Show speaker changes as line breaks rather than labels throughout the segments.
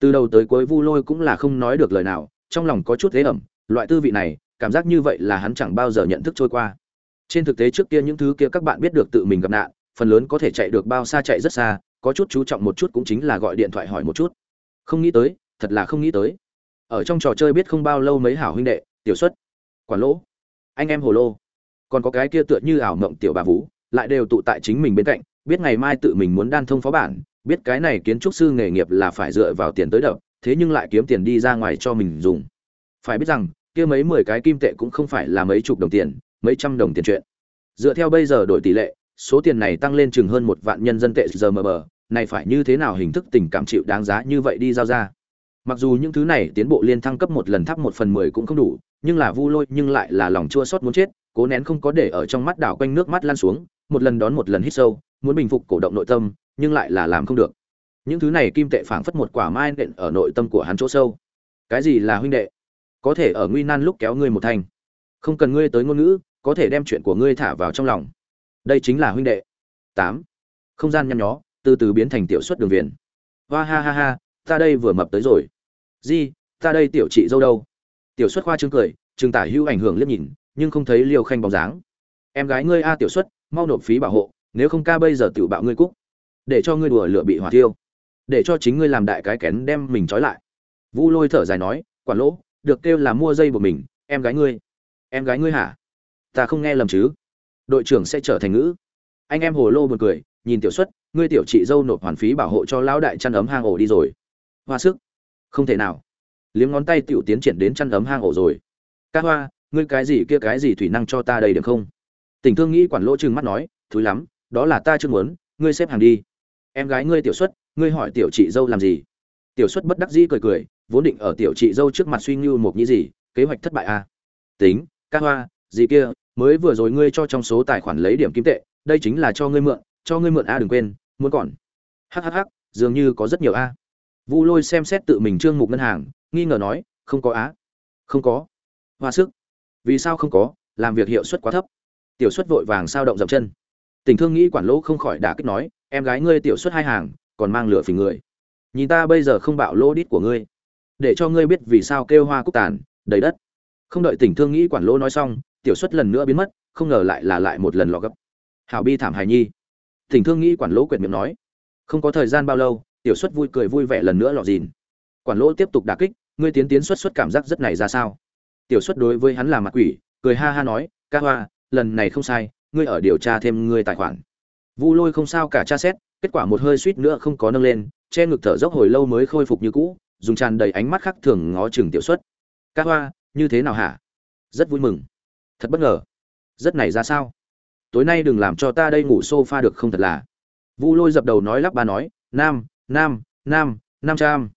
từ đầu tới cuối vu lôi cũng là không nói được lời nào, trong lòng có chút thế ẩm, loại tư vị này, cảm giác như vậy là hắn chẳng bao giờ nhận thức trôi qua. Trên thực tế trước kia những thứ kia các bạn biết được tự mình gặp nạn, phần lớn có thể chạy được bao xa chạy rất xa, có chút chú trọng một chút cũng chính là gọi điện thoại hỏi một chút. Không nghĩ tới, thật là không nghĩ tới. Ở trong trò chơi biết không bao lâu mấy hảo huynh đệ, tiểu xuất, quản lỗ, anh em hồ lô, còn có cái kia tựa như ảo mộng tiểu bà vũ lại đều tụ tại chính mình bên cạnh, biết ngày mai tự mình muốn đan thông phó bản biết cái này kiến trúc sư nghề nghiệp là phải dựa vào tiền tới đập, thế nhưng lại kiếm tiền đi ra ngoài cho mình dùng. Phải biết rằng, kia mấy mười cái kim tệ cũng không phải là mấy chục đồng tiền, mấy trăm đồng tiền chuyện. Dựa theo bây giờ đổi tỷ lệ, số tiền này tăng lên chừng hơn một vạn nhân dân tệ giờ mờ mờ này phải như thế nào hình thức tình cảm chịu đáng giá như vậy đi giao ra. Mặc dù những thứ này tiến bộ liên thăng cấp một lần thắp một phần mười cũng không đủ, nhưng là vu lôi nhưng lại là lòng chua xót muốn chết, cố nén không có để ở trong mắt đảo quanh nước mắt lan xuống, một lần đón một lần hít sâu muốn bình phục cổ động nội tâm, nhưng lại là làm không được. Những thứ này kim tệ phảng phất một quả mai nện ở nội tâm của hắn chỗ sâu. Cái gì là huynh đệ? Có thể ở nguy nan lúc kéo ngươi một thành. Không cần ngươi tới ngôn ngữ, có thể đem chuyện của ngươi thả vào trong lòng. Đây chính là huynh đệ. Tám. Không gian nhăn nhó, từ từ biến thành tiểu suất đường viền. Hoa ha ha ha, ta đây vừa mập tới rồi. Di, ta đây tiểu chị dâu đâu? Tiểu suất khoa trương cười, trừng tả hữu ảnh hưởng liếc nhìn, nhưng không thấy liều khanh bóng dáng. Em gái ngươi a tiểu suất mau nộp phí bảo hộ nếu không ca bây giờ tự bạo ngươi cúc, để cho ngươi đùa lửa bị hỏa thiêu, để cho chính ngươi làm đại cái kén đem mình trói lại. Vu lôi thở dài nói, quản lỗ, được kêu là mua dây của mình, em gái ngươi, em gái ngươi hả? Ta không nghe lầm chứ? Đội trưởng sẽ trở thành ngữ. Anh em hồ lô buồn cười, nhìn tiểu xuất, ngươi tiểu chị dâu nộp hoàn phí bảo hộ cho lão đại chăn ấm hang ổ đi rồi. Hoa sức. Không thể nào. Liếm ngón tay tiểu tiến triển đến chăn ấm hang ổ rồi. Ca hoa, ngươi cái gì kia cái gì thủy năng cho ta đây được không? Tình thương nghĩ quản lỗ trừng mắt nói, thúi lắm đó là ta chưa muốn, ngươi xếp hàng đi. Em gái ngươi tiểu xuất, ngươi hỏi tiểu chị dâu làm gì? Tiểu xuất bất đắc dĩ cười cười, vốn định ở tiểu chị dâu trước mặt suy ngưu một nghĩ gì, kế hoạch thất bại à? Tính, ca hoa, gì kia, mới vừa rồi ngươi cho trong số tài khoản lấy điểm kim tệ, đây chính là cho ngươi mượn, cho ngươi mượn a đừng quên, muốn còn. Hhh dường như có rất nhiều a vu lôi xem xét tự mình trương mục ngân hàng, nghi ngờ nói, không có á. Không có. Hoa sức. Vì sao không có? Làm việc hiệu suất quá thấp. Tiểu suất vội vàng sao động dậm chân tình thương nghĩ quản lỗ không khỏi đả kích nói, em gái ngươi tiểu xuất hai hàng, còn mang lửa phình người. Nhìn ta bây giờ không bạo lỗ đít của ngươi, để cho ngươi biết vì sao kêu hoa cúc tàn, đầy đất. Không đợi tình thương nghĩ quản lỗ nói xong, tiểu xuất lần nữa biến mất, không ngờ lại là lại một lần lò gấp. Hảo bi thảm hài nhi. Tình thương nghĩ quản lỗ quyệt miệng nói. Không có thời gian bao lâu, tiểu xuất vui cười vui vẻ lần nữa lọt dìn. Quản lỗ tiếp tục đả kích, ngươi tiến tiến xuất xuất cảm giác rất này ra sao? Tiểu xuất đối với hắn là mặt quỷ, cười ha ha nói, ca hoa, lần này không sai ngươi ở điều tra thêm ngươi tài khoản. Vu lôi không sao cả tra xét, kết quả một hơi suýt nữa không có nâng lên, che ngực thở dốc hồi lâu mới khôi phục như cũ, dùng tràn đầy ánh mắt khác thường ngó chừng tiểu xuất. Ca hoa, như thế nào hả? Rất vui mừng. Thật bất ngờ. Rất này ra sao? Tối nay đừng làm cho ta đây ngủ sofa được không thật là? Vu lôi dập đầu nói lắp ba nói, nam nam nam nam trăm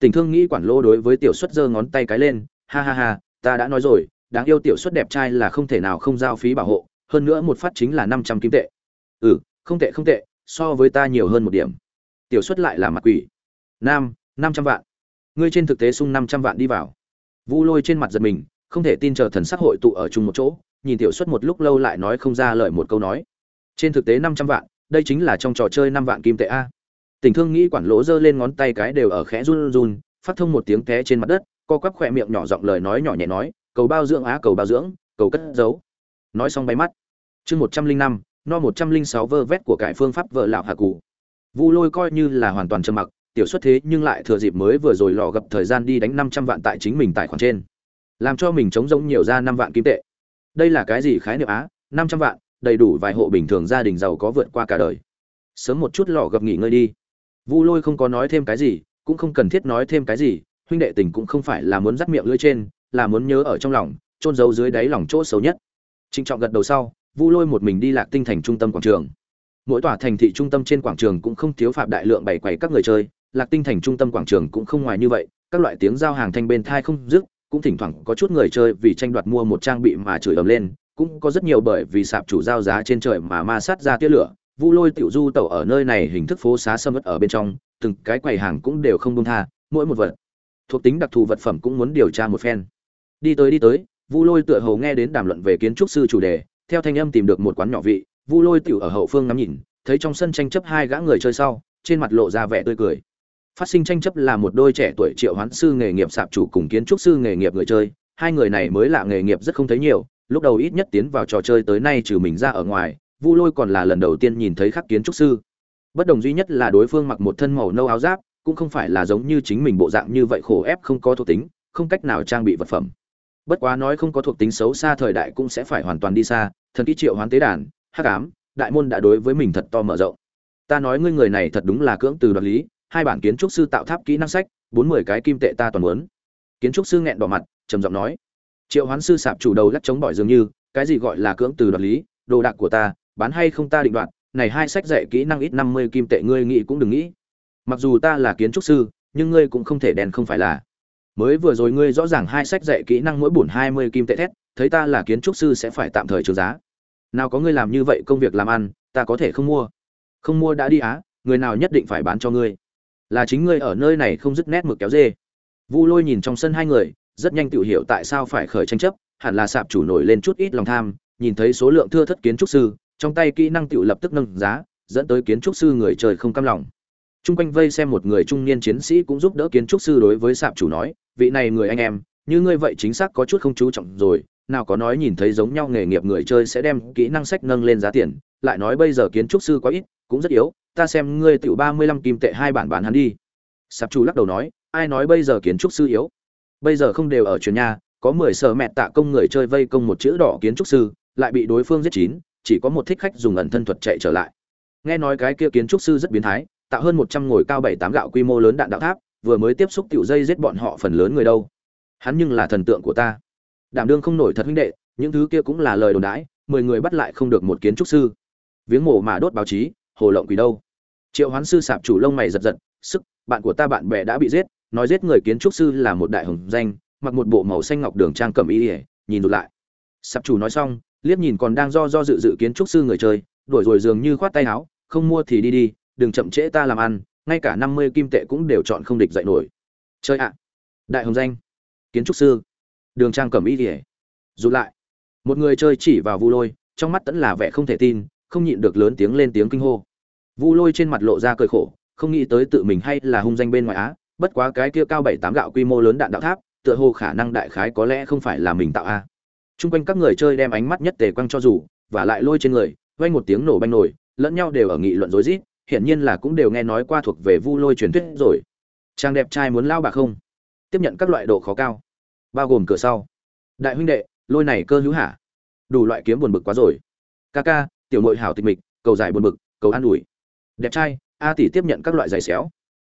tình thương nghĩ quản lô đối với tiểu xuất giơ ngón tay cái lên, ha ha ha, ta đã nói rồi, đáng yêu tiểu xuất đẹp trai là không thể nào không giao phí bảo hộ hơn nữa một phát chính là năm trăm kim tệ. Ừ không tệ không tệ, so với ta nhiều hơn một điểm. Tiểu xuất lại là mặt quỷ. Nam, năm trăm vạn. Ngươi trên thực tế sung năm trăm vạn đi vào. Vu lôi trên mặt giật mình, không thể tin chờ thần sắc hội tụ ở chung một chỗ, nhìn tiểu xuất một lúc lâu lại nói không ra lời một câu nói. Trên thực tế năm trăm vạn, đây chính là trong trò chơi năm vạn kim tệ a. Tình thương nghĩ quản lỗ giơ lên ngón tay cái đều ở khẽ run run, phát thông một tiếng té trên mặt đất, co quắp khỏe miệng nhỏ giọng lời nói nhỏ nhẹ nói, cầu bao dưỡng á, cầu bao dưỡng, cầu cất giấu nói xong bay mắt. Chương một trăm linh năm, no một trăm linh sáu vơ vét của cải phương pháp vợ lão hạ cụ vu lôi coi như là hoàn toàn trầm mặc, tiểu xuất thế nhưng lại thừa dịp mới vừa rồi lò gặp thời gian đi đánh năm trăm vạn tại chính mình tài khoản trên. Làm cho mình chống giống nhiều ra năm vạn kim tệ. Đây là cái gì khái niệm á? Năm trăm vạn, đầy đủ vài hộ bình thường gia đình giàu có vượt qua cả đời. Sớm một chút lò gặp nghỉ ngơi đi. Vu lôi không có nói thêm cái gì, cũng không cần thiết nói thêm cái gì, huynh đệ tình cũng không phải là muốn dắt miệng lưỡi trên, là muốn nhớ ở trong lòng trôn giấu dưới đáy lòng chỗ xấu nhất trịnh trọng gật đầu sau, vu lôi một mình đi lạc tinh thành trung tâm quảng trường. Mỗi tòa thành thị trung tâm trên quảng trường cũng không thiếu phạm đại lượng bày quầy các người chơi. Lạc tinh thành trung tâm quảng trường cũng không ngoài như vậy, các loại tiếng giao hàng thanh bên thai không dứt, cũng thỉnh thoảng có chút người chơi vì tranh đoạt mua một trang bị mà chửi ầm lên, cũng có rất nhiều bởi vì sạp chủ giao giá trên trời mà ma sát ra tia lửa. Vu lôi tiểu du tẩu ở nơi này hình thức phố xá sâm ớt ở bên trong, từng cái quầy hàng cũng đều không buông tha, mỗi một vật thuộc tính đặc thù vật phẩm cũng muốn điều tra một phen. Đi tới đi tới vu lôi tựa hồ nghe đến đàm luận về kiến trúc sư chủ đề, theo thanh âm tìm được một quán nhỏ vị, vu lôi tiểu ở hậu phương ngắm nhìn, thấy trong sân tranh chấp hai gã người chơi sau, trên mặt lộ ra vẻ tươi cười. Phát sinh tranh chấp là một đôi trẻ tuổi triệu hoán sư nghề nghiệp sạp chủ cùng kiến trúc sư nghề nghiệp người chơi, hai người này mới là nghề nghiệp rất không thấy nhiều, lúc đầu ít nhất tiến vào trò chơi tới nay trừ mình ra ở ngoài, vu lôi còn là lần đầu tiên nhìn thấy khắc kiến trúc sư. Bất đồng duy nhất là đối phương mặc một thân màu nâu áo giáp, cũng không phải là giống như chính mình bộ dạng như vậy khổ ép không có thuộc tính, không cách nào trang bị vật phẩm bất quá nói không có thuộc tính xấu xa thời đại cũng sẽ phải hoàn toàn đi xa, thần ký triệu hoán tế đàn, hắc ám, đại môn đã đối với mình thật to mở rộng. Ta nói ngươi người này thật đúng là cưỡng từ đoạt lý, hai bản kiến trúc sư tạo tháp kỹ năng sách, bốn mươi cái kim tệ ta toàn muốn. Kiến trúc sư nghẹn đỏ mặt, trầm giọng nói. Triệu hoán sư sạp chủ đầu lắc chống bỏi dường như, cái gì gọi là cưỡng từ đoạt lý, đồ đạc của ta, bán hay không ta định đoạt, này hai sách dạy kỹ năng ít năm mươi kim tệ ngươi nghĩ cũng đừng nghĩ. Mặc dù ta là kiến trúc sư, nhưng ngươi cũng không thể đèn không phải là mới vừa rồi ngươi rõ ràng hai sách dạy kỹ năng mỗi bổn hai mươi kim tệ thét, thấy ta là kiến trúc sư sẽ phải tạm thời trừ giá. Nào có ngươi làm như vậy công việc làm ăn, ta có thể không mua. Không mua đã đi á, người nào nhất định phải bán cho ngươi. Là chính ngươi ở nơi này không dứt nét mực kéo dê. Vu lôi nhìn trong sân hai người, rất nhanh tự hiểu tại sao phải khởi tranh chấp, hẳn là sạp chủ nổi lên chút ít lòng tham, nhìn thấy số lượng thưa thất kiến trúc sư, trong tay kỹ năng tự lập tức nâng giá, dẫn tới kiến trúc sư người trời không cam lòng. Chung quanh vây xem một người trung niên chiến sĩ cũng giúp đỡ kiến trúc sư đối với sạp chủ nói vị này người anh em, như ngươi vậy chính xác có chút không chú trọng rồi, nào có nói nhìn thấy giống nhau nghề nghiệp người chơi sẽ đem kỹ năng sách nâng lên giá tiền, lại nói bây giờ kiến trúc sư quá ít, cũng rất yếu, ta xem ngươi tiểu ba mươi lăm kim tệ hai bản bán hắn đi. Sạp chủ lắc đầu nói, ai nói bây giờ kiến trúc sư yếu? Bây giờ không đều ở truyền nhà, có mười sở mẹ tạ công người chơi vây công một chữ đỏ kiến trúc sư, lại bị đối phương giết chín, chỉ có một thích khách dùng ẩn thân thuật chạy trở lại. Nghe nói cái kia kiến trúc sư rất biến thái, tạo hơn một trăm ngồi cao bảy tám gạo quy mô lớn đạn đạo tháp vừa mới tiếp xúc tiểu dây giết bọn họ phần lớn người đâu. Hắn nhưng là thần tượng của ta. Đảm đương không nổi thật huynh đệ, những thứ kia cũng là lời đồn đãi, mười người bắt lại không được một kiến trúc sư. Viếng mổ mà đốt báo chí, hồ lộng quỷ đâu. Triệu hoán sư sạp chủ lông mày giật giật, sức, bạn của ta bạn bè đã bị giết, nói giết người kiến trúc sư là một đại hồng danh, mặc một bộ màu xanh ngọc đường trang cẩm y ỉa nhìn rụt lại. Sạp chủ nói xong, liếc nhìn còn đang do do dự dự kiến trúc sư người chơi đuổi rồi dường như khoát tay áo, không mua thì đi đi, đừng chậm trễ ta làm ăn ngay cả năm mươi kim tệ cũng đều chọn không địch dậy nổi. Chơi ạ. Đại hồng danh, kiến trúc sư, đường trang cẩm y ỉa dù lại, một người chơi chỉ vào vu lôi, trong mắt tẫn là vẻ không thể tin, không nhịn được lớn tiếng lên tiếng kinh hô. Vu lôi trên mặt lộ ra cười khổ, không nghĩ tới tự mình hay là hung danh bên ngoài á, bất quá cái kia cao bảy tám gạo quy mô lớn đạn đạo tháp, tựa hồ khả năng đại khái có lẽ không phải là mình tạo a. Chung quanh các người chơi đem ánh mắt nhất tề quăng cho dù, và lại lôi trên người, vang một tiếng nổ banh nổi, lẫn nhau đều ở nghị luận rối rít hiển nhiên là cũng đều nghe nói qua thuộc về vu lôi truyền thuyết rồi. Trang đẹp trai muốn lao bạc không? Tiếp nhận các loại độ khó cao. Bao gồm cửa sau. Đại huynh đệ, lôi này cơ hữu hả? Đủ loại kiếm buồn bực quá rồi. Ca ca, tiểu nội hảo tịch mịch, cầu giải buồn bực, cầu an ủi. Đẹp trai, a tỷ tiếp nhận các loại giày xéo.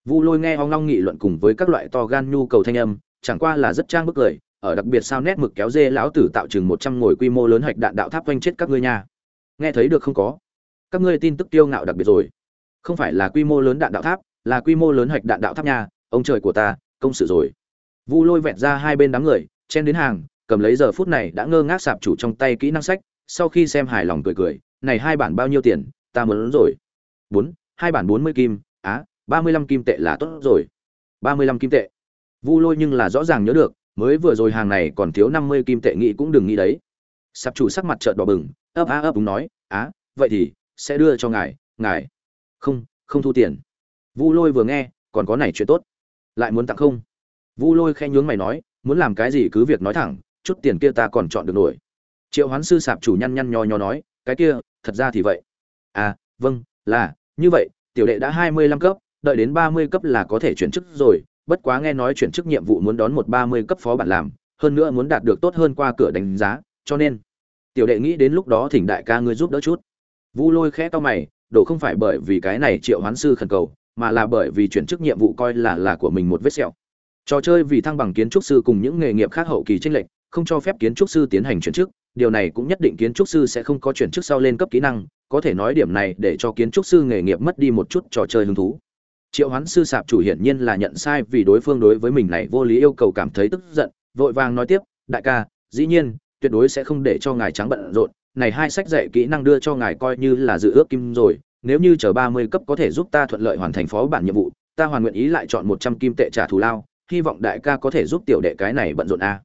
Vu lôi nghe hoang long nghị luận cùng với các loại to gan nhu cầu thanh âm, chẳng qua là rất trang bức cười ở đặc biệt sao nét mực kéo dê lão tử tạo chừng một trăm ngồi quy mô lớn hạch đạn đạo tháp quanh chết các ngươi nha. Nghe thấy được không có? Các ngươi tin tức tiêu ngạo đặc biệt rồi không phải là quy mô lớn đạn đạo tháp, là quy mô lớn hạch đạn đạo tháp nha, ông trời của ta, công sự rồi. Vu lôi vẹt ra hai bên đám người, chen đến hàng, cầm lấy giờ phút này đã ngơ ngác sạp chủ trong tay kỹ năng sách, sau khi xem hài lòng cười cười, này hai bản bao nhiêu tiền, ta muốn rồi. Bốn, hai bản bốn mươi kim, á, ba mươi lăm kim tệ là tốt rồi. Ba mươi lăm kim tệ. Vu lôi nhưng là rõ ràng nhớ được, mới vừa rồi hàng này còn thiếu năm mươi kim tệ nghị cũng đừng nghĩ đấy. Sạp chủ sắc mặt trợn đỏ bừng, ấp á ấp đúng nói, á, vậy thì sẽ đưa cho ngài ngài không không thu tiền. Vu lôi vừa nghe, còn có này chuyện tốt. Lại muốn tặng không? Vu lôi khen nhướng mày nói, muốn làm cái gì cứ việc nói thẳng, chút tiền kia ta còn chọn được nổi. Triệu hoán sư sạp chủ nhăn nhăn nho nho nói, cái kia, thật ra thì vậy. À vâng là, như vậy, tiểu đệ đã hai mươi lăm cấp, đợi đến ba mươi cấp là có thể chuyển chức rồi, bất quá nghe nói chuyển chức nhiệm vụ muốn đón một ba mươi cấp phó bản làm, hơn nữa muốn đạt được tốt hơn qua cửa đánh giá, cho nên, tiểu đệ nghĩ đến lúc đó thỉnh đại ca ngươi giúp đỡ chút. Vu lôi khẽ to mày độ không phải bởi vì cái này triệu hoán sư khẩn cầu, mà là bởi vì chuyển chức nhiệm vụ coi là là của mình một vết sẹo. Trò chơi vì thăng bằng kiến trúc sư cùng những nghề nghiệp khác hậu kỳ tranh lệch, không cho phép kiến trúc sư tiến hành chuyển chức, điều này cũng nhất định kiến trúc sư sẽ không có chuyển chức sau lên cấp kỹ năng, có thể nói điểm này để cho kiến trúc sư nghề nghiệp mất đi một chút trò chơi hứng thú. Triệu hoán sư sạp chủ hiển nhiên là nhận sai vì đối phương đối với mình này vô lý yêu cầu cảm thấy tức giận, vội vàng nói tiếp, đại ca, dĩ nhiên, tuyệt đối sẽ không để cho ngài trắng bận rộn này hai sách dạy kỹ năng đưa cho ngài coi như là dự ước kim rồi nếu như chờ ba mươi cấp có thể giúp ta thuận lợi hoàn thành phó bản nhiệm vụ ta hoàn nguyện ý lại chọn một trăm kim tệ trả thù lao hy vọng đại ca có thể giúp tiểu đệ cái này bận rộn a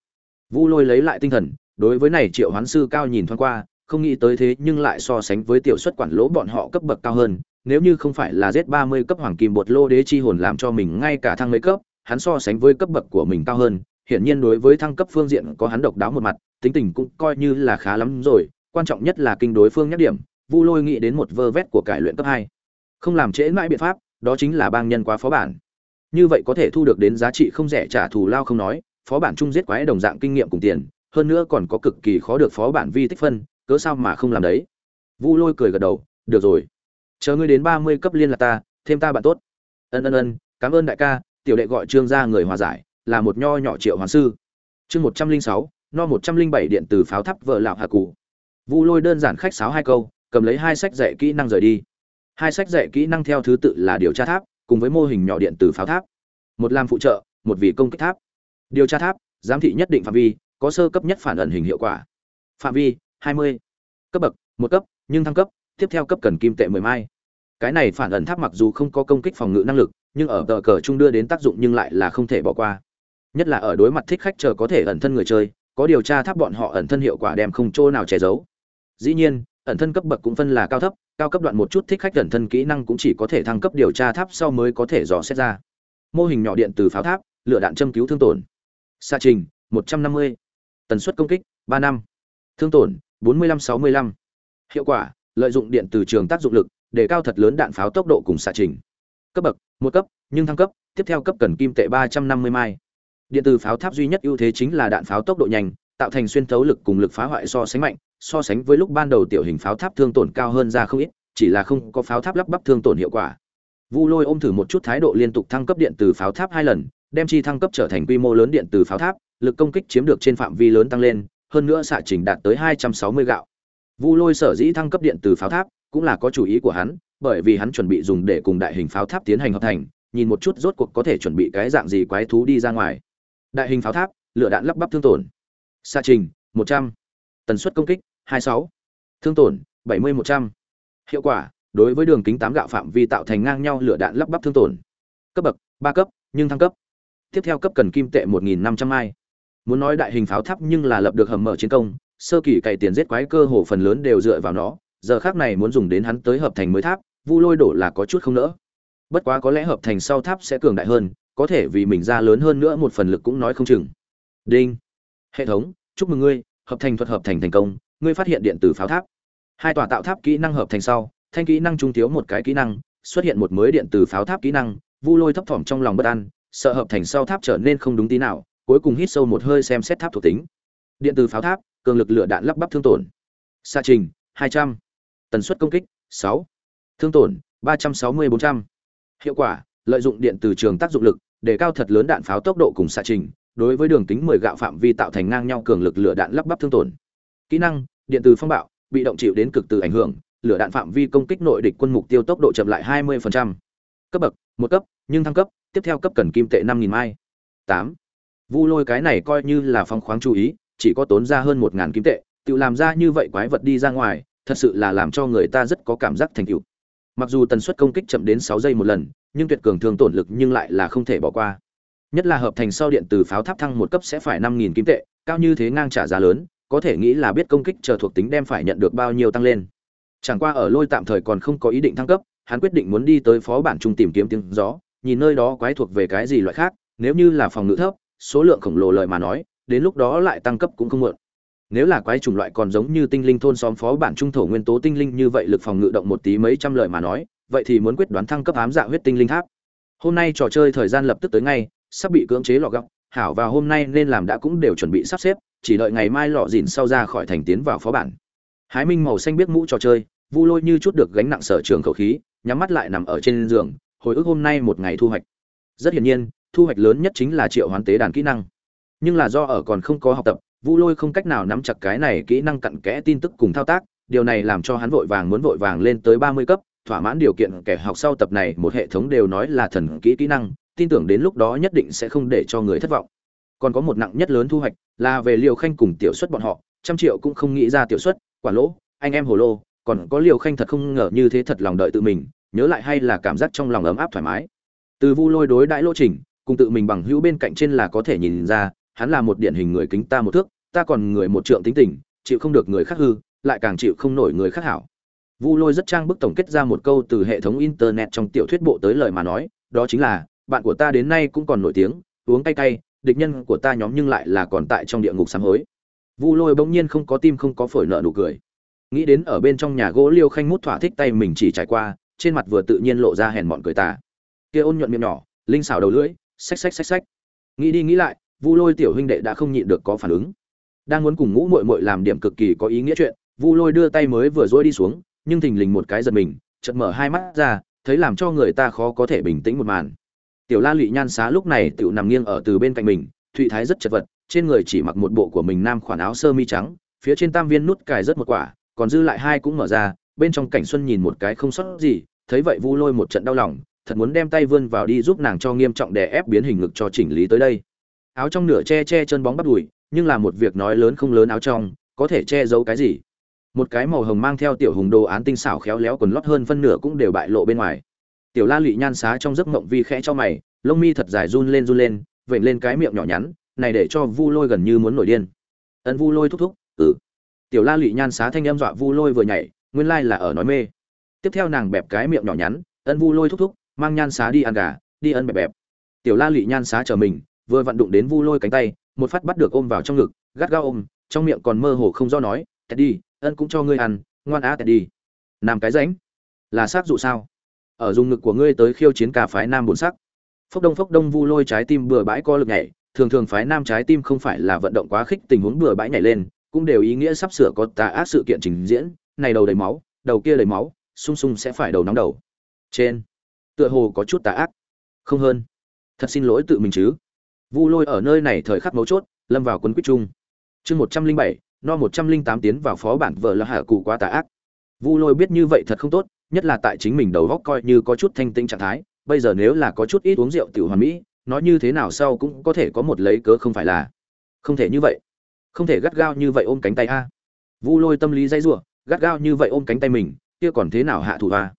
vu lôi lấy lại tinh thần đối với này triệu hoán sư cao nhìn thoáng qua không nghĩ tới thế nhưng lại so sánh với tiểu suất quản lỗ bọn họ cấp bậc cao hơn nếu như không phải là Z30 cấp hoàng kim bột lô đế chi hồn làm cho mình ngay cả thăng mấy cấp, hắn so sánh với cấp bậc của mình cao hơn, hiển nhiên đối với thăng cấp phương diện có hắn độc đáo một mặt, tính tình cũng coi như là khá lắm rồi, quan trọng nhất là kinh đối phương nhắc điểm, Vu Lôi nghĩ đến một vơ vét của cải luyện cấp hai Không làm trễ mãi biện pháp, đó chính là bang nhân quá phó bản. Như vậy có thể thu được đến giá trị không rẻ trả thù lao không nói, phó bản chung giết quái đồng dạng kinh nghiệm cùng tiền, hơn nữa còn có cực kỳ khó được phó bản vi tích phân, cớ sao mà không làm đấy. Vu Lôi cười gật đầu, được rồi. Chờ ngươi đến 30 cấp liên là ta, thêm ta bạn tốt. Ân ân ân, cảm ơn đại ca, tiểu đệ gọi Trương gia người hòa giải, là một nho nhỏ triệu hoàng sư. Chương 106, no 107 điện từ pháo tháp vợ lão hạ cụ. Vu Lôi đơn giản khách sáo hai câu, cầm lấy hai sách dạy kỹ năng rời đi. Hai sách dạy kỹ năng theo thứ tự là điều tra tháp, cùng với mô hình nhỏ điện từ pháo tháp. Một làm phụ trợ, một vì công kích tháp. Điều tra tháp, giám thị nhất định phạm vi, có sơ cấp nhất phản ẩn hình hiệu quả. Phạm vi 20. Cấp bậc, một cấp, nhưng thăng cấp, tiếp theo cấp cần kim tệ 10 mai. Cái này phản ẩn tháp mặc dù không có công kích phòng ngự năng lực, nhưng ở tờ cờ trung đưa đến tác dụng nhưng lại là không thể bỏ qua. Nhất là ở đối mặt thích khách chờ có thể ẩn thân người chơi, có điều tra tháp bọn họ ẩn thân hiệu quả đem không chỗ nào che giấu. Dĩ nhiên, ẩn thân cấp bậc cũng phân là cao thấp, cao cấp đoạn một chút thích khách ẩn thân kỹ năng cũng chỉ có thể thăng cấp điều tra tháp sau mới có thể dò xét ra. Mô hình nhỏ điện từ pháo tháp, lửa đạn châm cứu thương tổn. Xa trình, 150. Tần suất công kích, 3 năm. Thương tổn, 45-65. Hiệu quả, lợi dụng điện từ trường tác dụng lực, để cao thật lớn đạn pháo tốc độ cùng xạ trình. Cấp bậc, một cấp, nhưng thăng cấp, tiếp theo cấp cần kim tệ 350 mai. Điện từ pháo tháp duy nhất ưu thế chính là đạn pháo tốc độ nhanh, tạo thành xuyên thấu lực cùng lực phá hoại so sánh mạnh, so sánh với lúc ban đầu tiểu hình pháo tháp thương tổn cao hơn ra không ít, chỉ là không có pháo tháp lắp bắp thương tổn hiệu quả. Vu Lôi ôm thử một chút thái độ liên tục thăng cấp điện từ pháo tháp hai lần, đem chi thăng cấp trở thành quy mô lớn điện từ pháo tháp, lực công kích chiếm được trên phạm vi lớn tăng lên, hơn nữa xạ trình đạt tới 260 gạo. Vu Lôi sở dĩ thăng cấp điện từ pháo tháp, cũng là có chủ ý của hắn, bởi vì hắn chuẩn bị dùng để cùng đại hình pháo tháp tiến hành hợp thành, nhìn một chút rốt cuộc có thể chuẩn bị cái dạng gì quái thú đi ra ngoài. Đại hình pháo tháp, lửa đạn lắp bắp thương tổn. Xạ trình 100. Tần suất công kích 26. Thương tổn 70-100. Hiệu quả, đối với đường kính 8 gạo phạm vi tạo thành ngang nhau lửa đạn lắp bắp thương tổn. Cấp bậc 3 cấp, nhưng thăng cấp. Tiếp theo cấp cần kim tệ 1500 mai. Muốn nói đại hình pháo tháp nhưng là lập được hầm mở chiến công, sơ kỳ cày tiền giết quái cơ hồ phần lớn đều dựa vào nó, giờ khác này muốn dùng đến hắn tới hợp thành mới tháp, Vu Lôi đổ là có chút không nỡ. Bất quá có lẽ hợp thành sau tháp sẽ cường đại hơn, có thể vì mình ra lớn hơn nữa một phần lực cũng nói không chừng. Đinh. Hệ thống, chúc mừng ngươi, hợp thành thuật hợp thành thành công, ngươi phát hiện điện tử pháo tháp. Hai tòa tạo tháp kỹ năng hợp thành sau, thanh kỹ năng trung thiếu một cái kỹ năng, xuất hiện một mới điện tử pháo tháp kỹ năng, Vu Lôi thấp thỏm trong lòng bất an, sợ hợp thành sau tháp trở nên không đúng tí nào, cuối cùng hít sâu một hơi xem xét tháp thuộc tính. Điện tử pháo tháp, cường lực lửa đạn lắp bắp thương tổn. Xa trình, 200. Tần suất công kích, 6. Thương tổn, 360-400. Hiệu quả, lợi dụng điện từ trường tác dụng lực, để cao thật lớn đạn pháo tốc độ cùng xạ trình, đối với đường kính 10 gạo phạm vi tạo thành ngang nhau cường lực lửa đạn lắp bắp thương tổn. Kỹ năng, điện từ phong bạo, bị động chịu đến cực từ ảnh hưởng, lửa đạn phạm vi công kích nội địch quân mục tiêu tốc độ chậm lại 20%. Cấp bậc, một cấp, nhưng thăng cấp, tiếp theo cấp cần kim tệ 5000 mai. 8. Vu Lôi cái này coi như là phong khoáng chú ý, chỉ có tốn ra hơn 1000 kim tệ, tự làm ra như vậy quái vật đi ra ngoài, thật sự là làm cho người ta rất có cảm giác thành tựu. Mặc dù tần suất công kích chậm đến 6 giây một lần, nhưng tuyệt cường thường tổn lực nhưng lại là không thể bỏ qua. Nhất là hợp thành sau điện từ pháo tháp thăng một cấp sẽ phải 5000 kim tệ, cao như thế ngang trả giá lớn, có thể nghĩ là biết công kích chờ thuộc tính đem phải nhận được bao nhiêu tăng lên. Chẳng qua ở lôi tạm thời còn không có ý định thăng cấp, hắn quyết định muốn đi tới phó bản trung tìm kiếm tiếng gió, nhìn nơi đó quái thuộc về cái gì loại khác, nếu như là phòng ngự thấp, số lượng khổng lồ lời mà nói, đến lúc đó lại tăng cấp cũng không muộn. Nếu là quái chủng loại còn giống như tinh linh thôn xóm phó bản trung thổ nguyên tố tinh linh như vậy lực phòng ngự động một tí mấy trăm lời mà nói, vậy thì muốn quyết đoán thăng cấp ám dạ huyết tinh linh tháp. Hôm nay trò chơi thời gian lập tức tới ngay, sắp bị cưỡng chế lọ góc, hảo và hôm nay nên làm đã cũng đều chuẩn bị sắp xếp, chỉ đợi ngày mai lọ dỉn sau ra khỏi thành tiến vào phó bản. Hái Minh màu xanh biết mũ trò chơi, Vu Lôi như chút được gánh nặng sở trường khẩu khí, nhắm mắt lại nằm ở trên giường, hồi ức hôm nay một ngày thu hoạch. Rất hiển nhiên, thu hoạch lớn nhất chính là triệu hoán tế đàn kỹ năng. Nhưng là do ở còn không có học tập, Vu Lôi không cách nào nắm chặt cái này kỹ năng cặn kẽ tin tức cùng thao tác, điều này làm cho hắn vội vàng muốn vội vàng lên tới 30 cấp, thỏa mãn điều kiện kẻ học sau tập này một hệ thống đều nói là thần kỹ kỹ năng, tin tưởng đến lúc đó nhất định sẽ không để cho người thất vọng. Còn có một nặng nhất lớn thu hoạch, là về Liều Khanh cùng tiểu xuất bọn họ, trăm triệu cũng không nghĩ ra tiểu xuất quả lỗ, anh em hồ lô, còn có Liều Khanh thật không ngờ như thế thật lòng đợi tự mình, nhớ lại hay là cảm giác trong lòng ấm áp thoải mái. Từ Vu Lôi đối đãi lỗ trình, cùng tự mình bằng hữu bên cạnh trên là có thể nhìn ra, hắn là một điển hình người kính ta một thước, ta còn người một trượng tính tình, chịu không được người khác hư, lại càng chịu không nổi người khác hảo. vu lôi rất trang bức tổng kết ra một câu từ hệ thống internet trong tiểu thuyết bộ tới lời mà nói đó chính là bạn của ta đến nay cũng còn nổi tiếng uống cay cay địch nhân của ta nhóm nhưng lại là còn tại trong địa ngục sám hối. Vu lôi bỗng nhiên không có tim không có phổi nợ nụ cười. Nghĩ đến ở bên trong nhà gỗ liêu khanh mút thỏa thích tay mình chỉ trải qua, trên mặt vừa tự nhiên lộ ra hèn mọn cười tà. Kia ôn nhuận miệng nhỏ, linh xảo đầu lưỡi, xách xách xách xách. Nghĩ đi nghĩ lại, vu lôi tiểu huynh đệ đã không nhịn được có phản ứng. Đang muốn cùng ngũ muội muội làm điểm cực kỳ có ý nghĩa chuyện, vu lôi đưa tay mới vừa dối đi xuống, nhưng thình lình một cái giật mình, chợt mở hai mắt ra, thấy làm cho người ta khó có thể bình tĩnh một màn tiểu la lụy nhan xá lúc này tự nằm nghiêng ở từ bên cạnh mình, thụy thái rất chật vật, trên người chỉ mặc một bộ của mình nam khoản áo sơ mi trắng, phía trên tam viên nút cài rất một quả, còn dư lại hai cũng mở ra, bên trong cảnh xuân nhìn một cái không sót gì, thấy vậy vu lôi một trận đau lòng, thật muốn đem tay vươn vào đi giúp nàng cho nghiêm trọng đè ép biến hình ngực cho chỉnh lý tới đây. Áo trong nửa che che chân bóng bắt đùi, nhưng là một việc nói lớn không lớn áo trong, có thể che giấu cái gì? Một cái màu hồng mang theo tiểu hùng đồ án tinh xảo khéo léo quần lót hơn phân nửa cũng đều bại lộ bên ngoài tiểu la lụy nhan xá trong giấc mộng vi khẽ cho mày, lông mi thật dài run lên run lên, vểnh lên cái miệng nhỏ nhắn, này để cho vu lôi gần như muốn nổi điên. Ân vu lôi thúc thúc ừ. Tiểu la lụy nhan xá thanh em dọa vu lôi vừa nhảy, nguyên lai là ở nói mê. Tiếp theo nàng bẹp cái miệng nhỏ nhắn, ân vu lôi thúc thúc, mang nhan xá đi ăn gà, đi ân bẹp bẹp. Tiểu la lụy nhan xá chờ mình, vừa vặn đụng đến vu lôi cánh tay, một phát bắt được ôm vào trong ngực, gắt gao ôm, trong miệng còn mơ hồ không do nói tẹt đi ân cũng cho ngươi ăn, ngoan á tẹt đi làm cái ránh, là xác dụ sao? Ở dùng ngực của ngươi tới khiêu chiến cả phái nam bốn sắc. Phốc đông phốc đông vu lôi trái tim bừa bãi co lực nhảy, thường thường phái nam trái tim không phải là vận động quá khích tình huống bừa bãi nhảy lên, cũng đều ý nghĩa sắp sửa có tà ác sự kiện trình diễn, này đầu đầy máu, đầu kia đầy máu, sung sung sẽ phải đầu nóng đầu. Trên, tựa hồ có chút tà ác. Không hơn. Thật xin lỗi tự mình chứ. Vu lôi ở nơi này thời khắc mấu chốt, lâm vào quấn quyết chung. Chương một trăm linh bảy, no một trăm linh tám tiến vào phó bản vợ là hạ cụ quá tà ác. Vu lôi biết như vậy thật không tốt nhất là tại chính mình đầu góc coi như có chút thanh tĩnh trạng thái, bây giờ nếu là có chút ít uống rượu tiểu hoàn mỹ, nói như thế nào sau cũng có thể có một lấy cớ không phải là. Không thể như vậy. Không thể gắt gao như vậy ôm cánh tay a. Vu lôi tâm lý dây giụa gắt gao như vậy ôm cánh tay mình, kia còn thế nào hạ thủ a?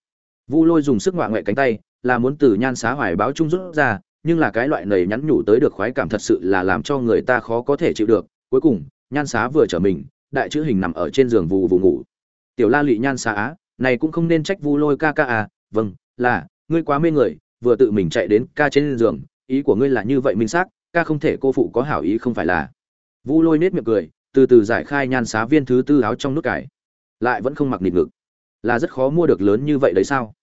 Vu lôi dùng sức ngoạ ngoại cánh tay, là muốn từ nhan xá hoài báo trung rút ra, nhưng là cái loại nầy nhắn nhủ tới được khoái cảm thật sự là làm cho người ta khó có thể chịu được. Cuối cùng, nhan xá vừa trở mình, đại chữ hình nằm ở trên giường vù vù ngủ. Tiểu la lụy nhan xá á này cũng không nên trách vu lôi ca ca à vâng là, ngươi quá mê người, vừa tự mình chạy đến ca trên giường, ý của ngươi là như vậy minh xác, ca không thể cô phụ có hảo ý không phải là. Vu lôi nết miệng cười, từ từ giải khai nhan xá viên thứ tư áo trong nút cải. Lại vẫn không mặc nịt ngực. Là rất khó mua được lớn như vậy đấy sao?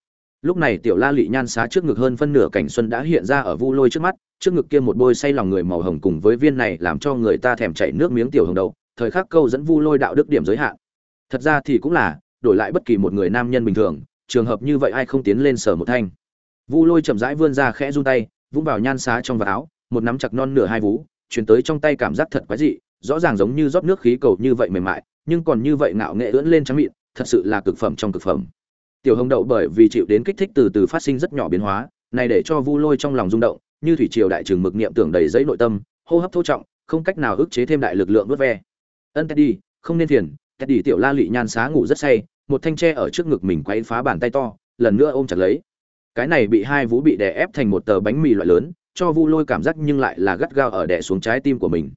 Lúc này tiểu la lị nhan xá trước ngực hơn phân nửa cảnh xuân đã hiện ra ở vu lôi trước mắt, trước ngực kia một bôi say lòng người màu hồng cùng với viên này làm cho người ta thèm chảy nước miếng tiểu hồng đầu, thời khắc câu dẫn vu lôi đạo đức điểm giới hạn. Thật ra thì cũng là đổi lại bất kỳ một người nam nhân bình thường, trường hợp như vậy ai không tiến lên sở một thanh vu lôi chậm rãi vươn ra khẽ run tay, vung vào nhan xá trong vạt áo, một nắm chặt non nửa hai vú chuyển tới trong tay cảm giác thật quái dị, rõ ràng giống như rót nước khí cầu như vậy mềm mại, nhưng còn như vậy ngạo nghệ ưỡn lên trắng mịn, thật sự là cực phẩm trong cực phẩm tiểu hồng đậu bởi vì chịu đến kích thích từ từ phát sinh rất nhỏ biến hóa, này để cho vu lôi trong lòng rung động, như thủy triều đại trường mực niệm tưởng đầy giấy nội tâm, hô hấp thô trọng, không cách nào ức chế thêm đại lực lượng vớt ve ân teddy, không nên thiền phiền đi tiểu la lị nhan xá ngủ rất say, một thanh tre ở trước ngực mình quấy phá bàn tay to, lần nữa ôm chặt lấy. Cái này bị hai vũ bị đè ép thành một tờ bánh mì loại lớn, cho vu lôi cảm giác nhưng lại là gắt gao ở đè xuống trái tim của mình.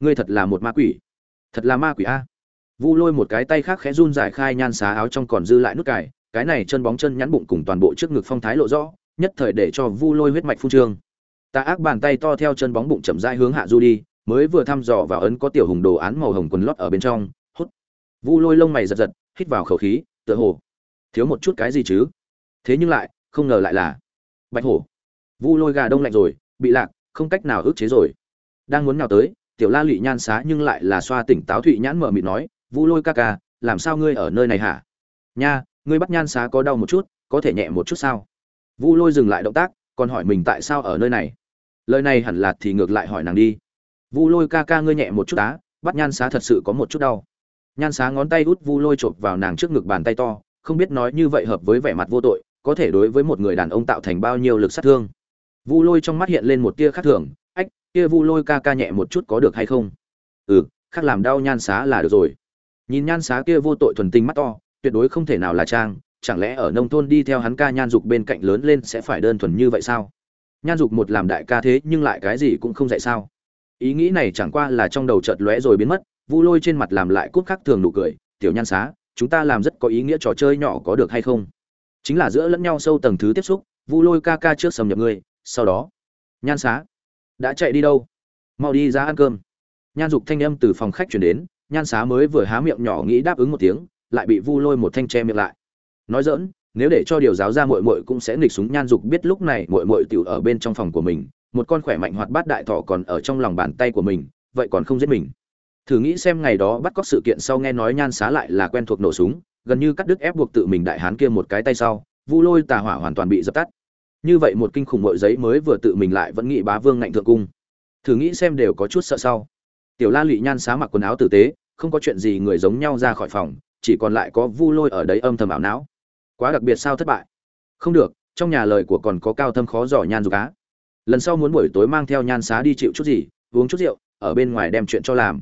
Ngươi thật là một ma quỷ. Thật là ma quỷ a. Vu lôi một cái tay khác khẽ run giải khai nhan xá áo trong còn dư lại nút cài, cái này chân bóng chân nhắn bụng cùng toàn bộ trước ngực phong thái lộ rõ, nhất thời để cho vu lôi huyết mạch phu trương. Ta ác bàn tay to theo chân bóng bụng chậm rãi hướng hạ du đi, mới vừa thăm dò vào ấn có tiểu hùng đồ án màu hồng quần lót ở bên trong vu lôi lông mày giật giật, hít vào khẩu khí, tựa hồ thiếu một chút cái gì chứ? Thế nhưng lại, không ngờ lại là bạch hổ. Vu lôi gà đông lạnh rồi, bị lạc, không cách nào ức chế rồi. Đang muốn nào tới, tiểu la lụy nhan xá nhưng lại là xoa tỉnh táo thụy nhãn mở mịt nói, vu lôi ca ca, làm sao ngươi ở nơi này hả? Nha, ngươi bắt nhan xá có đau một chút, có thể nhẹ một chút sao? Vu lôi dừng lại động tác, còn hỏi mình tại sao ở nơi này. Lời này hẳn là thì ngược lại hỏi nàng đi. Vu lôi ca ca, ngươi nhẹ một chút á, bắt nhan xá thật sự có một chút đau nhan xá ngón tay út vu lôi chộp vào nàng trước ngực bàn tay to, không biết nói như vậy hợp với vẻ mặt vô tội, có thể đối với một người đàn ông tạo thành bao nhiêu lực sát thương. Vu lôi trong mắt hiện lên một tia khác thường, ách, kia vu lôi ca ca nhẹ một chút có được hay không? Ừ khác làm đau nhan xá là được rồi. Nhìn nhan xá kia vô tội thuần tinh mắt to, tuyệt đối không thể nào là trang, chẳng lẽ ở nông thôn đi theo hắn ca nhan dục bên cạnh lớn lên sẽ phải đơn thuần như vậy sao? Nhan dục một làm đại ca thế nhưng lại cái gì cũng không dạy sao? Ý nghĩ này chẳng qua là trong đầu chợt lóe rồi biến mất vu lôi trên mặt làm lại cút khắc thường nụ cười, tiểu nhan xá, chúng ta làm rất có ý nghĩa trò chơi nhỏ có được hay không? Chính là giữa lẫn nhau sâu tầng thứ tiếp xúc, vu lôi ca ca trước xâm nhập ngươi, sau đó nhan xá, đã chạy đi đâu? Mau đi ra ăn cơm. Nhan dục thanh âm từ phòng khách chuyển đến, nhan xá mới vừa há miệng nhỏ nghĩ đáp ứng một tiếng, lại bị vu lôi một thanh tre miệng lại. Nói dỡn nếu để cho điều giáo ra muội muội cũng sẽ nghịch súng, nhan dục biết lúc này muội muội tiểu ở bên trong phòng của mình, một con khỏe mạnh hoạt bát đại thọ còn ở trong lòng bàn tay của mình, vậy còn không giết mình thử nghĩ xem ngày đó bắt cóc sự kiện sau nghe nói nhan xá lại là quen thuộc nổ súng, gần như cắt đứt ép buộc tự mình đại hán kia một cái tay sau, vu lôi tà hỏa hoàn toàn bị dập tắt. Như vậy một kinh khủng mội giấy mới vừa tự mình lại vẫn nghĩ bá vương ngạnh thượng cung. Thử nghĩ xem đều có chút sợ sau. Tiểu la lụy nhan xá mặc quần áo tử tế, không có chuyện gì người giống nhau ra khỏi phòng, chỉ còn lại có vu lôi ở đấy âm thầm ảo não. Quá đặc biệt sao thất bại. Không được, trong nhà lời của còn có cao thâm khó giỏi nhan dục á. Lần sau muốn buổi tối mang theo nhan xá đi chịu chút gì, uống chút rượu, ở bên ngoài đem chuyện cho làm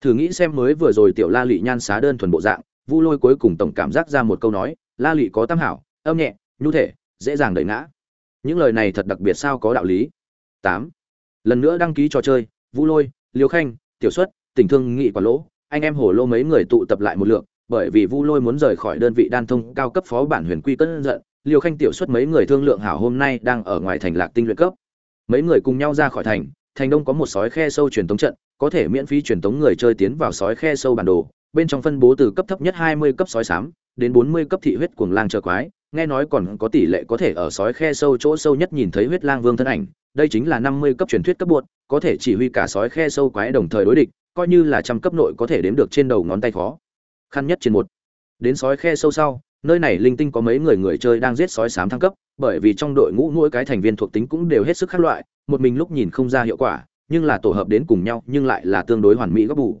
thử nghĩ xem mới vừa rồi tiểu la lị nhan xá đơn thuần bộ dạng, vu lôi cuối cùng tổng cảm giác ra một câu nói, la lị có tam hảo, âm nhẹ, nhu thể, dễ dàng đẩy ngã. Những lời này thật đặc biệt sao có đạo lý. Tám. Lần nữa đăng ký trò chơi, vu lôi, liêu khanh, tiểu xuất, tỉnh thương nghị quả lỗ, anh em hổ lô mấy người tụ tập lại một lượng, bởi vì vu lôi muốn rời khỏi đơn vị đan thông cao cấp phó bản huyền quy cân giận, liêu khanh tiểu xuất mấy người thương lượng hảo hôm nay đang ở ngoài thành lạc tinh luyện cấp. Mấy người cùng nhau ra khỏi thành thành đông có một sói khe sâu truyền tống trận, có thể miễn phí truyền tống người chơi tiến vào sói khe sâu bản đồ. Bên trong phân bố từ cấp thấp nhất 20 cấp sói xám, đến 40 cấp thị huyết cuồng lang chờ quái. Nghe nói còn có tỷ lệ có thể ở sói khe sâu chỗ sâu nhất nhìn thấy huyết lang vương thân ảnh. Đây chính là 50 cấp truyền thuyết cấp buộc, có thể chỉ huy cả sói khe sâu quái đồng thời đối địch, coi như là trăm cấp nội có thể đếm được trên đầu ngón tay khó. Khăn nhất trên một. Đến sói khe sâu sau nơi này linh tinh có mấy người người chơi đang giết sói sám thăng cấp, bởi vì trong đội ngũ mỗi cái thành viên thuộc tính cũng đều hết sức khác loại, một mình lúc nhìn không ra hiệu quả, nhưng là tổ hợp đến cùng nhau, nhưng lại là tương đối hoàn mỹ góc bù.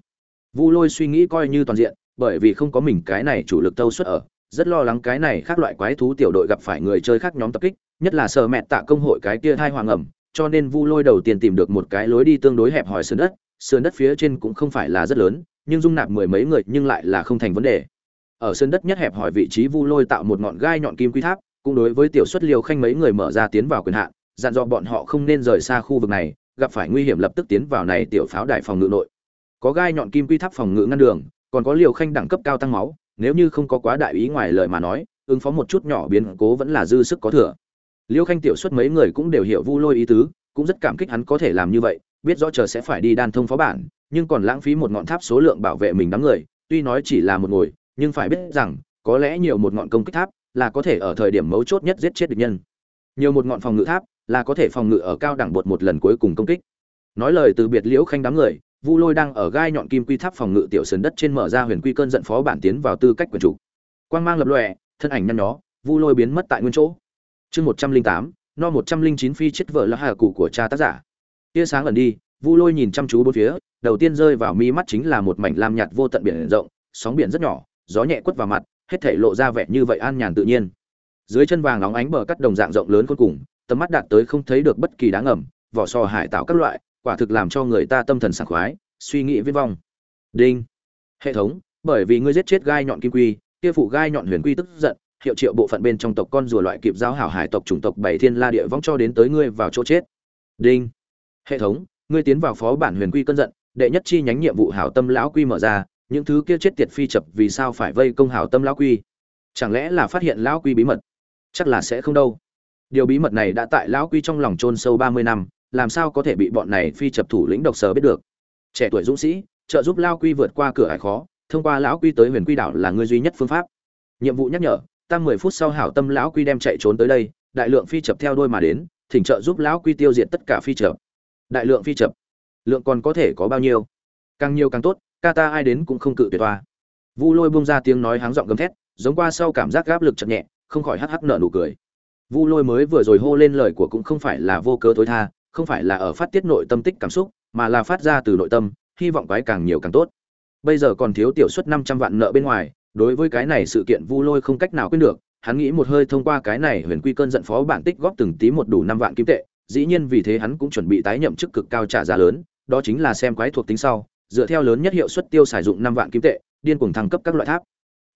Vu lôi suy nghĩ coi như toàn diện, bởi vì không có mình cái này chủ lực tâu suất ở, rất lo lắng cái này khác loại quái thú tiểu đội gặp phải người chơi khác nhóm tập kích, nhất là sợ mẹ tạ công hội cái kia thai hoàng ẩm, cho nên vu lôi đầu tiên tìm được một cái lối đi tương đối hẹp hòi sườn đất sườn đất phía trên cũng không phải là rất lớn, nhưng dung nạp mười mấy người nhưng lại là không thành vấn đề ở sân đất nhất hẹp hỏi vị trí vu lôi tạo một ngọn gai nhọn kim quy tháp, cũng đối với tiểu xuất liều khanh mấy người mở ra tiến vào quyền hạn, dặn dò bọn họ không nên rời xa khu vực này, gặp phải nguy hiểm lập tức tiến vào này tiểu pháo đài phòng ngự nội. Có gai nhọn kim quy tháp phòng ngự ngăn đường, còn có liều khanh đẳng cấp cao tăng máu, nếu như không có quá đại ý ngoài lời mà nói, ứng phó một chút nhỏ biến cố vẫn là dư sức có thừa. Liêu khanh tiểu xuất mấy người cũng đều hiểu vu lôi ý tứ, cũng rất cảm kích hắn có thể làm như vậy, biết rõ chờ sẽ phải đi đan thông phó bản, nhưng còn lãng phí một ngọn tháp số lượng bảo vệ mình đám người, tuy nói chỉ là một ngồi nhưng phải biết rằng, có lẽ nhiều một ngọn công kích tháp là có thể ở thời điểm mấu chốt nhất giết chết địch nhân. Nhiều một ngọn phòng ngự tháp là có thể phòng ngự ở cao đẳng bột một lần cuối cùng công kích. Nói lời từ biệt liễu khanh đám người, vu lôi đang ở gai nhọn kim quy tháp phòng ngự tiểu sườn đất trên mở ra huyền quy cơn giận phó bản tiến vào tư cách quyền chủ. Quang mang lập lòe, thân ảnh nhăn nhó, vu lôi biến mất tại nguyên chỗ. Chương một trăm linh tám, no một trăm linh chín phi chết vợ là hà cụ của cha tác giả. Tia sáng lần đi, vu lôi nhìn chăm chú bốn phía, đầu tiên rơi vào mi mắt chính là một mảnh lam nhạt vô tận biển rộng, sóng biển rất nhỏ gió nhẹ quất vào mặt hết thảy lộ ra vẻ như vậy an nhàn tự nhiên. Dưới chân vàng nóng ánh bờ cắt đồng dạng rộng lớn cuối cùng tầm mắt đạt tới không thấy được bất kỳ đáng ẩm, vỏ sò hải tạo các loại quả thực làm cho người ta tâm thần sảng khoái suy nghĩ viết vong. Đinh. Hệ thống bởi vì ngươi giết chết gai nhọn kim quy kia phụ gai nhọn huyền quy tức giận hiệu triệu bộ phận bên trong tộc con rùa loại kịp giao hảo hải tộc chủng tộc bảy thiên la địa vong cho đến tới ngươi vào chỗ chết. Đinh. Hệ thống ngươi tiến vào phó bản huyền quy cơn giận đệ nhất chi nhánh nhiệm vụ hảo tâm lão quy mở ra những thứ kia chết tiệt phi chập vì sao phải vây công hảo tâm lão quy? Chẳng lẽ là phát hiện lão quy bí mật? Chắc là sẽ không đâu. Điều bí mật này đã tại lão quy trong lòng chôn sâu ba mươi năm, làm sao có thể bị bọn này phi chập thủ lĩnh độc sở biết được? Trẻ tuổi dũng sĩ, trợ giúp lão quy vượt qua cửa hải khó, thông qua lão quy tới huyền quy đảo là người duy nhất phương pháp. Nhiệm vụ nhắc nhở tăng mười phút sau hảo tâm lão quy đem chạy trốn tới đây, đại lượng phi chập theo đôi mà đến, thỉnh trợ giúp lão quy tiêu diệt tất cả phi chập. Đại lượng phi chập, lượng còn có thể có bao nhiêu? Càng nhiều càng tốt ca ta ai đến cũng không cự tuyệt toa. Vu lôi bung ra tiếng nói háng giọng gầm thét, giống qua sau cảm giác gáp lực chậm nhẹ, không khỏi hắc hắc nở nụ cười. Vu lôi mới vừa rồi hô lên lời của cũng không phải là vô cớ tối tha, không phải là ở phát tiết nội tâm tích cảm xúc, mà là phát ra từ nội tâm, hy vọng cái càng nhiều càng tốt. Bây giờ còn thiếu tiểu suất năm trăm vạn nợ bên ngoài, đối với cái này sự kiện vu lôi không cách nào quên được, hắn nghĩ một hơi thông qua cái này huyền quy cơn giận phó bản tích góp từng tí một đủ năm vạn kim tệ, dĩ nhiên vì thế hắn cũng chuẩn bị tái nhậm chức cực cao trả giá lớn, đó chính là xem quái thuộc tính sau dựa theo lớn nhất hiệu suất tiêu xài dụng năm vạn kim tệ, điên cuồng thăng cấp các loại tháp.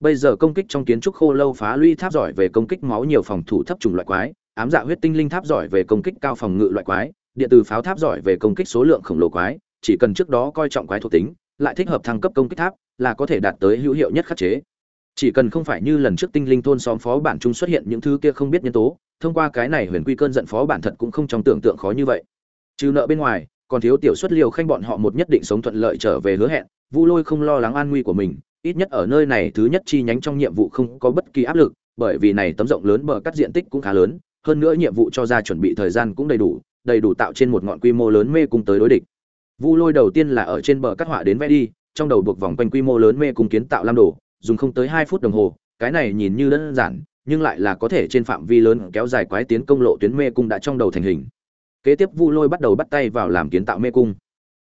Bây giờ công kích trong kiến trúc khô lâu phá lũy tháp giỏi về công kích máu nhiều phòng thủ thấp trùng loại quái, ám dạ huyết tinh linh tháp giỏi về công kích cao phòng ngự loại quái, điện từ pháo tháp giỏi về công kích số lượng khổng lồ quái, chỉ cần trước đó coi trọng quái thuộc tính, lại thích hợp thăng cấp công kích tháp, là có thể đạt tới hữu hiệu nhất khắc chế. Chỉ cần không phải như lần trước tinh linh thôn xóm phó bản trung xuất hiện những thứ kia không biết nhân tố, thông qua cái này huyền quy cơn giận phó bản thật cũng không trong tưởng tượng khó như vậy. Trừ nợ bên ngoài còn thiếu tiểu xuất liều khanh bọn họ một nhất định sống thuận lợi trở về hứa hẹn, vu lôi không lo lắng an nguy của mình, ít nhất ở nơi này thứ nhất chi nhánh trong nhiệm vụ không có bất kỳ áp lực, bởi vì này tấm rộng lớn bờ cắt diện tích cũng khá lớn, hơn nữa nhiệm vụ cho ra chuẩn bị thời gian cũng đầy đủ đầy đủ tạo trên một ngọn quy mô lớn mê cung tới đối địch. Vu lôi đầu tiên là ở trên bờ cắt họa đến vẽ đi, trong đầu buộc vòng quanh quy mô lớn mê cung kiến tạo lam đồ, dùng không tới hai phút đồng hồ, cái này nhìn như đơn giản, nhưng lại là có thể trên phạm vi lớn kéo dài quái tiến công lộ tuyến mê cung đã trong đầu thành hình kế tiếp vu lôi bắt đầu bắt tay vào làm kiến tạo mê cung.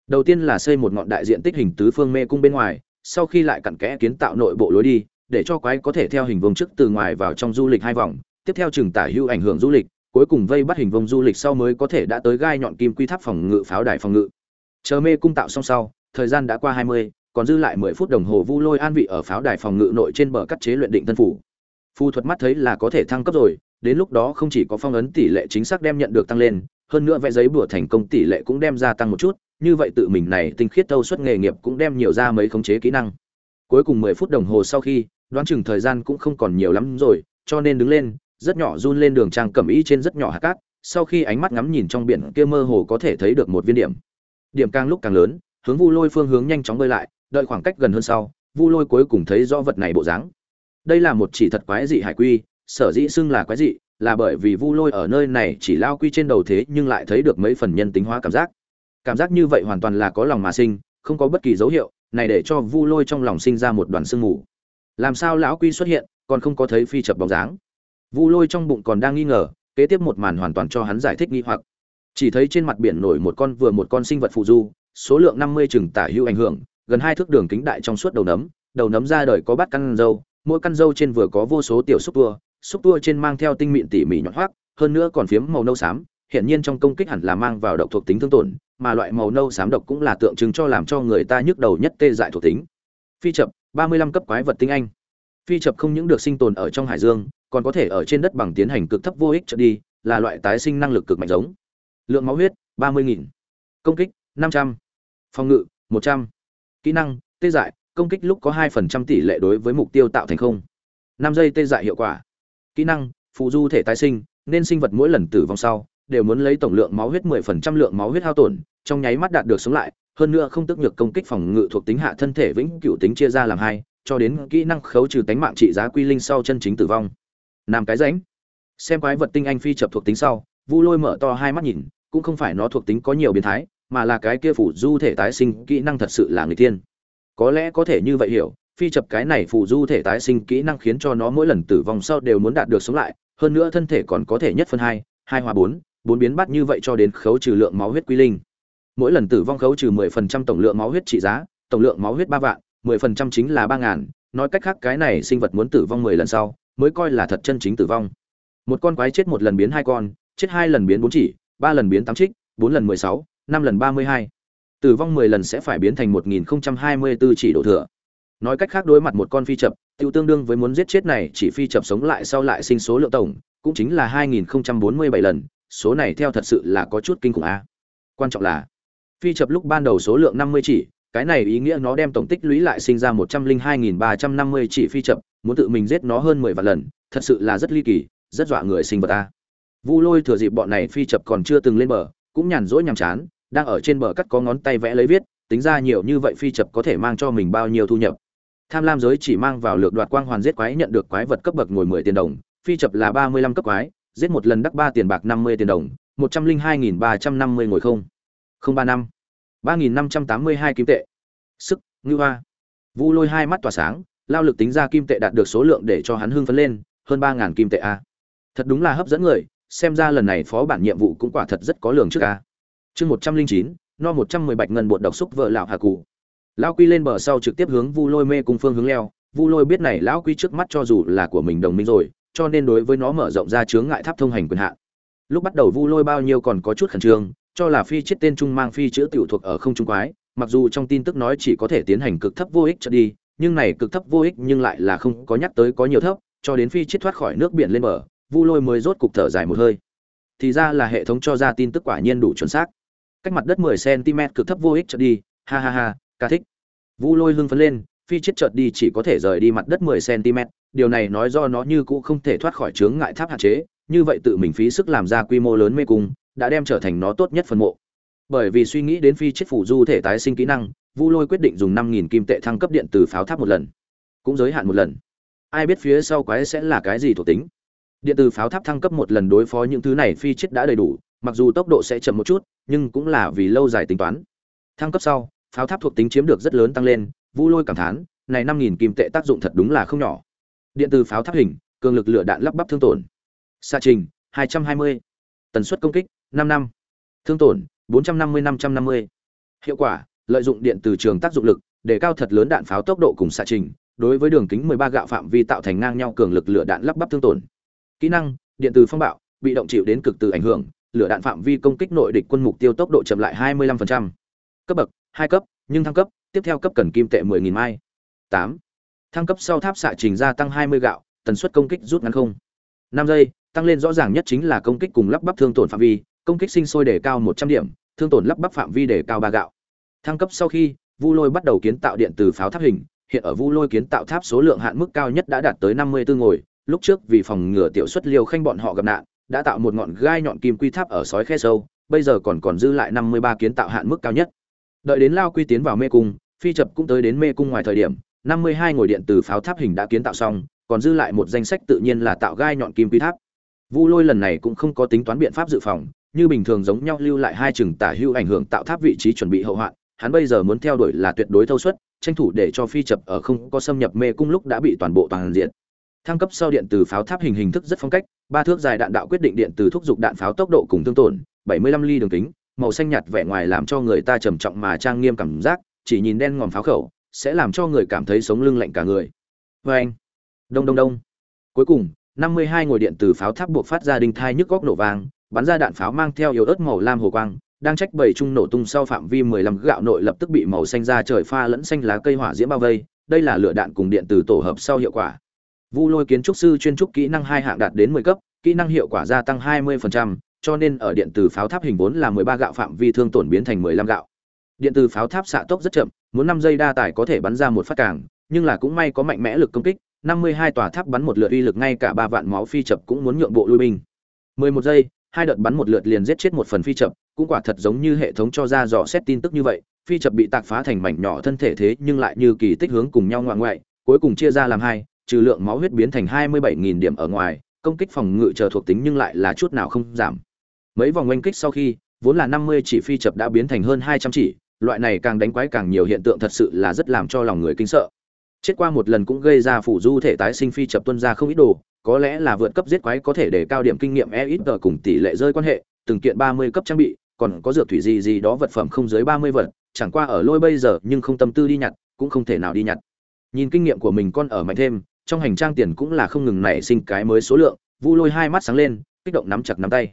Đầu tiên là xây một ngọn đại diện tích hình tứ phương mê cung bên ngoài, sau khi lại cặn kẽ kiến tạo nội bộ lối đi, để cho quái có thể theo hình vông trước từ ngoài vào trong du lịch hai vòng, tiếp theo chừng tả hưu ảnh hưởng du lịch, cuối cùng vây bắt hình vông du lịch sau mới có thể đã tới gai nhọn kim quy tháp phòng ngự pháo đài phòng ngự. Chờ mê cung tạo xong sau, thời gian đã qua hai mươi, còn dư lại mười phút đồng hồ vu lôi an vị ở pháo đài phòng ngự nội trên bờ cắt chế luyện định thân phủ. Phu thuật mắt thấy là có thể thăng cấp rồi, đến lúc đó không chỉ có phong ấn tỷ lệ chính xác đem nhận được tăng lên hơn nữa vẽ giấy bùa thành công tỷ lệ cũng đem gia tăng một chút, như vậy tự mình này tinh khiết thâu suất nghề nghiệp cũng đem nhiều ra mấy khống chế kỹ năng. Cuối cùng mười phút đồng hồ sau khi, đoán chừng thời gian cũng không còn nhiều lắm rồi, cho nên đứng lên, rất nhỏ run lên đường trang cẩm ý trên rất nhỏ hạt cát, sau khi ánh mắt ngắm nhìn trong biển kia mơ hồ có thể thấy được một viên điểm. Điểm càng lúc càng lớn, hướng vu lôi phương hướng nhanh chóng bơi lại, đợi khoảng cách gần hơn sau, vu lôi cuối cùng thấy rõ vật này bộ dáng. Đây là một chỉ thật quái dị hải quy, sở dĩ xưng là quái dị là bởi vì vu lôi ở nơi này chỉ lao quy trên đầu thế nhưng lại thấy được mấy phần nhân tính hóa cảm giác. Cảm giác như vậy hoàn toàn là có lòng mà sinh, không có bất kỳ dấu hiệu, này để cho vu lôi trong lòng sinh ra một đoàn sương mù. Làm sao lão quy xuất hiện, còn không có thấy phi chập bóng dáng. Vu lôi trong bụng còn đang nghi ngờ, kế tiếp một màn hoàn toàn cho hắn giải thích nghi hoặc. Chỉ thấy trên mặt biển nổi một con vừa một con sinh vật phụ du, số lượng năm mươi chừng tả hữu ảnh hưởng, gần hai thước đường kính đại trong suốt đầu nấm đầu nấm ra đời có bát căn dâu, mỗi căn dâu trên vừa có vô số tiểu xúc tua xúc tua trên mang theo tinh mịn tỉ mỉ nhọn hoác, hơn nữa còn phiếm màu nâu xám, hiện nhiên trong công kích hẳn là mang vào độc thuộc tính thương tổn, mà loại màu nâu xám độc cũng là tượng trưng cho làm cho người ta nhức đầu nhất tê dại thuộc tính. Phi chập ba mươi lăm cấp quái vật tinh anh. Phi chập không những được sinh tồn ở trong hải dương, còn có thể ở trên đất bằng tiến hành cực thấp vô ích trở đi, là loại tái sinh năng lực cực mạnh giống. Lượng máu huyết, ba mươi nghìn. Công kích, năm trăm. Phòng ngự, một trăm. Kỹ năng, tê dại, công kích lúc có hai phần trăm tỷ lệ đối với mục tiêu tạo thành không. năm giây tê dại hiệu quả kỹ năng phụ du thể tái sinh, nên sinh vật mỗi lần tử vong sau đều muốn lấy tổng lượng máu huyết mười phần trăm lượng máu huyết hao tổn, trong nháy mắt đạt được sống lại, hơn nữa không tức nhược công kích phòng ngự thuộc tính hạ thân thể vĩnh cửu tính chia ra làm hai, cho đến kỹ năng khấu trừ tánh mạng trị giá quy linh sau chân chính tử vong. Nam cái rãnh. Xem quái vật tinh anh phi chập thuộc tính sau, vu lôi mở to hai mắt nhìn, cũng không phải nó thuộc tính có nhiều biến thái, mà là cái kia phủ du thể tái sinh kỹ năng thật sự là người tiên. Có lẽ có thể như vậy hiểu phi chập cái này phù du thể tái sinh kỹ năng khiến cho nó mỗi lần tử vong sau đều muốn đạt được sống lại, hơn nữa thân thể còn có thể nhất phân hai hai hòa bốn bốn biến bắt như vậy cho đến khấu trừ lượng máu huyết quy linh. Mỗi lần tử vong khấu trừ mười phần trăm tổng lượng máu huyết trị giá, tổng lượng máu huyết ba vạn, mười phần trăm chính là ba ngàn, nói cách khác cái này sinh vật muốn tử vong mười lần sau, mới coi là thật chân chính tử vong. Một con quái chết một lần biến hai con, chết hai lần biến bốn chỉ, ba lần biến tám trích, bốn lần mười sáu, năm lần ba mươi hai. Tử vong mười lần sẽ phải biến thành một nghìn không trăm hai mươi bốn chỉ độ thừa nói cách khác đối mặt một con phi chập tiêu tương đương với muốn giết chết này, chỉ phi chập sống lại sau lại sinh số lượng tổng, cũng chính là hai nghìn không trăm bốn mươi bảy lần, số này theo thật sự là có chút kinh khủng a quan trọng là, phi chập lúc ban đầu số lượng năm mươi chỉ, cái này ý nghĩa nó đem tổng tích lũy lại sinh ra một trăm linh hai nghìn ba trăm năm mươi chỉ phi chập muốn tự mình giết nó hơn mười vạn lần, thật sự là rất ly kỳ, rất dọa người sinh vật a. vu lôi thừa dịp bọn này phi chập còn chưa từng lên bờ, cũng nhàn rỗi nhàm chán, đang ở trên bờ cắt có ngón tay vẽ lấy viết, tính ra nhiều như vậy phi chập có thể mang cho mình bao nhiêu thu nhập tham lam giới chỉ mang vào lược đoạt quang hoàn giết quái nhận được quái vật cấp bậc ngồi mười tiền đồng, phi chập là ba mươi lăm cấp quái, giết một lần đắc ba tiền bạc năm mươi tiền đồng, một trăm linh hai nghìn ba trăm năm mươi ngồi không. Không ba năm. Ba nghìn năm trăm tám mươi hai kim tệ. Sức, ngư hoa. Vu lôi hai mắt tỏa sáng, lao lực tính ra kim tệ đạt được số lượng để cho hắn hưng phấn lên, hơn ba ngàn kim tệ a. Thật đúng là hấp dẫn người, xem ra lần này phó bản nhiệm vụ cũng quả thật rất có lường trước a. Chương một trăm linh chín, no một trăm mười bạch ngân bột độc xúc vợ lão hà cụ lão quy lên bờ sau trực tiếp hướng vu lôi mê cung phương hướng leo. Vu lôi biết này lão quy trước mắt cho dù là của mình đồng minh rồi, cho nên đối với nó mở rộng ra chướng ngại tháp thông hành quyền hạn. Lúc bắt đầu vu lôi bao nhiêu còn có chút khẩn trương, cho là phi chết tên trung mang phi chữ tiểu thuộc ở không trung quái, mặc dù trong tin tức nói chỉ có thể tiến hành cực thấp vô ích trở đi, nhưng này cực thấp vô ích nhưng lại là không có nhắc tới có nhiều thấp, cho đến phi chết thoát khỏi nước biển lên bờ, vu lôi mới rốt cục thở dài một hơi. Thì ra là hệ thống cho ra tin tức quả nhiên đủ chuẩn xác. Cách mặt đất 10 cm cực thấp vô ích trở đi, ha ha ha ca thích vu lôi hưng phấn lên phi chết chợt đi chỉ có thể rời đi mặt đất 10 cm, điều này nói do nó như cũ không thể thoát khỏi chướng ngại tháp hạn chế, như vậy tự mình phí sức làm ra quy mô lớn mê cung, đã đem trở thành nó tốt nhất phần mộ. Bởi vì suy nghĩ đến phi chết phủ du thể tái sinh kỹ năng, Vu Lôi quyết định dùng 5000 kim tệ thăng cấp điện từ pháo tháp một lần, cũng giới hạn một lần. Ai biết phía sau quái sẽ là cái gì thuộc tính. Điện từ pháo tháp thăng cấp một lần đối phó những thứ này phi chết đã đầy đủ, mặc dù tốc độ sẽ chậm một chút, nhưng cũng là vì lâu dài tính toán. Thăng cấp sau, pháo tháp thuộc tính chiếm được rất lớn tăng lên, Vu Lôi cảm thán, này 5000 kim tệ tác dụng thật đúng là không nhỏ. Điện từ pháo tháp hình, cường lực lửa đạn lắp bắp thương tổn. Xạ trình 220. Tần suất công kích 5 năm. Thương tổn 450-550. Hiệu quả, lợi dụng điện từ trường tác dụng lực, để cao thật lớn đạn pháo tốc độ cùng xạ trình, đối với đường kính 13 gạo phạm vi tạo thành ngang nhau cường lực lửa đạn lắp bắp thương tổn. Kỹ năng, điện từ phong bạo, bị động chịu đến cực từ ảnh hưởng, lửa đạn phạm vi công kích nội địch quân mục tiêu tốc độ chậm lại 25%. Cấp bậc, hai cấp, nhưng thăng cấp, tiếp theo cấp cần kim tệ 10000 mai. tám, Thăng cấp sau tháp xạ trình gia tăng 20 gạo, tần suất công kích rút ngắn không. năm giây, tăng lên rõ ràng nhất chính là công kích cùng lắp bắp thương tổn phạm vi, công kích sinh sôi để cao 100 điểm, thương tổn lắp bắp phạm vi để cao ba gạo. Thăng cấp sau khi, Vu Lôi bắt đầu kiến tạo điện từ pháo tháp hình, hiện ở Vu Lôi kiến tạo tháp số lượng hạn mức cao nhất đã đạt tới 54 ngồi, lúc trước vì phòng ngừa tiểu suất liều khanh bọn họ gặp nạn, đã tạo một ngọn gai nhọn kim quy tháp ở sói khe sâu, bây giờ còn còn dư lại 53 kiến tạo hạn mức cao nhất. Đợi đến Lao Quy tiến vào mê cung, phi chập cũng tới đến mê cung ngoài thời điểm, 52 ngồi điện từ pháo tháp hình đã kiến tạo xong, còn dư lại một danh sách tự nhiên là tạo gai nhọn kim quy tháp. Vu Lôi lần này cũng không có tính toán biện pháp dự phòng, như bình thường giống nhau lưu lại hai chừng tả hưu ảnh hưởng tạo tháp vị trí chuẩn bị hậu hoạn, hắn bây giờ muốn theo đuổi là tuyệt đối thâu suất, tranh thủ để cho phi chập ở không có xâm nhập mê cung lúc đã bị toàn bộ toàn diện. Thăng cấp sau điện từ pháo tháp hình hình thức rất phong cách, ba thước dài đạn đạo quyết định điện từ thúc giục đạn pháo tốc độ cùng tương tổn, 75 ly đường kính, màu xanh nhạt vẻ ngoài làm cho người ta trầm trọng mà trang nghiêm cảm giác, chỉ nhìn đen ngòm pháo khẩu, sẽ làm cho người cảm thấy sống lưng lạnh cả người. Oeng. Đông đông đông. Cuối cùng, 52 ngồi điện từ pháo tháp buộc phát ra đinh thai nhức góc nổ vang, bắn ra đạn pháo mang theo yếu ớt màu lam hồ quang, đang trách bảy trung nổ tung sau phạm vi 15 gạo nội lập tức bị màu xanh ra trời pha lẫn xanh lá cây hỏa diễm bao vây, đây là lửa đạn cùng điện từ tổ hợp sau hiệu quả. Vu Lôi kiến trúc sư chuyên trúc kỹ năng hai hạng đạt đến 10 cấp, kỹ năng hiệu quả gia tăng 20%, cho nên ở điện từ pháo tháp hình vốn là 13 gạo phạm vi thương tổn biến thành 15 gạo. Điện từ pháo tháp xạ tốc rất chậm, muốn 5 giây đa tải có thể bắn ra một phát càng, nhưng là cũng may có mạnh mẽ lực công kích, 52 tòa tháp bắn một lượt uy lực ngay cả ba vạn máu phi chập cũng muốn nhượng bộ lui binh. 11 giây, hai đợt bắn một lượt liền giết chết một phần phi chập, cũng quả thật giống như hệ thống cho ra dò xét tin tức như vậy, phi chập bị tạc phá thành mảnh nhỏ thân thể thế nhưng lại như kỳ tích hướng cùng nhau ngoạn ngoại, cuối cùng chia ra làm hai, trừ lượng máu huyết biến thành 27000 điểm ở ngoài, công kích phòng ngự chờ thuộc tính nhưng lại là chút nào không giảm. Mấy vòng oanh kích sau khi, vốn là 50 chỉ phi chập đã biến thành hơn 200 chỉ, loại này càng đánh quái càng nhiều hiện tượng thật sự là rất làm cho lòng người kinh sợ. Chết qua một lần cũng gây ra phủ du thể tái sinh phi chập tuân ra không ít đồ có lẽ là vượt cấp giết quái có thể để cao điểm kinh nghiệm e ít tờ cùng tỷ lệ rơi quan hệ từng kiện ba mươi cấp trang bị còn có dược thủy gì gì đó vật phẩm không dưới ba mươi vật chẳng qua ở lôi bây giờ nhưng không tâm tư đi nhặt cũng không thể nào đi nhặt. Nhìn kinh nghiệm của mình con ở mạnh thêm trong hành trang tiền cũng là không ngừng nảy sinh cái mới số lượng vu lôi hai mắt sáng lên kích động nắm chặt nắm tay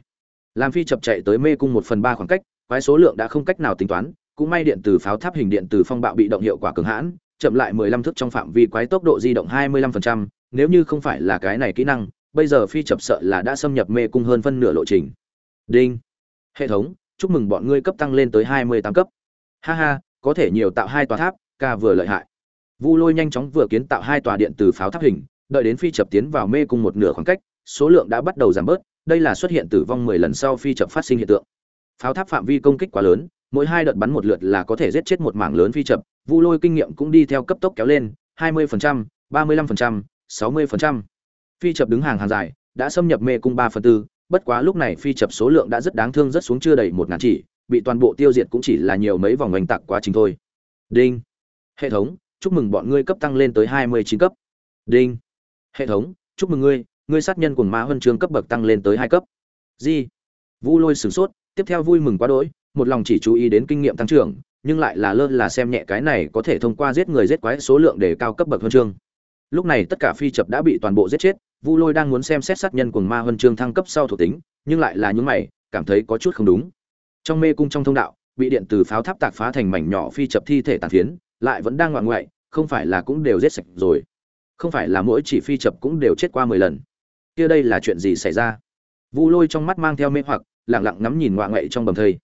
làm phi chập chạy tới mê cung một phần ba khoảng cách quái số lượng đã không cách nào tính toán cũng may điện từ pháo tháp hình điện từ phong bạo bị động hiệu quả cường hãn chậm lại 15 thước trong phạm vi quái tốc độ di động 25%, nếu như không phải là cái này kỹ năng, bây giờ phi chập sợ là đã xâm nhập mê cung hơn phân nửa lộ trình. Đinh. Hệ thống, chúc mừng bọn ngươi cấp tăng lên tới 28 cấp. Ha ha, có thể nhiều tạo hai tòa tháp, ca vừa lợi hại. Vu Lôi nhanh chóng vừa kiến tạo hai tòa điện từ pháo tháp hình, đợi đến phi chập tiến vào mê cung một nửa khoảng cách, số lượng đã bắt đầu giảm bớt, đây là xuất hiện tử vong 10 lần sau phi chập phát sinh hiện tượng. Pháo tháp phạm vi công kích quá lớn, mỗi hai đợt bắn một lượt là có thể giết chết một mảng lớn phi chập, Vu Lôi kinh nghiệm cũng đi theo cấp tốc kéo lên, 20%, 35%, 60%. Phi chập đứng hàng hàng dài, đã xâm nhập mê cung 3 phần 4, bất quá lúc này phi chập số lượng đã rất đáng thương rất xuống chưa đầy 1000 chỉ, bị toàn bộ tiêu diệt cũng chỉ là nhiều mấy vòng oanh tạc quá trình thôi. Đinh. Hệ thống, chúc mừng bọn ngươi cấp tăng lên tới 29 cấp. Đinh. Hệ thống, chúc mừng ngươi, ngươi sát nhân cuồng Ma Huân Chương cấp bậc tăng lên tới 2 cấp. Gì? Vu Lôi sửng sốt, tiếp theo vui mừng quá đỗi, một lòng chỉ chú ý đến kinh nghiệm tăng trưởng, nhưng lại là lơ là xem nhẹ cái này có thể thông qua giết người giết quái số lượng để cao cấp bậc huân chương. Lúc này tất cả phi chập đã bị toàn bộ giết chết, Vu Lôi đang muốn xem xét sát nhân cuồng ma huân chương thăng cấp sau thuộc tính, nhưng lại là những mày, cảm thấy có chút không đúng. Trong mê cung trong thông đạo, bị điện từ pháo tháp tạc phá thành mảnh nhỏ phi chập thi thể tàn phiến, lại vẫn đang ngoạn ngoại, không phải là cũng đều giết sạch rồi. Không phải là mỗi chỉ phi chập cũng đều chết qua 10 lần. Kia đây là chuyện gì xảy ra? Vu Lôi trong mắt mang theo mê hoặc, lặng lặng ngắm nhìn ngoạ ngoại trong bầm thây.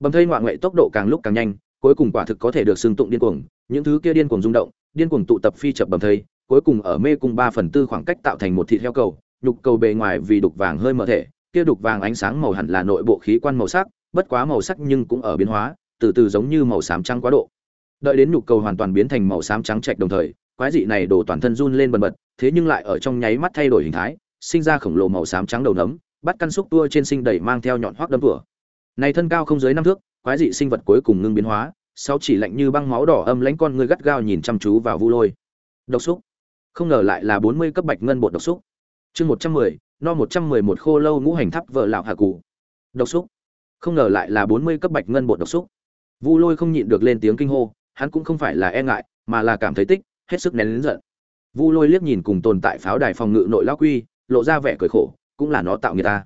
Bầm thây ngoạ ngoại tốc độ càng lúc càng nhanh, cuối cùng quả thực có thể được xưng tụng điên cuồng, những thứ kia điên cuồng rung động điên cuồng tụ tập phi chập bầm thây cuối cùng ở mê cung ba phần tư khoảng cách tạo thành một thịt heo cầu nhục cầu bề ngoài vì đục vàng hơi mở thể kia đục vàng ánh sáng màu hẳn là nội bộ khí quan màu sắc bất quá màu sắc nhưng cũng ở biến hóa từ từ giống như màu xám trắng quá độ đợi đến nhục cầu hoàn toàn biến thành màu xám trắng trạch đồng thời quái dị này đổ toàn thân run lên bần bật thế nhưng lại ở trong nháy mắt thay đổi hình thái sinh ra khổng lồ màu xám trắng đầu nấm, bắt căn xúc tua trên sinh đầy mang theo nhọn hoác đâm tủa. Này thân cao không dưới năm thước, quái dị sinh vật cuối cùng ngưng biến hóa, sau chỉ lạnh như băng máu đỏ âm lãnh con người gắt gao nhìn chăm chú vào vu lôi. Độc xúc. Không ngờ lại là bốn mươi cấp bạch ngân bột độc xúc. Chương một trăm mười, no một trăm mười một khô lâu ngũ hành thắp vợ lạo hạ cụ độc xúc. Không ngờ lại là bốn mươi cấp bạch ngân bột độc xúc. Vu lôi không nhịn được lên tiếng kinh hô, hắn cũng không phải là e ngại, mà là cảm thấy tích, hết sức nén lớn giận. Vu lôi liếc nhìn cùng tồn tại pháo đài phòng ngự nội lao quy lộ ra vẻ cười khổ, cũng là nó tạo người ta.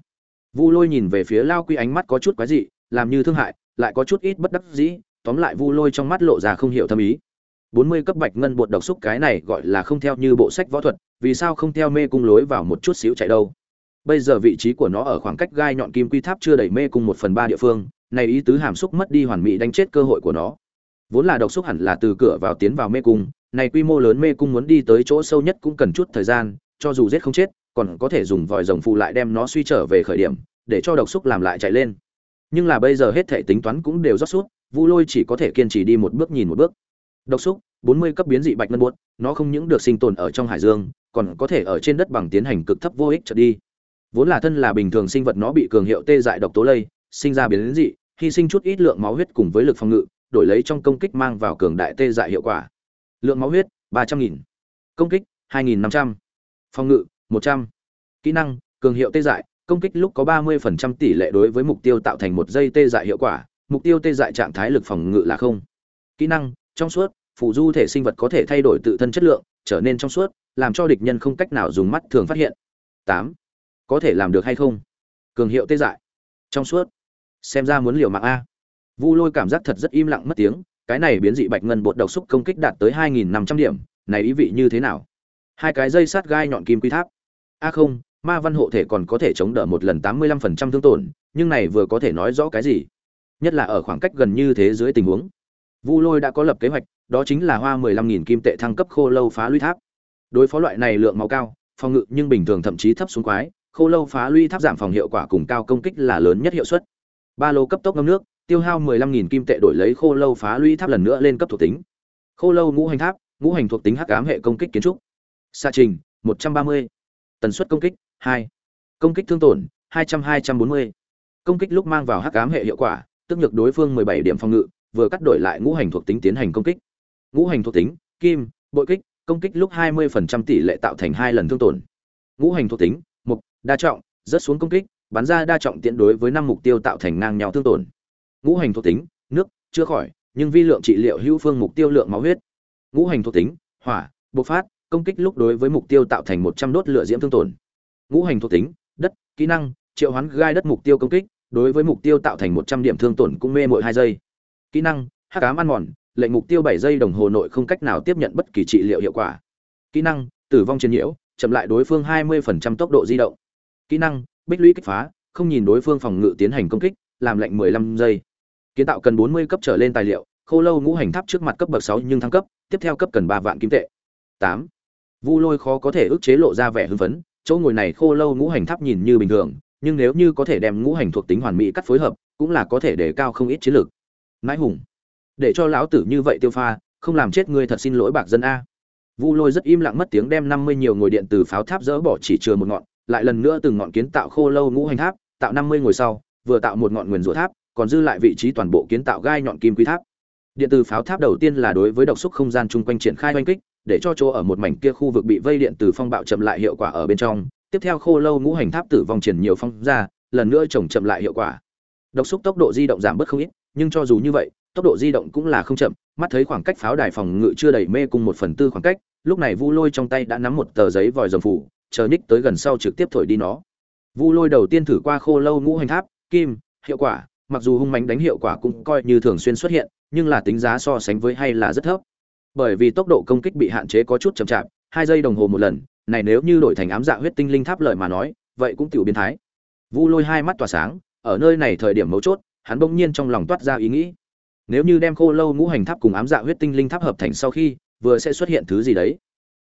Vu lôi nhìn về phía lao quy ánh mắt có chút quái dị, làm như thương hại, lại có chút ít bất đắc dĩ, tóm lại vu lôi trong mắt lộ ra không hiểu thâm ý. Bốn mươi cấp bạch ngân bột độc xúc cái này gọi là không theo như bộ sách võ thuật, vì sao không theo mê cung lối vào một chút xíu chạy đâu? Bây giờ vị trí của nó ở khoảng cách gai nhọn kim quy tháp chưa đẩy mê cung một phần ba địa phương, này ý tứ hàm xúc mất đi hoàn mỹ đánh chết cơ hội của nó. Vốn là độc xúc hẳn là từ cửa vào tiến vào mê cung, này quy mô lớn mê cung muốn đi tới chỗ sâu nhất cũng cần chút thời gian, cho dù giết không chết còn có thể dùng vòi rồng phụ lại đem nó suy trở về khởi điểm, để cho độc xúc làm lại chạy lên. Nhưng là bây giờ hết thể tính toán cũng đều rót suốt vu lôi chỉ có thể kiên trì đi một bước nhìn một bước. Độc xúc, bốn mươi cấp biến dị bạch ngân buốt nó không những được sinh tồn ở trong hải dương, còn có thể ở trên đất bằng tiến hành cực thấp vô ích trở đi. Vốn là thân là bình thường sinh vật nó bị cường hiệu tê dại độc tố lây, sinh ra biến dị, hy sinh chút ít lượng máu huyết cùng với lực phòng ngự, đổi lấy trong công kích mang vào cường đại tê dại hiệu quả. Lượng máu huyết, ba trăm nghìn. Công kích, hai nghìn năm trăm. Phòng ngự một trăm. Kỹ năng, cường hiệu tê dại, công kích lúc có ba mươi phần trăm tỷ lệ đối với mục tiêu tạo thành một dây tê dại hiệu quả, mục tiêu tê dại trạng thái lực phòng ngự là không. Kỹ năng, trong suốt, phụ du thể sinh vật có thể thay đổi tự thân chất lượng, trở nên trong suốt, làm cho địch nhân không cách nào dùng mắt thường phát hiện. Tám. Có thể làm được hay không? Cường hiệu tê dại. Trong suốt. Xem ra muốn liều mạng a. Vu lôi cảm giác thật rất im lặng mất tiếng, cái này biến dị bạch ngân bột độc xúc công kích đạt tới hai nghìn năm trăm điểm, này ý vị như thế nào? Hai cái dây sát gai nhọn kim quy tháp a không, ma văn hộ thể còn có thể chống đỡ một lần tám mươi lăm phần trăm thương tổn, nhưng này vừa có thể nói rõ cái gì? Nhất là ở khoảng cách gần như thế dưới tình huống. Vu lôi đã có lập kế hoạch, đó chính là hoa mười lăm nghìn kim tệ thăng cấp khô lâu phá lũy tháp. Đối phó loại này lượng máu cao, phòng ngự nhưng bình thường thậm chí thấp xuống quái, khô lâu phá lũy tháp giảm phòng hiệu quả cùng cao công kích là lớn nhất hiệu suất. Ba lô cấp tốc ngâm nước, tiêu hao mười lăm nghìn kim tệ đổi lấy khô lâu phá lũy tháp lần nữa lên cấp thuộc tính. Khô lâu ngũ hành tháp, ngũ hành thuộc tính hắc ám hệ công kích kiến trúc. Xa trình, một trăm ba mươi tần suất công kích, hai. Công kích thương tổn, hai trăm hai trăm bốn mươi. Công kích lúc mang vào hắc ám hệ hiệu quả, tức nhược đối phương mười bảy điểm phòng ngự, vừa cắt đổi lại ngũ hành thuộc tính tiến hành công kích. Ngũ hành thuộc tính, kim, bội kích, công kích lúc hai mươi phần trăm tỷ lệ tạo thành hai lần thương tổn. Ngũ hành thuộc tính, mục, đa trọng rất xuống công kích, bắn ra đa trọng tiện đối với năm mục tiêu tạo thành ngang nhau thương tổn. Ngũ hành thuộc tính, nước, chưa khỏi, nhưng vi lượng trị liệu hữu phương mục tiêu lượng máu huyết. Ngũ hành thuộc tính, hỏa, bộc phát công kích lúc đối với mục tiêu tạo thành một trăm đốt lửa diễm thương tổn. Ngũ hành thuộc tính, đất, kỹ năng, triệu hoán gai đất mục tiêu công kích, đối với mục tiêu tạo thành một trăm điểm thương tổn cũng mê mỗi hai giây. Kỹ năng, hắc ám ăn mòn, lệnh mục tiêu bảy giây đồng hồ nội không cách nào tiếp nhận bất kỳ trị liệu hiệu quả. Kỹ năng, tử vong chiến nhiễu, chậm lại đối phương hai 20% tốc độ di động. Kỹ năng, bích lũy kích phá, không nhìn đối phương phòng ngự tiến hành công kích, làm lệnh 15 giây. Kiến tạo cần 40 cấp trở lên tài liệu, khô lâu ngũ hành tháp trước mặt cấp bậc 6 nhưng thăng cấp, tiếp theo cấp cần 3 vạn kim tệ. 8 vu lôi khó có thể ức chế lộ ra vẻ hưng phấn, chỗ ngồi này khô lâu ngũ hành tháp nhìn như bình thường, nhưng nếu như có thể đem ngũ hành thuộc tính hoàn mỹ cắt phối hợp, cũng là có thể để cao không ít chiến lược. Mãi hùng, để cho lão tử như vậy tiêu pha, không làm chết ngươi thật xin lỗi bạc dân a. Vu lôi rất im lặng mất tiếng đem năm mươi nhiều ngồi điện từ pháo tháp dỡ bỏ chỉ chừa một ngọn, lại lần nữa từng ngọn kiến tạo khô lâu ngũ hành tháp, tạo năm mươi ngồi sau, vừa tạo một ngọn nguyền rủa tháp, còn dư lại vị trí toàn bộ kiến tạo gai nhọn kim quý tháp. Điện từ pháo tháp đầu tiên là đối với độc xúc không gian chung quanh triển khai oanh kích để cho chỗ ở một mảnh kia khu vực bị vây điện từ phong bạo chậm lại hiệu quả ở bên trong. Tiếp theo khô lâu ngũ hành tháp tử vong triển nhiều phong ra, lần nữa trồng chậm lại hiệu quả. Độc xúc tốc độ di động giảm bớt không ít, nhưng cho dù như vậy, tốc độ di động cũng là không chậm. Mắt thấy khoảng cách pháo đài phòng ngự chưa đầy mê cùng một phần tư khoảng cách, lúc này vu lôi trong tay đã nắm một tờ giấy vòi rồng phủ, chờ ních tới gần sau trực tiếp thổi đi nó. Vu lôi đầu tiên thử qua khô lâu ngũ hành tháp, kim, hiệu quả, mặc dù hung mánh đánh hiệu quả cũng coi như thường xuyên xuất hiện, nhưng là tính giá so sánh với hay là rất thấp bởi vì tốc độ công kích bị hạn chế có chút chậm chạp, hai giây đồng hồ một lần, này nếu như đổi thành ám dạ huyết tinh linh tháp lợi mà nói, vậy cũng tiểu biến thái. Vu lôi hai mắt tỏa sáng, ở nơi này thời điểm mấu chốt, hắn bỗng nhiên trong lòng toát ra ý nghĩ. Nếu như đem khô lâu ngũ hành tháp cùng ám dạ huyết tinh linh tháp hợp thành sau khi, vừa sẽ xuất hiện thứ gì đấy?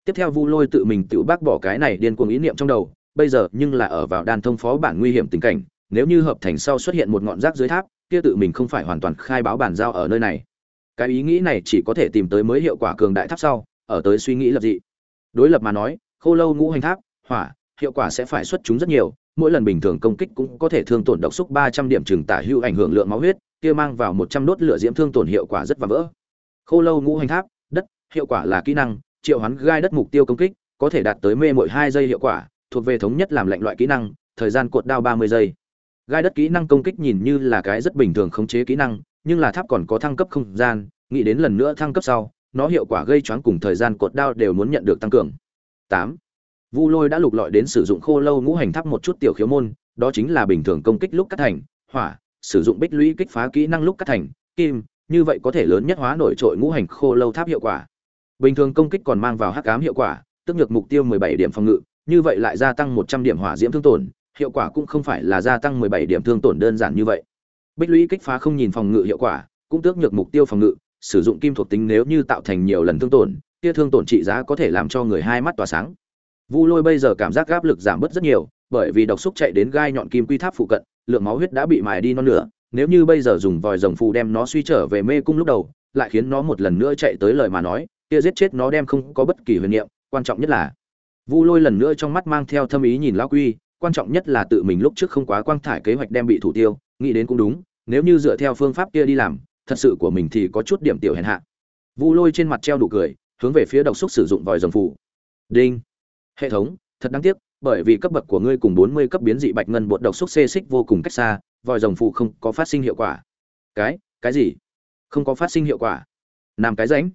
Tiếp theo vu lôi tự mình tự bác bỏ cái này điên cuồng ý niệm trong đầu, bây giờ nhưng là ở vào đan thông phó bản nguy hiểm tình cảnh, nếu như hợp thành sau xuất hiện một ngọn rác dưới tháp, kia tự mình không phải hoàn toàn khai báo bản giao ở nơi này cái ý nghĩ này chỉ có thể tìm tới mới hiệu quả cường đại tháp sau, ở tới suy nghĩ lập dị. Đối lập mà nói, khô lâu ngũ hành tháp, hỏa, hiệu quả sẽ phải xuất chúng rất nhiều, mỗi lần bình thường công kích cũng có thể thương tổn độc xúc ba trăm điểm trừng tả hưu ảnh hưởng lượng máu huyết, kia mang vào một trăm đốt lửa diễm thương tổn hiệu quả rất và vỡ. Khô lâu ngũ hành tháp, đất, hiệu quả là kỹ năng, triệu hoán gai đất mục tiêu công kích, có thể đạt tới mê mỗi hai giây hiệu quả, thuộc về thống nhất làm lệnh loại kỹ năng, thời gian cuột đao ba mươi giây. Gai đất kỹ năng công kích nhìn như là cái rất bình thường khống chế kỹ năng nhưng là tháp còn có thăng cấp không gian, nghĩ đến lần nữa thăng cấp sau, nó hiệu quả gây choáng cùng thời gian cột đao đều muốn nhận được tăng cường. Tám, vu lôi đã lục lọi đến sử dụng khô lâu ngũ hành tháp một chút tiểu khiếu môn, đó chính là bình thường công kích lúc cắt thành, hỏa, sử dụng bích lũy kích phá kỹ năng lúc cắt thành, kim, như vậy có thể lớn nhất hóa nổi trội ngũ hành khô lâu tháp hiệu quả. Bình thường công kích còn mang vào hắc ám hiệu quả, tức nhược mục tiêu 17 điểm phòng ngự, như vậy lại gia tăng 100 điểm hỏa diễm thương tổn, hiệu quả cũng không phải là gia tăng 17 điểm thương tổn đơn giản như vậy bích lũy kích phá không nhìn phòng ngự hiệu quả, cũng tước nhược mục tiêu phòng ngự, sử dụng kim thuộc tính nếu như tạo thành nhiều lần thương tổn kia thương tổn trị giá có thể làm cho người hai mắt tỏa sáng. Vu lôi bây giờ cảm giác áp lực giảm bớt rất nhiều, bởi vì độc xúc chạy đến gai nhọn kim quy tháp phụ cận, lượng máu huyết đã bị mài đi non nửa, nếu như bây giờ dùng vòi rồng phù đem nó suy trở về mê cung lúc đầu, lại khiến nó một lần nữa chạy tới lời mà nói kia giết chết nó đem không có bất kỳ huyền niệm, quan trọng nhất là vu lôi lần nữa trong mắt mang theo thâm ý nhìn lão quy, quan trọng nhất là tự mình lúc trước không quá quang thải kế hoạch đem bị thủ tiêu nghĩ đến cũng đúng nếu như dựa theo phương pháp kia đi làm thật sự của mình thì có chút điểm tiểu hèn hạ vu lôi trên mặt treo đủ cười hướng về phía độc xúc sử dụng vòi rồng phủ đinh hệ thống thật đáng tiếc bởi vì cấp bậc của ngươi cùng 40 cấp biến dị bạch ngân bột độc xúc xê xích vô cùng cách xa, vòi rồng phụ không có phát sinh hiệu quả. Cái, cái gì? Không có phát sinh hiệu quả? Nam cái rãnh.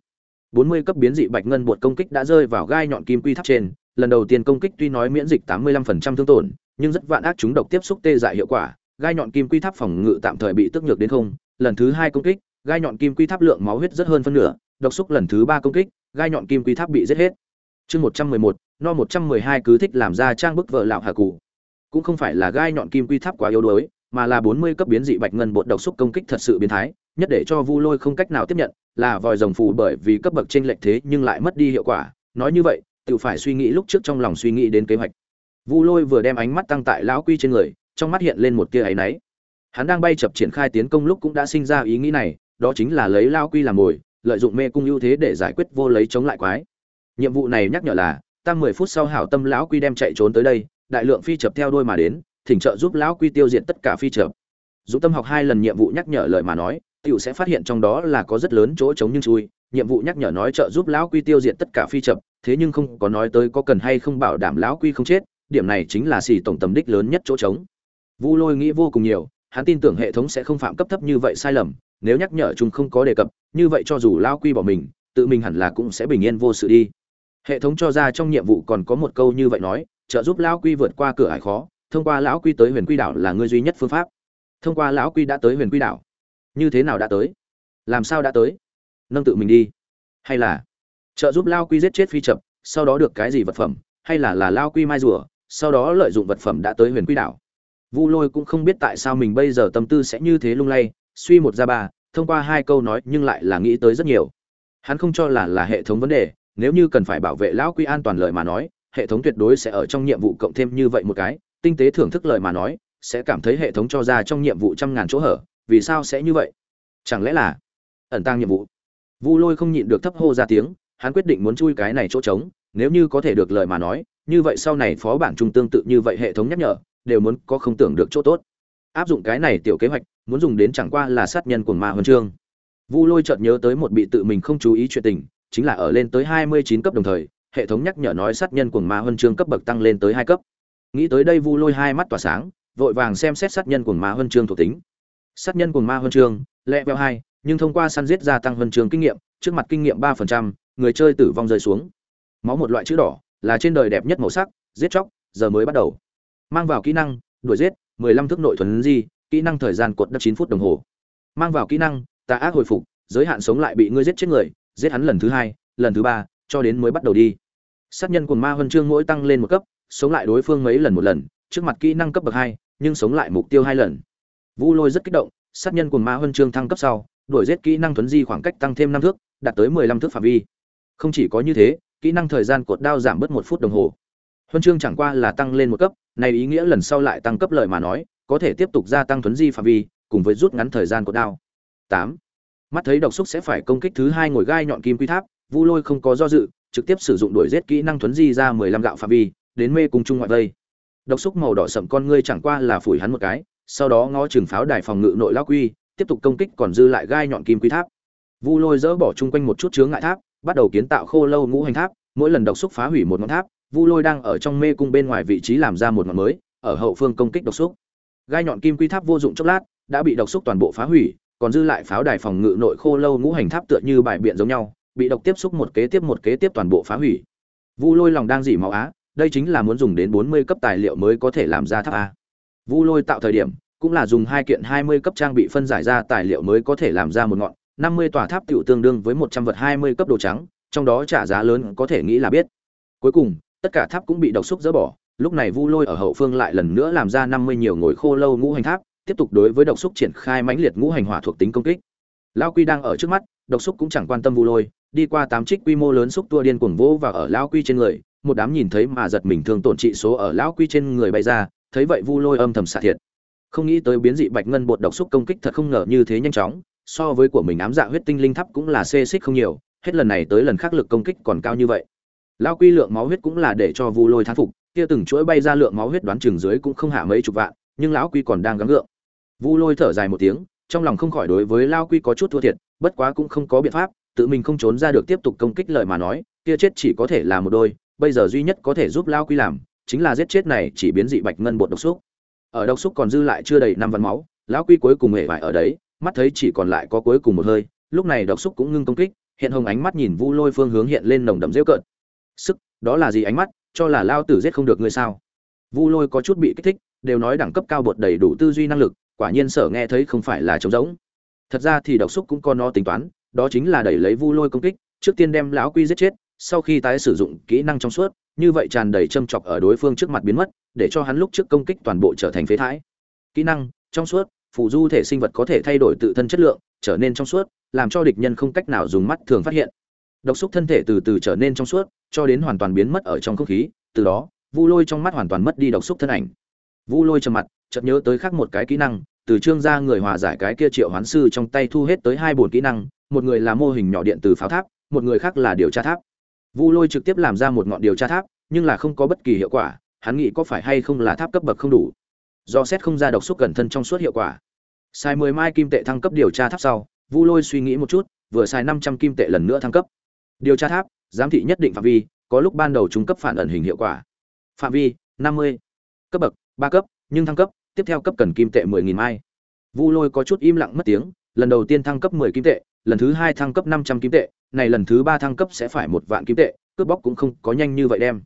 40 cấp biến dị bạch ngân bột công kích đã rơi vào gai nhọn kim quy tháp trên, lần đầu tiên công kích tuy nói miễn dịch 85% thương tổn, nhưng rất vạn ác chúng độc tiếp xúc tê dại hiệu quả, gai nhọn kim quy tháp phòng ngự tạm thời bị tức nhược đến không, lần thứ hai công kích, gai nhọn kim quy tháp lượng máu huyết rất hơn phân nửa, độc xúc lần thứ ba công kích, gai nhọn kim quy tháp bị giết hết. Chương 111, no 112 cứ thích làm ra trang bức vợ lão hà cụ. Cũng không phải là gai nhọn kim quy tháp quá yếu đuối, mà là 40 cấp biến dị bạch ngân bột độc xúc công kích thật sự biến thái, nhất để cho Vu Lôi không cách nào tiếp nhận, là vòi rồng phù bởi vì cấp bậc chênh lệch thế nhưng lại mất đi hiệu quả, nói như vậy, tự phải suy nghĩ lúc trước trong lòng suy nghĩ đến kế hoạch. Vu Lôi vừa đem ánh mắt tăng tại lão quy trên người, trong mắt hiện lên một tia ấy nấy. Hắn đang bay chập triển khai tiến công lúc cũng đã sinh ra ý nghĩ này, đó chính là lấy lão quy làm mồi, lợi dụng mê cung ưu thế để giải quyết vô lấy chống lại quái. Nhiệm vụ này nhắc nhở là, ta mười phút sau hảo tâm lão quy đem chạy trốn tới đây đại lượng phi chập theo đôi mà đến thỉnh trợ giúp lão quy tiêu diệt tất cả phi chập dũng tâm học hai lần nhiệm vụ nhắc nhở lời mà nói tiểu sẽ phát hiện trong đó là có rất lớn chỗ trống nhưng chui nhiệm vụ nhắc nhở nói trợ giúp lão quy tiêu diệt tất cả phi chập thế nhưng không có nói tới có cần hay không bảo đảm lão quy không chết điểm này chính là xì tổng tầm đích lớn nhất chỗ trống vu lôi nghĩ vô cùng nhiều, hắn tin tưởng hệ thống sẽ không phạm cấp thấp như vậy sai lầm, nếu nhắc nhở chúng không có đề cập, như vậy cho dù lão quy bỏ mình, tự mình hẳn là cũng sẽ bình yên vô sự đi. Hệ thống cho ra trong nhiệm vụ còn có một câu như vậy nói, trợ giúp lão quy vượt qua cửa ải khó, thông qua lão quy tới huyền quy đảo là ngươi duy nhất phương pháp. Thông qua lão quy đã tới huyền quy đảo. Như thế nào đã tới? Làm sao đã tới? Nâng tự mình đi. Hay là trợ giúp lao quy giết chết phi chập sau đó được cái gì vật phẩm? Hay là là lao quy mai rùa, sau đó lợi dụng vật phẩm đã tới huyền quy đảo? Vu lôi cũng không biết tại sao mình bây giờ tâm tư sẽ như thế lung lay, suy một ra ba, thông qua hai câu nói nhưng lại là nghĩ tới rất nhiều. Hắn không cho là là hệ thống vấn đề, nếu như cần phải bảo vệ lão quy an toàn lợi mà nói, hệ thống tuyệt đối sẽ ở trong nhiệm vụ cộng thêm như vậy một cái, tinh tế thưởng thức lợi mà nói, sẽ cảm thấy hệ thống cho ra trong nhiệm vụ trăm ngàn chỗ hở, vì sao sẽ như vậy? Chẳng lẽ là ẩn tăng nhiệm vụ? Vu lôi không nhịn được thấp hô ra tiếng, hắn quyết định muốn chui cái này chỗ trống, nếu như có thể được lời mà nói, như vậy sau này phó bản trung tương tự như vậy hệ thống nhắc nhở đều muốn có không tưởng được chỗ tốt áp dụng cái này tiểu kế hoạch muốn dùng đến chẳng qua là sát nhân của ma huân chương vu lôi chợt nhớ tới một bị tự mình không chú ý chuyện tình chính là ở lên tới 29 cấp đồng thời, hệ thống nhắc nhở nói sát nhân cuồng ma huân chương cấp bậc tăng lên tới 2 cấp. Nghĩ tới đây Vu Lôi hai mắt tỏa sáng, vội vàng xem xét sát nhân cuồng ma huân chương thuộc tính. Sát nhân cuồng ma huân chương, vẹo 2, nhưng thông qua săn giết gia tăng huân chương kinh nghiệm, trước mặt kinh nghiệm 3%, người chơi tử vong rơi xuống. Máu một loại chữ đỏ, là trên đời đẹp nhất màu sắc, giết chóc, giờ mới bắt đầu. Mang vào kỹ năng, đuổi giết, 15 thước nội thuần di, kỹ năng thời gian cột đất 9 phút đồng hồ. Mang vào kỹ năng, tà ác hồi phục, giới hạn sống lại bị ngươi giết chết người, giết hắn lần thứ hai lần thứ ba cho đến mới bắt đầu đi. Sát nhân quần ma huân chương mỗi tăng lên một cấp sống lại đối phương mấy lần một lần trước mặt kỹ năng cấp bậc hai nhưng sống lại mục tiêu hai lần. Vu lôi rất kích động sát nhân quần ma huân chương thăng cấp sau đuổi giết kỹ năng thuấn di khoảng cách tăng thêm năm thước đạt tới mười lăm thước phạm vi. Không chỉ có như thế kỹ năng thời gian cột đao giảm bớt một phút đồng hồ huân chương chẳng qua là tăng lên một cấp này ý nghĩa lần sau lại tăng cấp lợi mà nói, có thể tiếp tục gia tăng thuấn di phạm vi, cùng với rút ngắn thời gian của đao. Tám. Mắt thấy độc xúc sẽ phải công kích thứ hai ngồi gai nhọn kim quy tháp, vu lôi không có do dự, trực tiếp sử dụng đuổi giết kỹ năng thuấn di ra mười lăm gạo phạm vi, đến mê cùng chung ngoại vây. Độc xúc màu đỏ sậm con ngươi chẳng qua là phủi hắn một cái, sau đó ngó chừng pháo đài phòng ngự nội lao quy, tiếp tục công kích còn dư lại gai nhọn kim quy tháp. Vu lôi dỡ bỏ chung quanh một chút chướng ngại tháp, bắt đầu kiến tạo khô lâu ngũ hành tháp, mỗi lần độc xúc phá hủy một ngọn tháp vu lôi đang ở trong mê cung bên ngoài vị trí làm ra một ngọn mới, ở hậu phương công kích độc xúc. Gai nhọn kim quy tháp vô dụng chốc lát, đã bị độc xúc toàn bộ phá hủy, còn dư lại pháo đài phòng ngự nội khô lâu ngũ hành tháp tựa như bài biện giống nhau, bị độc tiếp xúc một kế tiếp một kế tiếp toàn bộ phá hủy. Vu lôi lòng đang dỉ máu á, đây chính là muốn dùng đến bốn mươi cấp tài liệu mới có thể làm ra tháp a vu lôi tạo thời điểm, cũng là dùng hai kiện hai mươi cấp trang bị phân giải ra tài liệu mới có thể làm ra một ngọn, năm mươi tòa tháp tiểu tương đương với một trăm vật hai mươi cấp đồ trắng, trong đó trả giá lớn có thể nghĩ là biết. Cuối cùng tất cả tháp cũng bị độc xúc dỡ bỏ, lúc này vu lôi ở hậu phương lại lần nữa làm ra năm mươi nhiều ngồi khô lâu ngũ hành tháp, tiếp tục đối với độc xúc triển khai mãnh liệt ngũ hành hỏa thuộc tính công kích. Lao quy đang ở trước mắt, độc xúc cũng chẳng quan tâm vu lôi, đi qua tám trích quy mô lớn xúc tua điên cuồng vỗ và ở lao quy trên người, một đám nhìn thấy mà giật mình thương tổn trị số ở lão quy trên người bay ra, thấy vậy vu lôi âm thầm xạ thiệt. Không nghĩ tới biến dị bạch ngân bột độc xúc công kích thật không ngờ như thế nhanh chóng, so với của mình ám dạ huyết tinh linh tháp cũng là xê xích không nhiều, hết lần này tới lần khác lực công kích còn cao như vậy lao quy lượng máu huyết cũng là để cho vu lôi thán phục, kia từng chuỗi bay ra lượng máu huyết đoán chừng dưới cũng không hạ mấy chục vạn, nhưng lão quy còn đang gắng gượng. Vu lôi thở dài một tiếng, trong lòng không khỏi đối với lao quy có chút thua thiệt, bất quá cũng không có biện pháp, tự mình không trốn ra được tiếp tục công kích lợi mà nói, kia chết chỉ có thể là một đôi, bây giờ duy nhất có thể giúp lao quy làm, chính là giết chết này chỉ biến dị bạch ngân bột độc xúc. Ở độc xúc còn dư lại chưa đầy năm vạn máu lão quy cuối cùng hề vải ở đấy, mắt thấy chỉ còn lại có cuối cùng một hơi, lúc này độc xúc cũng ngưng công kích, hiện hồng ánh mắt nhìn vu lôi phương hướng hiện lên nồng đậm rêu cợt sức, đó là gì ánh mắt, cho là lao tử giết không được ngươi sao? Vu lôi có chút bị kích thích, đều nói đẳng cấp cao bột đầy đủ tư duy năng lực, quả nhiên sở nghe thấy không phải là trống rỗng. Thật ra thì độc xúc cũng có nó tính toán, đó chính là đẩy lấy vu lôi công kích, trước tiên đem lão quy giết chết, sau khi tái sử dụng kỹ năng trong suốt, như vậy tràn đầy châm chọc ở đối phương trước mặt biến mất, để cho hắn lúc trước công kích toàn bộ trở thành phế thải. Kỹ năng, trong suốt, phù du thể sinh vật có thể thay đổi tự thân chất lượng, trở nên trong suốt, làm cho địch nhân không cách nào dùng mắt thường phát hiện độc xúc thân thể từ từ trở nên trong suốt, cho đến hoàn toàn biến mất ở trong không khí, từ đó, vu lôi trong mắt hoàn toàn mất đi độc xúc thân ảnh. Vu lôi trầm mặt, chợt nhớ tới khác một cái kỹ năng, từ trương gia người hòa giải cái kia triệu hoán sư trong tay thu hết tới hai bồn kỹ năng, một người là mô hình nhỏ điện từ pháo tháp, một người khác là điều tra tháp. Vu lôi trực tiếp làm ra một ngọn điều tra tháp, nhưng là không có bất kỳ hiệu quả, hắn nghĩ có phải hay không là tháp cấp bậc không đủ. Do xét không ra độc xúc cẩn thân trong suốt hiệu quả. Sai mười mai kim tệ thăng cấp điều tra tháp sau, vu lôi suy nghĩ một chút, vừa xài năm trăm kim tệ lần nữa thăng cấp điều tra tháp, giám thị nhất định phạm vi, có lúc ban đầu trung cấp phản ẩn hình hiệu quả. Phạm vi, năm mươi. Cấp bậc, ba cấp, nhưng thăng cấp, tiếp theo cấp cần kim tệ mười nghìn mai. Vu lôi có chút im lặng mất tiếng, lần đầu tiên thăng cấp mười kim tệ, lần thứ hai thăng cấp năm trăm kim tệ, này lần thứ ba thăng cấp sẽ phải một vạn kim tệ, cướp bóc cũng không có nhanh như vậy đem.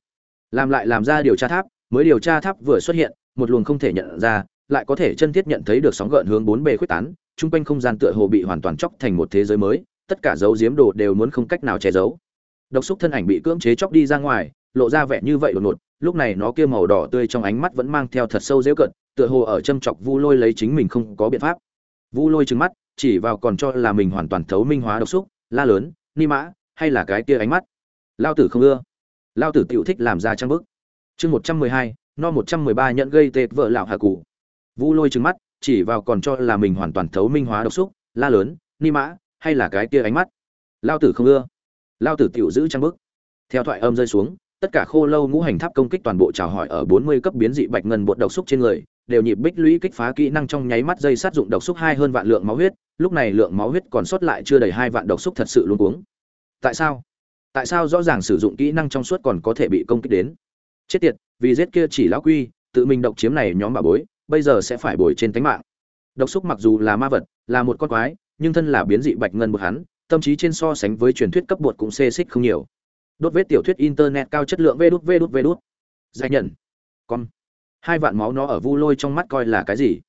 Làm lại làm ra điều tra tháp, mới điều tra tháp vừa xuất hiện, một luồng không thể nhận ra, lại có thể chân thiết nhận thấy được sóng gợn hướng bốn bề khuếch tán, chung quanh không gian tựa hồ bị hoàn toàn chóc thành một thế giới mới tất cả dấu diếm đồ đều muốn không cách nào che giấu. Độc xúc thân ảnh bị cưỡng chế chóc đi ra ngoài, lộ ra vẻ như vậy đột ngột, lúc này nó kia màu đỏ tươi trong ánh mắt vẫn mang theo thật sâu dễu cận, tựa hồ ở châm chọc vu lôi lấy chính mình không có biện pháp. Vu lôi trừng mắt, chỉ vào còn cho là mình hoàn toàn thấu minh hóa độc xúc, la lớn, ni mã, hay là cái kia ánh mắt? Lao tử không ưa. Lao tử tiểu thích làm ra trang bức. Chương một trăm mười hai, no một trăm mười ba nhận gây tệ vợ lão hạ cụ. Vu lôi trừng mắt, chỉ vào còn cho là mình hoàn toàn thấu minh hóa độc xúc, la lớn, ni mã hay là cái kia ánh mắt? Lao tử không ưa. Lao tử tiểu giữ trang bức. Theo thoại âm rơi xuống, tất cả khô lâu ngũ hành tháp công kích toàn bộ chào hỏi ở bốn mươi cấp biến dị bạch ngân bột độc xúc trên người, đều nhịp bích lũy kích phá kỹ năng trong nháy mắt dây sát dụng độc xúc hai hơn vạn lượng máu huyết, lúc này lượng máu huyết còn sót lại chưa đầy hai vạn độc xúc thật sự luôn cuống. Tại sao? Tại sao rõ ràng sử dụng kỹ năng trong suốt còn có thể bị công kích đến? Chết tiệt, vì giết kia chỉ lão quy, tự mình độc chiếm này nhóm bà bối, bây giờ sẽ phải bồi trên tánh mạng. Độc xúc mặc dù là ma vật, là một con quái nhưng thân là biến dị bạch ngân bột hắn, tâm trí trên so sánh với truyền thuyết cấp bột cũng xê xích không nhiều. Đốt vết tiểu thuyết internet cao chất lượng vê đút vê đút vê đút. Giải nhận. Con hai vạn máu nó ở vu lôi trong mắt coi là cái gì?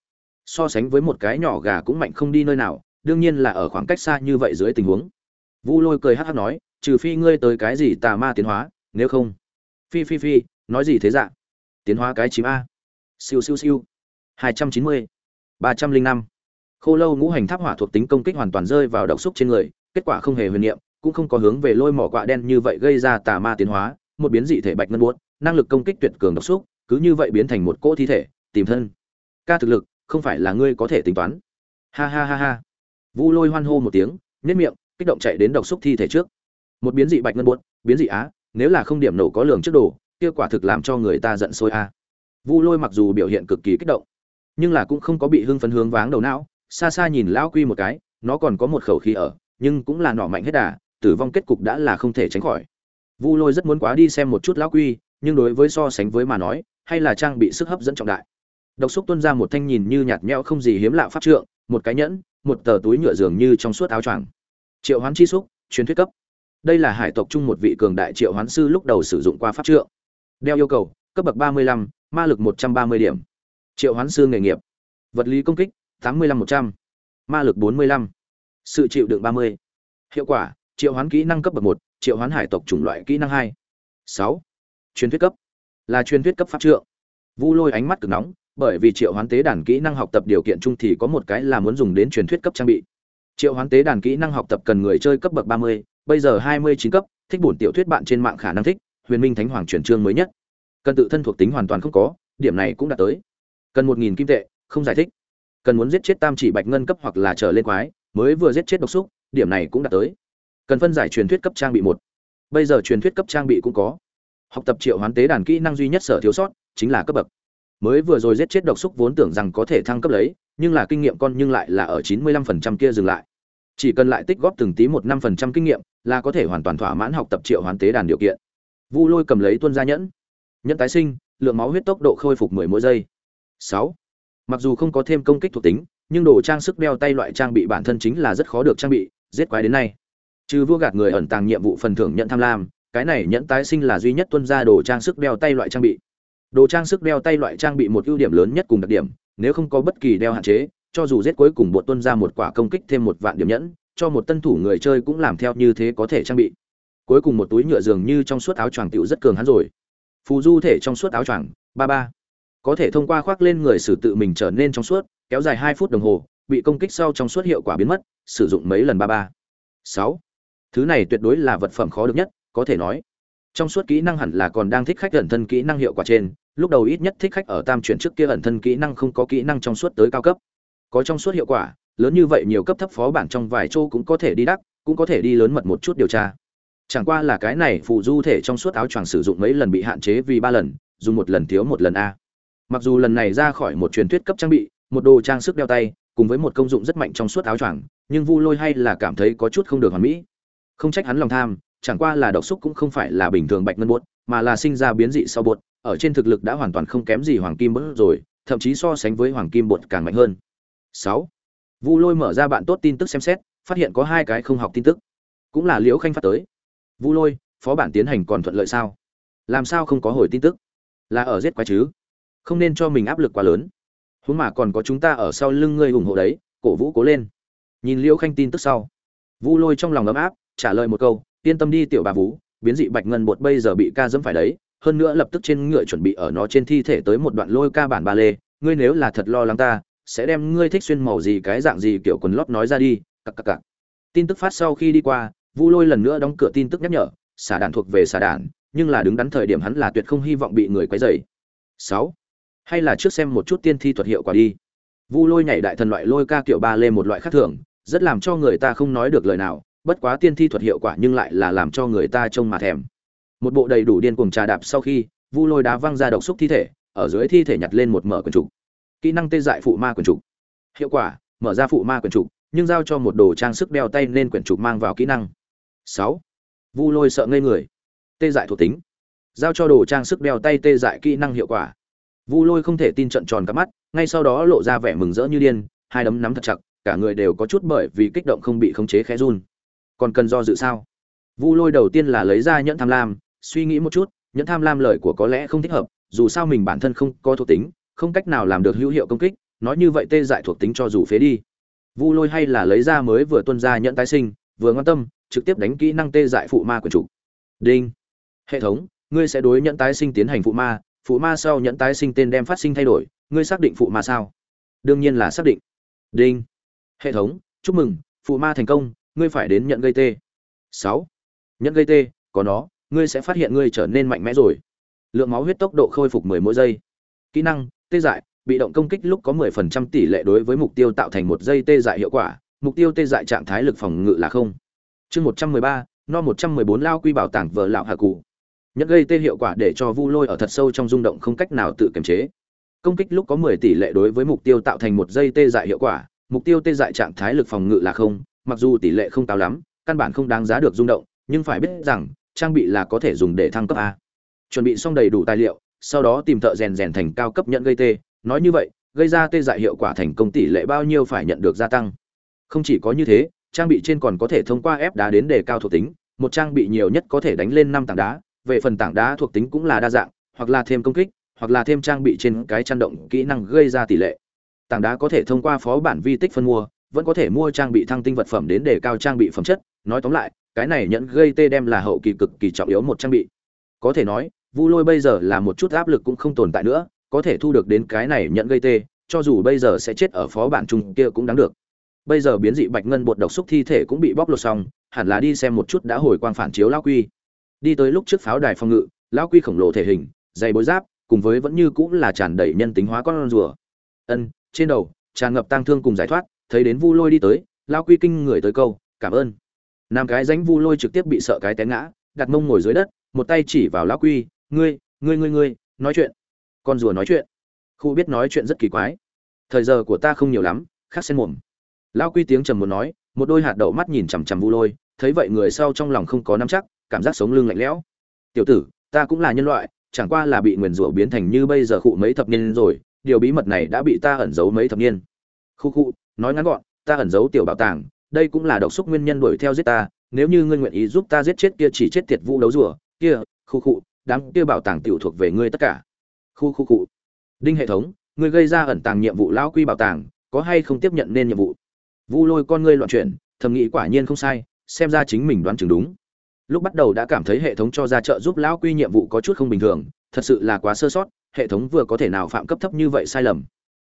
So sánh với một cái nhỏ gà cũng mạnh không đi nơi nào, đương nhiên là ở khoảng cách xa như vậy dưới tình huống. Vu lôi cười hát hát nói, trừ phi ngươi tới cái gì tà ma tiến hóa, nếu không. Phi phi phi, nói gì thế dạ? Tiến hóa cái chím a. Siêu siêu siêu. Hai trăm chín mươi. Ba trăm linh năm khô lâu ngũ hành tháp hỏa thuộc tính công kích hoàn toàn rơi vào độc xúc trên người, kết quả không hề huyền niệm, cũng không có hướng về lôi mỏ quạ đen như vậy gây ra tà ma tiến hóa, một biến dị thể bạch ngân buốt, năng lực công kích tuyệt cường độc xúc, cứ như vậy biến thành một cỗ thi thể, tìm thân. Ca thực lực, không phải là ngươi có thể tính toán. Ha ha ha ha. Vu lôi hoan hô một tiếng nhất miệng, kích động chạy đến độc xúc thi thể trước. Một biến dị bạch ngân buốt, biến dị á, nếu là không điểm nổ có lường trước đồ, kia quả thực làm cho người ta giận sôi a. Vu lôi mặc dù biểu hiện cực kỳ kích động, nhưng là cũng không có bị hưng phấn hướng váng đầu não xa xa nhìn lão quy một cái nó còn có một khẩu khí ở nhưng cũng là nọ mạnh hết đà tử vong kết cục đã là không thể tránh khỏi. Vu lôi rất muốn quá đi xem một chút lão quy nhưng đối với so sánh với mà nói hay là trang bị sức hấp dẫn trọng đại. Độc xúc tuân ra một thanh nhìn như nhạt nhẽo không gì hiếm lạ pháp trượng một cái nhẫn một tờ túi nhựa dường như trong suốt áo choàng. Triệu hoán chi xúc truyền thuyết cấp. Đây là hải tộc chung một vị cường đại triệu hoán sư lúc đầu sử dụng qua pháp trượng. Đeo yêu cầu cấp bậc 35, ma lực 130 điểm. Triệu hoán sư nghề nghiệp. Vật lý công kích 85-100, ma lực 45, sự chịu đựng 30. hiệu quả triệu hoán kỹ năng cấp bậc một triệu hoán hải tộc chủng loại kỹ năng 2. 6. truyền thuyết cấp là truyền thuyết cấp pháp trượng vu lôi ánh mắt cực nóng bởi vì triệu hoán tế đàn kỹ năng học tập điều kiện chung thì có một cái là muốn dùng đến truyền thuyết cấp trang bị triệu hoán tế đàn kỹ năng học tập cần người chơi cấp bậc 30, bây giờ 29 cấp thích bổn tiểu thuyết bạn trên mạng khả năng thích huyền minh thánh hoàng truyền chương mới nhất cần tự thân thuộc tính hoàn toàn không có điểm này cũng đã tới cần một nghìn kim tệ không giải thích cần muốn giết chết tam chỉ bạch ngân cấp hoặc là trở lên quái, mới vừa giết chết độc xúc, điểm này cũng đã tới. Cần phân giải truyền thuyết cấp trang bị một. Bây giờ truyền thuyết cấp trang bị cũng có. Học tập triệu hoán tế đàn kỹ năng duy nhất sở thiếu sót chính là cấp bậc. Mới vừa rồi giết chết độc xúc vốn tưởng rằng có thể thăng cấp lấy, nhưng là kinh nghiệm con nhưng lại là ở chín mươi lăm phần trăm kia dừng lại. Chỉ cần lại tích góp từng tí một năm phần trăm kinh nghiệm, là có thể hoàn toàn thỏa mãn học tập triệu hoán tế đàn điều kiện. Vu lôi cầm lấy tuân gia nhẫn. Nhẫn tái sinh, lượng máu huyết tốc độ khôi phục mười mỗi giây. Sáu mặc dù không có thêm công kích thuộc tính, nhưng đồ trang sức đeo tay loại trang bị bản thân chính là rất khó được trang bị, giết quái đến nay. Trừ vua gạt người ẩn tàng nhiệm vụ phần thưởng nhận tham lam, cái này nhẫn tái sinh là duy nhất tuân ra đồ trang sức đeo tay loại trang bị. Đồ trang sức đeo tay loại trang bị một ưu điểm lớn nhất cùng đặc điểm, nếu không có bất kỳ đeo hạn chế, cho dù giết cuối cùng bột tuân ra một quả công kích thêm một vạn điểm nhẫn, cho một tân thủ người chơi cũng làm theo như thế có thể trang bị. Cuối cùng một túi nhựa dường như trong suốt áo choàng tựu rất cường hắn rồi. Phù du thể trong suốt áo choàng, ba ba có thể thông qua khoác lên người sử tự mình trở nên trong suốt, kéo dài hai phút đồng hồ, bị công kích sau trong suốt hiệu quả biến mất, sử dụng mấy lần ba ba. Sáu. Thứ này tuyệt đối là vật phẩm khó được nhất, có thể nói. Trong suốt kỹ năng hẳn là còn đang thích khách ẩn thân kỹ năng hiệu quả trên, lúc đầu ít nhất thích khách ở tam chuyển trước kia ẩn thân kỹ năng không có kỹ năng trong suốt tới cao cấp. Có trong suốt hiệu quả, lớn như vậy nhiều cấp thấp phó bản trong vài chỗ cũng có thể đi đắc, cũng có thể đi lớn mật một chút điều tra. Chẳng qua là cái này phụ du thể trong suốt áo choàng sử dụng mấy lần bị hạn chế vì ba lần, dùng một lần thiếu một lần a mặc dù lần này ra khỏi một truyền thuyết cấp trang bị, một đồ trang sức đeo tay, cùng với một công dụng rất mạnh trong suốt áo choàng, nhưng vu lôi hay là cảm thấy có chút không được hoàn mỹ. Không trách hắn lòng tham, chẳng qua là độc xúc cũng không phải là bình thường bạch ngân bột, mà là sinh ra biến dị sau bột, ở trên thực lực đã hoàn toàn không kém gì hoàng kim bột rồi, thậm chí so sánh với hoàng kim bột càng mạnh hơn. Sáu. Vu lôi mở ra bạn tốt tin tức xem xét, phát hiện có hai cái không học tin tức. Cũng là liễu khanh phát tới. Vu lôi, phó bản tiến hành còn thuận lợi sao? Làm sao không có hồi tin tức? Là ở giết quái chứ? Không nên cho mình áp lực quá lớn. Huống mà còn có chúng ta ở sau lưng ngươi ủng hộ đấy, cổ vũ cố lên. Nhìn liễu khanh tin tức sau. Vu lôi trong lòng ấm áp, trả lời một câu, yên tâm đi tiểu bà vú biến dị bạch ngân bột bây giờ bị ca dẫm phải đấy, hơn nữa lập tức trên ngựa chuẩn bị ở nó trên thi thể tới một đoạn lôi ca bản ba lê, ngươi nếu là thật lo lắng ta, sẽ đem ngươi thích xuyên màu gì cái dạng gì kiểu quần lót nói ra đi, cặc cặc cặc. Tin tức phát sau khi đi qua, vu lôi lần nữa đóng cửa tin tức nhắc nhở, xả đạn thuộc về xả đạn, nhưng là đứng đắn thời điểm hắn là tuyệt không hy vọng bị người quấy rầy. Sáu hay là trước xem một chút tiên thi thuật hiệu quả đi. Vu lôi nhảy đại thần loại lôi ca kiểu ba lê một loại khác thường, rất làm cho người ta không nói được lời nào, bất quá tiên thi thuật hiệu quả nhưng lại là làm cho người ta trông mà thèm. Một bộ đầy đủ điên cuồng trà đạp sau khi, vu lôi đá văng ra độc xúc thi thể, ở dưới thi thể nhặt lên một mở quần trục. Kỹ năng tê dại phụ ma quần trục. Hiệu quả, mở ra phụ ma quần trục, nhưng giao cho một đồ trang sức đeo tay nên quyển trục mang vào kỹ năng. Sáu. Vu lôi sợ ngây người. Tê dại thuộc tính. Giao cho đồ trang sức đeo tay tê dại kỹ năng hiệu quả vu lôi không thể tin trận tròn cả mắt, ngay sau đó lộ ra vẻ mừng rỡ như điên, hai đấm nắm thật chặt, cả người đều có chút bởi vì kích động không bị khống chế khẽ run. Còn cần do dự sao? Vu lôi đầu tiên là lấy ra nhẫn tham lam, suy nghĩ một chút, nhẫn tham lam lời của có lẽ không thích hợp, dù sao mình bản thân không có thuộc tính, không cách nào làm được hữu hiệu công kích, nói như vậy tê dại thuộc tính cho dù phế đi. Vu lôi hay là lấy ra mới vừa tuân ra nhẫn tái sinh, vừa quan tâm, trực tiếp đánh kỹ năng tê dại phụ ma của chủ. Đinh. Hệ thống, ngươi sẽ đối nhẫn tái sinh tiến hành phụ ma phụ ma sau nhẫn tái sinh tên đem phát sinh thay đổi ngươi xác định phụ ma sao? Đương nhiên là xác định. Đinh. Hệ thống chúc mừng phụ ma thành công ngươi phải đến nhận gây tê. Sáu. Nhận gây tê có nó ngươi sẽ phát hiện ngươi trở nên mạnh mẽ rồi. Lượng máu huyết tốc độ khôi phục 10 mỗi giây. Kỹ năng tê dại bị động công kích lúc có 10% tỷ lệ đối với mục tiêu tạo thành một giây tê dại hiệu quả mục tiêu tê dại trạng thái lực phòng ngự là không. Chương 113, no 114 lao quy bảo tàng vợ lão hà cụ nhất gây tê hiệu quả để cho vu lôi ở thật sâu trong rung động không cách nào tự kiềm chế. Công kích lúc có 10 tỷ lệ đối với mục tiêu tạo thành một giây tê dại hiệu quả, mục tiêu tê dại trạng thái lực phòng ngự là không, mặc dù tỷ lệ không cao lắm, căn bản không đáng giá được rung động, nhưng phải biết rằng, trang bị là có thể dùng để thăng cấp a. Chuẩn bị xong đầy đủ tài liệu, sau đó tìm thợ rèn rèn thành cao cấp nhận gây tê. Nói như vậy, gây ra tê dại hiệu quả thành công tỷ lệ bao nhiêu phải nhận được gia tăng. Không chỉ có như thế, trang bị trên còn có thể thông qua ép đá đến đề cao thuộc tính, một trang bị nhiều nhất có thể đánh lên năm tảng đá về phần tảng đá thuộc tính cũng là đa dạng, hoặc là thêm công kích, hoặc là thêm trang bị trên cái chăn động kỹ năng gây ra tỷ lệ. Tảng đá có thể thông qua phó bản vi tích phân mua, vẫn có thể mua trang bị thăng tinh vật phẩm đến để cao trang bị phẩm chất. Nói tóm lại, cái này nhận gây tê đem là hậu kỳ cực kỳ trọng yếu một trang bị. Có thể nói, vu lôi bây giờ là một chút áp lực cũng không tồn tại nữa, có thể thu được đến cái này nhận gây tê, cho dù bây giờ sẽ chết ở phó bản chung kia cũng đáng được. Bây giờ biến dị bạch ngân bột độc xúc thi thể cũng bị bóc lột xong, hẳn là đi xem một chút đã hồi quang phản chiếu lão quy đi tới lúc trước pháo đài phòng ngự, lão quy khổng lồ thể hình dày bối giáp, cùng với vẫn như cũng là tràn đầy nhân tính hóa con rùa. Ân, trên đầu, tràn ngập tang thương cùng giải thoát, thấy đến vu lôi đi tới, lão quy kinh người tới câu, cảm ơn. Nam cái danh vu lôi trực tiếp bị sợ cái té ngã, đặt mông ngồi dưới đất, một tay chỉ vào lão quy, ngươi ngươi ngươi ngươi, nói chuyện. Con rùa nói chuyện. Khu biết nói chuyện rất kỳ quái. Thời giờ của ta không nhiều lắm khác xen mồm. Lão quy tiếng trầm muốn nói, một đôi hạt đậu mắt nhìn chằm chằm vu lôi, thấy vậy người sau trong lòng không có nắm chắc cảm giác sống lưng lạnh lẽo. Tiểu tử, ta cũng là nhân loại, chẳng qua là bị nguyền rủa biến thành như bây giờ khụ mấy thập niên rồi, điều bí mật này đã bị ta ẩn giấu mấy thập niên. Khu khu, nói ngắn gọn, ta ẩn giấu tiểu bảo tàng, đây cũng là độc xúc nguyên nhân đuổi theo giết ta, nếu như ngươi nguyện ý giúp ta giết chết kia chỉ chết tiệt vũ đấu rùa, kia, khu khu, đám kia bảo tàng tiểu thuộc về ngươi tất cả. Khu khu khu. Đinh hệ thống, ngươi gây ra ẩn tàng nhiệm vụ lão quy bảo tàng, có hay không tiếp nhận nên nhiệm vụ? Vu lôi con ngươi loạn chuyển, thầm nghĩ quả nhiên không sai, xem ra chính mình đoán chừng đúng lúc bắt đầu đã cảm thấy hệ thống cho ra trợ giúp lão quy nhiệm vụ có chút không bình thường, thật sự là quá sơ sót, hệ thống vừa có thể nào phạm cấp thấp như vậy sai lầm.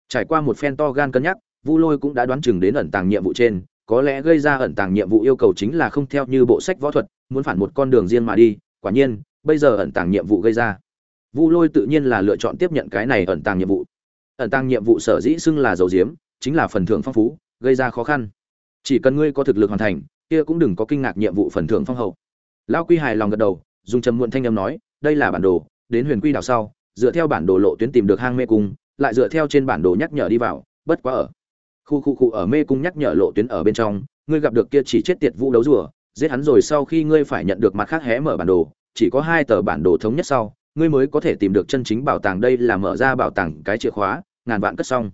Trải qua một phen to gan cân nhắc, vu lôi cũng đã đoán chừng đến ẩn tàng nhiệm vụ trên, có lẽ gây ra ẩn tàng nhiệm vụ yêu cầu chính là không theo như bộ sách võ thuật, muốn phản một con đường riêng mà đi, quả nhiên, bây giờ ẩn tàng nhiệm vụ gây ra. Vu lôi tự nhiên là lựa chọn tiếp nhận cái này ẩn tàng nhiệm vụ. Ẩn tàng nhiệm vụ sở dĩ xưng là dầu diếm, chính là phần thưởng phong phú, gây ra khó khăn. Chỉ cần ngươi có thực lực hoàn thành, kia cũng đừng có kinh ngạc nhiệm vụ phần thưởng phong hậu lao quy hài lòng gật đầu, dùng trầm muộn thanh âm nói, đây là bản đồ, đến huyền quy đảo sau, dựa theo bản đồ lộ tuyến tìm được hang mê cung, lại dựa theo trên bản đồ nhắc nhở đi vào, bất quá ở khu khu khu ở mê cung nhắc nhở lộ tuyến ở bên trong, ngươi gặp được kia chỉ chết tiệt vũ đấu rùa, giết hắn rồi sau khi ngươi phải nhận được mặt khác hé mở bản đồ, chỉ có hai tờ bản đồ thống nhất sau, ngươi mới có thể tìm được chân chính bảo tàng, đây là mở ra bảo tàng cái chìa khóa, ngàn vạn cất xong.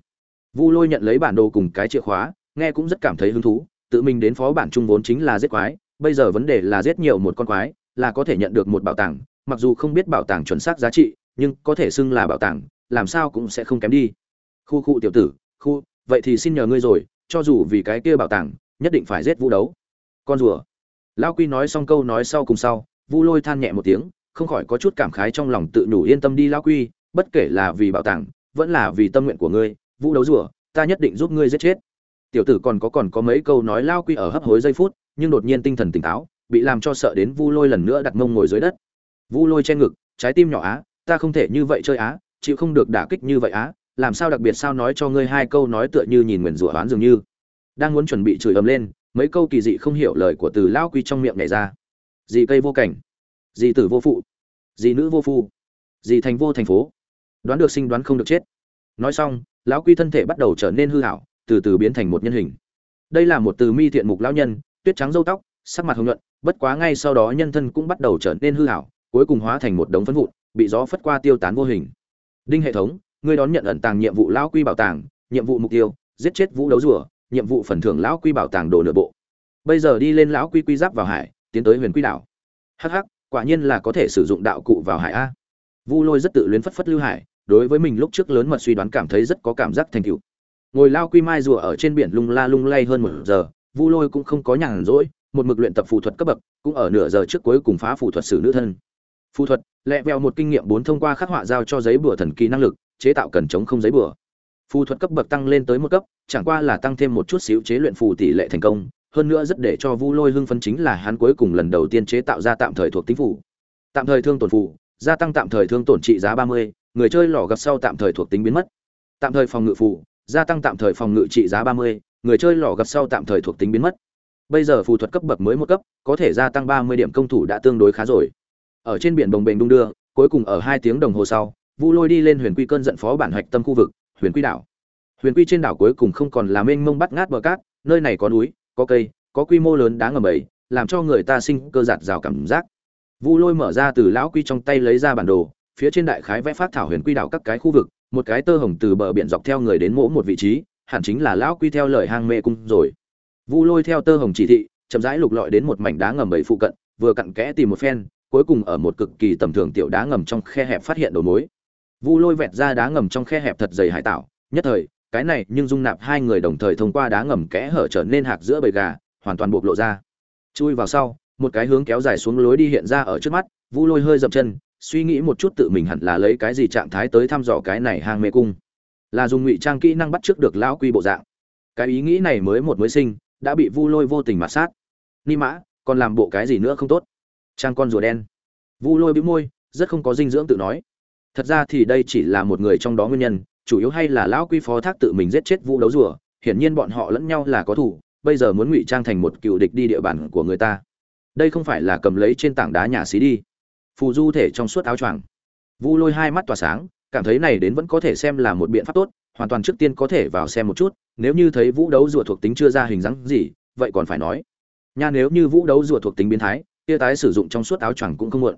Vu lôi nhận lấy bản đồ cùng cái chìa khóa, nghe cũng rất cảm thấy hứng thú, tự mình đến phó bản trung vốn chính là giết quái bây giờ vấn đề là giết nhiều một con quái, là có thể nhận được một bảo tàng, mặc dù không biết bảo tàng chuẩn xác giá trị, nhưng có thể xưng là bảo tàng, làm sao cũng sẽ không kém đi. Khu khu tiểu tử, khu, vậy thì xin nhờ ngươi rồi, cho dù vì cái kia bảo tàng, nhất định phải giết vũ đấu. Con rùa. Lão quy nói xong câu nói sau cùng sau, vu lôi than nhẹ một tiếng, không khỏi có chút cảm khái trong lòng tự nhủ yên tâm đi lão quy, bất kể là vì bảo tàng, vẫn là vì tâm nguyện của ngươi vũ đấu rùa, ta nhất định giúp ngươi giết chết. Tiểu tử còn có còn có mấy câu nói lao quy ở hấp hối giây phút nhưng đột nhiên tinh thần tỉnh táo, bị làm cho sợ đến vu lôi lần nữa đặt mông ngồi dưới đất. Vu lôi che ngực, trái tim nhỏ á, ta không thể như vậy chơi á, chịu không được đả kích như vậy á, làm sao đặc biệt sao nói cho ngươi hai câu nói tựa như nhìn nguyền rủa oán dường như. Đang muốn chuẩn bị chửi ầm lên, mấy câu kỳ dị không hiểu lời của từ lao quy trong miệng nhảy ra. Dì cây vô cảnh, dì tử vô phụ, dì nữ vô phu, dì thành vô thành phố. Đoán được sinh đoán không được chết. Nói xong, lão quy thân thể bắt đầu trở nên hư hảo, từ từ biến thành một nhân hình. Đây là một từ mi thiện mục lão nhân tuyết trắng râu tóc, sắc mặt hồng nhuận, bất quá ngay sau đó nhân thân cũng bắt đầu trở nên hư hảo, cuối cùng hóa thành một đống phân vụn, bị gió phất qua tiêu tán vô hình. Đinh hệ thống, ngươi đón nhận ẩn tàng nhiệm vụ lão quy bảo tàng, nhiệm vụ mục tiêu, giết chết vũ đấu rùa, nhiệm vụ phần thưởng lão quy bảo tàng đồ nửa bộ. Bây giờ đi lên lão quy quy giáp vào hải, tiến tới huyền quy đảo. Hắc hắc, quả nhiên là có thể sử dụng đạo cụ vào hải a. Vu lôi rất tự luyến phất phất lưu hải, đối với mình lúc trước lớn mật suy đoán cảm thấy rất có cảm giác thành tựu. Ngồi lao quy mai rùa ở trên biển lung la lung lay hơn một giờ vu lôi cũng không có nhàn rỗi một mực luyện tập phù thuật cấp bậc cũng ở nửa giờ trước cuối cùng phá phù thuật sử nữ thân. Phù thuật lẹ vẹo một kinh nghiệm bốn thông qua khắc họa giao cho giấy bùa thần kỳ năng lực chế tạo cần chống không giấy bùa. Phù thuật cấp bậc tăng lên tới một cấp chẳng qua là tăng thêm một chút xíu chế luyện phù tỷ lệ thành công hơn nữa rất để cho vu lôi hưng phấn chính là hắn cuối cùng lần đầu tiên chế tạo ra tạm thời thuộc tính phù. tạm thời thương tổn phù, gia tăng tạm thời thương tổn trị giá ba mươi người chơi lò gặp sau tạm thời thuộc tính biến mất. Tạm thời phòng ngự phù, gia tăng tạm thời phòng ngự trị giá ba mươi người chơi lò gặp sau tạm thời thuộc tính biến mất. Bây giờ phù thuật cấp bậc mới một cấp, có thể gia tăng ba mươi điểm công thủ đã tương đối khá rồi. Ở trên biển đồng bền đung đưa, cuối cùng ở hai tiếng đồng hồ sau, vu lôi đi lên huyền quy cơn giận phó bản hoạch tâm khu vực, huyền quy đảo. Huyền quy trên đảo cuối cùng không còn là mênh mông bắt ngát bờ cát, nơi này có núi, có cây, có quy mô lớn đá ngầm ấy, làm cho người ta sinh cơ giạt rào cảm giác. Vu lôi mở ra từ lão quy trong tay lấy ra bản đồ, phía trên đại khái vẽ phát thảo huyền quy đảo các cái khu vực, một cái tơ hồng từ bờ biển dọc theo người đến mỗ một vị trí hẳn chính là lão quy theo lời hang mê cung rồi. Vu lôi theo tơ hồng chỉ thị, chậm rãi lục lọi đến một mảnh đá ngầm bảy phụ cận, vừa cặn kẽ tìm một phen, cuối cùng ở một cực kỳ tầm thường tiểu đá ngầm trong khe hẹp phát hiện đầu mối. Vu lôi vẹt ra đá ngầm trong khe hẹp thật dày hải tạo nhất thời, cái này nhưng dung nạp hai người đồng thời thông qua đá ngầm kẽ hở trở nên hạc giữa bầy gà, hoàn toàn bộc lộ ra. Chui vào sau, một cái hướng kéo dài xuống lối đi hiện ra ở trước mắt, vu lôi hơi dậm chân, suy nghĩ một chút tự mình hẳn là lấy cái gì trạng thái tới thăm dò cái này hang mê cung là dùng ngụy trang kỹ năng bắt trước được lão quy bộ dạng. Cái ý nghĩ này mới một mới sinh, đã bị vu lôi vô tình mà sát. Ni mã, còn làm bộ cái gì nữa không tốt? Trang con rùa đen. Vu lôi bĩu môi, rất không có dinh dưỡng tự nói. Thật ra thì đây chỉ là một người trong đó nguyên nhân, chủ yếu hay là lão quy phó thác tự mình giết chết vu đấu rùa, hiển nhiên bọn họ lẫn nhau là có thủ bây giờ muốn ngụy trang thành một cựu địch đi địa bàn của người ta. Đây không phải là cầm lấy trên tảng đá nhà xí đi. Phù du thể trong suốt áo choàng. Vu lôi hai mắt tỏa sáng cảm thấy này đến vẫn có thể xem là một biện pháp tốt, hoàn toàn trước tiên có thể vào xem một chút, nếu như thấy vũ đấu rùa thuộc tính chưa ra hình dáng gì, vậy còn phải nói. Nha nếu như vũ đấu rùa thuộc tính biến thái kia tái sử dụng trong suốt áo choàng cũng không muộn.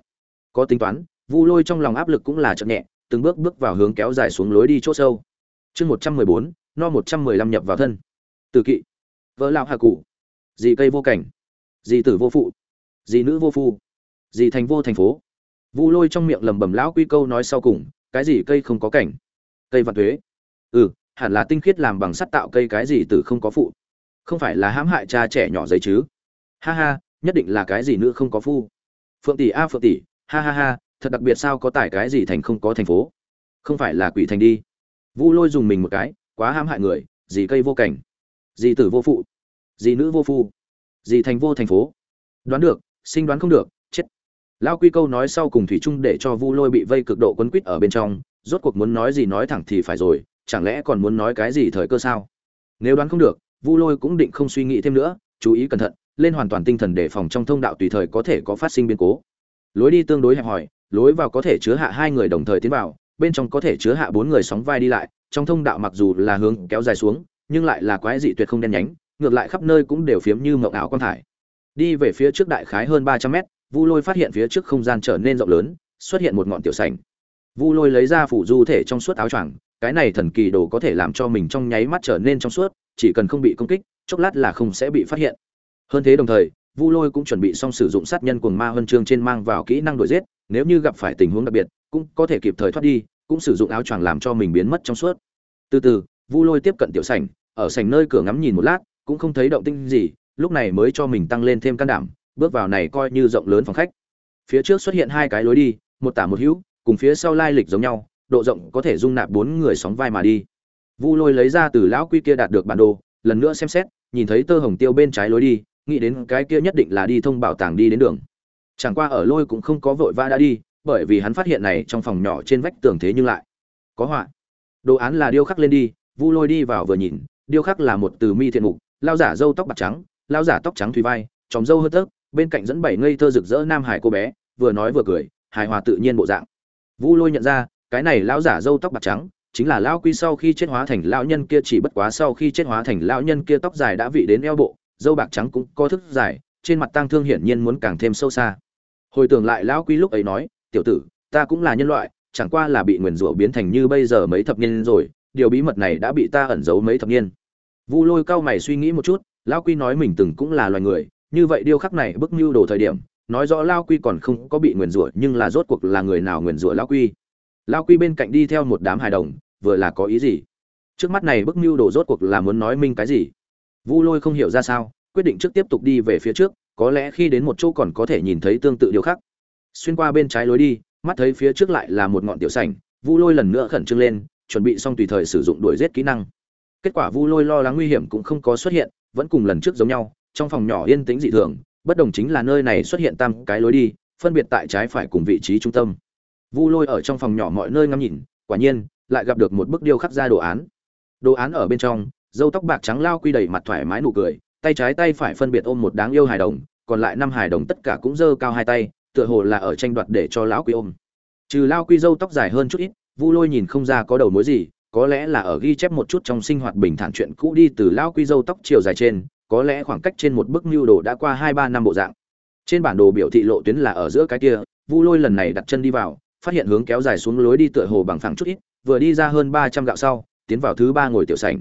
Có tính toán, vu lôi trong lòng áp lực cũng là chậm nhẹ, từng bước bước vào hướng kéo dài xuống lối đi chỗ sâu. Chương một trăm mười bốn, no một trăm mười lăm nhập vào thân. Từ kỵ. Vỡ lao hạ cụ. Dì cây vô cảnh. Dì tử vô phụ. Dì nữ vô phu. Dì thành vô thành phố. Vu lôi trong miệng lầm bầm lão quy câu nói sau cùng cái gì cây không có cảnh? Cây vạn thuế. Ừ hẳn là tinh khiết làm bằng sắt tạo cây cái gì tử không có phụ. Không phải là hãm hại cha trẻ nhỏ giấy chứ. Ha ha, nhất định là cái gì nữa không có phu. Phượng tỷ a, phượng tỷ, ha ha ha, thật đặc biệt sao có tải cái gì thành không có thành phố? Không phải là quỷ thành đi. Vu lôi dùng mình một cái, quá hãm hại người, gì cây vô cảnh? Gì tử vô phụ? Gì nữ vô phu? Gì thành vô thành phố? Đoán được, sinh đoán không được lao lão quy câu nói sau cùng thủy Trung để cho vu lôi bị vây cực độ quấn quýt ở bên trong, rốt cuộc muốn nói gì nói thẳng thì phải rồi, chẳng lẽ còn muốn nói cái gì thời cơ sao? Nếu đoán không được, vu lôi cũng định không suy nghĩ thêm nữa, chú ý cẩn thận, lên hoàn toàn tinh thần để phòng trong thông đạo tùy thời có thể có phát sinh biến cố. Lối đi tương đối hẹp hòi, lối vào có thể chứa hạ hai người đồng thời tiến vào, bên trong có thể chứa hạ bốn người sóng vai đi lại, trong thông đạo mặc dù là hướng kéo dài xuống, nhưng lại là quái dị tuyệt không đen nhánh, ngược lại khắp nơi cũng đều phiếm như mộng ảo quan thải. Đi về phía trước đại khái hơn ba trăm mét vu lôi phát hiện phía trước không gian trở nên rộng lớn, xuất hiện một ngọn tiểu sảnh. Vu lôi lấy ra phủ du thể trong suốt áo choàng, cái này thần kỳ đồ có thể làm cho mình trong nháy mắt trở nên trong suốt, chỉ cần không bị công kích, chốc lát là không sẽ bị phát hiện. Hơn thế đồng thời, vu lôi cũng chuẩn bị xong sử dụng sát nhân cuồng ma huân chương trên mang vào kỹ năng đuổi giết, nếu như gặp phải tình huống đặc biệt, cũng có thể kịp thời thoát đi, cũng sử dụng áo choàng làm cho mình biến mất trong suốt. Từ từ, vu lôi tiếp cận tiểu sảnh, ở sảnh nơi cửa ngắm nhìn một lát, cũng không thấy động tĩnh gì, lúc này mới cho mình tăng lên thêm can đảm bước vào này coi như rộng lớn phòng khách. Phía trước xuất hiện hai cái lối đi, một tả một hữu, cùng phía sau lai lịch giống nhau, độ rộng có thể dung nạp bốn người sóng vai mà đi. Vu lôi lấy ra từ lão quy kia đạt được bản đồ, lần nữa xem xét, nhìn thấy tơ hồng tiêu bên trái lối đi, nghĩ đến cái kia nhất định là đi thông bảo tàng đi đến đường. Chẳng qua ở lôi cũng không có vội vã đã đi, bởi vì hắn phát hiện này trong phòng nhỏ trên vách tường thế nhưng lại có họa. Đồ án là điêu khắc lên đi, vu lôi đi vào vừa nhìn, điêu khắc là một từ mi thiện mục lao giả râu tóc bạc trắng lao giả tóc trắng thùy vai tròng râu hớt tấc bên cạnh dẫn bảy ngây thơ rực rỡ nam hải cô bé, vừa nói vừa cười, hài hòa tự nhiên bộ dạng. Vu lôi nhận ra, cái này lão giả râu tóc bạc trắng, chính là lão quy sau khi chết hóa thành lão nhân kia chỉ bất quá sau khi chết hóa thành lão nhân kia tóc dài đã vị đến eo bộ dâu bạc trắng cũng có thức dài, trên mặt tang thương hiển nhiên muốn càng thêm sâu xa. Hồi tưởng lại lão quy lúc ấy nói, tiểu tử, ta cũng là nhân loại, chẳng qua là bị nguyền rủa biến thành như bây giờ mấy thập niên rồi, điều bí mật này đã bị ta ẩn giấu mấy thập niên. Vu lôi cao mày suy nghĩ một chút, lão quy nói mình từng cũng là loài người như vậy điêu khắc này bức mưu đồ thời điểm, nói rõ lão quy còn không có bị nguyền rủa, nhưng là rốt cuộc là người nào nguyền rủa lão quy? Lão quy bên cạnh đi theo một đám hài đồng, vừa là có ý gì? Trước mắt này bức mưu đồ rốt cuộc là muốn nói minh cái gì? Vu lôi không hiểu ra sao, quyết định trước tiếp tục đi về phía trước, có lẽ khi đến một chỗ còn có thể nhìn thấy tương tự điều khác xuyên qua bên trái lối đi, mắt thấy phía trước lại là một ngọn tiểu sảnh, vu lôi lần nữa khẩn trương lên, chuẩn bị xong tùy thời sử dụng đuổi giết kỹ năng. Kết quả vu lôi lo lắng nguy hiểm cũng không có xuất hiện, vẫn cùng lần trước giống nhau trong phòng nhỏ yên tĩnh dị thường, bất đồng chính là nơi này xuất hiện tam cái lối đi, phân biệt tại trái phải cùng vị trí trung tâm. Vu lôi ở trong phòng nhỏ mọi nơi ngắm nhìn, quả nhiên, lại gặp được một bức điêu khắc ra đồ án. Đồ án ở bên trong dâu tóc bạc trắng lao quy đầy mặt thoải mái nụ cười, tay trái tay phải phân biệt ôm một đáng yêu hài đồng, còn lại năm hài đồng tất cả cũng giơ cao hai tay, tựa hồ là ở tranh đoạt để cho lão quy ôm. Trừ lao quy dâu tóc dài hơn chút ít, vu lôi nhìn không ra có đầu mối gì, có lẽ là ở ghi chép một chút trong sinh hoạt bình thản chuyện cũ đi từ lao quy dâu tóc chiều dài trên có lẽ khoảng cách trên một bức mưu đồ đã qua hai ba năm bộ dạng. Trên bản đồ biểu thị lộ tuyến là ở giữa cái kia, vu lôi lần này đặt chân đi vào, phát hiện hướng kéo dài xuống lối đi tựa hồ bằng phẳng chút ít, vừa đi ra hơn ba trăm gạo sau, tiến vào thứ ba ngồi tiểu sảnh.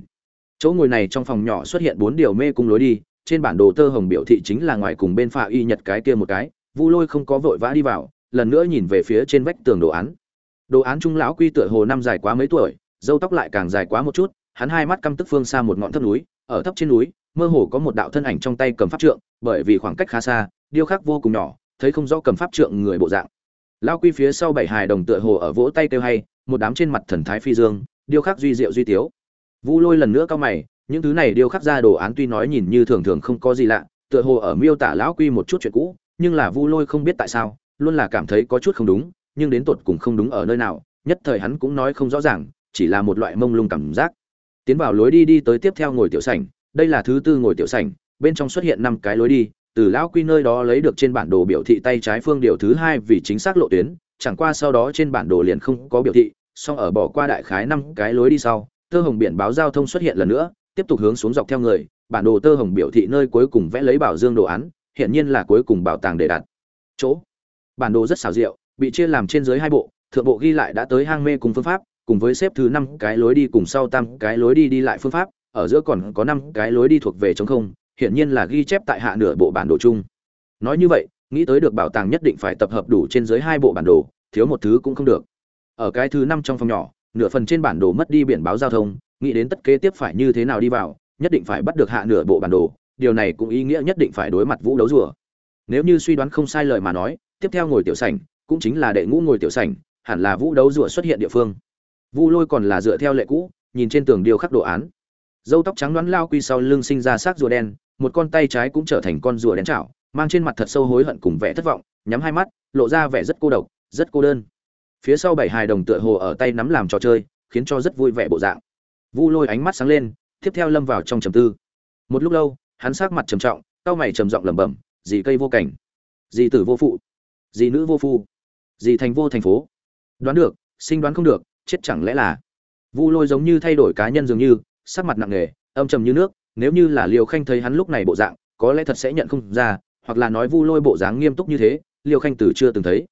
Chỗ ngồi này trong phòng nhỏ xuất hiện bốn điều mê cung lối đi, trên bản đồ tơ hồng biểu thị chính là ngoài cùng bên phạ y nhật cái kia một cái, vu lôi không có vội vã đi vào, lần nữa nhìn về phía trên vách tường đồ án. Đồ án trung lão quy tựa hồ năm dài quá mấy tuổi dâu tóc lại càng dài quá một chút, hắn hai mắt căm tức phương xa một ngọn thấp núi, ở thấp trên núi mơ hồ có một đạo thân ảnh trong tay cầm pháp trượng, bởi vì khoảng cách khá xa, điêu khắc vô cùng nhỏ, thấy không rõ cầm pháp trượng người bộ dạng. Lão quy phía sau bảy hài đồng tựa hồ ở vỗ tay kêu hay, một đám trên mặt thần thái phi dương, điêu khắc duy diệu duy tiếu. Vu lôi lần nữa cao mày, những thứ này điêu khắc ra đồ án tuy nói nhìn như thường thường không có gì lạ, tựa hồ ở miêu tả lão quy một chút chuyện cũ, nhưng là vu lôi không biết tại sao, luôn là cảm thấy có chút không đúng, nhưng đến tột cùng không đúng ở nơi nào, nhất thời hắn cũng nói không rõ ràng, chỉ là một loại mông lung cảm giác. Tiến vào lối đi đi tới tiếp theo ngồi tiểu sảnh đây là thứ tư ngồi tiểu sảnh, bên trong xuất hiện năm cái lối đi, từ lão quy nơi đó lấy được trên bản đồ biểu thị tay trái phương điều thứ hai vì chính xác lộ tuyến, chẳng qua sau đó trên bản đồ liền không có biểu thị, song ở bỏ qua đại khái năm cái lối đi sau, tơ hồng biển báo giao thông xuất hiện lần nữa, tiếp tục hướng xuống dọc theo người, bản đồ tơ hồng biểu thị nơi cuối cùng vẽ lấy bảo dương đồ án hiện nhiên là cuối cùng bảo tàng để đặt chỗ. Bản đồ rất xảo diệu, bị chia làm trên dưới hai bộ, thượng bộ ghi lại đã tới hang mê cùng phương pháp, cùng với xếp thứ năm cái lối đi cùng sau tam cái lối đi đi lại phương pháp ở giữa còn có năm cái lối đi thuộc về trống không, hiển nhiên là ghi chép tại hạ nửa bộ bản đồ chung. Nói như vậy, nghĩ tới được bảo tàng nhất định phải tập hợp đủ trên dưới hai bộ bản đồ, thiếu một thứ cũng không được. Ở cái thứ năm trong phòng nhỏ, nửa phần trên bản đồ mất đi biển báo giao thông, nghĩ đến tất kế tiếp phải như thế nào đi vào, nhất định phải bắt được hạ nửa bộ bản đồ, điều này cũng ý nghĩa nhất định phải đối mặt vũ đấu rùa. Nếu như suy đoán không sai lời mà nói, tiếp theo ngồi tiểu sảnh, cũng chính là đệ ngũ ngồi tiểu sảnh, hẳn là vũ đấu rùa xuất hiện địa phương. Vu lôi còn là dựa theo lệ cũ, nhìn trên tường điêu khắc đồ án dâu tóc trắng đoán lao quy sau lưng sinh ra xác rùa đen, một con tay trái cũng trở thành con rùa đen chảo, mang trên mặt thật sâu hối hận cùng vẻ thất vọng, nhắm hai mắt, lộ ra vẻ rất cô độc, rất cô đơn. Phía sau bảy hài đồng tựa hồ ở tay nắm làm trò chơi, khiến cho rất vui vẻ bộ dạng. Vu lôi ánh mắt sáng lên, tiếp theo lâm vào trong trầm tư. Một lúc lâu, hắn sắc mặt trầm trọng, cau mày trầm giọng lẩm bẩm gì cây vô cảnh gì tử vô phụ gì nữ vô phu gì thành vô thành phố. Đoán được, sinh đoán không được, chết chẳng lẽ là? Vu lôi giống như thay đổi cá nhân dường như sắc mặt nặng nề, âm trầm như nước, nếu như là liều khanh thấy hắn lúc này bộ dạng, có lẽ thật sẽ nhận không ra, hoặc là nói vu lôi bộ dáng nghiêm túc như thế liều khanh từ chưa từng thấy.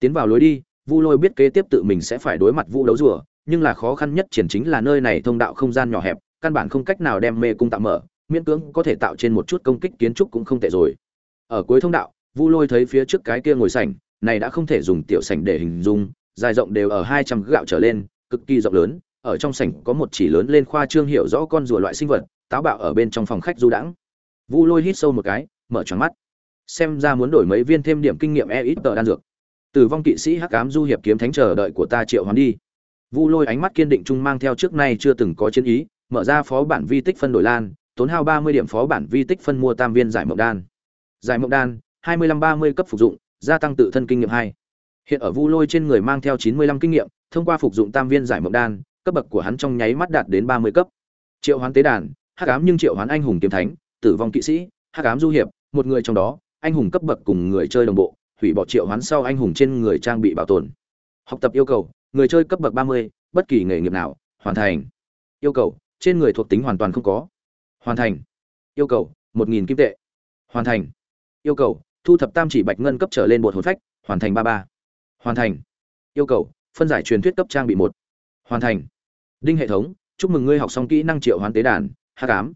Tiến vào lối đi, vu lôi biết kế tiếp tự mình sẽ phải đối mặt vu đấu rùa, nhưng là khó khăn nhất triển chính là nơi này thông đạo không gian nhỏ hẹp, căn bản không cách nào đem mê cung tạo mở, miễn cưỡng có thể tạo trên một chút công kích kiến trúc cũng không tệ rồi. Ở cuối thông đạo, vu lôi thấy phía trước cái kia ngồi sảnh, này đã không thể dùng tiểu sảnh để hình dung, dài rộng đều ở hai trăm gạo trở lên, cực kỳ rộng lớn ở trong sảnh có một chỉ lớn lên khoa trương hiểu rõ con rùa loại sinh vật, táo bạo ở bên trong phòng khách du đãng. Vu lôi hít sâu một cái, mở tròn mắt. Xem ra muốn đổi mấy viên thêm điểm kinh nghiệm e ít tờ đan dược. Tử vong kỵ sĩ hắc ám du hiệp kiếm thánh chờ đợi của ta triệu hoán đi. Vu lôi ánh mắt kiên định trung mang theo trước nay chưa từng có chiến ý, mở ra phó bản vi tích phân đổi lan, tốn hao ba mươi điểm phó bản vi tích phân mua tam viên giải mộng đan. Giải mộng đan, hai mươi lăm ba mươi cấp phục dụng, gia tăng tự thân kinh nghiệm hai. Hiện ở vu lôi trên người mang theo chín mươi lăm kinh nghiệm, thông qua phục dụng tam viên giải mộng đan cấp bậc của hắn trong nháy mắt đạt đến ba mươi cấp. Triệu hoán tế đàn, hắc ám nhưng triệu hoán anh hùng kiếm thánh, tử vong kỵ sĩ, hắc ám du hiệp, một người trong đó, anh hùng cấp bậc cùng người chơi đồng bộ, hủy bỏ triệu hoán sau anh hùng trên người trang bị bảo tồn. Học tập yêu cầu, người chơi cấp bậc ba mươi, bất kỳ nghề nghiệp nào, hoàn thành. Yêu cầu, trên người thuộc tính hoàn toàn không có. Hoàn thành. Yêu cầu, một nghìn kim tệ. Hoàn thành. Yêu cầu, thu thập tam chỉ bạch ngân cấp trở lên bột hồn phách, hoàn thành ba ba. Hoàn thành. Yêu cầu, phân giải truyền thuyết cấp trang bị một hoàn thành. Đinh hệ thống, chúc mừng ngươi học xong kỹ năng triệu hoán tế đàn h tám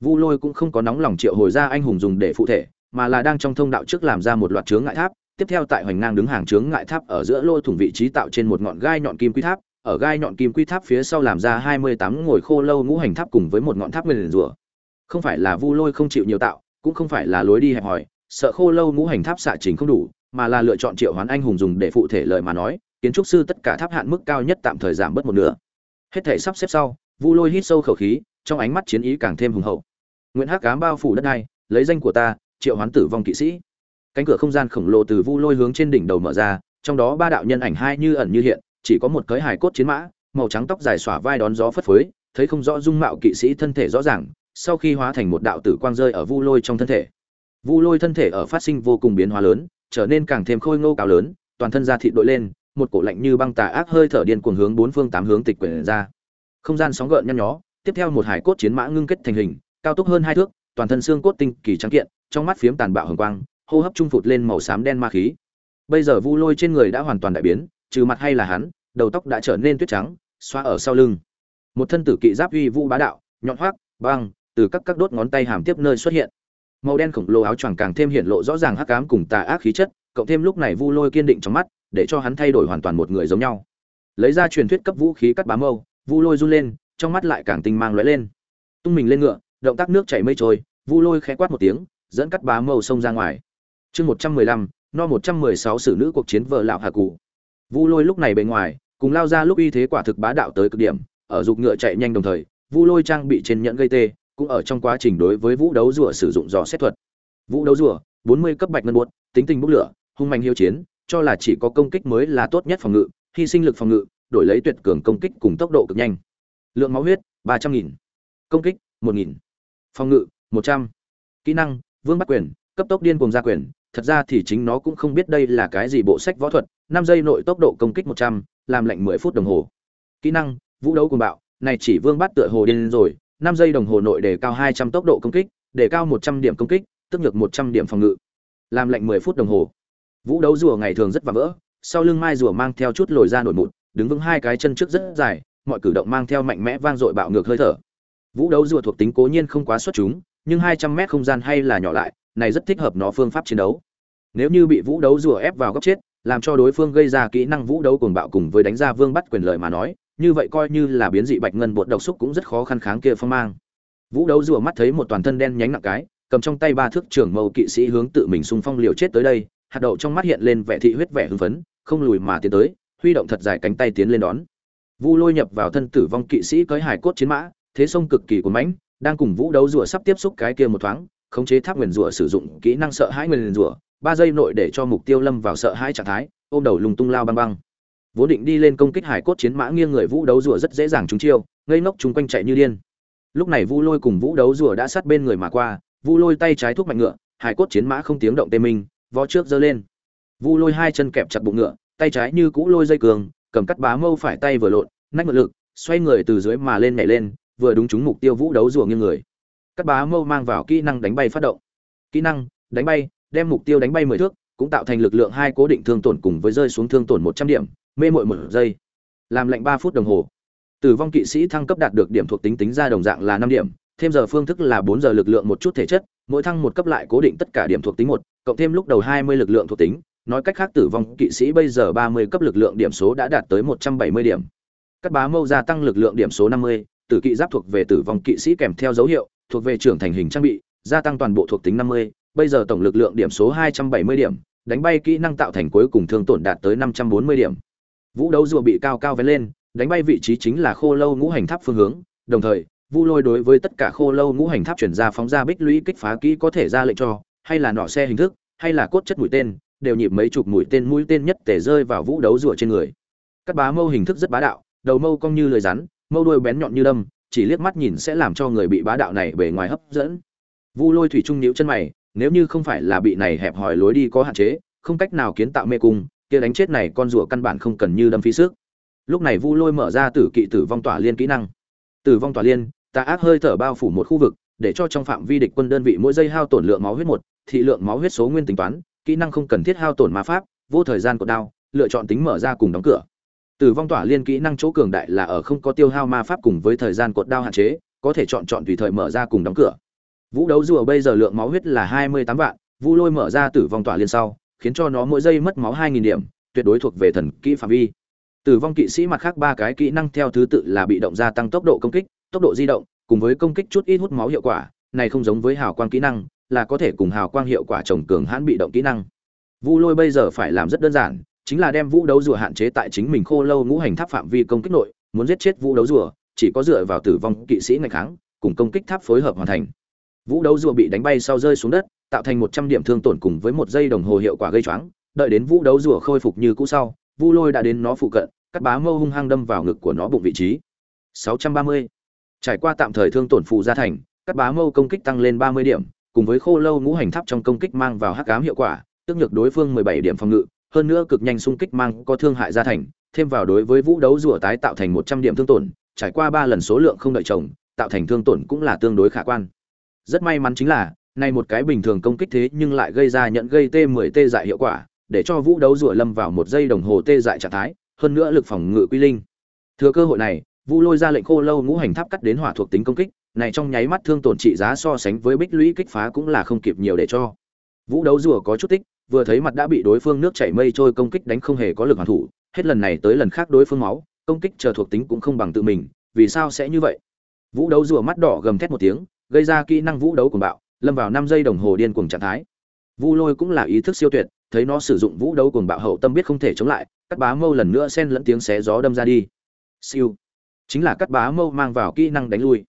vu lôi cũng không có nóng lòng triệu hồi ra anh hùng dùng để phụ thể, mà là đang trong thông đạo trước làm ra một loạt chướng ngại tháp, tiếp theo tại hoành ngang đứng hàng chướng ngại tháp ở giữa lô thủng vị trí tạo trên một ngọn gai nhọn kim quy tháp, ở gai nhọn kim quy tháp phía sau làm ra hai mươi tám ngồi khô lâu ngũ hành tháp cùng với một ngọn tháp nguyên rùa. Không phải là vu lôi không chịu nhiều tạo, cũng không phải là lối đi hẹp hòi, sợ khô lâu ngũ hành tháp xạ trình không đủ, mà là lựa chọn triệu hoán anh hùng dùng để phụ thể lời mà nói kiến trúc sư tất cả tháp hạn mức cao nhất tạm thời giảm bớt một nửa. Hết thể sắp xếp sau, vu lôi hít sâu khẩu khí, trong ánh mắt chiến ý càng thêm hùng hậu. Nguyễn hắc cám bao phủ đất này, lấy danh của ta, triệu hoán tử vong kỵ sĩ. Cánh cửa không gian khổng lồ từ vu lôi hướng trên đỉnh đầu mở ra, trong đó ba đạo nhân ảnh hai như ẩn như hiện, chỉ có một cới hài cốt chiến mã, màu trắng tóc dài xỏa vai đón gió phất phới, thấy không rõ dung mạo kỵ sĩ thân thể rõ ràng, sau khi hóa thành một đạo tử quang rơi ở vu lôi trong thân thể. Vu lôi thân thể ở phát sinh vô cùng biến hóa lớn, trở nên càng thêm khôi ngô cao lớn, toàn thân da thịt đội lên một cổ lạnh như băng tà ác hơi thở điên cuồng hướng bốn phương tám hướng tịch quyển ra. Không gian sóng gợn nhăn nhó, tiếp theo một hải cốt chiến mã ngưng kết thành hình, cao tốc hơn hai thước, toàn thân xương cốt tinh kỳ trắng kiện, trong mắt phiếm tàn bạo hừng quang, hô hấp trung phụt lên màu xám đen ma khí. Bây giờ vu lôi trên người đã hoàn toàn đại biến, trừ mặt hay là hắn, đầu tóc đã trở nên tuyết trắng xoa ở sau lưng. Một thân tử kỵ giáp uy vũ bá đạo, nhọn hoắc băng, từ các các đốt ngón tay hàm tiếp nơi xuất hiện. Màu đen khổng lồ áo choàng càng thêm hiện lộ rõ ràng hắc ám cùng tà ác khí chất, cộng thêm lúc này vu lôi kiên định trong mắt để cho hắn thay đổi hoàn toàn một người giống nhau. Lấy ra truyền thuyết cấp vũ khí cắt bá mâu, vu lôi run lên, trong mắt lại càng tinh mang lóe lên. Tung mình lên ngựa, động tác nước chảy mây trôi, vu lôi khẽ quát một tiếng, dẫn cắt bá mâu xông ra ngoài. Chương một trăm mười lăm, no một trăm mười sáu xử nữ cuộc chiến vợ lão hà cụ vu lôi lúc này bề ngoài, cùng lao ra lúc uy thế quả thực bá đạo tới cực điểm, ở dục ngựa chạy nhanh đồng thời, vu lôi trang bị trên nhẫn gây tê, cũng ở trong quá trình đối với vũ đấu rùa sử dụng dò xét thuật. Vũ đấu rùa, bốn mươi cấp bạch ngân buốt tính tình bốc lửa, hung mạnh hiếu chiến cho là chỉ có công kích mới là tốt nhất phòng ngự, hy sinh lực phòng ngự, đổi lấy tuyệt cường công kích cùng tốc độ cực nhanh. Lượng máu huyết 300.000, công kích 1.000, phòng ngự 100. Kỹ năng: Vương bắt quyền, cấp tốc điên cuồng ra quyền, thật ra thì chính nó cũng không biết đây là cái gì bộ sách võ thuật, 5 giây nội tốc độ công kích 100, làm lạnh 10 phút đồng hồ. Kỹ năng: Vũ đấu cuồng bạo, này chỉ Vương bắt tựa hồ điên rồi, 5 giây đồng hồ nội để cao 200 tốc độ công kích, để cao 100 điểm công kích, tức nhược 100 điểm phòng ngự. Làm lạnh 10 phút đồng hồ vũ đấu rùa ngày thường rất và vỡ, sau lưng mai rùa mang theo chút lồi ra nổi mụn, đứng vững hai cái chân trước rất dài, mọi cử động mang theo mạnh mẽ vang dội bạo ngược hơi thở. Vũ đấu rùa thuộc tính cố nhiên không quá xuất chúng, nhưng hai trăm mét không gian hay là nhỏ lại, này rất thích hợp nó phương pháp chiến đấu. Nếu như bị vũ đấu rùa ép vào góc chết, làm cho đối phương gây ra kỹ năng vũ đấu cuồng bạo cùng với đánh ra vương bắt quyền lợi mà nói, như vậy coi như là biến dị bạch ngân bột độc xúc cũng rất khó khăn kháng kia phong mang. Vũ đấu rùa mắt thấy một toàn thân đen nhánh nặng cái, cầm trong tay ba thước trưởng mâu kỵ sĩ hướng tự mình xung phong liều chết tới đây hạt đậu trong mắt hiện lên vẻ thị huyết vẻ hưng phấn, không lùi mà tiến tới, huy động thật dài cánh tay tiến lên đón. Vu lôi nhập vào thân tử vong kỵ sĩ cưới hải cốt chiến mã, thế sông cực kỳ cuốn mãnh, đang cùng vũ đấu rùa sắp tiếp xúc cái kia một thoáng, khống chế tháp nguyền rùa sử dụng kỹ năng sợ hãi nguyền rùa, ba giây nội để cho mục tiêu lâm vào sợ hãi trạng thái, ôm đầu lùng tung lao băng băng. Vốn định đi lên công kích hải cốt chiến mã nghiêng người vũ đấu rùa rất dễ dàng trúng chiêu, ngây ngốc chung quanh chạy như điên. Lúc này vu lôi cùng vũ đấu rùa đã sát bên người mà qua, vu lôi tay trái thuốc mạnh ngựa hải cốt chiến mã không tiếng động tê minh vó trước giơ lên. Vu lôi hai chân kẹp chặt bụng ngựa, tay trái như cũ lôi dây cường, cầm cắt bá mâu phải tay vừa lộn, nách ngựa lực, xoay người từ dưới mà lên nhảy lên, vừa đúng trúng mục tiêu vũ đấu rùa nghiêng người. Cắt bá mâu mang vào kỹ năng đánh bay phát động. Kỹ năng, đánh bay, đem mục tiêu đánh bay mười thước, cũng tạo thành lực lượng hai cố định thương tổn cùng với rơi xuống thương tổn một trăm điểm, mê mội một giây. Làm lệnh ba phút đồng hồ. Tử vong kỵ sĩ thăng cấp đạt được điểm thuộc tính tính ra đồng dạng là năm điểm, thêm giờ phương thức là bốn giờ lực lượng một chút thể chất, mỗi thăng một cấp lại cố định tất cả điểm thuộc tính một cộng thêm lúc đầu hai mươi lực lượng thuộc tính, nói cách khác tử vong kỵ sĩ bây giờ ba mươi cấp lực lượng điểm số đã đạt tới một trăm bảy mươi điểm. Cắt bá mâu gia tăng lực lượng điểm số năm mươi, tử kỵ giáp thuộc về tử vong kỵ sĩ kèm theo dấu hiệu, thuộc về trưởng thành hình trang bị, gia tăng toàn bộ thuộc tính năm mươi, bây giờ tổng lực lượng điểm số hai trăm bảy mươi điểm, đánh bay kỹ năng tạo thành cuối cùng thương tổn đạt tới năm trăm bốn mươi điểm. Vũ đấu rùa bị cao cao vén lên, đánh bay vị trí chính là khô lâu ngũ hành tháp phương hướng, đồng thời, vu lôi đối với tất cả khô lâu ngũ hành tháp chuyển ra phóng ra bích lũy kích phá kỹ có thể ra lệnh cho hay là nỏ xe hình thức, hay là cốt chất mũi tên, đều nhịp mấy chục mũi tên mũi tên nhất tể rơi vào vũ đấu rùa trên người. Cắt bá mâu hình thức rất bá đạo, đầu mâu cong như lưỡi rắn, mâu đuôi bén nhọn như đâm, chỉ liếc mắt nhìn sẽ làm cho người bị bá đạo này bề ngoài hấp dẫn. Vu lôi thủy trung nhíu chân mày, nếu như không phải là bị này hẹp hòi lối đi có hạn chế, không cách nào kiến tạo mê cung, kia đánh chết này con rùa căn bản không cần như đâm phí sức. Lúc này vu lôi mở ra tử kỵ tử vong tỏa liên kỹ năng. Tử vong tỏa liên, tà ác hơi thở bao phủ một khu vực, để cho trong phạm vi địch quân đơn vị mỗi giây hao tổn lượng máu huyết một thị lượng máu huyết số nguyên tính toán, kỹ năng không cần thiết hao tổn ma pháp, vô thời gian của đao, lựa chọn tính mở ra cùng đóng cửa. Tử vong tỏa liên kỹ năng chỗ cường đại là ở không có tiêu hao ma pháp cùng với thời gian cột đao hạn chế, có thể chọn chọn tùy thời mở ra cùng đóng cửa. Vũ đấu rùa bây giờ lượng máu huyết là hai mươi tám vạn vu lôi mở ra tử vong tỏa liên sau, khiến cho nó mỗi giây mất máu hai nghìn điểm, tuyệt đối thuộc về thần kỹ phạm vi. Tử vong kỵ sĩ mặt khác ba cái kỹ năng theo thứ tự là bị động gia tăng tốc độ công kích, tốc độ di động, cùng với công kích chút ít hút máu hiệu quả, này không giống với hào quang kỹ năng là có thể cùng hào quang hiệu quả trồng cường hãn bị động kỹ năng. Vu lôi bây giờ phải làm rất đơn giản, chính là đem vũ đấu rùa hạn chế tại chính mình khô lâu ngũ hành tháp phạm vi công kích nội, muốn giết chết vũ đấu rùa, chỉ có dựa vào tử vong kỵ sĩ ngày kháng, cùng công kích tháp phối hợp hoàn thành. Vũ đấu rùa bị đánh bay sau rơi xuống đất, tạo thành một trăm điểm thương tổn cùng với một giây đồng hồ hiệu quả gây choáng, đợi đến vũ đấu rùa khôi phục như cũ sau, vu lôi đã đến nó phụ cận, cắt bá mâu hung hăng đâm vào ngực của nó bụng vị trí. 630. trải qua tạm thời thương tổn phụ gia thành, cắt bá mâu công kích tăng lên 30 điểm cùng với khô lâu ngũ hành tháp trong công kích mang vào hắc ám hiệu quả, tức nhược đối phương 17 điểm phòng ngự, hơn nữa cực nhanh xung kích mang có thương hại gia thành, thêm vào đối với vũ đấu rùa tái tạo thành 100 điểm thương tổn, trải qua ba lần số lượng không đợi chồng, tạo thành thương tổn cũng là tương đối khả quan. Rất may mắn chính là này một cái bình thường công kích thế nhưng lại gây ra nhận gây t 10 tê dại hiệu quả, để cho vũ đấu rùa lâm vào một giây đồng hồ tê dại trạng thái, hơn nữa lực phòng ngự quy linh. Thừa cơ hội này, vu lôi ra lệnh khô lâu ngũ hành tháp cắt đến hỏa thuộc tính công kích này trong nháy mắt thương tổn trị giá so sánh với bích lũy kích phá cũng là không kịp nhiều để cho. Vũ đấu rùa có chút tích, vừa thấy mặt đã bị đối phương nước chảy mây trôi công kích đánh không hề có lực hoàn thủ, hết lần này tới lần khác đối phương máu, công kích chờ thuộc tính cũng không bằng tự mình, vì sao sẽ như vậy? Vũ đấu rùa mắt đỏ gầm thét một tiếng, gây ra kỹ năng vũ đấu cuồng bạo, lâm vào năm giây đồng hồ điên cuồng trạng thái. Vu lôi cũng là ý thức siêu tuyệt, thấy nó sử dụng vũ đấu cuồng bạo hậu tâm biết không thể chống lại, cắt bá mâu lần nữa xen lẫn tiếng xé gió đâm ra đi. Siêu. Chính là cắt bá mâu mang vào kỹ năng đánh lui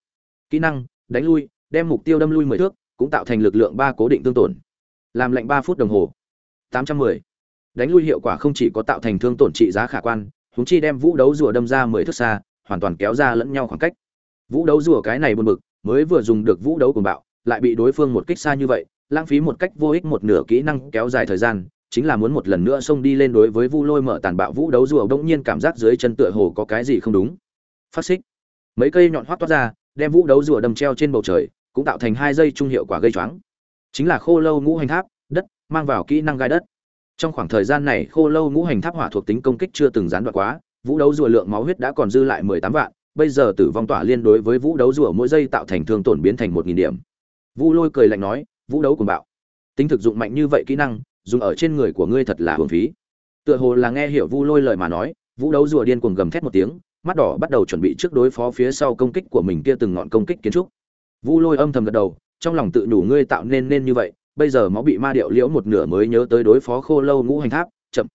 kỹ năng đánh lui đem mục tiêu đâm lui mười thước cũng tạo thành lực lượng ba cố định tương tổn làm lệnh ba phút đồng hồ tám trăm mười đánh lui hiệu quả không chỉ có tạo thành thương tổn trị giá khả quan húng chi đem vũ đấu rùa đâm ra mười thước xa hoàn toàn kéo ra lẫn nhau khoảng cách vũ đấu rùa cái này buồn bực mới vừa dùng được vũ đấu cùng bạo lại bị đối phương một kích xa như vậy lãng phí một cách vô ích một nửa kỹ năng kéo dài thời gian chính là muốn một lần nữa xông đi lên đối với Vu Lôi mở tàn bạo vũ đấu rùa bỗng nhiên cảm giác dưới chân tựa hồ có cái gì không đúng. Phát xích. Mấy cây nhọn hoắt toát ra, đem vũ đấu rùa đâm treo trên bầu trời, cũng tạo thành hai dây trung hiệu quả gây choáng. Chính là khô lâu ngũ hành tháp, đất, mang vào kỹ năng gai đất. Trong khoảng thời gian này, khô lâu ngũ hành tháp hỏa thuộc tính công kích chưa từng gián đoạn quá, vũ đấu rùa lượng máu huyết đã còn dư lại 18 vạn, bây giờ tử vong tỏa liên đối với vũ đấu rùa mỗi giây tạo thành thương tổn biến thành 1000 điểm. Vu Lôi cười lạnh nói, vũ đấu cùng bạo. Tính thực dụng mạnh như vậy kỹ năng, dùng ở trên người của ngươi thật là hưởng phí tựa hồ là nghe hiểu vu lôi lời mà nói vũ đấu rùa điên cuồng gầm thét một tiếng mắt đỏ bắt đầu chuẩn bị trước đối phó phía sau công kích của mình kia từng ngọn công kích kiến trúc. Vu lôi âm thầm gật đầu trong lòng tự đủ ngươi tạo nên nên như vậy bây giờ máu bị ma điệu liễu một nửa mới nhớ tới đối phó khô lâu ngũ hành tháp chậm.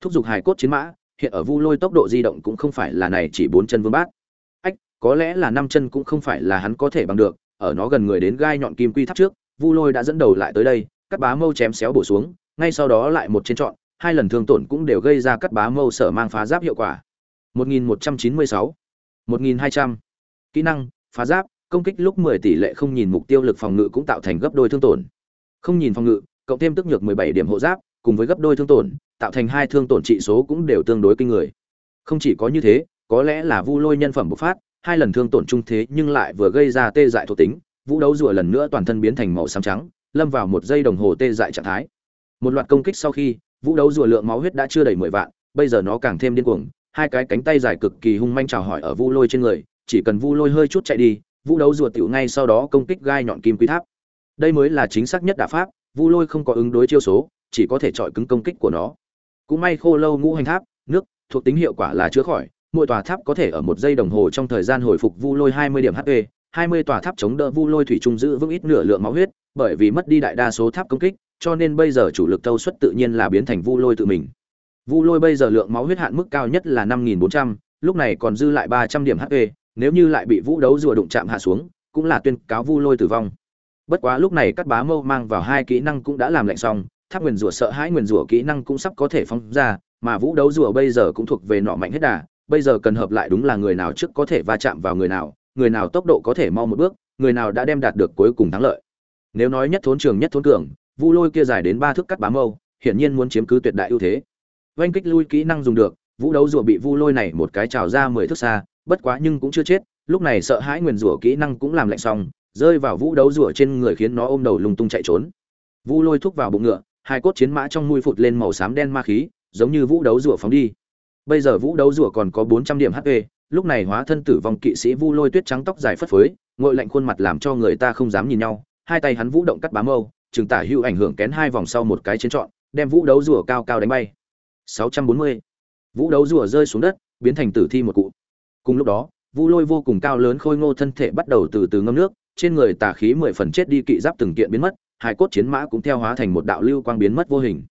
Thúc giục hài cốt chiến mã hiện ở vu lôi tốc độ di động cũng không phải là này chỉ bốn chân vương bát. Ách có lẽ là năm chân cũng không phải là hắn có thể bằng được ở nó gần người đến gai nhọn kim quy tháp trước vu lôi đã dẫn đầu lại tới đây cắt bá mâu chém xéo bổ xuống ngay sau đó lại một trên chọn, hai lần thương tổn cũng đều gây ra cắt bá mâu sở mang phá giáp hiệu quả. 1196, 1200. Kỹ năng, phá giáp, công kích lúc 10 tỷ lệ không nhìn mục tiêu lực phòng ngự cũng tạo thành gấp đôi thương tổn. Không nhìn phòng ngự, cộng thêm tức nhược 17 điểm hộ giáp, cùng với gấp đôi thương tổn, tạo thành hai thương tổn trị số cũng đều tương đối kinh người. Không chỉ có như thế, có lẽ là Vu Lôi nhân phẩm bộc phát, hai lần thương tổn trung thế nhưng lại vừa gây ra tê dại thuộc tính, Vũ đấu rùa lần nữa toàn thân biến thành màu xám trắng, lâm vào một giây đồng hồ tê dại trạng thái một loạt công kích sau khi vũ đấu rùa lượng máu huyết đã chưa đầy mười vạn bây giờ nó càng thêm điên cuồng hai cái cánh tay dài cực kỳ hung manh chào hỏi ở vu lôi trên người, chỉ cần vu lôi hơi chút chạy đi vũ đấu rùa tiểu ngay sau đó công kích gai nhọn kim quý tháp đây mới là chính xác nhất đả pháp, vu lôi không có ứng đối chiêu số, chỉ có thể chọi cứng công kích của nó cũng may khô lâu ngũ hành tháp, nước, thuộc tính hiệu quả là chữa khỏi, mỗi tòa tháp có thể ở một giây đồng hồ trong thời gian hồi phục vu lôi hai mươi điểm hp, hai mươi tòa tháp chống đỡ vu lôi thủy trung giữ vững ít nửa lượng máu huyết, bởi vì mất đi đại đa số tháp công kích, cho nên bây giờ chủ lực thâu suất tự nhiên là biến thành Vu Lôi tự mình. Vu Lôi bây giờ lượng máu huyết hạn mức cao nhất là 5400, lúc này còn dư lại 300 điểm HP, nếu như lại bị Vũ đấu rùa đụng chạm hạ xuống, cũng là tuyên cáo Vu Lôi tử vong. Bất quá lúc này cắt bá mâu mang vào hai kỹ năng cũng đã làm lạnh xong, tháp nguyên rùa sợ hãi nguyên rùa kỹ năng cũng sắp có thể phóng ra, mà Vũ đấu rùa bây giờ cũng thuộc về nọ mạnh hết đà, bây giờ cần hợp lại đúng là người nào trước có thể va chạm vào người nào, người nào tốc độ có thể mau một bước, người nào đã đem đạt được cuối cùng thắng lợi. Nếu nói nhất thốn trường nhất thốn cường, vu lôi kia dài đến ba thước cắt Bá mâu hiển nhiên muốn chiếm cứ tuyệt đại ưu thế oanh kích lui kỹ năng dùng được vũ đấu rùa bị vu lôi này một cái trào ra mười thước xa bất quá nhưng cũng chưa chết lúc này sợ hãi nguyền rủa kỹ năng cũng làm lạnh xong rơi vào vũ đấu rùa trên người khiến nó ôm đầu lung tung chạy trốn vu lôi thúc vào bụng ngựa hai cốt chiến mã trong mũi phụt lên màu xám đen ma khí giống như vũ đấu rùa phóng đi bây giờ vũ đấu rùa còn có bốn trăm điểm hp lúc này hóa thân tử vong kỵ sĩ vu lôi tuyết trắng tóc dài phất phới ngội lạnh khuôn mặt làm cho người ta không dám nhìn nhau hai tay hắn vũ động cắt bám mâu chừng tả hữu ảnh hưởng kén hai vòng sau một cái chiến trọn, đem vũ đấu rùa cao cao đánh bay. 640. Vũ đấu rùa rơi xuống đất, biến thành tử thi một cụ. Cùng lúc đó, Vu Lôi vô cùng cao lớn khôi ngô thân thể bắt đầu từ từ ngâm nước, trên người tà khí mười phần chết đi kỵ giáp từng kiện biến mất, hải cốt chiến mã cũng theo hóa thành một đạo lưu quang biến mất vô hình.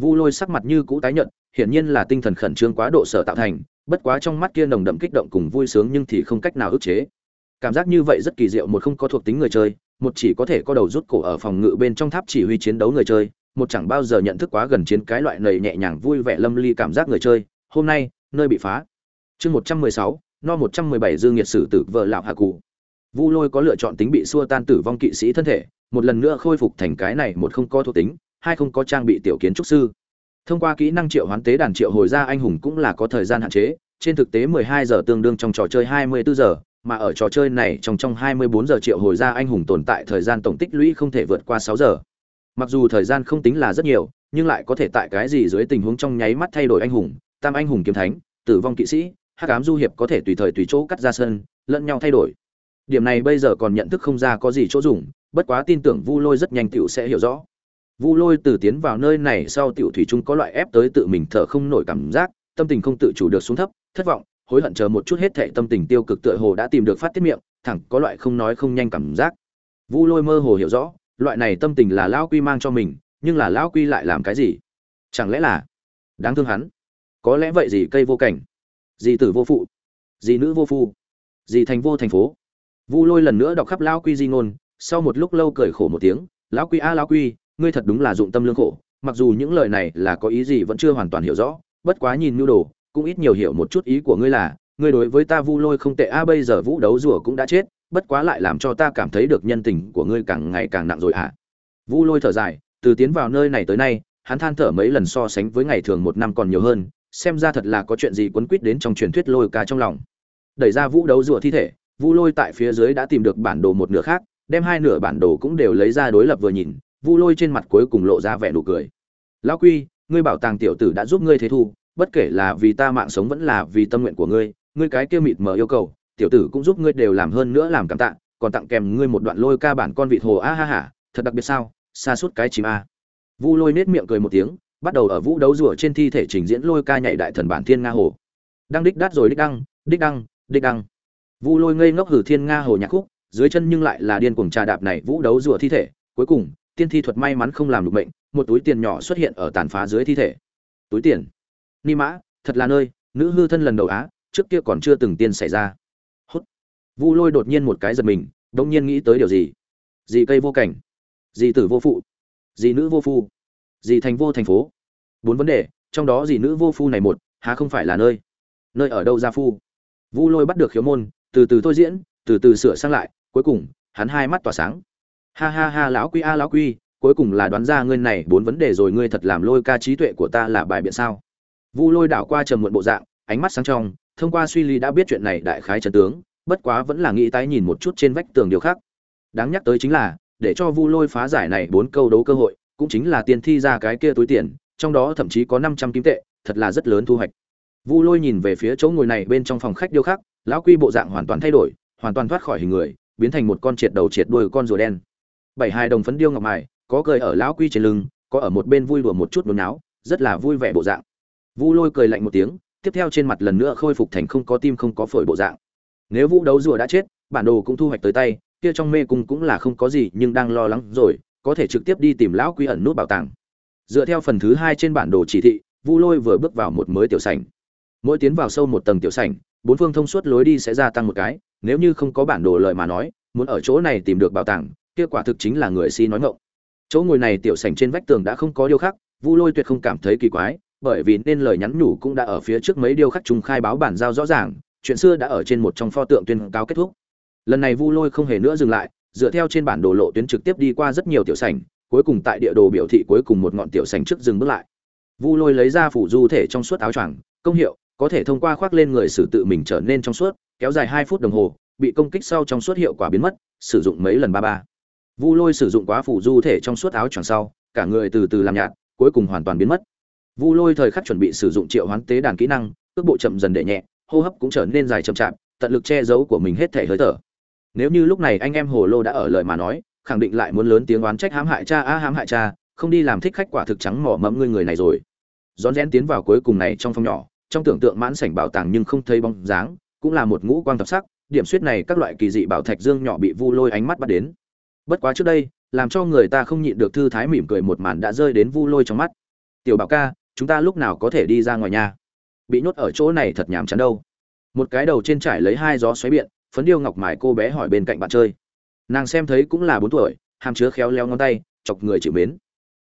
Vu Lôi sắc mặt như cũ tái nhợt, hiển nhiên là tinh thần khẩn trương quá độ sở tạo thành, bất quá trong mắt kia nồng đậm kích động cùng vui sướng nhưng thì không cách nào ức chế cảm giác như vậy rất kỳ diệu một không có thuộc tính người chơi một chỉ có thể có đầu rút cổ ở phòng ngự bên trong tháp chỉ huy chiến đấu người chơi một chẳng bao giờ nhận thức quá gần chiến cái loại nầy nhẹ nhàng vui vẻ lâm ly cảm giác người chơi, hôm nay, nơi bị phá. Chương một trăm mười sáu, no một trăm mười bảy dương nhiệt sử tử vợ lão hạ cụ vu lôi có lựa chọn tính bị xua tan tử vong kỵ sĩ thân thể, một lần nữa khôi phục thành cái này một không có thuộc tính, hai không có trang bị tiểu kiến trúc sư. Thông qua kỹ năng triệu hoán tế đàn triệu hồi ra anh hùng cũng là có thời gian hạn chế, trên thực tế 12 giờ tương đương trong trò chơi 24 giờ, mà ở trò chơi này trong trong 24 giờ triệu hồi ra anh hùng tồn tại thời gian tổng tích lũy không thể vượt qua 6 giờ mặc dù thời gian không tính là rất nhiều, nhưng lại có thể tại cái gì dưới tình huống trong nháy mắt thay đổi anh hùng, tam anh hùng kiếm thánh, tử vong kỵ sĩ, hắc ám du hiệp có thể tùy thời tùy chỗ cắt ra sân, lẫn nhau thay đổi. Điểm này bây giờ còn nhận thức không ra có gì chỗ dùng, bất quá tin tưởng vu lôi rất nhanh tiểu sẽ hiểu rõ. Vu lôi từ tiến vào nơi này sau tiểu thủy trung có loại ép tới tự mình thở không nổi cảm giác, tâm tình không tự chủ được xuống thấp, thất vọng, hối hận chờ một chút hết thệ tâm tình tiêu cực tựa hồ đã tìm được phát tiết miệng, thẳng có loại không nói không nhanh cảm giác. Vu lôi mơ hồ hiểu rõ loại này tâm tình là lão quy mang cho mình, nhưng là lão quy lại làm cái gì? Chẳng lẽ là đáng thương hắn? Có lẽ vậy gì cây vô cảnh? Gì tử vô phụ? Gì nữ vô phu? Gì thành vô thành phố? Vu lôi lần nữa đọc khắp lão quy di ngôn, sau một lúc lâu cười khổ một tiếng, lão quy a, lão quy, ngươi thật đúng là dụng tâm lương khổ, mặc dù những lời này là có ý gì vẫn chưa hoàn toàn hiểu rõ, bất quá nhìn nhu đồ, cũng ít nhiều hiểu một chút ý của ngươi là, ngươi đối với ta vu lôi không tệ a, bây giờ vũ đấu rùa cũng đã chết bất quá lại làm cho ta cảm thấy được nhân tình của ngươi càng ngày càng nặng rồi ạ à. vu lôi thở dài, từ tiến vào nơi này tới nay, hắn than thở mấy lần so sánh với ngày thường một năm còn nhiều hơn, xem ra thật là có chuyện gì quấn quýt đến trong truyền thuyết lôi ca trong lòng đẩy ra vũ đấu rùa thi thể, vu lôi tại phía dưới đã tìm được bản đồ một nửa khác, đem hai nửa bản đồ cũng đều lấy ra đối lập vừa nhìn, vu lôi trên mặt cuối cùng lộ ra vẻ nụ cười lão quy, ngươi bảo tàng tiểu tử đã giúp ngươi thế thu, bất kể là vì ta mạng sống vẫn là vì tâm nguyện của ngươi ngươi cái kia mịt mờ yêu cầu tiểu tử cũng giúp ngươi đều làm hơn nữa làm cảm tạ, còn tặng kèm ngươi một đoạn lôi ca bản con vịt hồ a ha ha, thật đặc biệt sao, xa suốt cái chim a. Vu lôi nết miệng cười một tiếng, bắt đầu ở vũ đấu rùa trên thi thể trình diễn lôi ca nhảy đại thần bản thiên nga hồ. Đang đích đắt rồi đích đăng đích đăng đích đăng. Vu lôi ngây ngốc hử thiên nga hồ nhạc khúc, dưới chân nhưng lại là điên cuồng trà đạp này vũ đấu rùa thi thể, cuối cùng, tiên thi thuật may mắn không làm được bệnh một túi tiền nhỏ xuất hiện ở tàn phá dưới thi thể. Túi tiền. Ni mã, thật là nơi, nữ hư thân lần đầu á, trước kia còn chưa từng tiên xảy ra vu lôi đột nhiên một cái giật mình đông nhiên nghĩ tới điều gì? Dì cây vô cảnh, dì tử vô phụ, dì nữ vô phu, dì thành vô thành phố. Bốn vấn đề, trong đó dì nữ vô phu này một, há không phải là nơi? Nơi ở đâu ra phu? Vu lôi bắt được khiếu môn, từ từ thôi diễn, từ từ sửa sang lại, cuối cùng, hắn hai mắt tỏa sáng. Ha ha ha, lão quy a, lão quy, cuối cùng là đoán ra ngươi này bốn vấn đề rồi, ngươi thật làm lôi ca trí tuệ của ta là bài biện sao? Vu lôi đảo qua trầm muộn bộ dạng, ánh mắt sáng trong, thông qua suy lý đã biết chuyện này đại khái trần tướng bất quá vẫn là nghĩ tái nhìn một chút trên vách tường điều khác. Đáng nhắc tới chính là, để cho vu lôi phá giải này bốn câu đấu cơ hội, cũng chính là tiền thi ra cái kia túi tiền, trong đó thậm chí có năm trăm kim tệ, thật là rất lớn thu hoạch. Vu lôi nhìn về phía chỗ ngồi này bên trong phòng khách điêu khắc lão quy bộ dạng hoàn toàn thay đổi, hoàn toàn thoát khỏi hình người, biến thành một con triệt đầu triệt đuôi con rùa đen. Bảy hai đồng phấn điêu ngọc mài, có cười ở lão quy trên lưng, có ở một bên vui đùa một chút nôn náo, rất là vui vẻ bộ dạng. Vu lôi cười lạnh một tiếng, tiếp theo trên mặt lần nữa khôi phục thành không có tim không có phổi bộ dạng nếu vũ đấu rùa đã chết, bản đồ cũng thu hoạch tới tay, kia trong mê cung cũng là không có gì, nhưng đang lo lắng rồi, có thể trực tiếp đi tìm lão quy ẩn nút bảo tàng. Dựa theo phần thứ hai trên bản đồ chỉ thị, vu lôi vừa bước vào một mới tiểu sảnh. Mỗi tiến vào sâu một tầng tiểu sảnh, bốn phương thông suốt lối đi sẽ gia tăng một cái, nếu như không có bản đồ lời mà nói, muốn ở chỗ này tìm được bảo tàng, kia quả thực chính là người si nói ngọng. Chỗ ngồi này tiểu sảnh trên vách tường đã không có điêu khắc, vu lôi tuyệt không cảm thấy kỳ quái, bởi vì nên lời nhắn nhủ cũng đã ở phía trước mấy điêu khắc trùng khai báo bản giao rõ ràng chuyện xưa đã ở trên một trong pho tượng tuyên cáo kết thúc. Lần này vu lôi không hề nữa dừng lại, dựa theo trên bản đồ lộ tuyến trực tiếp đi qua rất nhiều tiểu sảnh, cuối cùng tại địa đồ biểu thị cuối cùng một ngọn tiểu sảnh trước dừng bước lại. Vu lôi lấy ra phủ du thể trong suốt áo choàng, công hiệu, có thể thông qua khoác lên người sử tự mình trở nên trong suốt, kéo dài hai phút đồng hồ, bị công kích sau trong suốt hiệu quả biến mất, sử dụng mấy lần ba ba. Vu lôi sử dụng quá phủ du thể trong suốt áo choàng sau, cả người từ từ làm nhạt, cuối cùng hoàn toàn biến mất. Vu lôi thời khắc chuẩn bị sử dụng triệu hoán tế đàn kỹ năng, cước bộ chậm dần để nhẹ hô hấp cũng trở nên dài chậm chạp, tận lực che giấu của mình hết thể hơi thở. Nếu như lúc này anh em hồ lô đã ở lời mà nói, khẳng định lại muốn lớn tiếng oán trách hãm hại cha, a hãm hại cha, không đi làm thích khách quả thực trắng mỏ mẫm ngươi người này rồi. Rón rén tiến vào cuối cùng này trong phòng nhỏ, trong tưởng tượng mãn sảnh bảo tàng nhưng không thấy bóng dáng, cũng là một ngũ quang tập sắc, điểm suyết này các loại kỳ dị bảo thạch dương nhỏ bị vu lôi ánh mắt bắt đến. Bất quá trước đây, làm cho người ta không nhịn được thư thái mỉm cười một màn đã rơi đến vu lôi trong mắt. Tiểu bảo ca, chúng ta lúc nào có thể đi ra ngoài nhà? Bị nhốt ở chỗ này thật nhàm chán đâu. Một cái đầu trên trải lấy hai gió xoáy biện, phấn điêu ngọc mài cô bé hỏi bên cạnh bạn chơi. Nàng xem thấy cũng là bốn tuổi, hàm chứa khéo léo ngón tay, chọc người chịu mến.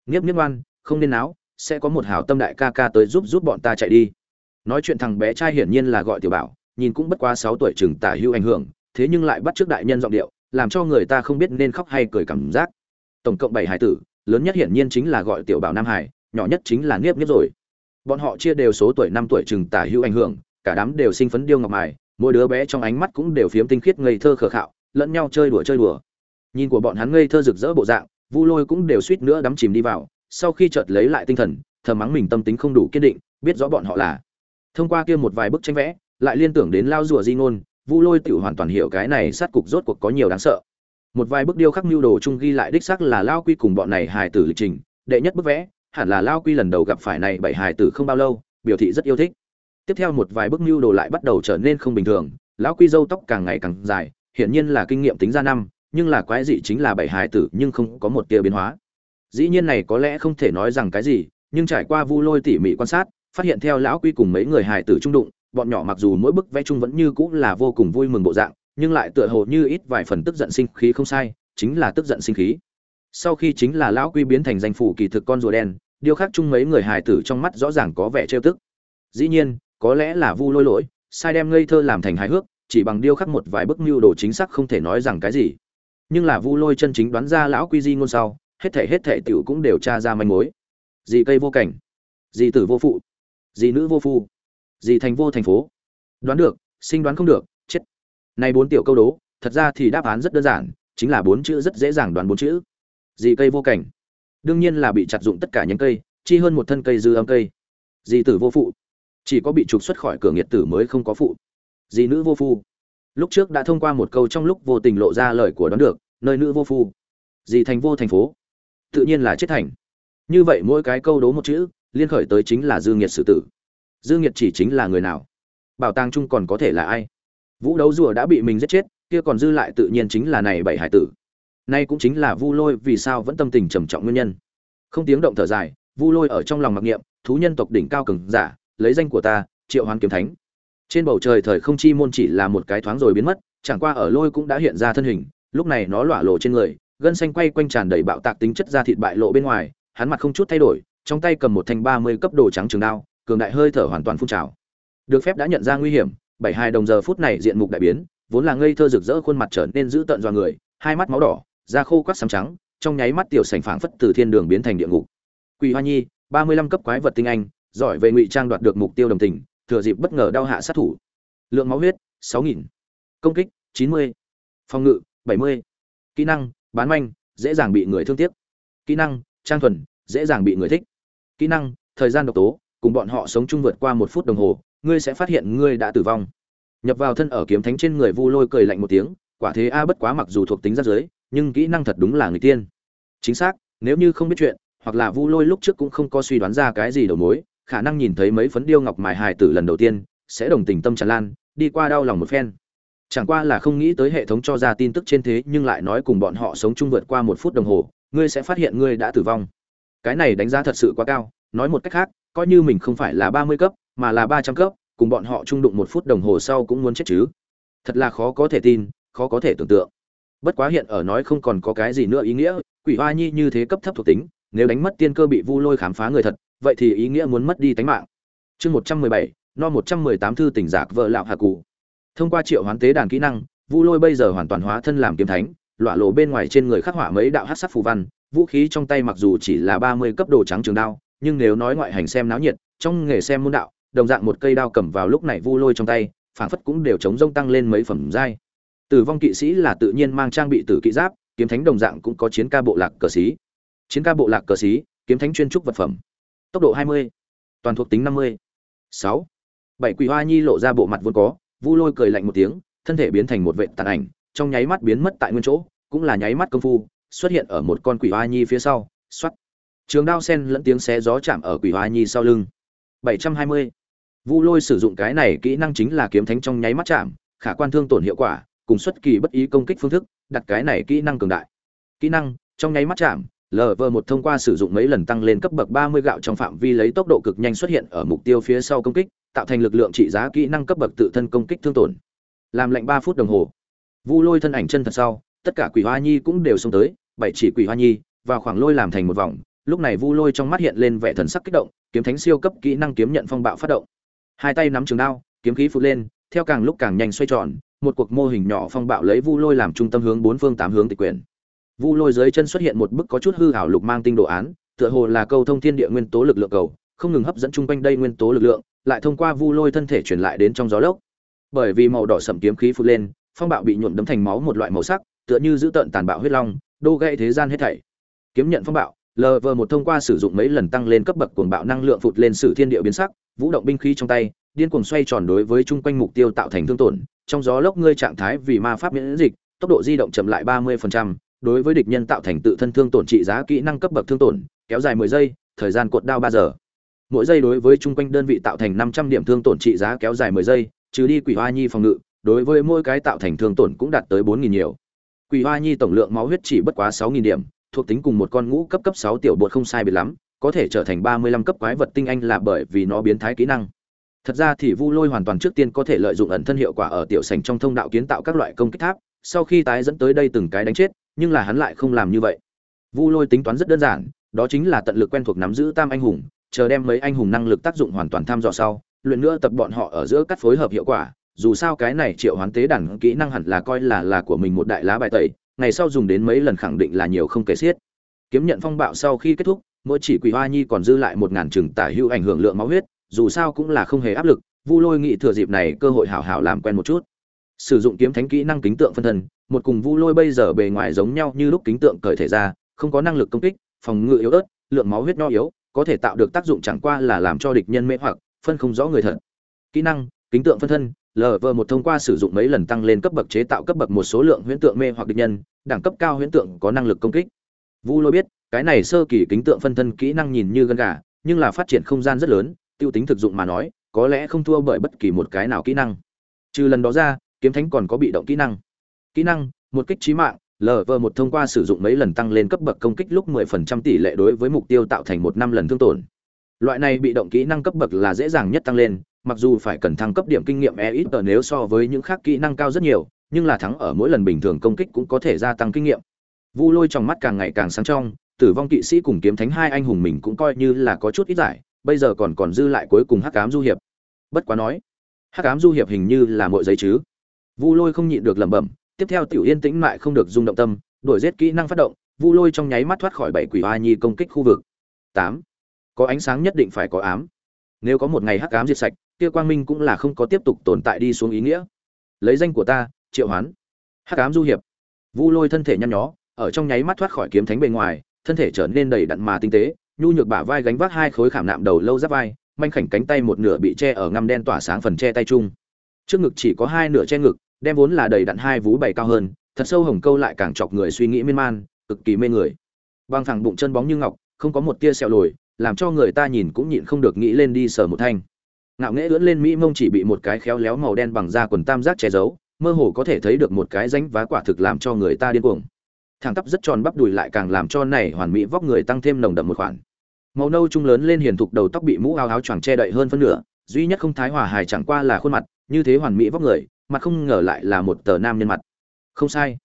Nghiếp nghiếp ngoan, không nên náo, sẽ có một hảo tâm đại ca ca tới giúp giúp bọn ta chạy đi. Nói chuyện thằng bé trai hiển nhiên là gọi tiểu bảo, nhìn cũng bất quá sáu tuổi chừng tả hữu ảnh hưởng, thế nhưng lại bắt trước đại nhân giọng điệu, làm cho người ta không biết nên khóc hay cười cảm giác. Tổng cộng bảy hải tử, lớn nhất hiển nhiên chính là gọi tiểu bảo nam hải, nhỏ nhất chính là nghiếp nghiếp rồi bọn họ chia đều số tuổi năm tuổi chừng tả hữu ảnh hưởng, cả đám đều sinh phấn điêu ngọc mài, mỗi đứa bé trong ánh mắt cũng đều phiếm tinh khiết ngây thơ khờ khạo, lẫn nhau chơi đùa chơi đùa. Nhìn của bọn hắn ngây thơ rực rỡ bộ dạng, vu lôi cũng đều suýt nữa đắm chìm đi vào, sau khi chợt lấy lại tinh thần, thầm mắng mình tâm tính không đủ kiên định, biết rõ bọn họ là. Thông qua kia một vài bức tranh vẽ, lại liên tưởng đến lao rùa di ngôn, vu lôi tự hoàn toàn hiểu cái này sát cục rốt cuộc có nhiều đáng sợ. Một vài bức điêu khắc mưu đồ chung ghi lại đích xác là lao quy cùng bọn này hài tử lịch trình, đệ nhất bức vẽ hẳn là lao quy lần đầu gặp phải này bảy hài tử không bao lâu, biểu thị rất yêu thích. Tiếp theo một vài bức mưu đồ lại bắt đầu trở nên không bình thường lão quy dâu tóc càng ngày càng dài, hiển nhiên là kinh nghiệm tính ra năm, nhưng là quái dị chính là bảy hài tử nhưng không có một tia biến hóa. Dĩ nhiên này có lẽ không thể nói rằng cái gì, nhưng trải qua vu lôi tỉ mỉ quan sát, phát hiện theo lão quy cùng mấy người hài tử trung đụng, bọn nhỏ mặc dù mỗi bức vẽ chung vẫn như cũng là vô cùng vui mừng bộ dạng, nhưng lại tựa hồ như ít vài phần tức giận sinh khí không sai, chính là tức giận sinh khí. Sau khi chính là lão quy biến thành danh phủ kỳ thực con rùa đen điêu khắc chung mấy người hài tử trong mắt rõ ràng có vẻ trêu tức. Dĩ nhiên, có lẽ là vu lôi lỗi, sai đem ngây thơ làm thành hài hước, chỉ bằng điêu khắc một vài bức mưu đồ chính xác không thể nói rằng cái gì. Nhưng là vu lôi chân chính đoán ra lão quy di ngôn sau, hết thể hết thể tiểu cũng đều tra ra manh mối. Gì cây vô cảnh gì tử vô phụ gì nữ vô phu gì thành vô thành phố. Đoán được, sinh đoán không được, chết. Này bốn tiểu câu đố, thật ra thì đáp án rất đơn giản, chính là bốn chữ rất dễ dàng đoán bốn chữ. Gì cây vô cảnh đương nhiên là bị chặt dụng tất cả những cây, chi hơn một thân cây dư âm cây. Di tử vô phụ. Chỉ có bị trục xuất khỏi cửa nghiệt tử mới không có phụ. Di nữ vô phu. Lúc trước đã thông qua một câu trong lúc vô tình lộ ra lời của đoán được, nơi nữ vô phu. Di thành vô thành phố. Tự nhiên là chết thành. Như vậy mỗi cái câu đố một chữ, liên khởi tới chính là dư nghiệt sử tử. Dư nghiệt chỉ chính là người nào? Bảo tàng chung còn có thể là ai? Vũ đấu rùa đã bị mình giết chết, kia còn dư lại tự nhiên chính là này bảy hải tử nay cũng chính là vu lôi vì sao vẫn tâm tình trầm trọng nguyên nhân. Không tiếng động thở dài, vu lôi ở trong lòng mặc niệm, thú nhân tộc đỉnh cao cường giả, lấy danh của ta, triệu hoán kiếm thánh. Trên bầu trời thời không chi môn chỉ là một cái thoáng rồi biến mất, chẳng qua ở lôi cũng đã hiện ra thân hình, lúc này nó lỏa lộ trên người, gân xanh quay quanh tràn đầy bạo tạc tính chất da thịt bại lộ bên ngoài, hắn mặt không chút thay đổi, trong tay cầm một thanh ba mươi cấp đồ trắng trường đao, cường đại hơi thở hoàn toàn phun trào. Được phép đã nhận ra nguy hiểm, bảy hai đồng giờ phút này diện mục đại biến, vốn là ngây thơ rực rỡ khuôn mặt trở nên dữ tợn do người, hai mắt máu đỏ da khô quắt xám trắng, trong nháy mắt tiểu sảnh phảng phất từ thiên đường biến thành địa ngục. Quỷ hoa nhi, ba mươi lăm cấp quái vật tinh anh, giỏi về ngụy trang đoạt được mục tiêu đồng tình, thừa dịp bất ngờ đau hạ sát thủ. Lượng máu huyết, sáu nghìn. Công kích, chín mươi. Phòng ngự, bảy mươi. Kỹ năng, bán manh, dễ dàng bị người thương tiếc. Kỹ năng, trang thuần, dễ dàng bị người thích. Kỹ năng, thời gian độc tố, cùng bọn họ sống chung vượt qua một phút đồng hồ, ngươi sẽ phát hiện ngươi đã tử vong. Nhập vào thân ở kiếm thánh trên người vu lôi cười lạnh một tiếng, quả thế a bất quá mặc dù thuộc tính rất dưới nhưng kỹ năng thật đúng là người tiên. Chính xác, nếu như không biết chuyện, hoặc là vu lôi lúc trước cũng không có suy đoán ra cái gì đầu mối, khả năng nhìn thấy mấy phấn điêu ngọc mài hài tử lần đầu tiên, sẽ đồng tình tâm tràn lan, đi qua đau lòng một phen. Chẳng qua là không nghĩ tới hệ thống cho ra tin tức trên thế nhưng lại nói cùng bọn họ sống chung vượt qua một phút đồng hồ, ngươi sẽ phát hiện ngươi đã tử vong. Cái này đánh giá thật sự quá cao, nói một cách khác, coi như mình không phải là ba mươi cấp, mà là ba trăm cấp, cùng bọn họ chung đụng một phút đồng hồ sau cũng muốn chết chứ. Thật là khó có thể tin, khó có thể tưởng tượng bất quá hiện ở nói không còn có cái gì nữa ý nghĩa, quỷ hoa nhi như thế cấp thấp thuộc tính, nếu đánh mất tiên cơ bị vu lôi khám phá người thật, vậy thì ý nghĩa muốn mất đi tánh mạng. Chương một trăm mười bảy, no một trăm mười tám thư tỉnh giạc vợ lạo hạ cụ thông qua triệu hoán tế đàn kỹ năng, vu lôi bây giờ hoàn toàn hóa thân làm kiếm thánh, lọa lộ bên ngoài trên người khắc họa mấy đạo hát sắc phù văn, vũ khí trong tay mặc dù chỉ là ba mươi cấp đồ trắng trường đao, nhưng nếu nói ngoại hành xem náo nhiệt, trong nghề xem môn đạo, đồng dạng một cây đao cầm vào lúc này vu lôi trong tay, phảng phất cũng đều chống rông tăng lên mấy phẩm giai tử vong kỵ sĩ là tự nhiên mang trang bị tử kỵ giáp kiếm thánh đồng dạng cũng có chiến ca bộ lạc cờ sĩ chiến ca bộ lạc cờ sĩ kiếm thánh chuyên trúc vật phẩm tốc độ 20, toàn thuộc tính 50. 6. bảy quỷ hoa nhi lộ ra bộ mặt vốn có vu lôi cười lạnh một tiếng thân thể biến thành một vệ tàn ảnh trong nháy mắt biến mất tại nguyên chỗ cũng là nháy mắt công phu xuất hiện ở một con quỷ hoa nhi phía sau xoắt trường đao sen lẫn tiếng xé gió chạm ở quỷ hoa nhi sau lưng 720. vu lôi sử dụng cái này kỹ năng chính là kiếm thánh trong nháy mắt chạm khả quan thương tổn hiệu quả cùng xuất kỳ bất ý công kích phương thức, đặt cái này kỹ năng cường đại. Kỹ năng, trong nháy mắt chạm lv một thông qua sử dụng mấy lần tăng lên cấp bậc 30 gạo trong phạm vi lấy tốc độ cực nhanh xuất hiện ở mục tiêu phía sau công kích, tạo thành lực lượng trị giá kỹ năng cấp bậc tự thân công kích thương tổn. Làm lệnh ba phút đồng hồ. Vu lôi thân ảnh chân thật sau, tất cả quỷ hoa nhi cũng đều xông tới, bảy chỉ quỷ hoa nhi và khoảng lôi làm thành một vòng, lúc này vu lôi trong mắt hiện lên vẻ thần sắc kích động, kiếm thánh siêu cấp kỹ năng kiếm nhận phong bạo phát động. Hai tay nắm trường đao, kiếm khí phụt lên, theo càng lúc càng nhanh xoay tròn một cuộc mô hình nhỏ phong bạo lấy vu lôi làm trung tâm hướng bốn phương tám hướng tịch quyền vu lôi dưới chân xuất hiện một bức có chút hư hảo lục mang tinh đồ án, tựa hồ là câu thông thiên địa nguyên tố lực lượng cầu, không ngừng hấp dẫn chung quanh đây nguyên tố lực lượng, lại thông qua vu lôi thân thể truyền lại đến trong gió lốc. Bởi vì màu đỏ sậm kiếm khí phụt lên, phong bạo bị nhuộm đấm thành máu một loại màu sắc, tựa như giữ tợn tàn bạo huyết long, đô gây thế gian hết thảy. Kiếm nhận phong bạo, lờ vờ một thông qua sử dụng mấy lần tăng lên cấp bậc cuồng bạo năng lượng phụt lên sự thiên địa biến sắc, vũ động binh khí trong tay điên cuồng xoay tròn đối với chung quanh mục tiêu tạo thành thương tổn trong gió lốc ngươi trạng thái vì ma pháp miễn dịch tốc độ di động chậm lại 30%, đối với địch nhân tạo thành tự thân thương tổn trị giá kỹ năng cấp bậc thương tổn kéo dài 10 giây thời gian cột đao 3 giờ. Mỗi giây đối với chung quanh đơn vị tạo thành 500 điểm thương tổn trị giá kéo dài 10 giây trừ đi quỷ hoa nhi phòng ngự đối với mỗi cái tạo thành thương tổn cũng đạt tới 4.000 nhiều. Quỷ hoa nhi tổng lượng máu huyết chỉ bất quá 6.000 điểm thuộc tính cùng một con ngũ cấp cấp 6 tiểu bột không sai biệt lắm có thể trở thành 35 cấp quái vật tinh anh là bởi vì nó biến thái kỹ năng thật ra thì vu lôi hoàn toàn trước tiên có thể lợi dụng ẩn thân hiệu quả ở tiểu sành trong thông đạo kiến tạo các loại công kích tháp, sau khi tái dẫn tới đây từng cái đánh chết, nhưng là hắn lại không làm như vậy. Vu lôi tính toán rất đơn giản, đó chính là tận lực quen thuộc nắm giữ tam anh hùng, chờ đem mấy anh hùng năng lực tác dụng hoàn toàn tham dò sau, luyện nữa tập bọn họ ở giữa cắt phối hợp hiệu quả, dù sao cái này triệu hoán tế đẳng kỹ năng hẳn là coi là là của mình một đại lá bài tẩy, ngày sau dùng đến mấy lần khẳng định là nhiều không kể xiết. Kiếm nhận phong bạo sau khi kết thúc, mỗi chỉ quỷ hoa nhi còn dư lại một ngàn chừng tả hữu ảnh hưởng lượng máu huyết dù sao cũng là không hề áp lực, vu lôi nghị thừa dịp này cơ hội hảo hảo làm quen một chút. Sử dụng kiếm thánh kỹ năng kính tượng phân thân, một cùng vu lôi bây giờ bề ngoài giống nhau như lúc kính tượng cởi thể ra, không có năng lực công kích, phòng ngự yếu ớt, lượng máu huyết nho yếu, có thể tạo được tác dụng chẳng qua là làm cho địch nhân mê hoặc, phân không rõ người thật. Kỹ năng, kính tượng phân thân lv một thông qua sử dụng mấy lần tăng lên cấp bậc chế tạo cấp bậc một số lượng huyễn tượng mê hoặc địch nhân, đẳng cấp cao huyễn tượng có năng lực công kích. Vu lôi biết, cái này sơ kỳ kính tượng phân thân kỹ năng nhìn như gân gà, nhưng là phát triển không gian rất lớn tiêu tính thực dụng mà nói, có lẽ không thua bởi bất kỳ một cái nào kỹ năng. Trừ lần đó ra, kiếm thánh còn có bị động kỹ năng. Kỹ năng, một kích trí mạng lv một thông qua sử dụng mấy lần tăng lên cấp bậc công kích lúc 10% tỷ lệ đối với mục tiêu tạo thành một năm lần thương tổn. Loại này bị động kỹ năng cấp bậc là dễ dàng nhất tăng lên, mặc dù phải cần thăng cấp điểm kinh nghiệm e ít nếu so với những khác kỹ năng cao rất nhiều, nhưng là thắng ở mỗi lần bình thường công kích cũng có thể gia tăng kinh nghiệm. Vu lôi trong mắt càng ngày càng sáng trong, tử vong kỵ sĩ cùng kiếm thánh hai anh hùng mình cũng coi như là có chút ít giải bây giờ còn còn dư lại cuối cùng hắc ám du hiệp. Bất quá nói, hắc ám du hiệp hình như là mọi giấy chứ. Vu lôi không nhịn được lẩm bẩm, tiếp theo tiểu yên tĩnh mại không được rung động tâm đổi giết kỹ năng phát động, vu lôi trong nháy mắt thoát khỏi bảy quỷ hoa nhi công kích khu vực. Tám, có ánh sáng nhất định phải có ám. Nếu có một ngày hắc ám diệt sạch, kia quang minh cũng là không có tiếp tục tồn tại đi xuống ý nghĩa. Lấy danh của ta, triệu hoán. Hắc ám du hiệp. Vu lôi thân thể nhăn nhó, ở trong nháy mắt thoát khỏi kiếm thánh bề ngoài, thân thể trở nên đầy đặn mà tinh tế nhu nhược bả vai gánh vác hai khối khảm nạm đầu lâu giáp vai, manh khảnh cánh tay một nửa bị che ở ngăm đen tỏa sáng phần che tay chung. Trước ngực chỉ có hai nửa che ngực, đem vốn là đầy đặn hai vú bày cao hơn, thật sâu hồng câu lại càng chọc người suy nghĩ miên man, cực kỳ mê người. Băng thẳng bụng chân bóng như ngọc, không có một tia sẹo lồi, làm cho người ta nhìn cũng nhịn không được nghĩ lên đi sờ một thanh. Ngạo nghễ ưỡn lên mỹ mông chỉ bị một cái khéo léo màu đen bằng da quần tam giác che giấu, mơ hồ có thể thấy được một cái ránh vá quả thực làm cho người ta điên cuồng thẳng tắp rất tròn bắp đùi lại càng làm cho này hoàn mỹ vóc người tăng thêm nồng đậm một khoản. Màu nâu trung lớn lên hiền thục đầu tóc bị mũ áo áo choàng che đậy hơn phân nửa, duy nhất không thái hòa hài chẳng qua là khuôn mặt, như thế hoàn mỹ vóc người mặt không ngờ lại là một tờ nam nhân mặt. Không sai.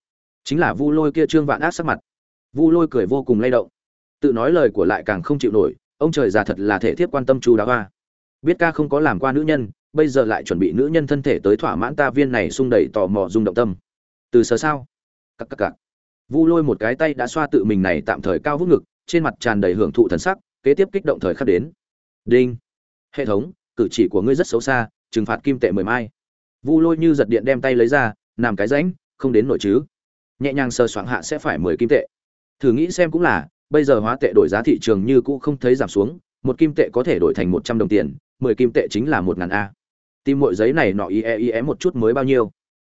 Chính là vu lôi kia trương vạn ác sắc mặt. Vu lôi cười vô cùng lay động. Tự nói lời của lại càng không chịu nổi, ông trời già thật là thể thiếp quan tâm chú đáo hoa. Biết ca không có làm qua nữ nhân, bây giờ lại chuẩn bị nữ nhân thân thể tới thỏa mãn ta viên này xung đẩy tò mò rung động tâm. Từ sớ sao? Cắc cắc cắc vu lôi một cái tay đã xoa tự mình này tạm thời cao vút ngực, trên mặt tràn đầy hưởng thụ thần sắc, kế tiếp kích động thời khắc đến. Đinh. Hệ thống, cử chỉ của ngươi rất xấu xa, trừng phạt kim tệ mười mai. Vu lôi như giật điện đem tay lấy ra làm cái rãnh, không đến nội chứ. Nhẹ nhàng sờ soạng hạ sẽ phải mười kim tệ. Thử nghĩ xem cũng là, bây giờ hóa tệ đổi giá thị trường như cũ không thấy giảm xuống, một kim tệ có thể đổi thành một trăm đồng tiền, mười kim tệ chính là một ngàn a. Tim mọi giấy này nọ ie ie một chút mới bao nhiêu?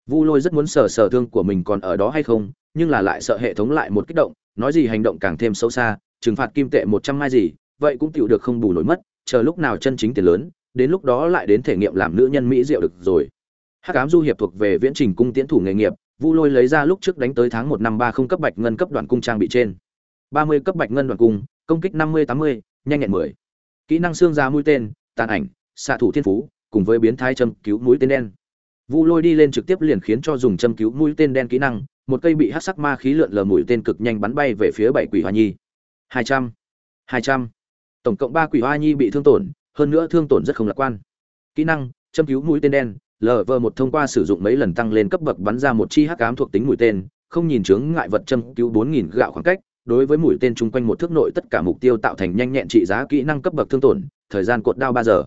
Vu lôi rất muốn sờ sờ thương của mình còn ở đó hay không, nhưng là lại sợ hệ thống lại một kích động, nói gì hành động càng thêm xấu xa, trừng phạt kim tệ một trăm mai gì, vậy cũng chịu được không bù nổi mất, chờ lúc nào chân chính tiền lớn, đến lúc đó lại đến thể nghiệm làm nữ nhân mỹ diệu được rồi. Hắc ám du hiệp thuộc về viễn trình cung tiễn thủ nghề nghiệp, vu lôi lấy ra lúc trước đánh tới tháng một năm ba không cấp bạch ngân cấp đoạn cung trang bị trên. ba mươi cấp bạch ngân đoạn cung, công kích năm mươi tám mươi, nhanh nhẹn mười. Kỹ năng xương ra mũi tên, tàn ảnh, xạ thủ thiên phú, cùng với biến thái châm cứu mũi tên đen vu lôi đi lên trực tiếp liền khiến cho dùng châm cứu mũi tên đen kỹ năng, một cây bị hắc sắc ma khí lượn lờ mũi tên cực nhanh bắn bay về phía bảy quỷ hoa nhi. Hai trăm. Hai trăm. Tổng cộng ba quỷ hoa nhi bị thương tổn, hơn nữa thương tổn rất không lạc quan. Kỹ năng, châm cứu mũi tên đen lv một thông qua sử dụng mấy lần tăng lên cấp bậc bắn ra một chi hắc ám thuộc tính mũi tên, không nhìn chướng ngại vật châm cứu bốn nghìn gạo khoảng cách, đối với mũi tên chung quanh một thước nội tất cả mục tiêu tạo thành nhanh nhẹn trị giá kỹ năng cấp bậc thương tổn, thời gian cột đao ba giờ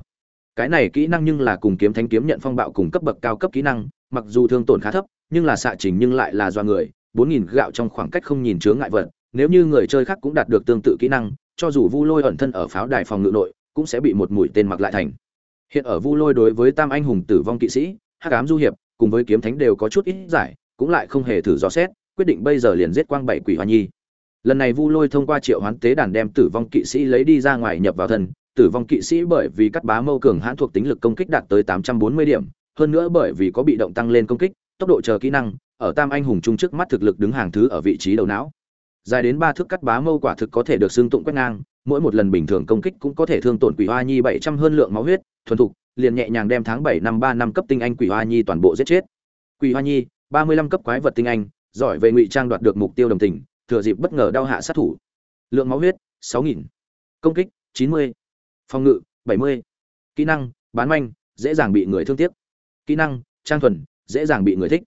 cái này kỹ năng nhưng là cùng kiếm thánh kiếm nhận phong bạo cùng cấp bậc cao cấp kỹ năng, mặc dù thương tổn khá thấp, nhưng là xạ trình nhưng lại là do người, bốn nghìn gạo trong khoảng cách không nhìn chướng ngại vật, nếu như người chơi khác cũng đạt được tương tự kỹ năng, cho dù vu lôi ẩn thân ở pháo đài phòng ngự nội, cũng sẽ bị một mũi tên mặc lại thành. Hiện ở vu lôi đối với tam anh hùng tử vong kỵ sĩ, hắc ám du hiệp, cùng với kiếm thánh đều có chút ít giải, cũng lại không hề thử dò xét, quyết định bây giờ liền giết quang bảy quỷ hoa nhi. Lần này vu lôi thông qua triệu hoán tế đàn đem tử vong kỵ sĩ lấy đi ra ngoài nhập vào thân tử vong kỵ sĩ bởi vì cắt bá mâu cường hãn thuộc tính lực công kích đạt tới 840 điểm, hơn nữa bởi vì có bị động tăng lên công kích, tốc độ chờ kỹ năng, ở tam anh hùng trung trước mắt thực lực đứng hàng thứ ở vị trí đầu não dài đến ba thước cắt bá mâu quả thực có thể được xương tụng quét ngang, mỗi một lần bình thường công kích cũng có thể thương tổn quỷ hoa nhi 700 hơn lượng máu huyết, thuần thục, liền nhẹ nhàng đem tháng 7 năm 3 năm cấp tinh anh quỷ hoa nhi toàn bộ giết chết quỷ hoa nhi 35 cấp quái vật tinh anh, giỏi về ngụy trang đoạt được mục tiêu đồng tình, thừa dịp bất ngờ đau hạ sát thủ lượng máu huyết 6.000. công kích 90 phòng ngự 70. kỹ năng, bán manh, dễ dàng bị người thương tiếc. Kỹ năng, trang thuần, dễ dàng bị người thích.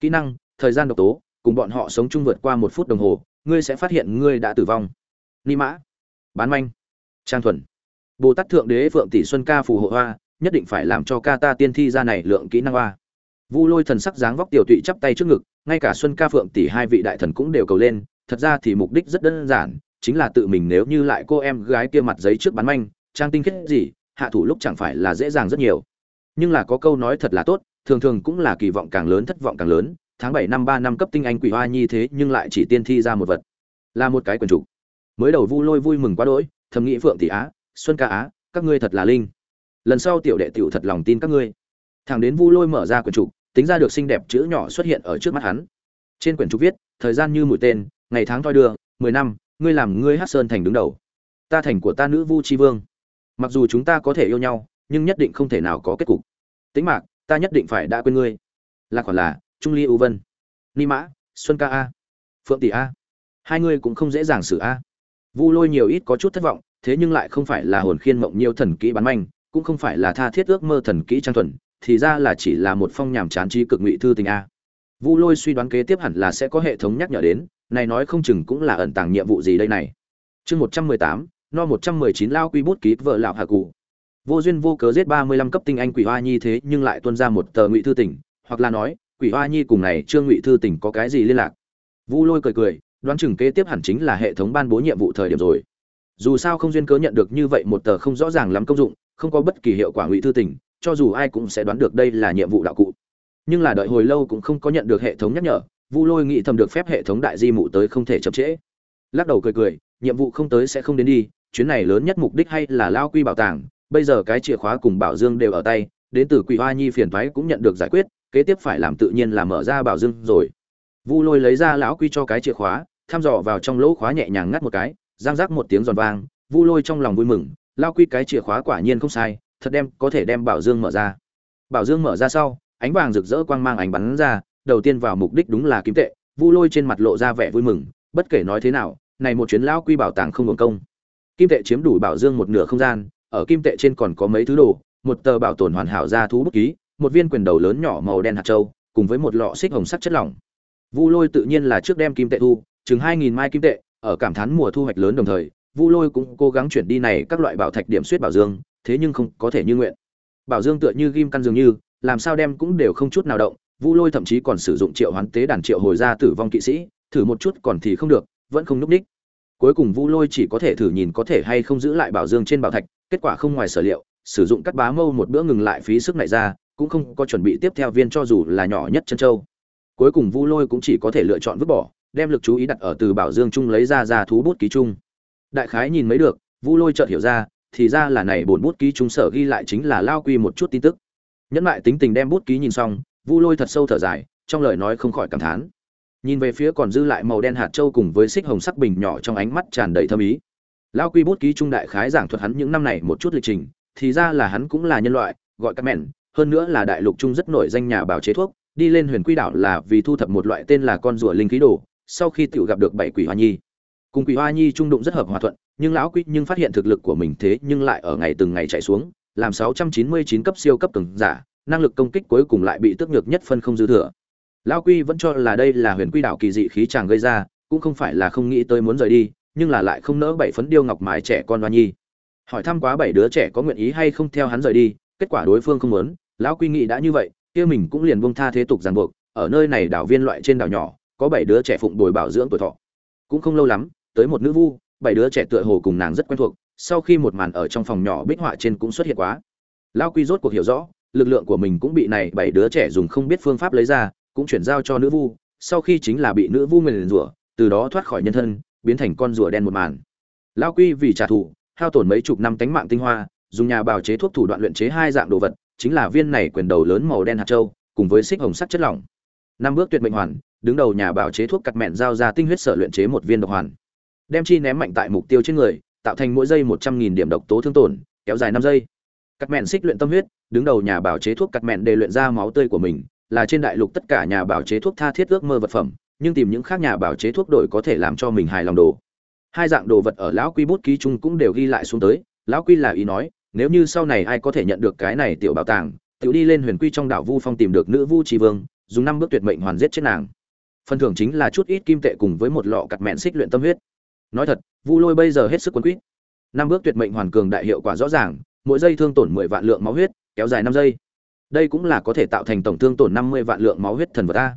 Kỹ năng, thời gian độc tố, cùng bọn họ sống chung vượt qua một phút đồng hồ, ngươi sẽ phát hiện ngươi đã tử vong. Ni mã, bán manh, trang thuần. Bồ tát thượng đế phượng tỷ xuân ca phù hộ hoa, nhất định phải làm cho ca ta tiên thi ra này lượng kỹ năng hoa. Vu lôi thần sắc dáng vóc tiểu tụy chắp tay trước ngực, ngay cả xuân ca phượng tỷ hai vị đại thần cũng đều cầu lên, thật ra thì mục đích rất đơn giản, chính là tự mình nếu như lại cô em gái kia mặt giấy trước bán manh trang tinh khiết gì, hạ thủ lúc chẳng phải là dễ dàng rất nhiều. Nhưng là có câu nói thật là tốt, thường thường cũng là kỳ vọng càng lớn, thất vọng càng lớn. Tháng bảy năm ba năm cấp tinh anh quỷ hoa nhi thế, nhưng lại chỉ tiên thi ra một vật. Là một cái quần trục mới đầu vu lôi vui mừng quá đỗi, thầm nghĩ phượng tỷ á, xuân ca á, các ngươi thật là linh. Lần sau tiểu đệ tiểu thật lòng tin các ngươi. Thằng đến vu lôi mở ra quyển trục tính ra được xinh đẹp chữ nhỏ xuất hiện ở trước mắt hắn. Trên quyển trục viết, thời gian như mũi tên, ngày tháng thoi đưa, mười năm, ngươi làm ngươi hát sơn thành đứng đầu. Ta thành của ta nữ vu tri vương mặc dù chúng ta có thể yêu nhau, nhưng nhất định không thể nào có kết cục. Tính mạc, ta nhất định phải đã quên ngươi. Là còn là, trung ly ưu vân. Ni mã, xuân ca a. Phượng tỷ a. Hai ngươi cũng không dễ dàng xử a. Vu lôi nhiều ít có chút thất vọng, thế nhưng lại không phải là hồn khiên mộng nhiều thần kỹ bán manh, cũng không phải là tha thiết ước mơ thần kỹ trang thuần, thì ra là chỉ là một phong nhàm chán trí cực ngụy thư tình a. Vu lôi suy đoán kế tiếp hẳn là sẽ có hệ thống nhắc nhở đến, này nói không chừng cũng là ẩn tàng nhiệm vụ gì đây này. Chương một trăm mười tám no một trăm mười chín lao quy bút ký vợ lão hạ cụ vô duyên vô cớ giết ba mươi lăm cấp tinh anh quỷ hoa nhi thế, nhưng lại tuân ra một tờ ngụy thư tỉnh, hoặc là nói, quỷ hoa nhi cùng này trương ngụy thư tỉnh có cái gì liên lạc. Vu lôi cười cười, đoán chừng kế tiếp hẳn chính là hệ thống ban bố nhiệm vụ thời điểm rồi. Dù sao không duyên cớ nhận được như vậy một tờ không rõ ràng lắm công dụng, không có bất kỳ hiệu quả ngụy thư tỉnh, cho dù ai cũng sẽ đoán được đây là nhiệm vụ đạo cụ. Nhưng là đợi hồi lâu cũng không có nhận được hệ thống nhắc nhở, vu lôi nghĩ thầm được phép hệ thống đại di mụ tới không thể chậm trễ. Lắc đầu cười cười, nhiệm vụ không tới sẽ không đến đi chuyến này lớn nhất mục đích hay là lao quy bảo tàng, bây giờ cái chìa khóa cùng bảo dương đều ở tay, đến từ quỷ hoa nhi phiền thoái cũng nhận được giải quyết, kế tiếp phải làm tự nhiên là mở ra bảo dương rồi. Vu lôi lấy ra lão quy cho cái chìa khóa, thăm dò vào trong lỗ khóa nhẹ nhàng ngắt một cái giang rác một tiếng giòn vang, vu lôi trong lòng vui mừng, lao quy cái chìa khóa quả nhiên không sai, thật đem, có thể đem bảo dương mở ra. Bảo dương mở ra sau, ánh vàng rực rỡ quang mang ánh bắn ra, đầu tiên vào mục đích đúng là kim tệ, vu lôi trên mặt lộ ra vẻ vui mừng, bất kể nói thế nào, này một chuyến Lão quy bảo tàng không hưởng công kim tệ chiếm đủ bảo dương một nửa không gian, ở kim tệ trên còn có mấy thứ đồ, một tờ bảo tồn hoàn hảo ra thú bút ký, một viên quyền đầu lớn nhỏ màu đen hạt châu, cùng với một lọ xích hồng sắc chất lỏng. Vu lôi tự nhiên là trước đem kim tệ thu, chừng hai nghìn mai kim tệ, ở cảm thán mùa thu hoạch lớn đồng thời, vu lôi cũng cố gắng chuyển đi này các loại bảo thạch điểm suyết bảo dương, thế nhưng không có thể như nguyện. Bảo dương tựa như ghim căn dường như, làm sao đem cũng đều không chút nào động, vu lôi thậm chí còn sử dụng triệu hoán tế đàn triệu hồi ra tử vong kỵ sĩ, thử một chút còn thì không được, vẫn không núp đích cuối cùng vu lôi chỉ có thể thử nhìn có thể hay không giữ lại bảo dương trên bảo thạch, kết quả không ngoài sở liệu, sử dụng cắt bá mâu một bữa ngừng lại phí sức này ra, cũng không có chuẩn bị tiếp theo viên cho dù là nhỏ nhất chân châu. Cuối cùng vu lôi cũng chỉ có thể lựa chọn vứt bỏ, đem lực chú ý đặt ở từ bảo dương chung lấy ra ra thú bút ký chung. Đại khái nhìn mấy được vu lôi chợt hiểu ra, thì ra là này bổn bút ký trung sở ghi lại chính là lao quy một chút tin tức. Nhẫn lại tính tình đem bút ký nhìn xong vu lôi thật sâu thở dài, trong lời nói không khỏi cảm thán nhìn về phía còn dư lại màu đen hạt châu cùng với xích hồng sắc bình nhỏ trong ánh mắt tràn đầy thâm ý. Lao quy bút ký trung đại khái giảng thuật hắn những năm này một chút lịch trình, thì ra là hắn cũng là nhân loại, gọi các mẹn, hơn nữa là đại lục trung rất nổi danh nhà bảo chế thuốc, đi lên huyền quy đảo là vì thu thập một loại tên là con rùa linh khí đồ, sau khi tự gặp được bảy quỷ hoa nhi. Cùng quỷ hoa nhi trung đụng rất hợp hòa thuận, nhưng lão quy nhưng phát hiện thực lực của mình thế nhưng lại ở ngày từng ngày chạy xuống, làm 699 cấp siêu cấp từng giả, năng lực công kích cuối cùng lại bị tước nhược nhất phân không dư thừa lão quy vẫn cho là đây là huyền quy đảo kỳ dị khí chàng gây ra, cũng không phải là không nghĩ tới muốn rời đi, nhưng là lại không nỡ bảy phấn điêu ngọc mái trẻ con đoan nhi. Hỏi thăm quá bảy đứa trẻ có nguyện ý hay không theo hắn rời đi, kết quả đối phương không muốn. Lão quy nghĩ đã như vậy, kia mình cũng liền buông tha thế tục ràng buộc, ở nơi này đảo viên loại trên đảo nhỏ, có bảy đứa trẻ phụng bồi bảo dưỡng tuổi thọ. Cũng không lâu lắm, tới một nữ vu, bảy đứa trẻ tựa hồ cùng nàng rất quen thuộc, sau khi một màn ở trong phòng nhỏ bích họa trên cũng xuất hiện quá. Lão quy rốt cuộc hiểu rõ, lực lượng của mình cũng bị này bảy đứa trẻ dùng không biết phương pháp lấy ra cũng chuyển giao cho nữ vu, sau khi chính là bị nữ vu nguyền rủa, từ đó thoát khỏi nhân thân, biến thành con rùa đen một màn. Lão quy vì trả thù, hao tổn mấy chục năm tánh mạng tinh hoa, dùng nhà bào chế thuốc thủ đoạn luyện chế hai dạng đồ vật, chính là viên này quyền đầu lớn màu đen hạt châu, cùng với xích hồng sắt chất lỏng. Năm bước tuyệt mệnh hoàn, đứng đầu nhà bào chế thuốc cắt mẹn giao ra tinh huyết sở luyện chế một viên độc hoàn. Đem chi ném mạnh tại mục tiêu trên người, tạo thành mỗi giây một trăm nghìn điểm độc tố thương tổn, kéo dài năm giây. Cắt mẹn xích luyện tâm huyết, đứng đầu nhà bào chế thuốc cắt mẹn để luyện ra máu tươi của mình là trên đại lục tất cả nhà bảo chế thuốc tha thiết ước mơ vật phẩm, nhưng tìm những khác nhà bảo chế thuốc đổi có thể làm cho mình hài lòng đồ. Hai dạng đồ vật ở lão quy bút ký chung cũng đều ghi lại xuống tới, lão quy là ý nói, nếu như sau này ai có thể nhận được cái này tiểu bảo tàng, tiểu đi lên huyền quy trong đảo vu phong tìm được nữ vu tri vương, dùng năm bước tuyệt mệnh hoàn giết chết nàng. Phần thưởng chính là chút ít kim tệ cùng với một lọ cặt mẹn xích luyện tâm huyết. Nói thật, vu lôi bây giờ hết sức quân quýt. Năm bước tuyệt mệnh hoàn cường đại hiệu quả rõ ràng, mỗi giây thương tổn mười vạn lượng máu huyết, kéo dài năm giây đây cũng là có thể tạo thành tổng thương tổn năm mươi vạn lượng máu huyết thần vật ta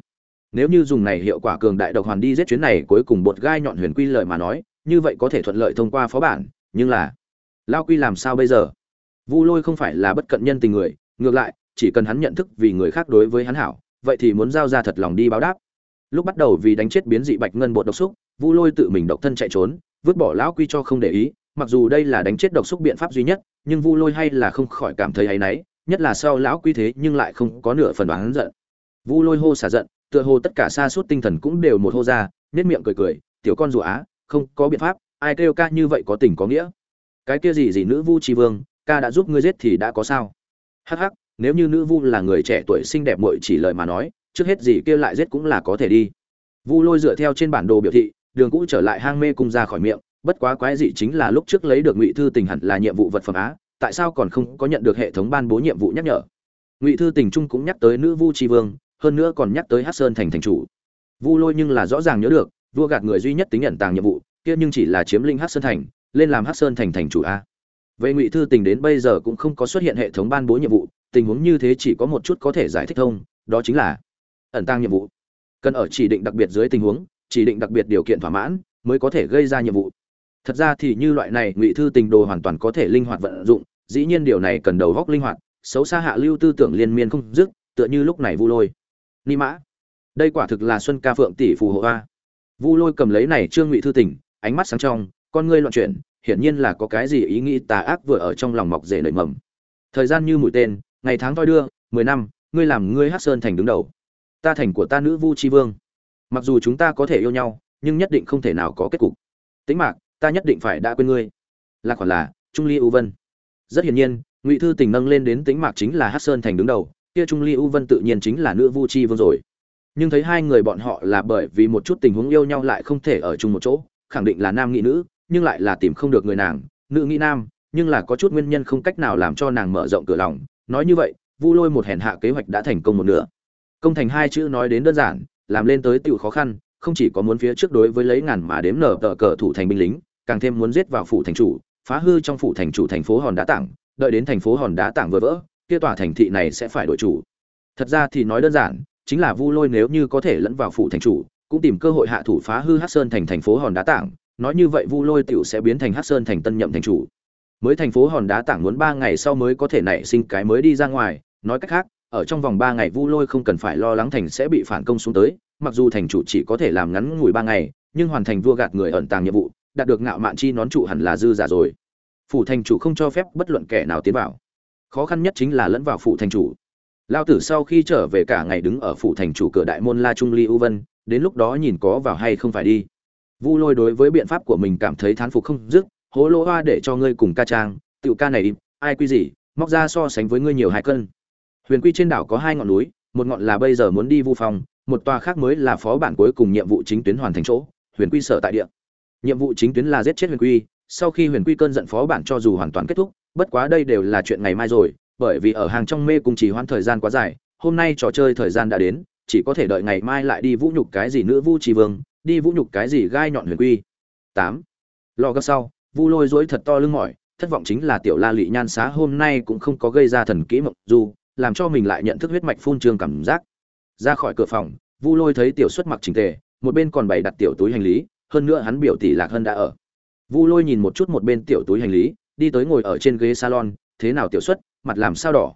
nếu như dùng này hiệu quả cường đại độc hoàn đi giết chuyến này cuối cùng bột gai nhọn huyền quy lời mà nói, như vậy có thể thuận lợi thông qua phó bản, nhưng là, lao quy làm sao bây giờ? Vu lôi không phải là bất cận nhân tình người, ngược lại, chỉ cần hắn nhận thức vì người khác đối với hắn hảo, vậy thì muốn giao ra thật lòng đi báo đáp. Lúc bắt đầu vì đánh chết biến dị bạch ngân bột độc xúc, vu lôi tự mình độc thân chạy trốn, vứt bỏ lão quy cho không để ý, mặc dù đây là đánh chết độc xúc biện pháp duy nhất, nhưng vu lôi hay là không khỏi cảm thấy áy náy nhất là sau lão quy thế nhưng lại không có nửa phần đoán giận. Vu lôi hô xả giận, tựa hồ tất cả xa suốt tinh thần cũng đều một hô ra nết miệng cười cười, tiểu con rùa á, không có biện pháp, ai kêu ca như vậy có tình có nghĩa? Cái kia gì gì nữ vu tri vương, ca đã giúp ngươi giết thì đã có sao? Hắc hắc, nếu như nữ vu là người trẻ tuổi xinh đẹp muội chỉ lời mà nói, trước hết gì kia lại giết cũng là có thể đi. Vu lôi dựa theo trên bản đồ biểu thị, đường cũ trở lại hang mê cung ra khỏi miệng, bất quá quái dị chính là lúc trước lấy được ngụy thư tình hẳn là nhiệm vụ vật phẩm á tại sao còn không có nhận được hệ thống ban bố nhiệm vụ nhắc nhở? Ngụy thư tình trung cũng nhắc tới nữ vu tri vương, hơn nữa còn nhắc tới hát sơn thành thành chủ. Vu lôi nhưng là rõ ràng nhớ được, vua gạt người duy nhất tính nhận tàng nhiệm vụ, kia nhưng chỉ là chiếm linh hát sơn thành, lên làm hát sơn thành thành chủ a. Vậy ngụy thư tình đến bây giờ cũng không có xuất hiện hệ thống ban bố nhiệm vụ, tình huống như thế chỉ có một chút có thể giải thích thông, đó chính là ẩn tăng nhiệm vụ. Cần ở chỉ định đặc biệt dưới tình huống, chỉ định đặc biệt điều kiện thỏa mãn, mới có thể gây ra nhiệm vụ. Thật ra thì như loại này, ngụy thư tình đồ hoàn toàn có thể linh hoạt vận dụng dĩ nhiên điều này cần đầu góc linh hoạt, xấu xa hạ lưu tư tưởng liên miên không dứt, tựa như lúc này vu lôi. Ni mã, đây quả thực là xuân ca phượng tỷ phù hộ a. Vu lôi cầm lấy này trương ngụy thư tình, ánh mắt sáng trong, con ngươi loạn chuyển, hiển nhiên là có cái gì ý nghĩ tà ác vừa ở trong lòng mọc rể nảy mầm. Thời gian như mũi tên, ngày tháng thoi đưa, mười năm, ngươi làm ngươi hát sơn thành đứng đầu. Ta thành của ta nữ vu tri vương. Mặc dù chúng ta có thể yêu nhau, nhưng nhất định không thể nào có kết cục. Tính mạc ta nhất định phải đã quên ngươi. Là khoản là, trung ly ưu vân rất hiển nhiên, ngụy thư tình nâng lên đến tính mạc chính là hát sơn thành đứng đầu, kia trung ly u vân tự nhiên chính là nữ vu chi vương rồi. Nhưng thấy hai người bọn họ là bởi vì một chút tình huống yêu nhau lại không thể ở chung một chỗ, khẳng định là nam nghị nữ, nhưng lại là tìm không được người nàng, nữ nghĩ nam, nhưng là có chút nguyên nhân không cách nào làm cho nàng mở rộng cửa lòng. Nói như vậy, vu lôi một hèn hạ kế hoạch đã thành công một nửa. Công thành hai chữ nói đến đơn giản, làm lên tới tựu khó khăn, không chỉ có muốn phía trước đối với lấy ngàn mà đếm nở tờ cờ thủ thành binh lính, càng thêm muốn giết vào phủ thành chủ phá hư trong phủ thành chủ thành phố hòn đá tảng, đợi đến thành phố hòn đá tảng vừa vỡ, kia tòa thành thị này sẽ phải đổi chủ. Thật ra thì nói đơn giản, chính là vu lôi nếu như có thể lẫn vào phủ thành chủ, cũng tìm cơ hội hạ thủ phá hư hát sơn thành thành phố hòn đá tảng, nói như vậy vu lôi tiểu sẽ biến thành hát sơn thành tân nhậm thành chủ. Mới thành phố hòn đá tảng muốn ba ngày sau mới có thể nảy sinh cái mới đi ra ngoài, nói cách khác, ở trong vòng ba ngày vu lôi không cần phải lo lắng thành sẽ bị phản công xuống tới, mặc dù thành chủ chỉ có thể làm ngắn ngủi ba ngày, nhưng hoàn thành vua gạt người ẩn tàng nhiệm vụ đạt được ngạo mạn chi nón trụ hẳn là dư giả rồi. Phủ thành chủ không cho phép bất luận kẻ nào tiến vào. Khó khăn nhất chính là lẫn vào phủ thành chủ. Lao tử sau khi trở về cả ngày đứng ở phủ thành chủ cửa đại môn la trung ly u vân đến lúc đó nhìn có vào hay không phải đi. Vu lôi đối với biện pháp của mình cảm thấy thán phục không dứt hố lỗ hoa để cho ngươi cùng ca trang tiểu ca này im ai quy gì móc ra so sánh với ngươi nhiều hai cân. Huyền quy trên đảo có hai ngọn núi một ngọn là bây giờ muốn đi vu phòng, một tòa khác mới là phó bản cuối cùng nhiệm vụ chính tuyến hoàn thành chỗ huyền quy sở tại địa nhiệm vụ chính tuyến là giết chết huyền quy, sau khi huyền quy cơn giận phó bản cho dù hoàn toàn kết thúc, bất quá đây đều là chuyện ngày mai rồi, bởi vì ở hàng trong mê cùng chỉ hoãn thời gian quá dài, hôm nay trò chơi thời gian đã đến, chỉ có thể đợi ngày mai lại đi vũ nhục cái gì nữ vu trì vương, đi vũ nhục cái gì gai nhọn huyền quy. Tám. Lo gấp sau, vu lôi dối thật to lưng mỏi, thất vọng chính là tiểu la lị nhan xá hôm nay cũng không có gây ra thần kỹ mộng dù làm cho mình lại nhận thức huyết mạch phun trương cảm giác. Ra khỏi cửa phòng, vu lôi thấy tiểu xuất mặc trình tề, một bên còn bày đặt tiểu túi hành lý hơn nữa hắn biểu tỷ lạc hân đã ở. Vu lôi nhìn một chút một bên tiểu túi hành lý, đi tới ngồi ở trên ghế salon, thế nào tiểu xuất, mặt làm sao đỏ?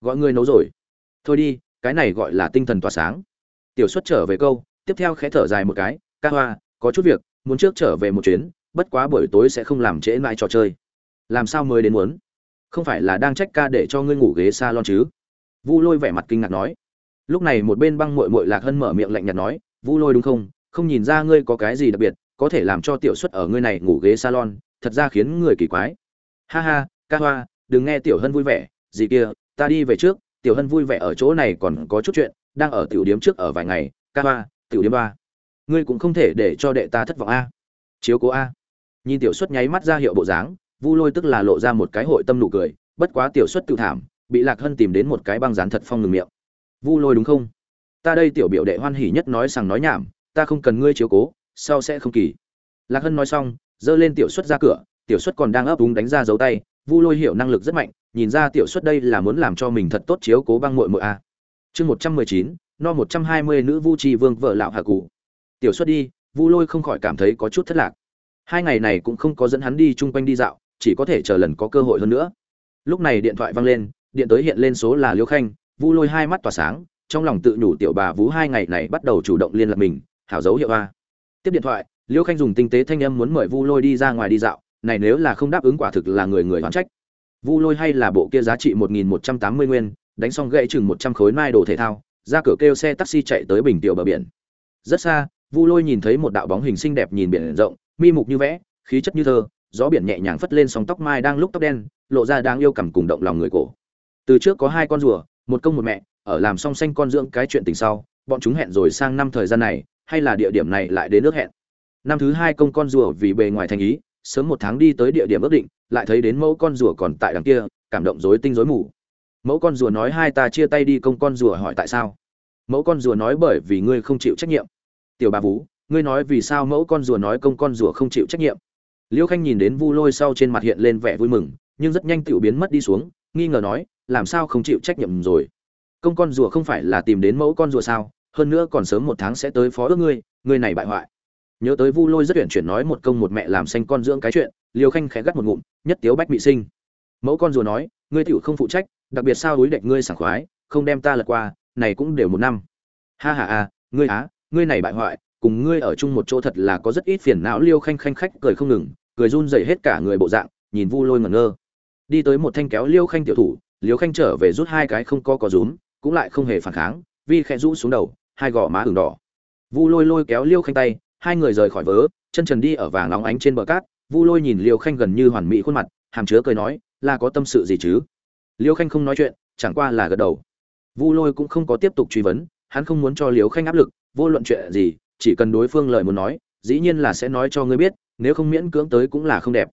Gọi người nấu rồi. Thôi đi, cái này gọi là tinh thần tỏa sáng. Tiểu xuất trở về câu, tiếp theo khẽ thở dài một cái, ca hoa, có chút việc, muốn trước trở về một chuyến, bất quá buổi tối sẽ không làm trễ mãi trò chơi. Làm sao mới đến muốn? Không phải là đang trách ca để cho ngươi ngủ ghế salon chứ? Vu lôi vẻ mặt kinh ngạc nói. Lúc này một bên băng mội mội lạc hân mở miệng lạnh nhạt nói, vu lôi đúng không? Không nhìn ra ngươi có cái gì đặc biệt, có thể làm cho tiểu xuất ở ngươi này ngủ ghế salon, thật ra khiến người kỳ quái. Ha ha, ca hoa, đừng nghe tiểu hân vui vẻ, gì kia, ta đi về trước, tiểu hân vui vẻ ở chỗ này còn có chút chuyện, đang ở tiểu điếm trước ở vài ngày, ca hoa, tiểu điếm ba. Ngươi cũng không thể để cho đệ ta thất vọng a. Chiếu cố a. Nhìn tiểu xuất nháy mắt ra hiệu bộ dáng, vu lôi tức là lộ ra một cái hội tâm nụ cười, bất quá tiểu xuất tự thảm, bị lạc hân tìm đến một cái băng rán thật phong ngừng miệng. Vu lôi đúng không? Ta đây tiểu biểu đệ hoan hỉ nhất nói rằng nói nhảm ta không cần ngươi chiếu cố, sau sẽ không kỳ. Lạc hân nói xong dơ lên tiểu xuất ra cửa, tiểu xuất còn đang ấp úng đánh ra dấu tay, vu lôi hiểu năng lực rất mạnh, nhìn ra tiểu xuất đây là muốn làm cho mình thật tốt chiếu cố băng mội muội a. Chương một trăm mười chín, no một trăm hai mươi nữ vu tri vương vợ lão hạ cụ. Tiểu xuất đi, vu lôi không khỏi cảm thấy có chút thất lạc. Hai ngày này cũng không có dẫn hắn đi chung quanh đi dạo, chỉ có thể chờ lần có cơ hội hơn nữa. Lúc này điện thoại vang lên, điện tới hiện lên số là liêu khanh, vu lôi hai mắt tỏa sáng, trong lòng tự nhủ tiểu bà vú hai ngày này bắt đầu chủ động liên lạc mình hảo dấu hiệu a. Tiếp điện thoại liễu khanh dùng tinh tế thanh âm muốn mời vu lôi đi ra ngoài đi dạo. Này nếu là không đáp ứng quả thực là người người hoán trách. Vu lôi hay là bộ kia giá trị một nghìn một trăm tám mươi nguyên, đánh xong gãy chừng một trăm khối mai đồ thể thao, ra cửa kêu xe taxi chạy tới bình tiểu bờ biển. Rất xa, vu lôi nhìn thấy một đạo bóng hình xinh đẹp nhìn biển rộng, mi mục như vẽ, khí chất như thơ, gió biển nhẹ nhàng phất lên sóng tóc mai đang lúc tóc đen, lộ ra đang yêu cảm cùng động lòng người cổ. Từ trước có hai con rùa, một công một mẹ, ở làm song xanh con dưỡng cái chuyện tình sau, bọn chúng hẹn rồi sang năm thời gian này hay là địa điểm này lại đến nước hẹn? Năm thứ hai công con rùa vì bề ngoài thành ý, sớm một tháng đi tới địa điểm ước định, lại thấy đến mẫu con rùa còn tại đằng kia, cảm động rối tinh rối mù. Mẫu con rùa nói, hai ta chia tay đi, công con rùa hỏi tại sao? Mẫu con rùa nói, bởi vì ngươi không chịu trách nhiệm. Tiểu bà vú, ngươi nói vì sao mẫu con rùa nói công con rùa không chịu trách nhiệm? Liêu khanh nhìn đến vu lôi sau trên mặt hiện lên vẻ vui mừng, nhưng rất nhanh tiểu biến mất đi xuống, nghi ngờ nói, làm sao không chịu trách nhiệm rồi? Công con rùa không phải là tìm đến mẫu con rùa sao? Hơn nữa còn sớm một tháng sẽ tới phó ước ngươi ngươi này bại hoại. Nhớ tới vu lôi rất tuyển chuyển nói một công một mẹ làm xanh con dưỡng cái chuyện, liêu khanh khẽ gắt một ngụm, nhất tiếu bách bị sinh. Mẫu con rùa nói, ngươi tiểu không phụ trách, đặc biệt sao đối đệch ngươi sảng khoái, không đem ta lật qua, này cũng đều một năm. Ha ha a ngươi á ngươi này bại hoại, cùng ngươi ở chung một chỗ thật là có rất ít phiền não, liêu khanh khanh khách cười không ngừng, cười run rẩy hết cả người bộ dạng, nhìn vu lôi ngẩn ngơ. Đi tới một thanh kéo liêu khanh tiểu thủ, liêu khanh trở về rút hai cái không có có rúm, cũng lại không hề phản kháng, vi khẽ rũ xuống đầu hai gò má ửng đỏ. Vu lôi lôi kéo liêu khanh tay, hai người rời khỏi vớ, chân trần đi ở vàng nóng ánh trên bờ cát. Vu lôi nhìn liêu khanh gần như hoàn mỹ khuôn mặt, hàm chứa cười nói, là có tâm sự gì chứ? Liêu khanh không nói chuyện, chẳng qua là gật đầu. Vu lôi cũng không có tiếp tục truy vấn, hắn không muốn cho liêu khanh áp lực, vô luận chuyện gì, chỉ cần đối phương lời muốn nói, dĩ nhiên là sẽ nói cho ngươi biết, nếu không miễn cưỡng tới cũng là không đẹp.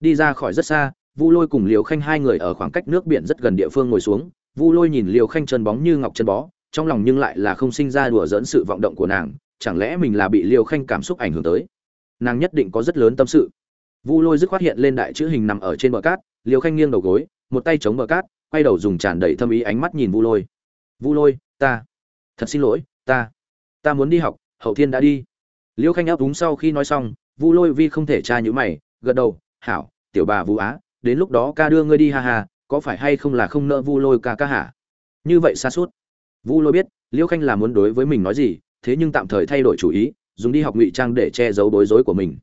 Đi ra khỏi rất xa, vu lôi cùng liều khanh hai người ở khoảng cách nước biển rất gần địa phương ngồi xuống. Vu lôi nhìn liều khanh chân bóng như ngọc chân bó trong lòng nhưng lại là không sinh ra đùa dỡn sự vọng động của nàng, chẳng lẽ mình là bị liêu khanh cảm xúc ảnh hưởng tới? Nàng nhất định có rất lớn tâm sự. Vu lôi dứt khoát hiện lên đại chữ hình nằm ở trên bờ cát, liêu khanh nghiêng đầu gối, một tay chống bờ cát, quay đầu dùng tràn đầy thâm ý ánh mắt nhìn vu lôi. Vu lôi, ta, thật xin lỗi, ta ta muốn đi học, hậu thiên đã đi. Liêu khanh áp đúng sau khi nói xong, vu lôi vi không thể tra nhữ mày, gật đầu, hảo, tiểu bà vũ á, đến lúc đó ca đưa ngươi đi ha ha, có phải hay không là không nợ vu lôi ca ca hả? Như vậy xa suốt vu lôi biết, liêu khanh là muốn đối với mình nói gì, thế nhưng tạm thời thay đổi chủ ý, dùng đi học ngụy trang để che giấu bối rối của mình.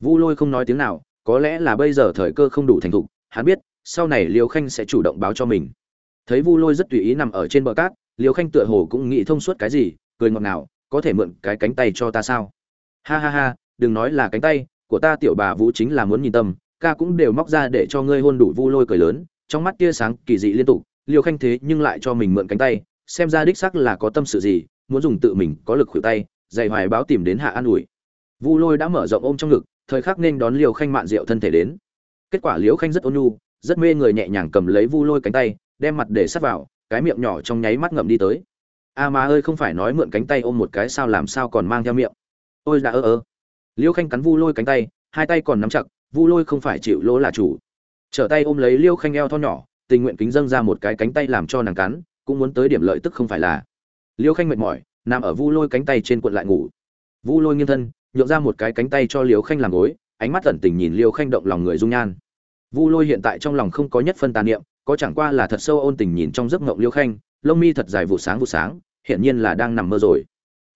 Vu lôi không nói tiếng nào, có lẽ là bây giờ thời cơ không đủ thành thục, hắn biết, sau này liêu khanh sẽ chủ động báo cho mình. Thấy vu lôi rất tùy ý nằm ở trên bờ cát, liêu khanh tựa hồ cũng nghĩ thông suốt cái gì, cười ngọt ngào, có thể mượn cái cánh tay cho ta sao? Ha ha ha, đừng nói là cánh tay, của ta tiểu bà vũ chính là muốn nhìn tâm, ca cũng đều móc ra để cho ngươi hôn đủ vu lôi cười lớn. Trong mắt tia sáng kỳ dị liên tục liều khanh thế nhưng lại cho mình mượn cánh tay xem ra đích sắc là có tâm sự gì, muốn dùng tự mình có lực khuỷu tay dày hoài báo tìm đến hạ an ủi. Vu lôi đã mở rộng ôm trong ngực, thời khắc nên đón liều khanh mạn rượu thân thể đến. Kết quả liều khanh rất ôn nhu, rất mê người nhẹ nhàng cầm lấy vu lôi cánh tay, đem mặt để sát vào, cái miệng nhỏ trong nháy mắt ngậm đi tới. A à ơi, không phải nói mượn cánh tay ôm một cái sao làm sao còn mang theo miệng? Ôi đã ơ ơ. Liêu khanh cắn vu lôi cánh tay, hai tay còn nắm chặt, vu lôi không phải chịu lỗ là chủ. Trở tay ôm lấy liêu khanh eo thon nhỏ, tình nguyện kính dâng ra một cái cánh tay làm cho nàng cắn cũng muốn tới điểm lợi tức không phải là. Liêu khanh mệt mỏi, nằm ở vu lôi cánh tay trên cuộn lại ngủ. Vu lôi nghiêng thân, nhượng ra một cái cánh tay cho liêu khanh làm gối, ánh mắt tẩn tình nhìn liêu khanh động lòng người dung nhan. Vu lôi hiện tại trong lòng không có nhất phân tàn niệm, có chẳng qua là thật sâu ôn tình nhìn trong giấc ngộng liêu khanh, lông mi thật dài vụ sáng vụ sáng, hiển nhiên là đang nằm mơ rồi.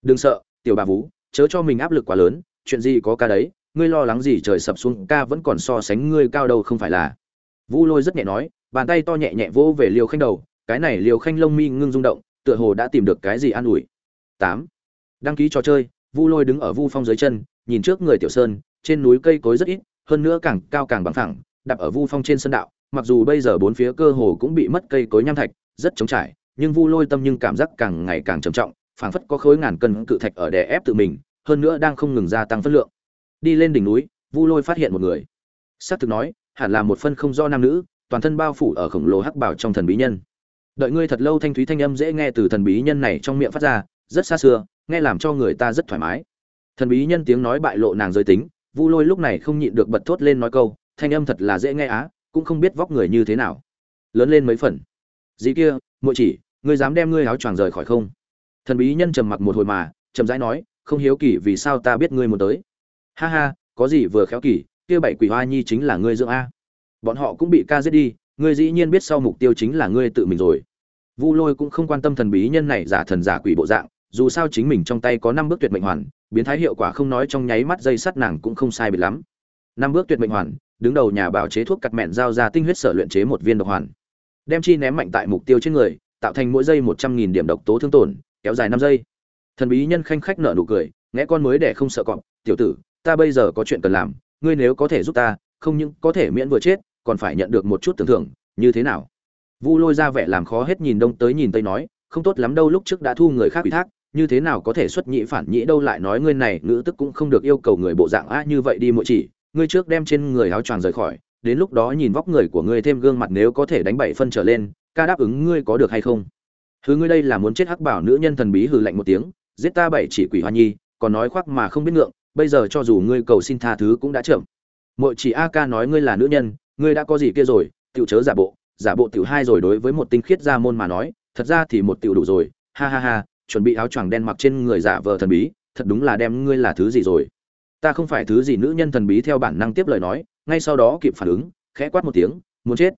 Đừng sợ, tiểu bà vú, chớ cho mình áp lực quá lớn, chuyện gì có ca đấy, ngươi lo lắng gì trời sập xuống, ca vẫn còn so sánh ngươi cao đâu không phải là. Vu lôi rất nhẹ nói, bàn tay to nhẹ nhẹ vỗ về liêu khanh đầu cái này liều khanh lông mi ngưng rung động tựa hồ đã tìm được cái gì an ủi. Tám. Đăng ký trò chơi vu lôi đứng ở vu phong dưới chân nhìn trước người tiểu sơn trên núi cây cối rất ít hơn nữa càng cao càng bằng thẳng, đạp ở vu phong trên sân đạo mặc dù bây giờ bốn phía cơ hồ cũng bị mất cây cối nham thạch rất trống trải nhưng vu lôi tâm nhưng cảm giác càng ngày càng trầm trọng phảng phất có khối ngàn cân cự thạch ở đè ép tự mình hơn nữa đang không ngừng gia tăng phân lượng. Đi lên đỉnh núi vu lôi phát hiện một người. Xác thực nói hẳn là một phân không do nam nữ toàn thân bao phủ ở khổng lồ hắc bảo trong thần bí nhân đợi ngươi thật lâu thanh thúy thanh âm dễ nghe từ thần bí nhân này trong miệng phát ra, rất xa xưa, nghe làm cho người ta rất thoải mái. Thần bí nhân tiếng nói bại lộ nàng giới tính, vu lôi lúc này không nhịn được bật thốt lên nói câu, thanh âm thật là dễ nghe á, cũng không biết vóc người như thế nào. Lớn lên mấy phần. Dĩ kia, muội chỉ, ngươi dám đem ngươi áo choàng rời khỏi không? Thần bí nhân trầm mặc một hồi mà, chậm rãi nói, không hiếu kỳ vì sao ta biết ngươi muốn tới. Ha ha, có gì vừa khéo kỳ, kia bảy quỷ hoa nhi chính là ngươi dưỡng a. Bọn họ cũng bị ca giết đi ngươi dĩ nhiên biết sau mục tiêu chính là ngươi tự mình rồi. Vu lôi cũng không quan tâm thần bí nhân này giả thần giả quỷ bộ dạng, dù sao chính mình trong tay có năm bước tuyệt mệnh hoàn, biến thái hiệu quả không nói trong nháy mắt dây sắt nàng cũng không sai biệt lắm. Năm bước tuyệt mệnh hoàn, đứng đầu nhà bảo chế thuốc cắt mẹn giao ra tinh huyết sở luyện chế một viên độc hoàn. Đem chi ném mạnh tại mục tiêu trên người, tạo thành mỗi giây một trăm nghìn điểm độc tố thương tổn, kéo dài năm giây. Thần bí nhân khanh khách nợ nụ cười nghe con mới để không sợ cọp, tiểu tử, ta bây giờ có chuyện cần làm, ngươi nếu có thể giúp ta, không những có thể miễn vừa chết còn phải nhận được một chút tưởng thưởng, như thế nào? Vu lôi ra vẻ làm khó hết nhìn đông tới nhìn tây nói, không tốt lắm đâu lúc trước đã thu người khác ủy thác, như thế nào có thể xuất nhị phản nhĩ đâu lại nói ngươi này nữ tức cũng không được yêu cầu người bộ dạng a như vậy đi mỗi chỉ, ngươi trước đem trên người áo choàng rời khỏi, đến lúc đó nhìn vóc người của ngươi thêm gương mặt nếu có thể đánh bảy phân trở lên, ca đáp ứng ngươi có được hay không? Hứ ngươi đây là muốn chết hắc bảo nữ nhân thần bí hừ lạnh một tiếng, giết ta bảy chỉ quỷ hoa nhi, còn nói khoác mà không biết ngượng, bây giờ cho dù ngươi cầu xin tha thứ cũng đã chậm. Mội chỉ a ca nói ngươi là nữ nhân ngươi đã có gì kia rồi, tiểu chớ giả bộ giả bộ tiểu hai rồi đối với một tinh khiết gia môn mà nói, thật ra thì một tiểu đủ rồi, ha ha ha, chuẩn bị áo choàng đen mặc trên người giả vờ thần bí, thật đúng là đem ngươi là thứ gì rồi. Ta không phải thứ gì nữ nhân thần bí theo bản năng tiếp lời nói, ngay sau đó kịp phản ứng, khẽ quát một tiếng, muốn chết.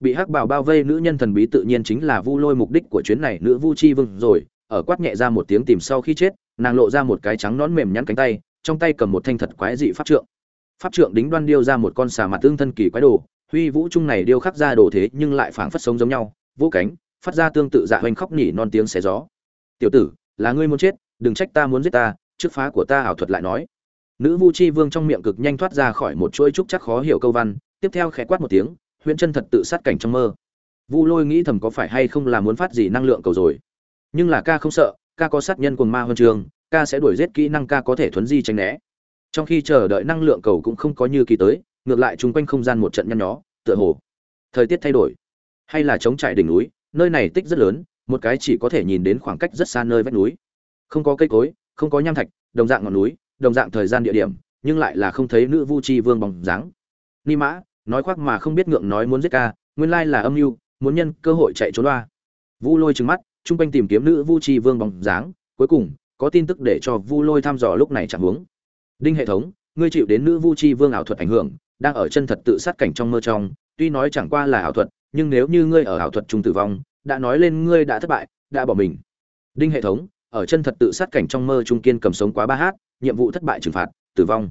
Bị hắc bào bao vây nữ nhân thần bí tự nhiên chính là vu lôi mục đích của chuyến này, nữ vu chi vương rồi, ở quát nhẹ ra một tiếng tìm sau khi chết, nàng lộ ra một cái trắng nón mềm nhắn cánh tay, trong tay cầm một thanh thật quái dị pháp trượng pháp trượng đính đoan điêu ra một con xà mặt tương thân kỳ quái đồ, huy vũ trung này điêu khắc ra đồ thế nhưng lại phảng phất sống giống nhau vỗ cánh, phát ra tương tự dạ hoành khóc nhỉ non tiếng xé gió. Tiểu tử, là ngươi muốn chết, đừng trách ta muốn giết ta, trước phá của ta ảo thuật lại nói. Nữ vu chi vương trong miệng cực nhanh thoát ra khỏi một chuỗi trúc chắc khó hiểu câu văn, tiếp theo khẽ quát một tiếng, huyễn chân thật tự sát cảnh trong mơ. Vu lôi nghĩ thầm có phải hay không là muốn phát gì năng lượng cầu rồi. Nhưng là ca không sợ, ca có sát nhân cùng ma huân trường, ca sẽ đuổi giết kỹ năng ca có thể thuấn di tránh né trong khi chờ đợi năng lượng cầu cũng không có như kỳ tới, ngược lại chung quanh không gian một trận nhăn nhó, tựa hồ. Thời tiết thay đổi. Hay là chống trải đỉnh núi, nơi này tích rất lớn, một cái chỉ có thể nhìn đến khoảng cách rất xa nơi vách núi. Không có cây cối, không có nham thạch, đồng dạng ngọn núi, đồng dạng thời gian địa điểm, nhưng lại là không thấy nữ vu chi vương bóng dáng. Ni mã, nói khoác mà không biết ngượng nói muốn giết ca, nguyên lai là âm mưu, muốn nhân cơ hội chạy trốn loa. Vu lôi trừng mắt, chung quanh tìm kiếm nữ vu chi vương bóng dáng, cuối cùng, có tin tức để cho vu lôi thăm dò lúc này chẳng hướng đinh hệ thống, ngươi chịu đến nữ vu chi vương ảo thuật ảnh hưởng, đang ở chân thật tự sát cảnh trong mơ trong, tuy nói chẳng qua là ảo thuật, nhưng nếu như ngươi ở ảo thuật trung tử vong, đã nói lên ngươi đã thất bại, đã bỏ mình. Đinh hệ thống, ở chân thật tự sát cảnh trong mơ trung kiên cầm sống quá ba hát, nhiệm vụ thất bại trừng phạt, tử vong.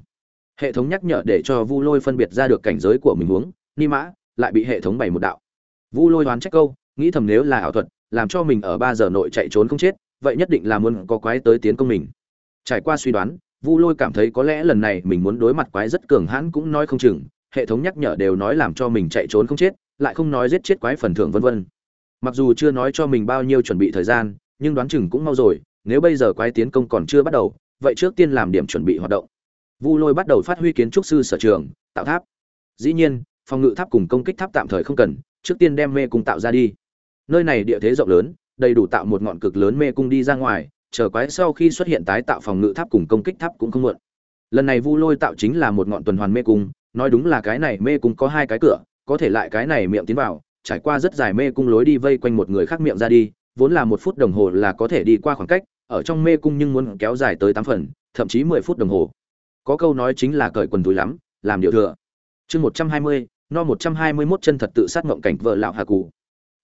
Hệ thống nhắc nhở để cho vu lôi phân biệt ra được cảnh giới của mình huống, ni mã, lại bị hệ thống bày một đạo. Vu lôi đoán trách câu, nghĩ thầm nếu là ảo thuật, làm cho mình ở ba giờ nội chạy trốn không chết, vậy nhất định là muốn có quái tới tiến công mình. Trải qua suy đoán vu lôi cảm thấy có lẽ lần này mình muốn đối mặt quái rất cường hãn cũng nói không chừng, hệ thống nhắc nhở đều nói làm cho mình chạy trốn không chết, lại không nói giết chết quái phần thưởng vân vân. Mặc dù chưa nói cho mình bao nhiêu chuẩn bị thời gian, nhưng đoán chừng cũng mau rồi, nếu bây giờ quái tiến công còn chưa bắt đầu, vậy trước tiên làm điểm chuẩn bị hoạt động. Vu lôi bắt đầu phát huy kiến trúc sư sở trường, tạo tháp. Dĩ nhiên, phòng ngự tháp cùng công kích tháp tạm thời không cần, trước tiên đem mê cung tạo ra đi. Nơi này địa thế rộng lớn, đầy đủ tạo một ngọn cực lớn mê cung đi ra ngoài chờ quái sau khi xuất hiện tái tạo phòng ngự tháp cùng công kích tháp cũng không muộn. Lần này vu lôi tạo chính là một ngọn tuần hoàn mê cung, nói đúng là cái này mê cung có hai cái cửa, có thể lại cái này miệng tiến vào, trải qua rất dài mê cung lối đi vây quanh một người khác miệng ra đi, vốn là một phút đồng hồ là có thể đi qua khoảng cách, ở trong mê cung nhưng muốn kéo dài tới tám phần, thậm chí mười phút đồng hồ. Có câu nói chính là cởi quần túi lắm, làm điều thừa. Chương một trăm hai mươi, no một trăm hai mươi mốt chân thật tự sát ngộng cảnh vợ lão hà cụ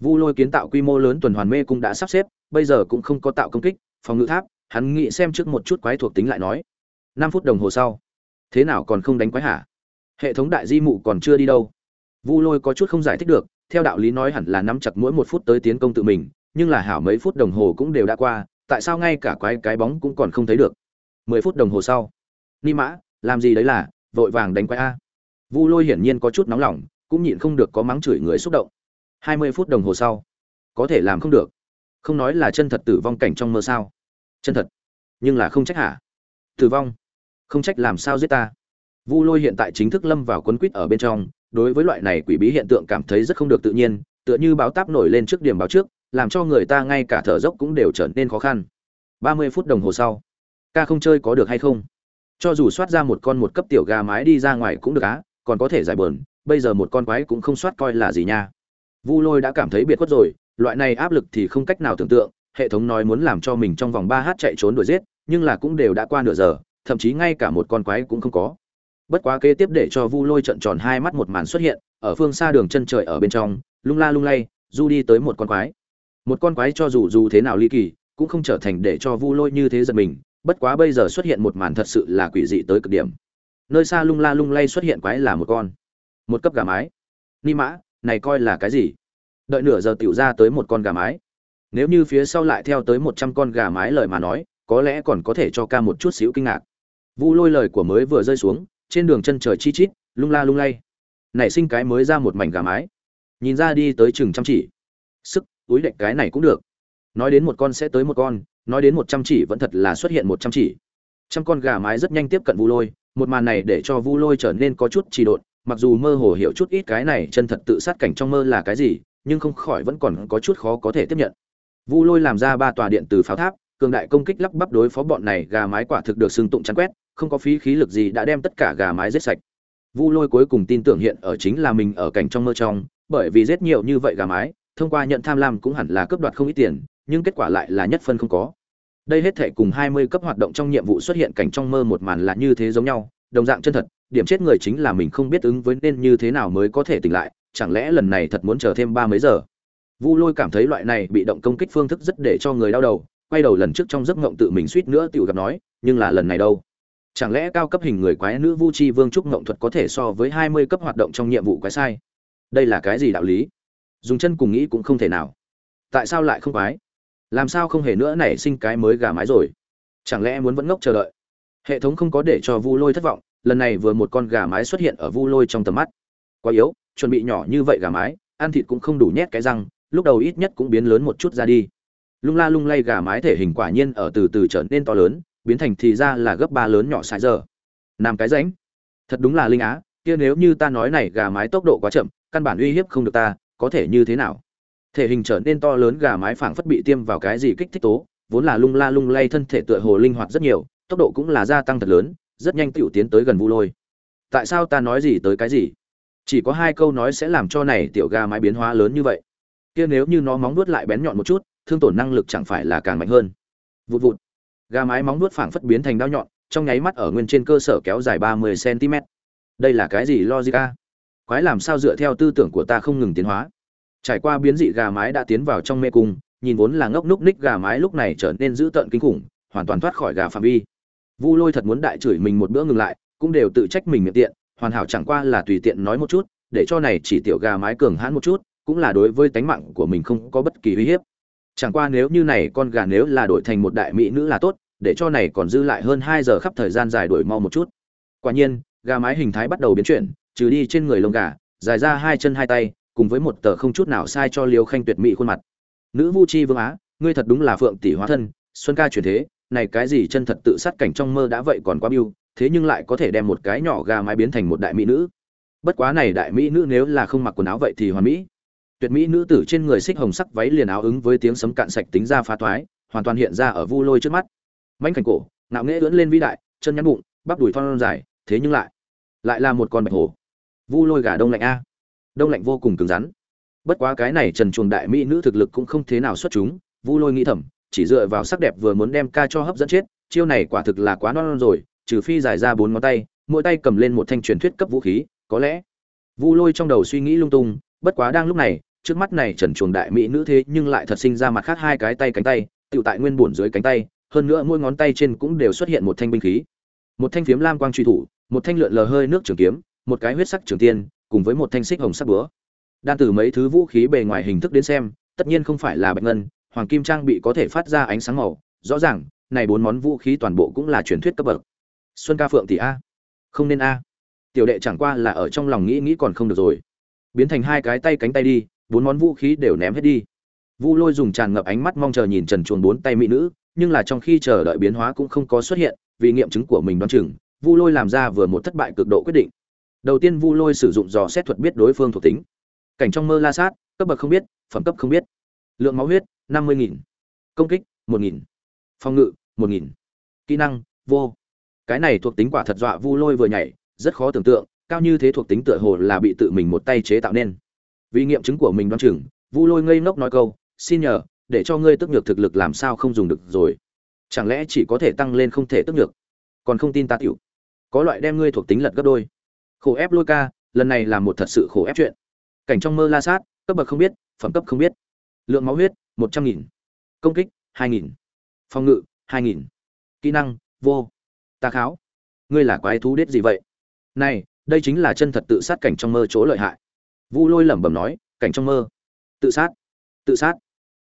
vu lôi kiến tạo quy mô lớn tuần hoàn mê cung đã sắp xếp, bây giờ cũng không có tạo công kích phòng ngự tháp, hắn nghĩ xem trước một chút quái thuộc tính lại nói. Năm phút đồng hồ sau. Thế nào còn không đánh quái hả? Hệ thống đại di mụ còn chưa đi đâu. Vu lôi có chút không giải thích được, theo đạo lý nói hẳn là nắm chặt mỗi một phút tới tiến công tự mình, nhưng là hảo mấy phút đồng hồ cũng đều đã qua, tại sao ngay cả quái cái bóng cũng còn không thấy được? Mười phút đồng hồ sau. Ni mã, làm gì đấy là, vội vàng đánh quái a. Vu lôi hiển nhiên có chút nóng lòng, cũng nhịn không được có mắng chửi người xúc động. Hai mươi phút đồng hồ sau. Có thể làm không được không nói là chân thật tử vong cảnh trong mơ sao? Chân thật, nhưng là không trách hả? Tử vong, không trách làm sao giết ta? Vu lôi hiện tại chính thức lâm vào quấn quýt ở bên trong, đối với loại này quỷ bí hiện tượng cảm thấy rất không được tự nhiên, tựa như báo táp nổi lên trước điểm báo trước, làm cho người ta ngay cả thở dốc cũng đều trở nên khó khăn. Ba mươi phút đồng hồ sau, ca không chơi có được hay không? Cho dù soát ra một con một cấp tiểu gà mái đi ra ngoài cũng được á, còn có thể giải bờn bây giờ một con quái cũng không soát coi là gì nha. Vu lôi đã cảm thấy biệt khuất rồi loại này áp lực thì không cách nào tưởng tượng, hệ thống nói muốn làm cho mình trong vòng ba h chạy trốn đuổi giết, nhưng là cũng đều đã qua nửa giờ, thậm chí ngay cả một con quái cũng không có. Bất quá kế tiếp để cho vu lôi trận tròn hai mắt một màn xuất hiện, ở phương xa đường chân trời ở bên trong, lung la lung lay, du đi tới một con quái. Một con quái cho dù dù thế nào ly kỳ, cũng không trở thành để cho vu lôi như thế giật mình, bất quá bây giờ xuất hiện một màn thật sự là quỷ dị tới cực điểm. Nơi xa lung la lung lay xuất hiện quái là một con. Một cấp gà mái. Ni mã, này coi là cái gì? Đợi nửa giờ tiểu ra tới một con gà mái. Nếu như phía sau lại theo tới một trăm con gà mái lời mà nói, có lẽ còn có thể cho ca một chút xíu kinh ngạc. Vu lôi lời của mới vừa rơi xuống, trên đường chân trời chi chít, lung la lung lay. Nảy sinh cái mới ra một mảnh gà mái. Nhìn ra đi tới chừng chăm chỉ. Sức, túi đệm cái này cũng được. Nói đến một con sẽ tới một con, nói đến một trăm chỉ vẫn thật là xuất hiện một trăm chỉ. Trăm con gà mái rất nhanh tiếp cận vu lôi, một màn này để cho vu lôi trở nên có chút trì độn, mặc dù mơ hồ hiểu chút ít cái này chân thật tự sát cảnh trong mơ là cái gì nhưng không khỏi vẫn còn có chút khó có thể tiếp nhận. Vu lôi làm ra ba tòa điện từ pháo tháp, cường đại công kích lắp bắp đối phó bọn này, gà mái quả thực được xưng tụng chắn quét, không có phí khí lực gì đã đem tất cả gà mái giết sạch. Vu lôi cuối cùng tin tưởng hiện ở chính là mình ở cảnh trong mơ trong, bởi vì giết nhiều như vậy gà mái, thông qua nhận tham lam cũng hẳn là cướp đoạt không ít tiền, nhưng kết quả lại là nhất phân không có. Đây hết thể cùng 20 cấp hoạt động trong nhiệm vụ xuất hiện cảnh trong mơ một màn là như thế giống nhau, đồng dạng chân thật, điểm chết người chính là mình không biết ứng với nên như thế nào mới có thể tỉnh lại chẳng lẽ lần này thật muốn chờ thêm ba mấy giờ? Vu lôi cảm thấy loại này bị động công kích phương thức rất để cho người đau đầu, quay đầu lần trước trong giấc ngộng tự mình suýt nữa tự gặp nói, nhưng là lần này đâu? Chẳng lẽ cao cấp hình người quái nữ vu chi vương trúc ngộng thuật có thể so với hai mươi cấp hoạt động trong nhiệm vụ quái sai? Đây là cái gì đạo lý? Dùng chân cùng nghĩ cũng không thể nào. Tại sao lại không quái? Làm sao không hề nữa nảy sinh cái mới gà mái rồi? Chẳng lẽ muốn vẫn ngốc chờ đợi? Hệ thống không có để cho vu lôi thất vọng, lần này vừa một con gà mái xuất hiện ở vu lôi trong tầm mắt. Quá yếu chuẩn bị nhỏ như vậy gà mái, ăn thịt cũng không đủ nhét cái răng, lúc đầu ít nhất cũng biến lớn một chút ra đi. Lung la lung lay gà mái thể hình quả nhiên ở từ từ trở nên to lớn, biến thành thì ra là gấp ba lớn nhỏ sai giờ. Làm cái ránh. Thật đúng là linh á, kia nếu như ta nói này gà mái tốc độ quá chậm, căn bản uy hiếp không được ta, có thể như thế nào? Thể hình trở nên to lớn gà mái phảng phất bị tiêm vào cái gì kích thích tố, vốn là lung la lung lay thân thể tựa hồ linh hoạt rất nhiều, tốc độ cũng là gia tăng thật lớn, rất nhanh tựu tiến tới gần vu lôi. Tại sao ta nói gì tới cái gì? Chỉ có hai câu nói sẽ làm cho này tiểu gà mái biến hóa lớn như vậy. Kia nếu như nó móng nuốt lại bén nhọn một chút, thương tổn năng lực chẳng phải là càng mạnh hơn. Vụt vụt. Gà mái móng nuốt phảng phất biến thành đao nhọn, trong nháy mắt ở nguyên trên cơ sở kéo dài ba mươi cm đây là cái gì logic quái làm sao dựa theo tư tưởng của ta không ngừng tiến hóa? Trải qua biến dị gà mái đã tiến vào trong mê cung, nhìn vốn là ngốc núc ních gà mái lúc này trở nên dữ tợn kinh khủng, hoàn toàn thoát khỏi gà phạm vi. Vu lôi thật muốn đại chửi mình một bữa ngừng lại, cũng đều tự trách mình miệng tiện hoàn hảo chẳng qua là tùy tiện nói một chút, để cho này chỉ tiểu gà mái cường hãn một chút, cũng là đối với tánh mạng của mình không có bất kỳ uy hiếp. Chẳng qua nếu như này con gà nếu là đổi thành một đại mỹ nữ là tốt, để cho này còn dư lại hơn hai giờ khắp thời gian dài đổi mau một chút. Quả nhiên, gà mái hình thái bắt đầu biến chuyển, trừ đi trên người lông gà, dài ra hai chân hai tay, cùng với một tờ không chút nào sai cho liêu khanh tuyệt mỹ khuôn mặt. Nữ vu chi vương á, ngươi thật đúng là phượng tỷ hóa thân, xuân ca chuyển thế, này cái gì chân thật tự sát cảnh trong mơ đã vậy còn quá biêu thế nhưng lại có thể đem một cái nhỏ gà mái biến thành một đại mỹ nữ. Bất quá này đại mỹ nữ nếu là không mặc quần áo vậy thì hoàn mỹ. Tuyệt mỹ nữ tử trên người xích hồng sắc váy liền áo ứng với tiếng sấm cạn sạch tính ra phá thoái hoàn toàn hiện ra ở vu lôi trước mắt. Mãnh cảnh cổ ngạo nghễ ưỡn lên vĩ đại chân nhắn bụng bắp đùi thon dài thế nhưng lại lại là một con bạch hổ. Vu lôi gà đông lạnh a. Đông lạnh vô cùng cứng rắn. Bất quá cái này trần chuồng đại mỹ nữ thực lực cũng không thế nào xuất chúng vu lôi nghĩ thầm chỉ dựa vào sắc đẹp vừa muốn đem ca cho hấp dẫn chết chiêu này quả thực là quá non, non rồi trừ phi giải ra bốn ngón tay, mỗi tay cầm lên một thanh truyền thuyết cấp vũ khí, có lẽ. Vu lôi trong đầu suy nghĩ lung tung, bất quá đang lúc này, trước mắt này trần chuồng đại mỹ nữ thế nhưng lại thật sinh ra mặt khác hai cái tay cánh tay tự tại nguyên bổn dưới cánh tay, hơn nữa mỗi ngón tay trên cũng đều xuất hiện một thanh binh khí. Một thanh phiếm lam quang truy thủ, một thanh lượn lờ hơi nước trường kiếm, một cái huyết sắc trường tiên, cùng với một thanh xích hồng sắc búa. Đan từ mấy thứ vũ khí bề ngoài hình thức đến xem, tất nhiên không phải là bạch ngân, hoàng kim trang bị có thể phát ra ánh sáng màu, rõ ràng, này bốn món vũ khí toàn bộ cũng là truyền thuyết cấp bậc xuân ca phượng tỷ a. Không nên a. Tiểu đệ chẳng qua là ở trong lòng nghĩ nghĩ còn không được rồi. Biến thành hai cái tay cánh tay đi, bốn món vũ khí đều ném hết đi. Vu lôi dùng tràn ngập ánh mắt mong chờ nhìn trần chuồn bốn tay mỹ nữ, nhưng là trong khi chờ đợi biến hóa cũng không có xuất hiện, vì nghiệm chứng của mình đoán chừng, vu lôi làm ra vừa một thất bại cực độ quyết định. Đầu tiên vu lôi sử dụng dò xét thuật biết đối phương thuộc tính. Cảnh trong mơ la sát, cấp bậc không biết, phẩm cấp không biết. Lượng máu huyết, năm mươi nghìn. Công kích, một nghìn. Phòng ngự, một nghìn. Kỹ năng, vô cái này thuộc tính quả thật dọa vu lôi vừa nhảy, rất khó tưởng tượng, cao như thế thuộc tính tựa hồ là bị tự mình một tay chế tạo nên. Vì nghiệm chứng của mình đoán chừng, vu lôi ngây ngốc nói câu, xin nhờ, để cho ngươi tức nhược thực lực làm sao không dùng được rồi. Chẳng lẽ chỉ có thể tăng lên không thể tức nhược? Còn không tin ta tiểu. Có loại đem ngươi thuộc tính lật gấp đôi. Khổ ép lôi ca, lần này là một thật sự khổ ép chuyện. Cảnh trong mơ la sát, cấp bậc không biết, phẩm cấp không biết. Lượng máu huyết, một trăm nghìn. Công kích, hai nghìn. Phòng ngự, hai nghìn. Kỹ năng, vô ta kháo. Ngươi là quái thú đết gì vậy? Này, đây chính là chân thật tự sát cảnh trong mơ chỗ lợi hại. Vu lôi lẩm bẩm nói, cảnh trong mơ. Tự sát. Tự sát.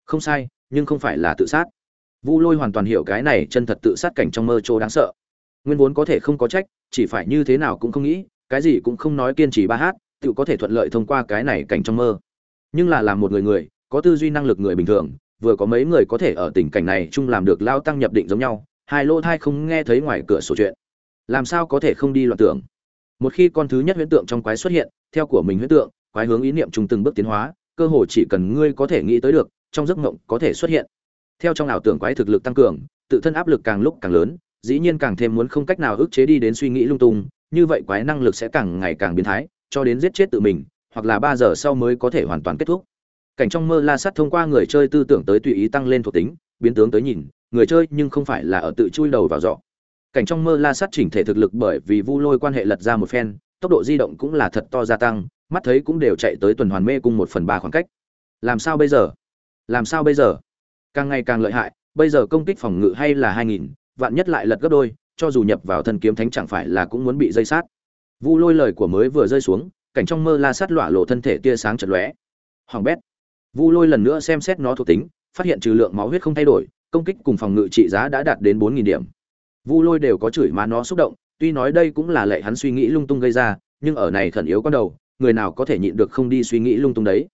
Không sai, nhưng không phải là tự sát. Vu lôi hoàn toàn hiểu cái này chân thật tự sát cảnh trong mơ chỗ đáng sợ. Nguyên vốn có thể không có trách, chỉ phải như thế nào cũng không nghĩ, cái gì cũng không nói kiên trì ba hát, tự có thể thuận lợi thông qua cái này cảnh trong mơ. Nhưng là làm một người người, có tư duy năng lực người bình thường, vừa có mấy người có thể ở tình cảnh này chung làm được lao tăng nhập định giống nhau hai lô thai không nghe thấy ngoài cửa sổ chuyện. Làm sao có thể không đi loạn tưởng? Một khi con thứ nhất huyễn tượng trong quái xuất hiện, theo của mình huyễn tượng, quái hướng ý niệm chung từng bước tiến hóa, cơ hồ chỉ cần ngươi có thể nghĩ tới được, trong giấc mộng có thể xuất hiện. Theo trong ảo tưởng quái thực lực tăng cường, tự thân áp lực càng lúc càng lớn, dĩ nhiên càng thêm muốn không cách nào ức chế đi đến suy nghĩ lung tung, như vậy quái năng lực sẽ càng ngày càng biến thái, cho đến giết chết tự mình, hoặc là ba giờ sau mới có thể hoàn toàn kết thúc. Cảnh trong mơ la sắt thông qua người chơi tư tưởng tới tùy ý tăng lên thuộc tính, biến tướng tới nhìn người chơi nhưng không phải là ở tự chui đầu vào giỏ. Cảnh trong mơ la sắt chỉnh thể thực lực bởi vì vu lôi quan hệ lật ra một phen, tốc độ di động cũng là thật to gia tăng, mắt thấy cũng đều chạy tới tuần hoàn mê cung một phần ba khoảng cách. Làm sao bây giờ? Làm sao bây giờ? Càng ngày càng lợi hại, bây giờ công kích phòng ngự hay là hai nghìn, vạn nhất lại lật gấp đôi, cho dù nhập vào thần kiếm thánh chẳng phải là cũng muốn bị dây sát. Vu lôi lời của mới vừa rơi xuống, cảnh trong mơ la sát lọa lộ thân thể tia sáng chật lóe. Hoàng bét. Vu lôi lần nữa xem xét nó thuộc tính, phát hiện trừ lượng máu huyết không thay đổi công kích cùng phòng ngự trị giá đã đạt đến bốn nghìn điểm. Vu lôi đều có chửi mà nó xúc động, tuy nói đây cũng là lệ hắn suy nghĩ lung tung gây ra, nhưng ở này khẩn yếu con đầu, người nào có thể nhịn được không đi suy nghĩ lung tung đấy.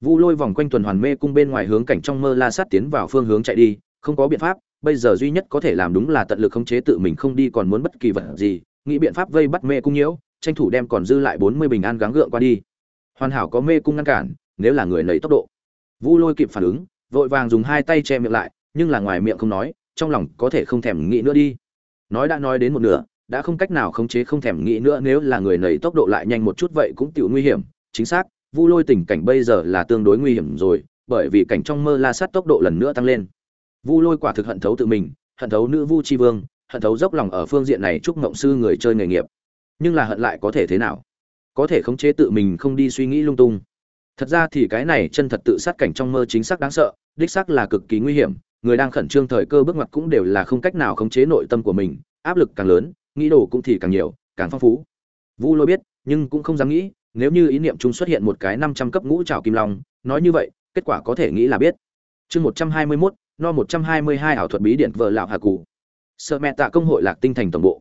Vu lôi vòng quanh tuần hoàn mê cung bên ngoài hướng cảnh trong mơ la sát tiến vào phương hướng chạy đi, không có biện pháp, bây giờ duy nhất có thể làm đúng là tận lực khống chế tự mình không đi còn muốn bất kỳ vật gì, nghĩ biện pháp vây bắt mê cung nhiễu, tranh thủ đem còn dư lại bốn mươi bình an gắng gượng qua đi. Hoàn hảo có mê cung ngăn cản, nếu là người nấy tốc độ. Vu lôi kịp phản ứng, vội vàng dùng hai tay che miệng lại nhưng là ngoài miệng không nói, trong lòng có thể không thèm nghĩ nữa đi. Nói đã nói đến một nửa, đã không cách nào khống chế không thèm nghĩ nữa, nếu là người nầy tốc độ lại nhanh một chút vậy cũng tiểu nguy hiểm. Chính xác, vu lôi tình cảnh bây giờ là tương đối nguy hiểm rồi, bởi vì cảnh trong mơ la sát tốc độ lần nữa tăng lên. Vu lôi quả thực hận thấu tự mình, hận thấu nữ vu tri vương, hận thấu dốc lòng ở phương diện này chúc mộng sư người chơi nghề nghiệp. Nhưng là hận lại có thể thế nào? Có thể khống chế tự mình không đi suy nghĩ lung tung. Thật ra thì cái này chân thật tự sát cảnh trong mơ chính xác đáng sợ, đích xác là cực kỳ nguy hiểm người đang khẩn trương thời cơ bước ngoặt cũng đều là không cách nào khống chế nội tâm của mình, áp lực càng lớn, nghĩ đồ cũng thì càng nhiều, càng phong phú. Vu lôi biết, nhưng cũng không dám nghĩ, nếu như ý niệm chúng xuất hiện một cái năm trăm cấp ngũ trào kim long, nói như vậy, kết quả có thể nghĩ là biết. Chương một trăm hai mươi mốt, no một trăm hai mươi hai ảo thuật bí điện vợ lão hà cụ sợ mẹ tạ công hội lạc tinh thành tổng bộ.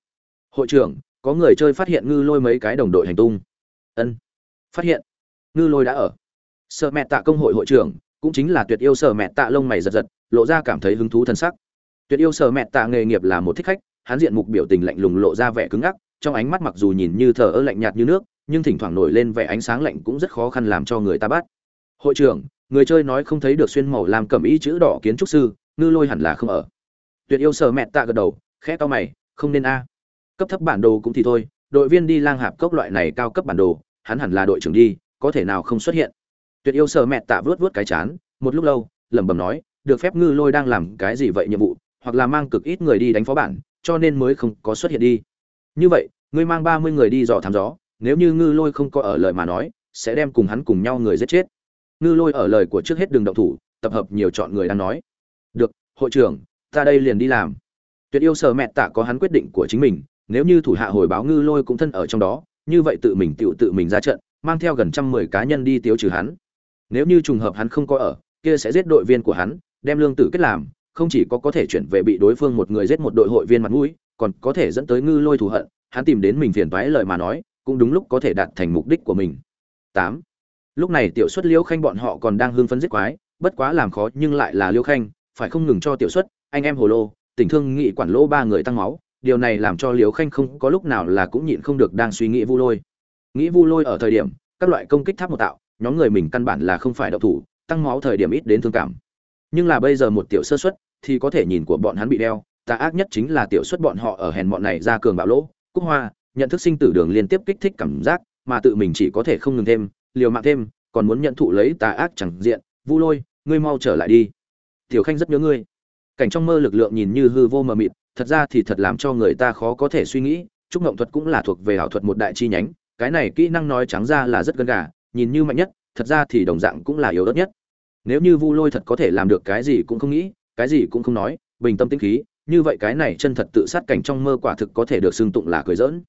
Hội trưởng, có người chơi phát hiện ngư lôi mấy cái đồng đội hành tung. Ân. Phát hiện. Ngư lôi đã ở. Sợ mẹ tạ công hội hội trưởng cũng chính là tuyệt yêu sở mẹ tạ lông mày giật giật, lộ ra cảm thấy hứng thú thân sắc. Tuyệt yêu sở mẹ tạ nghề nghiệp là một thích khách, hắn diện mục biểu tình lạnh lùng lộ ra vẻ cứng ngắc, trong ánh mắt mặc dù nhìn như thờ ơ lạnh nhạt như nước, nhưng thỉnh thoảng nổi lên vẻ ánh sáng lạnh cũng rất khó khăn làm cho người ta bắt. Hội trưởng, người chơi nói không thấy được xuyên màu làm cầm ý chữ đỏ kiến trúc sư, ngư lôi hẳn là không ở. Tuyệt yêu sở mẹ tạ gật đầu, khẽ to mày, không nên a. Cấp thấp bản đồ cũng thì thôi, đội viên đi lang hạp cốc loại này cao cấp bản đồ, hắn hẳn là đội trưởng đi, có thể nào không xuất hiện tuyệt yêu sở mẹ tạ vớt vớt cái chán, một lúc lâu, lẩm bẩm nói, được phép ngư lôi đang làm cái gì vậy nhiệm vụ, hoặc là mang cực ít người đi đánh phó bản, cho nên mới không có xuất hiện đi. Như vậy, ngươi mang ba mươi người đi dò thám gió, nếu như ngư lôi không có ở lời mà nói, sẽ đem cùng hắn cùng nhau người giết chết. Ngư lôi ở lời của trước hết đường động thủ, tập hợp nhiều chọn người đang nói. Được, hội trưởng, ta đây liền đi làm. Tuyệt yêu sở mẹ tạ có hắn quyết định của chính mình, nếu như thủ hạ hồi báo ngư lôi cũng thân ở trong đó, như vậy tự mình tự tự mình ra trận, mang theo gần trăm mười cá nhân đi tiêu trừ hắn nếu như trùng hợp hắn không có ở, kia sẽ giết đội viên của hắn, đem lương tử kết làm, không chỉ có có thể chuyển về bị đối phương một người giết một đội hội viên mặt mũi, còn có thể dẫn tới ngư lôi thù hận, hắn tìm đến mình phiền toái lời mà nói, cũng đúng lúc có thể đạt thành mục đích của mình. Tám. Lúc này tiểu xuất, liễu khanh bọn họ còn đang hưng phấn giết quái, bất quá làm khó nhưng lại là liễu khanh, phải không ngừng cho tiểu xuất, anh em hồ lô, tình thương nghị quản lỗ ba người tăng máu, điều này làm cho liễu khanh không có lúc nào là cũng nhịn không được đang suy nghĩ vu lôi. Nghĩ vu lôi ở thời điểm, các loại công kích tháp một tạo nhóm người mình căn bản là không phải đậu thủ, tăng máu thời điểm ít đến thương cảm. Nhưng là bây giờ một tiểu sơ xuất thì có thể nhìn của bọn hắn bị đeo, tà ác nhất chính là tiểu xuất bọn họ ở hèn bọn này ra cường bạo lỗ, cúc hoa, nhận thức sinh tử đường liên tiếp kích thích cảm giác, mà tự mình chỉ có thể không ngừng thêm, liều mạng thêm, còn muốn nhận thụ lấy tà ác chẳng diện, vu lôi, ngươi mau trở lại đi. Tiểu khanh rất nhớ ngươi. Cảnh trong mơ lực lượng nhìn như hư vô mờ mịt, thật ra thì thật làm cho người ta khó có thể suy nghĩ trúc ngộng thuật cũng là thuộc về ảo thuật một đại chi nhánh, cái này kỹ năng nói trắng ra là rất gần gà nhìn như mạnh nhất, thật ra thì đồng dạng cũng là yếu ớt nhất. Nếu như vu lôi thật có thể làm được cái gì cũng không nghĩ, cái gì cũng không nói, bình tâm tĩnh khí, như vậy cái này chân thật tự sát cảnh trong mơ quả thực có thể được xưng tụng là cười dỡn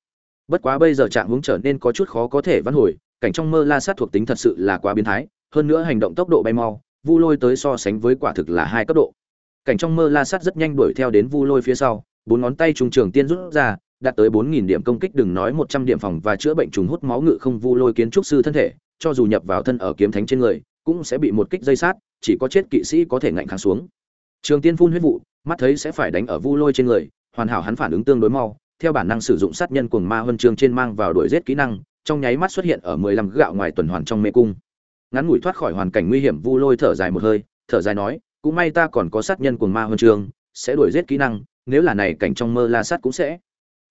bất quá bây giờ trạng hướng trở nên có chút khó có thể vãn hồi, cảnh trong mơ la sát thuộc tính thật sự là quá biến thái, hơn nữa hành động tốc độ bay mau, vu lôi tới so sánh với quả thực là hai cấp độ. Cảnh trong mơ la sát rất nhanh đuổi theo đến vu lôi phía sau, bốn ngón tay trung trường tiên rút ra, đạt tới bốn nghìn điểm công kích, đừng nói một trăm điểm phòng và chữa bệnh trùng hút máu ngự không vu lôi kiến trúc sư thân thể cho dù nhập vào thân ở kiếm thánh trên người, cũng sẽ bị một kích dây sát, chỉ có chết kỵ sĩ có thể ngạnh kháng xuống. Trường tiên phun huyết vụ, mắt thấy sẽ phải đánh ở vu lôi trên người, hoàn hảo hắn phản ứng tương đối mau, theo bản năng sử dụng sát nhân cuồng ma huân chương trên mang vào đuổi giết kỹ năng, trong nháy mắt xuất hiện ở mười lăm gạo ngoài tuần hoàn trong mê cung. Ngắn ngủi thoát khỏi hoàn cảnh nguy hiểm, vu lôi thở dài một hơi, thở dài nói, cũng may ta còn có sát nhân cuồng ma huân chương, sẽ đuổi giết kỹ năng, nếu là này cảnh trong mơ la sát cũng sẽ.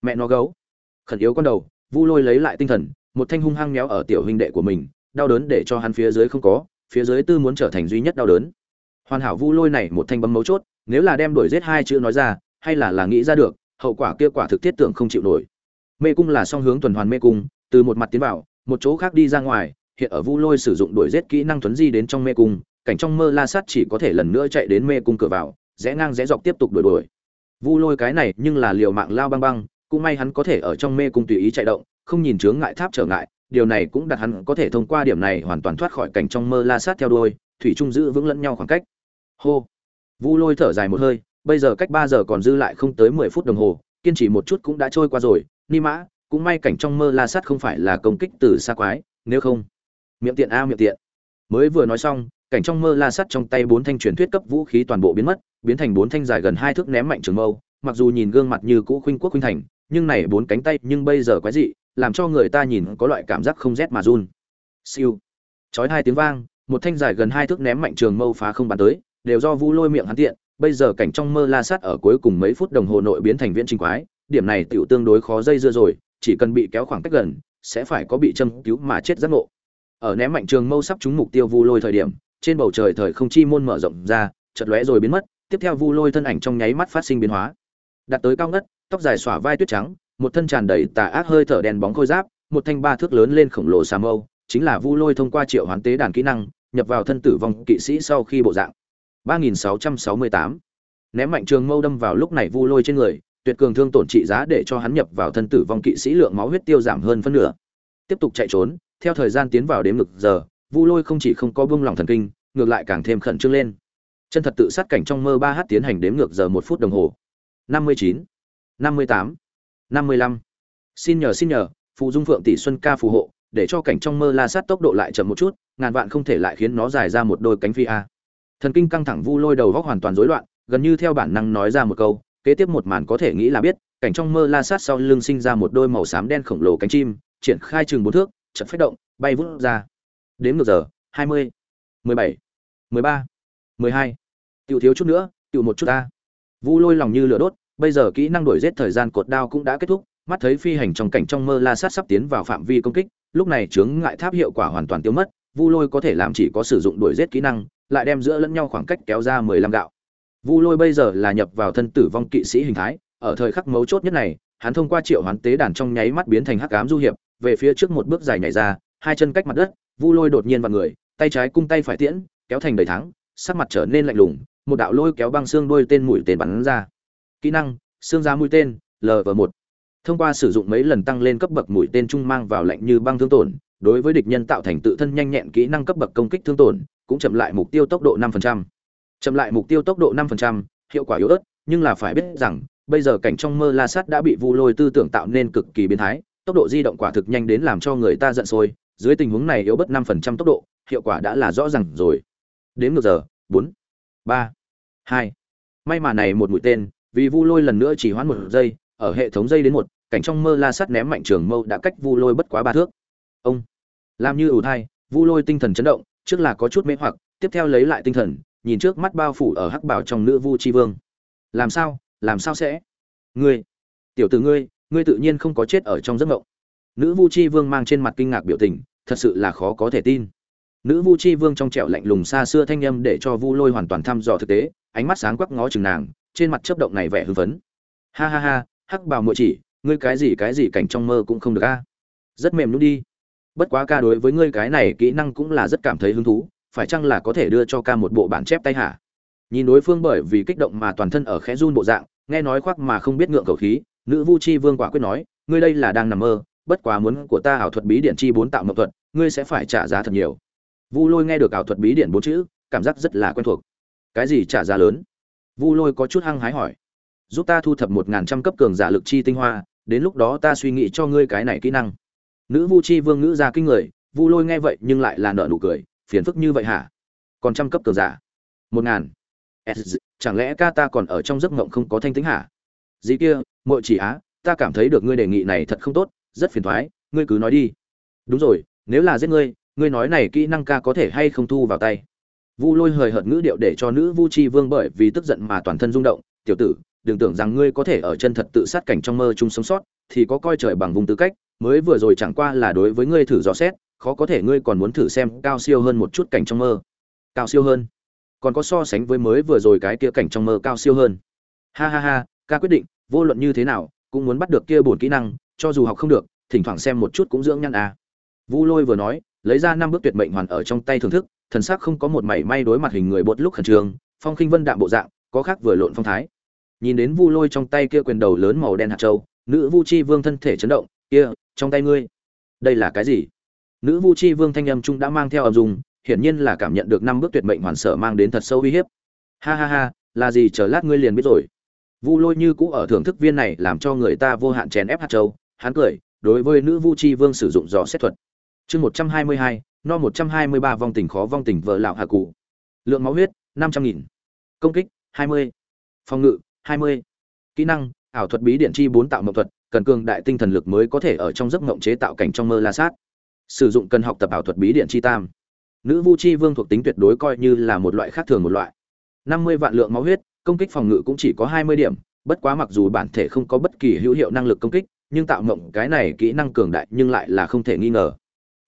Mẹ nó gấu. Khẩn yếu con đầu, vu lôi lấy lại tinh thần một thanh hung hăng méo ở tiểu huynh đệ của mình, đau đớn để cho hắn phía dưới không có, phía dưới tư muốn trở thành duy nhất đau đớn. Hoàn hảo vu lôi này một thanh bấm mấu chốt, nếu là đem đuổi giết hai chữ nói ra, hay là là nghĩ ra được, hậu quả kia quả thực thiết tưởng không chịu nổi. Mê cung là song hướng tuần hoàn mê cung, từ một mặt tiến vào, một chỗ khác đi ra ngoài, hiện ở vu lôi sử dụng đuổi giết kỹ năng tuấn di đến trong mê cung, cảnh trong mơ la sát chỉ có thể lần nữa chạy đến mê cung cửa vào, rẽ ngang rẽ dọc tiếp tục đuổi đuổi. Vu lôi cái này nhưng là liều mạng lao băng băng, cũng may hắn có thể ở trong mê cung tùy ý chạy động không nhìn chướng ngại tháp trở ngại, điều này cũng đặt hắn có thể thông qua điểm này hoàn toàn thoát khỏi cảnh trong mơ la sát theo đuôi, thủy trung giữ vững lẫn nhau khoảng cách. Hô. Vu lôi thở dài một hơi, bây giờ cách ba giờ còn dư lại không tới mười phút đồng hồ, kiên trì một chút cũng đã trôi qua rồi, ni mã, cũng may cảnh trong mơ la sát không phải là công kích từ xa quái, nếu không. Miệng tiện a, miệng tiện. Mới vừa nói xong, cảnh trong mơ la sắt trong tay bốn thanh truyền thuyết cấp vũ khí toàn bộ biến mất, biến thành bốn thanh dài gần hai thước ném mạnh trường mâu, mặc dù nhìn gương mặt như cũ khuynh quốc khuynh thành, nhưng này bốn cánh tay nhưng bây giờ quái dị làm cho người ta nhìn có loại cảm giác không rét mà run. Siêu. Chói hai tiếng vang, một thanh dài gần hai thước ném mạnh trường mâu phá không bắn tới, đều do vu lôi miệng hắn tiện, bây giờ cảnh trong mơ la sát ở cuối cùng mấy phút đồng hồ nội biến thành viễn trình quái, điểm này tựu tương đối khó dây dưa rồi, chỉ cần bị kéo khoảng cách gần, sẽ phải có bị châm cứu mà chết giác ngộ. Ở ném mạnh trường mâu sắp trúng mục tiêu vu lôi thời điểm, trên bầu trời thời không chi môn mở rộng ra, chợt lóe rồi biến mất, tiếp theo vu lôi thân ảnh trong nháy mắt phát sinh biến hóa. Đặt tới cao ngất, tóc dài xõa vai tuyết trắng một thân tràn đầy tà ác hơi thở đèn bóng khôi giáp, một thanh ba thước lớn lên khổng lồ xà mâu, chính là vu lôi thông qua triệu hoán tế đàn kỹ năng, nhập vào thân tử vong kỵ sĩ sau khi bộ dạng. 3668 ném mạnh trường mâu đâm vào lúc này vu lôi trên người, tuyệt cường thương tổn trị giá để cho hắn nhập vào thân tử vong kỵ sĩ lượng máu huyết tiêu giảm hơn phân nửa. Tiếp tục chạy trốn, theo thời gian tiến vào đếm ngực giờ, vu lôi không chỉ không có buông lỏng thần kinh, ngược lại càng thêm khẩn trương lên. Chân thật tự sát cảnh trong mơ ba h tiến hành đếm ngược giờ một phút đồng hồ. năm mươi chín năm mươi tám năm mươi lăm. Xin nhờ xin nhờ phụ dung phượng tỷ xuân ca phù hộ, để cho cảnh trong mơ la sát tốc độ lại chậm một chút, ngàn vạn không thể lại khiến nó dài ra một đôi cánh phi a. Thần kinh căng thẳng vu lôi đầu góc hoàn toàn rối loạn, gần như theo bản năng nói ra một câu, kế tiếp một màn có thể nghĩ là biết, cảnh trong mơ la sát sau lưng sinh ra một đôi màu xám đen khổng lồ cánh chim, triển khai chừng bốn thước chật phách động, bay vút ra. Đến ngược giờ, hai mươi, mười bảy, mười ba, mười hai. Tiểu thiếu chút nữa, tiểu một chút ta. Vu lôi lòng như lửa đốt bây giờ kỹ năng đổi giết thời gian cột đao cũng đã kết thúc, mắt thấy phi hành trong cảnh trong mơ la sát sắp tiến vào phạm vi công kích, lúc này chướng ngại tháp hiệu quả hoàn toàn tiêu mất, vu lôi có thể làm chỉ có sử dụng đổi giết kỹ năng, lại đem giữa lẫn nhau khoảng cách kéo ra mười lăm gạo. Vu lôi bây giờ là nhập vào thân tử vong kỵ sĩ hình thái, ở thời khắc mấu chốt nhất này, hắn thông qua triệu hoán tế đàn trong nháy mắt biến thành hắc ám du hiệp, về phía trước một bước dài nhảy ra, hai chân cách mặt đất, vu lôi đột nhiên vào người, tay trái cung tay phải tiễn, kéo thành đầy thắng, sắc mặt trở nên lạnh lùng, một đạo lôi kéo băng xương đôi tên mũi tên bắn ra kỹ năng xương giá mũi tên lv một thông qua sử dụng mấy lần tăng lên cấp bậc mũi tên trung mang vào lạnh như băng thương tổn đối với địch nhân tạo thành tự thân nhanh nhẹn kỹ năng cấp bậc công kích thương tổn cũng chậm lại mục tiêu tốc độ 5%. chậm lại mục tiêu tốc độ 5%, hiệu quả yếu ớt nhưng là phải biết rằng bây giờ cảnh trong mơ la sát đã bị vu lôi tư tưởng tạo nên cực kỳ biến thái tốc độ di động quả thực nhanh đến làm cho người ta giận sôi dưới tình huống này yếu bất 5% tốc độ hiệu quả đã là rõ ràng rồi đến ngược giờ 4, 3, 2. may mà này một mũi tên vì vu lôi lần nữa chỉ hoãn một giây, ở hệ thống dây đến một, cảnh trong mơ la sắt ném mạnh trường mâu đã cách vu lôi bất quá ba thước. Ông, làm như ủ thai, vu lôi tinh thần chấn động, trước là có chút mê hoặc, tiếp theo lấy lại tinh thần, nhìn trước mắt bao phủ ở hắc bảo trong nữ vu chi vương. Làm sao làm sao sẽ? Ngươi, tiểu tử ngươi ngươi tự nhiên không có chết ở trong giấc mộng. Nữ vu chi vương mang trên mặt kinh ngạc biểu tình, thật sự là khó có thể tin. Nữ vu chi vương trong trẻo lạnh lùng xa xưa thanh âm để cho vu lôi hoàn toàn thăm dò thực tế, ánh mắt sáng quắc ngó chừng nàng trên mặt chớp động này vẻ hưng phấn. Ha ha ha, hắc bào muội chỉ, ngươi cái gì cái gì cảnh trong mơ cũng không được a. Rất mềm nhũn đi. Bất quá ca đối với ngươi cái này kỹ năng cũng là rất cảm thấy hứng thú, phải chăng là có thể đưa cho ca một bộ bản chép tay hả? Nhìn đối phương bởi vì kích động mà toàn thân ở khẽ run bộ dạng, nghe nói khoác mà không biết ngượng cầu khí, nữ vu chi vương quả quyết nói, ngươi đây là đang nằm mơ, bất quá muốn của ta ảo thuật bí điện chi bốn tạo mộng thuật, ngươi sẽ phải trả giá thật nhiều. Vu lôi nghe được ảo thuật bí điện bốn chữ, cảm giác rất là quen thuộc. Cái gì trả giá lớn? Vu lôi có chút hăng hái hỏi. Giúp ta thu thập một ngàn trăm cấp cường giả lực chi tinh hoa đến lúc đó ta suy nghĩ cho ngươi cái này kỹ năng. Nữ vu chi vương nữ ra kinh người vu lôi nghe vậy nhưng lại là nở nụ cười phiền phức như vậy hả? Còn trăm cấp cường giả? Một ngàn? Chẳng lẽ ca ta còn ở trong giấc mộng không có thanh tính hả? Dĩ kia muội chỉ á ta cảm thấy được ngươi đề nghị này thật không tốt rất phiền toái, ngươi cứ nói đi. Đúng rồi nếu là giết ngươi ngươi nói này kỹ năng ca có thể hay không thu vào tay? Vu lôi hời hợt ngữ điệu để cho nữ vu chi vương bởi vì tức giận mà toàn thân rung động. Tiểu tử, đừng tưởng rằng ngươi có thể ở chân thật tự sát cảnh trong mơ chung sống sót, thì có coi trời bằng vùng tư cách. Mới vừa rồi chẳng qua là đối với ngươi thử dò xét, khó có thể ngươi còn muốn thử xem cao siêu hơn một chút cảnh trong mơ. Cao siêu hơn? Còn có so sánh với mới vừa rồi cái kia cảnh trong mơ cao siêu hơn? Ha ha ha, ca quyết định, vô luận như thế nào, cũng muốn bắt được kia bổn kỹ năng, cho dù học không được, thỉnh thoảng xem một chút cũng dưỡng nhăn à. vu lôi vừa nói, lấy ra năm bước tuyệt mệnh hoàn ở trong tay thưởng thức thần sắc không có một mảy may đối mặt hình người bột lúc khẩn trương, phong khinh vân đạm bộ dạng, có khác vừa lộn phong thái. Nhìn đến vu lôi trong tay kia quyền đầu lớn màu đen hạt châu, nữ vu chi vương thân thể chấn động, kia, trong tay ngươi, đây là cái gì? Nữ vu chi vương thanh âm trung đã mang theo âm dùng hiển nhiên là cảm nhận được năm bước tuyệt mệnh hoàn sở mang đến thật sâu uy hiếp. Ha ha ha, là gì, chờ lát ngươi liền biết rồi. Vu lôi như cũ ở thưởng thức viên này làm cho người ta vô hạn chèn ép hạt châu, hắn cười, đối với nữ vu chi vương sử dụng dò xét thuật. Chương một trăm hai mươi hai no một trăm hai mươi ba vong tình khó vong tình vợ lão hạ cụ. Lượng máu huyết, năm trăm nghìn. Công kích, hai mươi. Phòng ngự, hai mươi. Kỹ năng, ảo thuật bí điện chi bốn tạo mộng thuật, cần cường đại tinh thần lực mới có thể ở trong giấc mộng chế tạo cảnh trong mơ la sát. Sử dụng cần học tập ảo thuật bí điện chi tam. Nữ vu chi vương thuộc tính tuyệt đối coi như là một loại khác thường một loại. năm mươi vạn lượng máu huyết, công kích phòng ngự cũng chỉ có hai mươi điểm, bất quá mặc dù bản thể không có bất kỳ hữu hiệu năng lực công kích, nhưng tạo mộng cái này kỹ năng cường đại nhưng lại là không thể nghi ngờ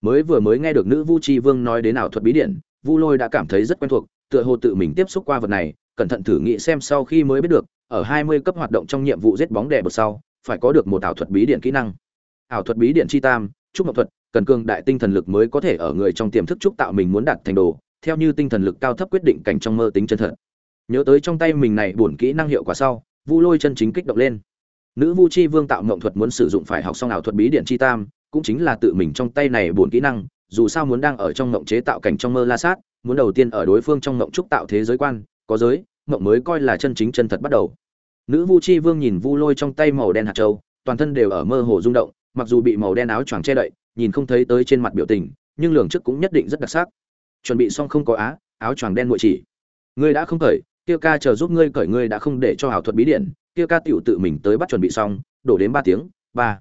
mới vừa mới nghe được nữ vu chi vương nói đến ảo thuật bí điện vu lôi đã cảm thấy rất quen thuộc tựa hồ tự mình tiếp xúc qua vật này cẩn thận thử nghĩ xem sau khi mới biết được ở 20 cấp hoạt động trong nhiệm vụ giết bóng đè bật sau, phải có được một ảo thuật bí điện kỹ năng. Ảo thuật bí điện chi tam, trúc mộng thuật, cần cường đại tinh thần lực mới có thể ở người trong tiềm thức trúc tạo mình muốn đạt thành đồ, theo như tinh thần lực cao thấp quyết định cảnh trong mơ tính chân thật. Nhớ tới trong tay mình này buồn kỹ năng hiệu quả sau, Vu Lôi chân chính kích động lên. Nữ Vu Chi Vương tạo mộng thuật muốn sử dụng phải học xong ảo thuật bí điện chi tam, cũng chính là tự mình trong tay này buồn kỹ năng, dù sao muốn đang ở trong mộng chế tạo cảnh trong mơ la sát, muốn đầu tiên ở đối phương trong mộng trúc tạo thế giới quan, có giới, mộng mới coi là chân chính chân thật bắt đầu. Nữ vu chi vương nhìn vu lôi trong tay màu đen hạt châu toàn thân đều ở mơ hồ rung động mặc dù bị màu đen áo choàng che đậy nhìn không thấy tới trên mặt biểu tình nhưng lường trước cũng nhất định rất đặc sắc. Chuẩn bị xong không có á áo choàng đen muội chỉ. Ngươi đã không cởi kia ca chờ giúp ngươi cởi ngươi đã không để cho ảo thuật bí điện kia ca tiểu tự mình tới bắt chuẩn bị xong đổ đến ba tiếng ba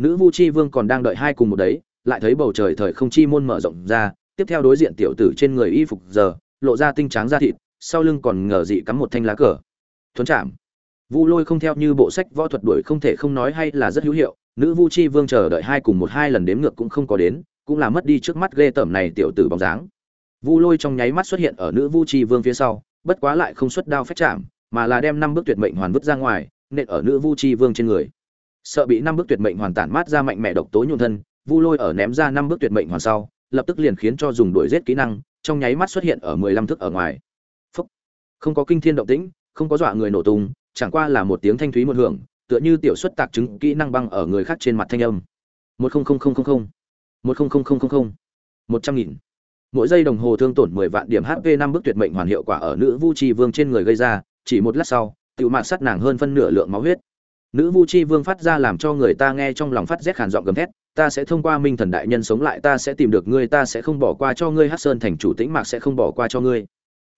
nữ vu chi vương còn đang đợi hai cùng một đấy, lại thấy bầu trời thời không chi môn mở rộng ra, tiếp theo đối diện tiểu tử trên người y phục giờ, lộ ra tinh trắng da thịt, sau lưng còn ngờ dị cắm một thanh lá cờ. Thuấn chạm vu lôi không theo như bộ sách võ thuật đuổi không thể không nói hay là rất hữu hiệu, nữ vu chi vương chờ đợi hai cùng một hai lần đếm ngược cũng không có đến, cũng là mất đi trước mắt ghê tởm này tiểu tử bóng dáng. Vu lôi trong nháy mắt xuất hiện ở nữ vu chi vương phía sau, bất quá lại không xuất đao phách chạm, mà là đem năm bước tuyệt mệnh hoàn vứt ra ngoài, nện ở nữ vu chi vương trên người sợ bị năm bước tuyệt mệnh hoàn tản mát ra mạnh mẽ độc tố nhung thân, vu lôi ở ném ra năm bước tuyệt mệnh hoàn sau, lập tức liền khiến cho dùng đuổi giết kỹ năng, trong nháy mắt xuất hiện ở mười lăm thước ở ngoài. Phúc. không có kinh thiên động tĩnh, không có dọa người nổ tung, chẳng qua là một tiếng thanh thúy một hưởng, tựa như tiểu xuất tạc chứng kỹ năng băng ở người khác trên mặt thanh âm. Một không không không không không. Một không không không không không. Một trăm nghìn. Mỗi giây đồng hồ thương tổn mười vạn điểm hp năm bước tuyệt mệnh hoàn hiệu quả ở nữ vu trì vương trên người gây ra, chỉ một lát sau tự mạt sát nàng hơn phân nửa lượng máu huyết nữ vu chi vương phát ra làm cho người ta nghe trong lòng phát rét khàn giọng gầm thét, ta sẽ thông qua minh thần đại nhân sống lại, ta sẽ tìm được ngươi, ta sẽ không bỏ qua cho ngươi hát sơn thành chủ tĩnh mạc sẽ không bỏ qua cho ngươi.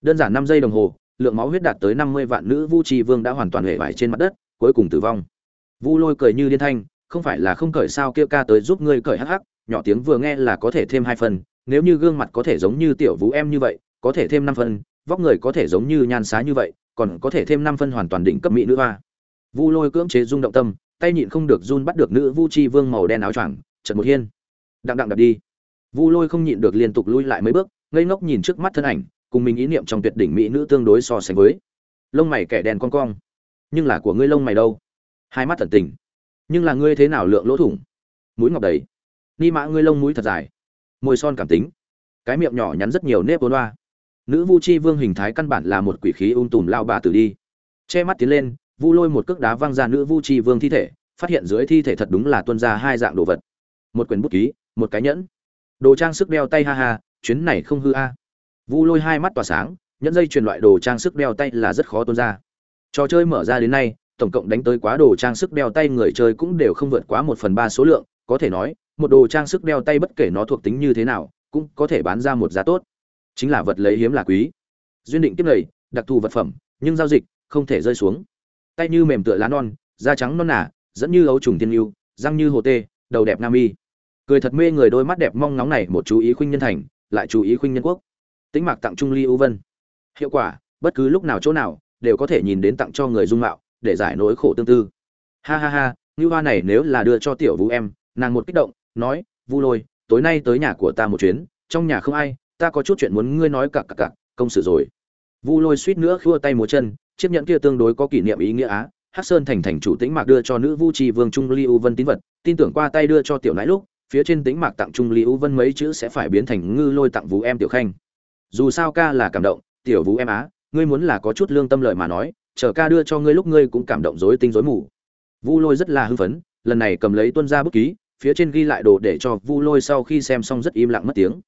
Đơn giản năm giây đồng hồ, lượng máu huyết đạt tới năm mươi vạn, nữ vu chi vương đã hoàn toàn hệ vải trên mặt đất, cuối cùng tử vong. Vu lôi cười như liên thanh, không phải là không cởi sao kia ca tới giúp ngươi cởi hắc hắc, nhỏ tiếng vừa nghe là có thể thêm hai phần, nếu như gương mặt có thể giống như tiểu vũ em như vậy, có thể thêm năm phân vóc người có thể giống như nhan xá như vậy, còn có thể thêm năm phân hoàn toàn định cấp mỹ nữ hoa vu lôi cưỡng chế rung động tâm, tay nhịn không được run bắt được nữ vu chi vương màu đen áo choàng, chợt một hiên. Đặng đặng đập đi. Vu lôi không nhịn được liên tục lui lại mấy bước, ngây ngốc nhìn trước mắt thân ảnh, cùng mình ý niệm trong tuyệt đỉnh mỹ nữ tương đối so sánh với. Lông mày kẻ đèn con cong. Nhưng là của ngươi lông mày đâu? Hai mắt thần tình. Nhưng là ngươi thế nào lượng lỗ thủng? Mũi ngọc đầy. Ni mã ngươi lông mũi thật dài. Môi son cảm tính. Cái miệng nhỏ nhắn rất nhiều nếp vốn loa nữ vu chi vương hình thái căn bản là một quỷ khí ung tùm lao bà tử đi. Che mắt tiến lên vu lôi một cước đá văng ra nữ vu chi vương thi thể, phát hiện dưới thi thể thật đúng là tuân ra hai dạng đồ vật. Một quyển bút ký, một cái nhẫn. Đồ trang sức đeo tay ha ha, chuyến này không hư a. Vu lôi hai mắt tỏa sáng, nhẫn dây truyền loại đồ trang sức đeo tay là rất khó tuân ra. Trò chơi mở ra đến nay, tổng cộng đánh tới quá đồ trang sức đeo tay người chơi cũng đều không vượt quá một phần ba số lượng, có thể nói, một đồ trang sức đeo tay bất kể nó thuộc tính như thế nào, cũng có thể bán ra một giá tốt. Chính là vật lấy hiếm là quý. Duyên định tiếp lầy đặc thù vật phẩm, nhưng giao dịch không thể rơi xuống tay như mềm tựa lá non, da trắng non nả dẫn như ấu trùng tiên yêu răng như hồ tê, đầu đẹp nam y. Cười thật mê người đôi mắt đẹp mong nóng này một chú ý khuynh nhân thành, lại chú ý khuynh nhân quốc. Tính mạc tặng trung ly ưu vân. Hiệu quả, bất cứ lúc nào chỗ nào, đều có thể nhìn đến tặng cho người dung mạo, để giải nỗi khổ tương tư. Ha ha ha như hoa này nếu là đưa cho tiểu vũ em, nàng một kích động, nói, vu lôi, tối nay tới nhà của ta một chuyến, trong nhà không ai, ta có chút chuyện muốn ngươi nói cặc cặc cặc, công sự rồi. Vu lôi suýt nữa khua tay múa chân chiếc nhẫn kia tương đối có kỷ niệm ý nghĩa á, hắc sơn thành thành chủ tĩnh mạc đưa cho nữ vu trì vương trung ly u vân tín vật, tin tưởng qua tay đưa cho tiểu nãi lúc, phía trên tĩnh mạc tặng trung ly u vân mấy chữ sẽ phải biến thành ngư lôi tặng vũ em tiểu khanh. Dù sao ca là cảm động, tiểu vũ em á, ngươi muốn là có chút lương tâm lợi mà nói, chờ ca đưa cho ngươi lúc ngươi cũng cảm động rối tinh rối mù. Vu lôi rất là hưng phấn, lần này cầm lấy tuân ra bút ký, phía trên ghi lại đồ để cho vu lôi sau khi xem xong rất im lặng mất tiếng.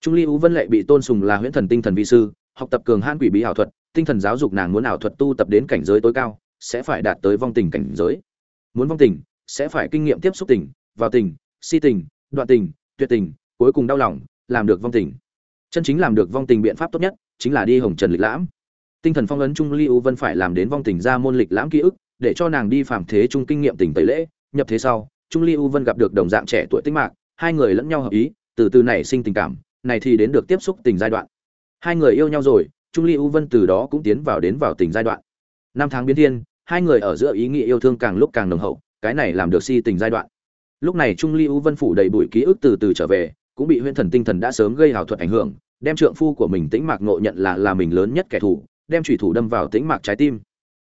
Trung ly u vân lệ bị tôn sùng là huyễn thần tinh thần vi sư, học tập cường hãn quỷ bí ảo thuật tinh thần giáo dục nàng muốn ảo thuật tu tập đến cảnh giới tối cao, sẽ phải đạt tới vong tình cảnh giới. Muốn vong tình, sẽ phải kinh nghiệm tiếp xúc tình, vào tình, si tình, đoạn tình, tuyệt tình, cuối cùng đau lòng, làm được vong tình. Chân chính làm được vong tình biện pháp tốt nhất chính là đi hồng trần lịch lãm. Tinh thần phong ấn trung ly u vân phải làm đến vong tình ra môn lịch lãm ký ức, để cho nàng đi phạm thế trung kinh nghiệm tình tẩy lễ, nhập thế sau, trung ly u vân gặp được đồng dạng trẻ tuổi tích mạc, hai người lẫn nhau hợp ý, từ từ nảy sinh tình cảm, này thì đến được tiếp xúc tình giai đoạn. Hai người yêu nhau rồi trung ly u vân từ đó cũng tiến vào đến vào tình giai đoạn. Năm tháng biến thiên, hai người ở giữa ý nghĩa yêu thương càng lúc càng nồng hậu, cái này làm được si tình giai đoạn. Lúc này trung ly u vân phủ đầy bụi ký ức từ từ trở về, cũng bị huyễn thần tinh thần đã sớm gây hào thuật ảnh hưởng, đem trượng phu của mình tĩnh mạc ngộ nhận là là mình lớn nhất kẻ thù, đem chủy thủ đâm vào tĩnh mạc trái tim.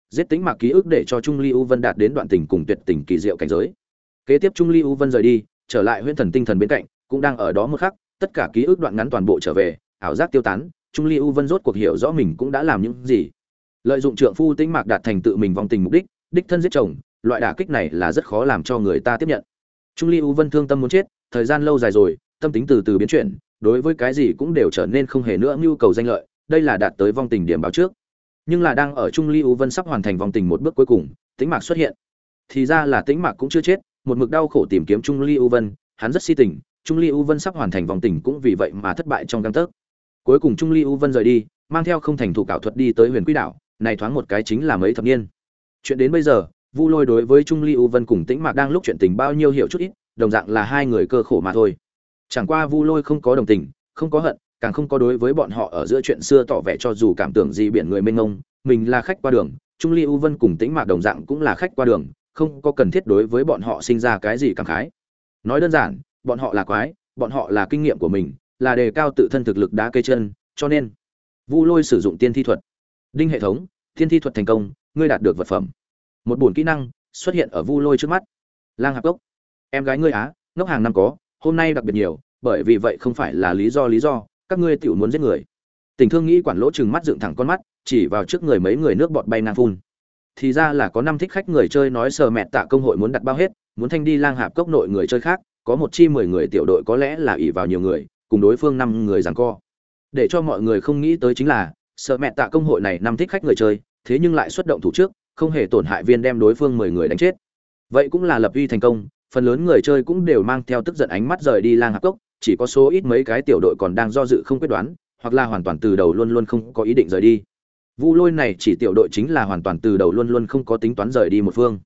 Giết tĩnh mạc ký ức để cho trung ly u vân đạt đến đoạn tình cùng tuyệt tình kỳ diệu cảnh giới. Kế tiếp trung ly u vân rời đi, trở lại huyễn thần tinh thần bên cạnh, cũng đang ở đó một khắc, tất cả ký ức đoạn ngắn toàn bộ trở về, ảo giác tiêu tán trung ly u vân rốt cuộc hiểu rõ mình cũng đã làm những gì. Lợi dụng trượng phu tĩnh mạc đạt thành tự mình vong tình mục đích đích thân giết chồng, loại đả kích này là rất khó làm cho người ta tiếp nhận. Trung ly u vân thương tâm muốn chết, thời gian lâu dài rồi, tâm tính từ từ biến chuyển, đối với cái gì cũng đều trở nên không hề nữa nhu cầu danh lợi, đây là đạt tới vong tình điểm báo trước. Nhưng là đang ở trung ly u vân sắp hoàn thành vong tình một bước cuối cùng, tĩnh mạc xuất hiện. Thì ra là tĩnh mạc cũng chưa chết, một mực đau khổ tìm kiếm trung ly u vân, hắn rất si tình, trung ly u vân sắp hoàn thành vòng tình cũng vì vậy mà thất bại trong găng tấc cuối cùng trung ly u vân rời đi, mang theo không thành thủ cảo thuật đi tới huyền quỹ đảo, này thoáng một cái chính là mấy thập niên. Chuyện đến bây giờ, vu lôi đối với trung ly u vân cùng tĩnh mạc đang lúc chuyện tình bao nhiêu hiểu chút ít, đồng dạng là hai người cơ khổ mà thôi. Chẳng qua vu lôi không có đồng tình, không có hận, càng không có đối với bọn họ ở giữa chuyện xưa tỏ vẻ cho dù cảm tưởng gì biển người mênh mông, mình là khách qua đường, trung ly u vân cùng tĩnh mạc đồng dạng cũng là khách qua đường, không có cần thiết đối với bọn họ sinh ra cái gì cảm khái. Nói đơn giản, bọn họ là quái, bọn họ là kinh nghiệm của mình là đề cao tự thân thực lực đá cây chân, cho nên, vu lôi sử dụng tiên thi thuật. Đinh hệ thống, tiên thi thuật thành công, ngươi đạt được vật phẩm. Một bổn kỹ năng xuất hiện ở vu lôi trước mắt. Lang hạp cốc. Em gái ngươi á, ngốc hàng năm có, hôm nay đặc biệt nhiều, bởi vì vậy không phải là lý do lý do, các ngươi tiểu muốn giết người. Tình thương nghĩ quản lỗ trừng mắt dựng thẳng con mắt, chỉ vào trước người mấy người nước bọt bay ngang phun. Thì ra là có năm thích khách người chơi nói sờ mẹ tạ công hội muốn đặt bao hết, muốn thanh đi lang hạp cốc nội người chơi khác, có một chi mười người tiểu đội có lẽ là ỷ vào nhiều người cùng đối phương năm người giằng co. Để cho mọi người không nghĩ tới chính là, sợ mẹ tạ công hội này năm thích khách người chơi, thế nhưng lại xuất động thủ trước, không hề tổn hại viên đem đối phương mười người đánh chết. Vậy cũng là lập uy thành công, phần lớn người chơi cũng đều mang theo tức giận ánh mắt rời đi lang hạp cốc, chỉ có số ít mấy cái tiểu đội còn đang do dự không quyết đoán, hoặc là hoàn toàn từ đầu luôn luôn không có ý định rời đi. Vu lôi này chỉ tiểu đội chính là hoàn toàn từ đầu luôn luôn không có tính toán rời đi một phương.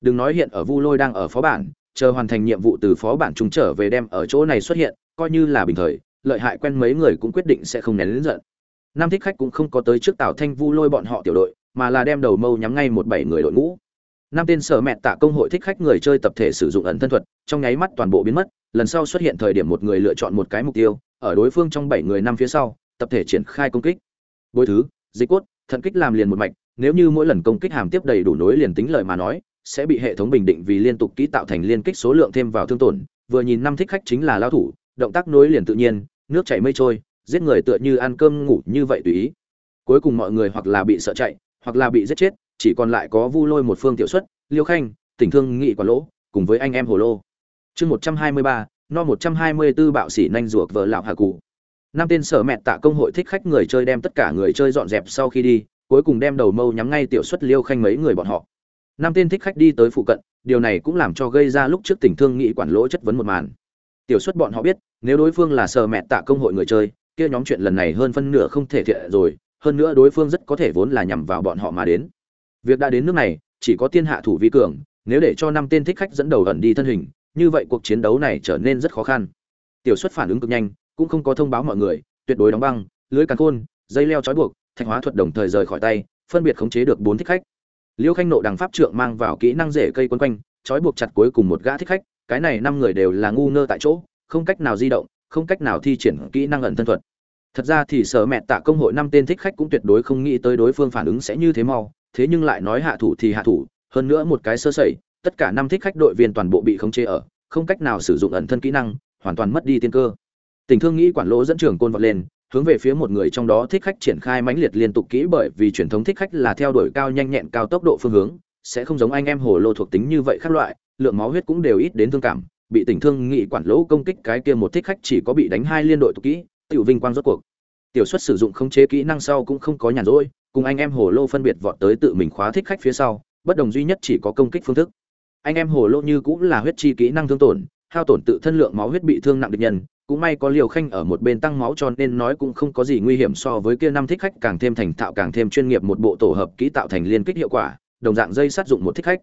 Đừng nói hiện ở vu lôi đang ở phó bản, chờ hoàn thành nhiệm vụ từ phó bản chúng trở về đem ở chỗ này xuất hiện coi như là bình thời, lợi hại quen mấy người cũng quyết định sẽ không nén lớn giận. Nam thích khách cũng không có tới trước tào thanh vu lôi bọn họ tiểu đội, mà là đem đầu mâu nhắm ngay một bảy người đội ngũ. Năm tên sở mẹ tạ công hội thích khách người chơi tập thể sử dụng ẩn thân thuật, trong nháy mắt toàn bộ biến mất, lần sau xuất hiện thời điểm một người lựa chọn một cái mục tiêu, ở đối phương trong bảy người năm phía sau, tập thể triển khai công kích. Bôi thứ, dịch cốt, thận kích làm liền một mạch, nếu như mỗi lần công kích hàm tiếp đầy đủ nối liền tính lời mà nói, sẽ bị hệ thống bình định vì liên tục kỹ tạo thành liên kích số lượng thêm vào thương tổn. Vừa nhìn năm thích khách chính là lao thủ động tác nối liền tự nhiên, nước chảy mây trôi, giết người tựa như ăn cơm ngủ như vậy tùy ý. Cuối cùng mọi người hoặc là bị sợ chạy, hoặc là bị giết chết, chỉ còn lại có vu lôi một phương tiểu xuất, liêu khanh, tỉnh thương nghị quả lỗ, cùng với anh em hồ lô. Chương một trăm hai mươi ba, no một trăm hai mươi b ố bạo xỉ nhanh ruột vợ lão hà cụ năm tên sở mẹ tạ công hội thích khách người chơi đem tất cả người chơi dọn dẹp sau khi đi, cuối cùng đem đầu mâu nhắm ngay tiểu xuất liêu khanh mấy người bọn họ. Năm tên thích khách đi tới phụ cận, điều này cũng làm cho gây ra lúc trước tình thương nghị quản lỗ chất vấn một màn. Tiểu xuất bọn họ biết nếu đối phương là sờ mẹ tạ công hội người chơi, kia nhóm chuyện lần này hơn phân nửa không thể thiện rồi, hơn nữa đối phương rất có thể vốn là nhằm vào bọn họ mà đến. Việc đã đến nước này, chỉ có tiên hạ thủ vi cường, nếu để cho năm tên thích khách dẫn đầu ẩn đi thân hình, như vậy cuộc chiến đấu này trở nên rất khó khăn. Tiểu xuất phản ứng cực nhanh, cũng không có thông báo mọi người, tuyệt đối đóng băng, lưới càn khôn, dây leo trói buộc, thạch hóa thuật đồng thời rời khỏi tay, phân biệt khống chế được bốn thích khách. Liêu khanh nộ đằng pháp trượng mang vào kỹ năng rễ cây quấn quanh, trói buộc chặt cuối cùng một gã thích khách, cái này năm người đều là ngu ngơ tại chỗ không cách nào di động, không cách nào thi triển kỹ năng ẩn thân thuật. Thật ra thì sở mẹ tạ công hội năm tên thích khách cũng tuyệt đối không nghĩ tới đối phương phản ứng sẽ như thế mau, thế nhưng lại nói hạ thủ thì hạ thủ, hơn nữa một cái sơ sẩy, tất cả năm thích khách đội viên toàn bộ bị khống chế ở, không cách nào sử dụng ẩn thân kỹ năng, hoàn toàn mất đi tiên cơ. Tình thương nghĩ quản lỗ dẫn trưởng côn vọt lên, hướng về phía một người trong đó thích khách triển khai mãnh liệt liên tục kỹ bởi vì truyền thống thích khách là theo đuổi cao nhanh nhẹn cao tốc độ phương hướng, sẽ không giống anh em hồ lô thuộc tính như vậy khác loại, lượng máu huyết cũng đều ít đến thương cảm bị tình thương nghị quản lỗ công kích cái kia một thích khách chỉ có bị đánh hai liên đội tục kỹ, tiểu vinh quang rốt cuộc. Tiểu xuất sử dụng khống chế kỹ năng sau cũng không có nhàn rỗi, cùng anh em hồ lô phân biệt vọt tới tự mình khóa thích khách phía sau, bất đồng duy nhất chỉ có công kích phương thức. Anh em hồ lô như cũng là huyết chi kỹ năng thương tổn, hao tổn tự thân lượng máu huyết bị thương nặng địch nhân, cũng may có liều khanh ở một bên tăng máu cho nên nói cũng không có gì nguy hiểm so với kia năm thích khách càng thêm thành thạo càng thêm chuyên nghiệp một bộ tổ hợp kỹ tạo thành liên kích hiệu quả, đồng dạng dây sát dụng một thích khách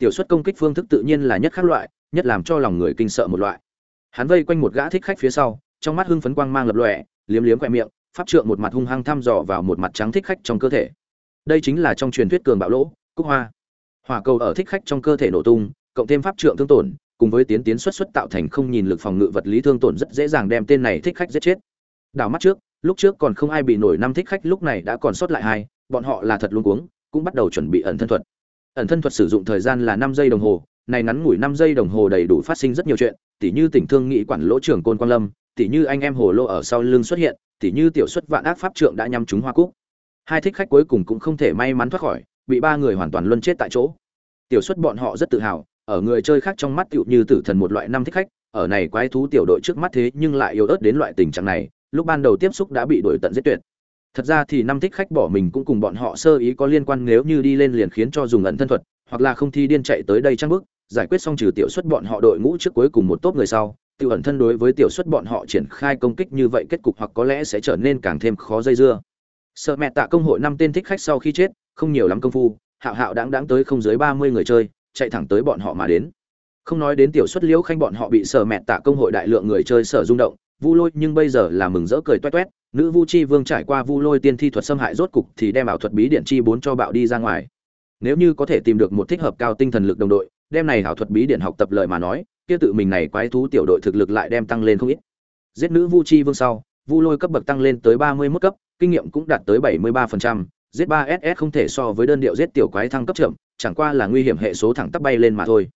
tiểu suất công kích phương thức tự nhiên là nhất khác loại, nhất làm cho lòng người kinh sợ một loại. Hắn vây quanh một gã thích khách phía sau, trong mắt hưng phấn quang mang lập lòe, liếm liếm khoe miệng, pháp trượng một mặt hung hăng thăm dò vào một mặt trắng thích khách trong cơ thể. Đây chính là trong truyền thuyết cường bạo lỗ, cúc hoa. Hỏa cầu ở thích khách trong cơ thể nổ tung, cộng thêm pháp trượng thương tổn, cùng với tiến tiến xuất xuất tạo thành không nhìn lực phòng ngự vật lý thương tổn rất dễ dàng đem tên này thích khách giết chết. Đảo mắt trước, lúc trước còn không ai bị nổi năm thích khách, lúc này đã còn sót lại hai, bọn họ là thật luôn cuống, cũng bắt đầu chuẩn bị ẩn thân thuật ẩn thân thuật sử dụng thời gian là năm giây đồng hồ, này ngắn ngủi năm giây đồng hồ đầy đủ phát sinh rất nhiều chuyện, tỉ như tỉnh thương nghị quản lỗ trưởng côn quang lâm, tỉ như anh em hồ lô ở sau lưng xuất hiện, tỉ như tiểu xuất vạn ác pháp trượng đã nhắm trúng hoa cúc. Hai thích khách cuối cùng cũng không thể may mắn thoát khỏi, bị ba người hoàn toàn luân chết tại chỗ. Tiểu xuất bọn họ rất tự hào, ở người chơi khác trong mắt tựu như tử thần một loại năm thích khách, ở này quái thú tiểu đội trước mắt thế nhưng lại yếu ớt đến loại tình trạng này, lúc ban đầu tiếp xúc đã bị đuổi tận giết tuyệt thật ra thì năm thích khách bỏ mình cũng cùng bọn họ sơ ý có liên quan nếu như đi lên liền khiến cho dùng ẩn thân thuật hoặc là không thi điên chạy tới đây trang bức giải quyết xong trừ tiểu xuất bọn họ đội ngũ trước cuối cùng một tốp người sau tiểu ẩn thân đối với tiểu xuất bọn họ triển khai công kích như vậy kết cục hoặc có lẽ sẽ trở nên càng thêm khó dây dưa. Sợ mẹ tạ công hội năm tên thích khách sau khi chết, không nhiều lắm công phu, hạo hạo đáng đáng tới không dưới 30 người chơi, chạy thẳng tới bọn họ mà đến. Không nói đến tiểu xuất liễu khanh bọn họ bị sợ mẹ tạ công hội đại lượng người chơi sở rung động, Vu Lôi nhưng bây giờ là mừng rỡ cười toét toét, nữ Vu Chi Vương trải qua Vu Lôi tiên thi thuật xâm hại rốt cục thì đem ảo thuật bí điện chi Bốn cho bạo đi ra ngoài. Nếu như có thể tìm được một thích hợp cao tinh thần lực đồng đội, đem này ảo thuật bí điện học tập lợi mà nói, kia tự mình này quái thú tiểu đội thực lực lại đem tăng lên không ít. Giết nữ Vu Chi Vương sau, Vu Lôi cấp bậc tăng lên tới 31 cấp, kinh nghiệm cũng đạt tới 73%, giết ba SS không thể so với đơn điệu giết tiểu quái thăng cấp chậm, chẳng qua là nguy hiểm hệ số thẳng tắp bay lên mà thôi.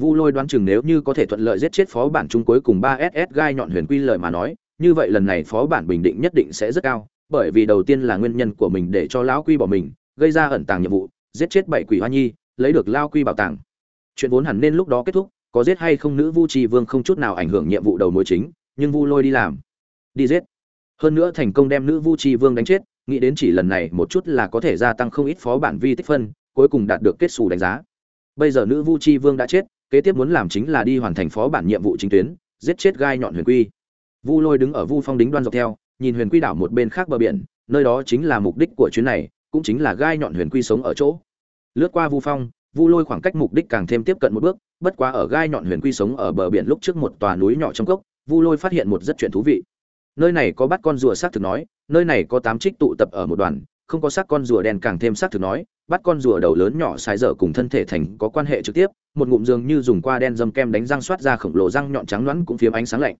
Vu Lôi đoán chừng nếu như có thể thuận lợi giết chết phó bản trung cuối cùng 3SS gai nhọn huyền quy lời mà nói, như vậy lần này phó bản bình định nhất định sẽ rất cao, bởi vì đầu tiên là nguyên nhân của mình để cho lão quy bỏ mình, gây ra ẩn tàng nhiệm vụ, giết chết bảy quỷ hoa nhi, lấy được lao quy bảo tàng. Chuyện vốn hẳn nên lúc đó kết thúc, có giết hay không nữ Vu Trì Vương không chút nào ảnh hưởng nhiệm vụ đầu mối chính, nhưng Vu Lôi đi làm, đi giết. Hơn nữa thành công đem nữ Vu Trì Vương đánh chết, nghĩ đến chỉ lần này một chút là có thể gia tăng không ít phó bản vi tích phân, cuối cùng đạt được kết xù đánh giá. Bây giờ nữ Vu Chi Vương đã chết, kế tiếp muốn làm chính là đi hoàn thành phó bản nhiệm vụ chính tuyến, giết chết gai nhọn huyền quy. Vu lôi đứng ở vu phong đính đoan dọc theo, nhìn huyền quy đảo một bên khác bờ biển, nơi đó chính là mục đích của chuyến này, cũng chính là gai nhọn huyền quy sống ở chỗ. Lướt qua vu phong, vu lôi khoảng cách mục đích càng thêm tiếp cận một bước, bất quá ở gai nhọn huyền quy sống ở bờ biển lúc trước một tòa núi nhỏ trong cốc, vu lôi phát hiện một rất chuyện thú vị. Nơi này có bắt con rùa xác thực nói, nơi này có tám trích tụ tập ở một đoàn, không có xác con rùa đen càng thêm xác thực nói bắt con rùa đầu lớn nhỏ sai dở cùng thân thể thành có quan hệ trực tiếp, một ngụm dường như dùng qua đen dâm kem đánh răng xoát ra khổng lồ răng nhọn trắng loãng cũng phiếm ánh sáng lạnh.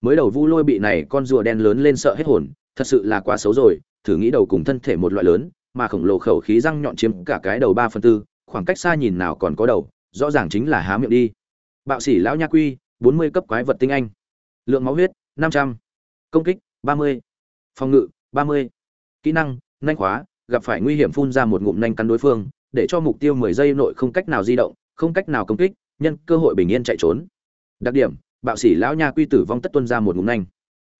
Mới đầu vu lôi bị này con rùa đen lớn lên sợ hết hồn, thật sự là quá xấu rồi, thử nghĩ đầu cùng thân thể một loại lớn, mà khổng lồ khẩu khí răng nhọn chiếm cả cái đầu ba phần tư, khoảng cách xa nhìn nào còn có đầu, rõ ràng chính là há miệng đi. Bạo sĩ lão nha quy, bốn mươi cấp quái vật tinh anh. Lượng máu huyết, năm trăm. Công kích, ba mươi. Phòng ngự, ba mươi. Kỹ năng, nhanh khóa gặp phải nguy hiểm phun ra một ngụm nhanh cắn đối phương, để cho mục tiêu mười giây nội không cách nào di động, không cách nào công kích, nhân cơ hội bình yên chạy trốn. Đặc điểm, bạo sĩ lão nha quy tử vong tất tuân ra một ngụm nhanh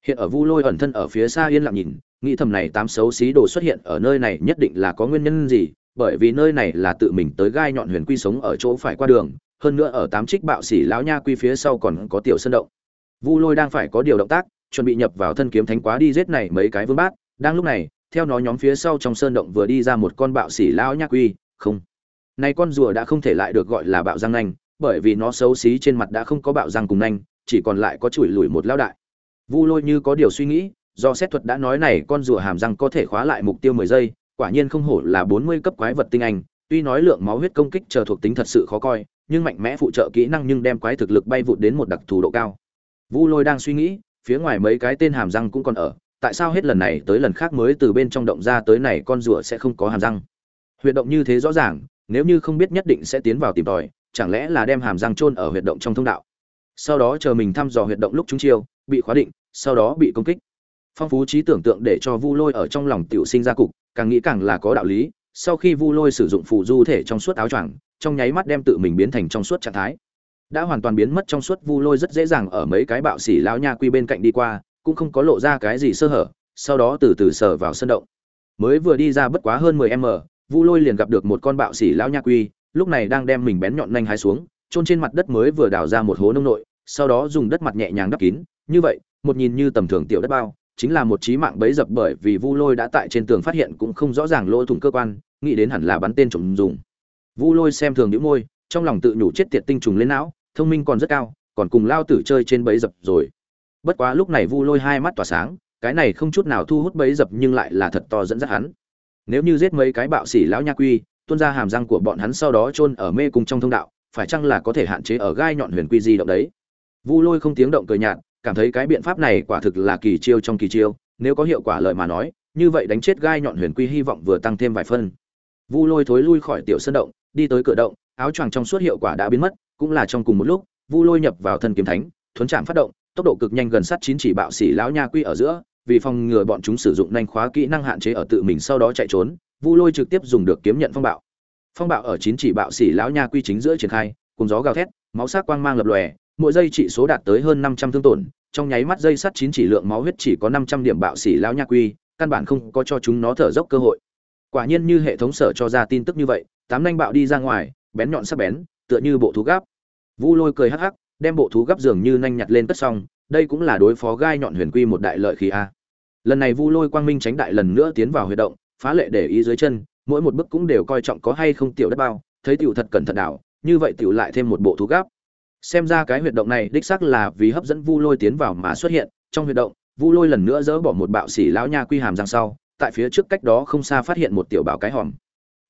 hiện ở vu lôi ẩn thân ở phía xa yên lặng nhìn, nghĩ thầm này tám xấu xí đồ xuất hiện ở nơi này nhất định là có nguyên nhân gì, bởi vì nơi này là tự mình tới gai nhọn huyền quy sống ở chỗ phải qua đường, hơn nữa ở tám trích bạo sĩ lão nha quy phía sau còn có tiểu sân động. Vu lôi đang phải có điều động tác, chuẩn bị nhập vào thân kiếm thánh quá đi giết này mấy cái vương bát, đang lúc này theo nó nhóm phía sau trong sơn động vừa đi ra một con bạo xỉ lão nhác quy không. Nay con rùa đã không thể lại được gọi là bạo răng nanh, bởi vì nó xấu xí trên mặt đã không có bạo răng cùng nanh, chỉ còn lại có chùi lùi một lao đại. Vu lôi như có điều suy nghĩ, do xét thuật đã nói này con rùa hàm răng có thể khóa lại mục tiêu mười giây, quả nhiên không hổ là bốn mươi cấp quái vật tinh anh, tuy nói lượng máu huyết công kích chờ thuộc tính thật sự khó coi, nhưng mạnh mẽ phụ trợ kỹ năng nhưng đem quái thực lực bay vụt đến một đặc thù độ cao. Vu lôi đang suy nghĩ, phía ngoài mấy cái tên hàm răng cũng còn ở tại sao hết lần này tới lần khác mới từ bên trong động ra tới này con rùa sẽ không có hàm răng? Huyệt động như thế rõ ràng, nếu như không biết nhất định sẽ tiến vào tìm tòi, chẳng lẽ là đem hàm răng chôn ở huyệt động trong thông đạo? Sau đó chờ mình thăm dò huyệt động lúc chúng chiêu, bị khóa định, sau đó bị công kích. Phong phú trí tưởng tượng để cho vu lôi ở trong lòng tiểu sinh ra cục, càng nghĩ càng là có đạo lý, sau khi vu lôi sử dụng phù du thể trong suốt áo choàng, trong nháy mắt đem tự mình biến thành trong suốt trạng thái. Đã hoàn toàn biến mất trong suốt, vu lôi rất dễ dàng ở mấy cái bạo xỉ lão nha quy bên cạnh đi qua cũng không có lộ ra cái gì sơ hở, sau đó từ từ sờ vào sân động. Mới vừa đi ra bất quá hơn 10 m vu lôi liền gặp được một con bạo xỉ lão nha quy, lúc này đang đem mình bén nhọn nhanh hái xuống trôn trên mặt đất mới vừa đào ra một hố nông nội, sau đó dùng đất mặt nhẹ nhàng đắp kín. Như vậy, một nhìn như tầm thường tiểu đất bao, chính là một chí mạng bấy dập bởi vì vu lôi đã tại trên tường phát hiện cũng không rõ ràng lỗ thủng cơ quan, nghĩ đến hẳn là bắn tên trộm dùng. Vu lôi xem thường đĩu môi, trong lòng tự nhủ chết tiệt tinh trùng lên não, thông minh còn rất cao, còn cùng lao tử chơi trên bẫy dập rồi bất quá lúc này vu lôi hai mắt tỏa sáng, cái này không chút nào thu hút bấy dập nhưng lại là thật to dẫn dắt hắn. Nếu như giết mấy cái bạo xỉ lão nha quy, tuôn ra hàm răng của bọn hắn sau đó chôn ở mê cung trong thông đạo, phải chăng là có thể hạn chế ở gai nhọn huyền quy di động đấy? Vu lôi không tiếng động cười nhạt, cảm thấy cái biện pháp này quả thực là kỳ chiêu trong kỳ chiêu, nếu có hiệu quả lợi mà nói, như vậy đánh chết gai nhọn huyền quy hy vọng vừa tăng thêm vài phân. Vu lôi thối lui khỏi tiểu sân động, đi tới cửa động, áo choàng trong suốt hiệu quả đã biến mất, cũng là trong cùng một lúc, vu lôi nhập vào thân kiếm thánh, thuấn chạm phát động tốc độ cực nhanh gần sát chín chỉ bạo sĩ lão nha quy ở giữa, vì phòng ngừa bọn chúng sử dụng nhanh khóa kỹ năng hạn chế ở tự mình sau đó chạy trốn, vu lôi trực tiếp dùng được kiếm nhận phong bạo. Phong bạo ở chín chỉ bạo sĩ lão nha quy chính giữa triển khai, cùng gió gào thét, máu sắc quang mang lập lòe, mỗi giây trị số đạt tới hơn năm trăm thương tổn, trong nháy mắt dây sắt chín chỉ lượng máu huyết chỉ có năm trăm điểm bạo sĩ lão nha quy, căn bản không có cho chúng nó thở dốc cơ hội. Quả nhiên như hệ thống sở cho ra tin tức như vậy, tám nhanh bạo đi ra ngoài, bén nhọn sắc bén, tựa như bộ thú gáp. Vu lôi cười hắc hắc đem bộ thú gấp giường như nhanh nhặt lên tất xong, đây cũng là đối phó gai nhọn huyền quy một đại lợi khí a. Lần này vu lôi quang minh tránh đại lần nữa tiến vào huy động, phá lệ để ý dưới chân, mỗi một bước cũng đều coi trọng có hay không tiểu đất bao, thấy tiểu thật cẩn thận đảo, như vậy tiểu lại thêm một bộ thú gấp. Xem ra cái huyệt động này đích xác là vì hấp dẫn vu lôi tiến vào mà xuất hiện, trong huyệt động, vu lôi lần nữa dỡ bỏ một bạo sĩ lão nha quy hàm răng sau, tại phía trước cách đó không xa phát hiện một tiểu bảo cái hòm.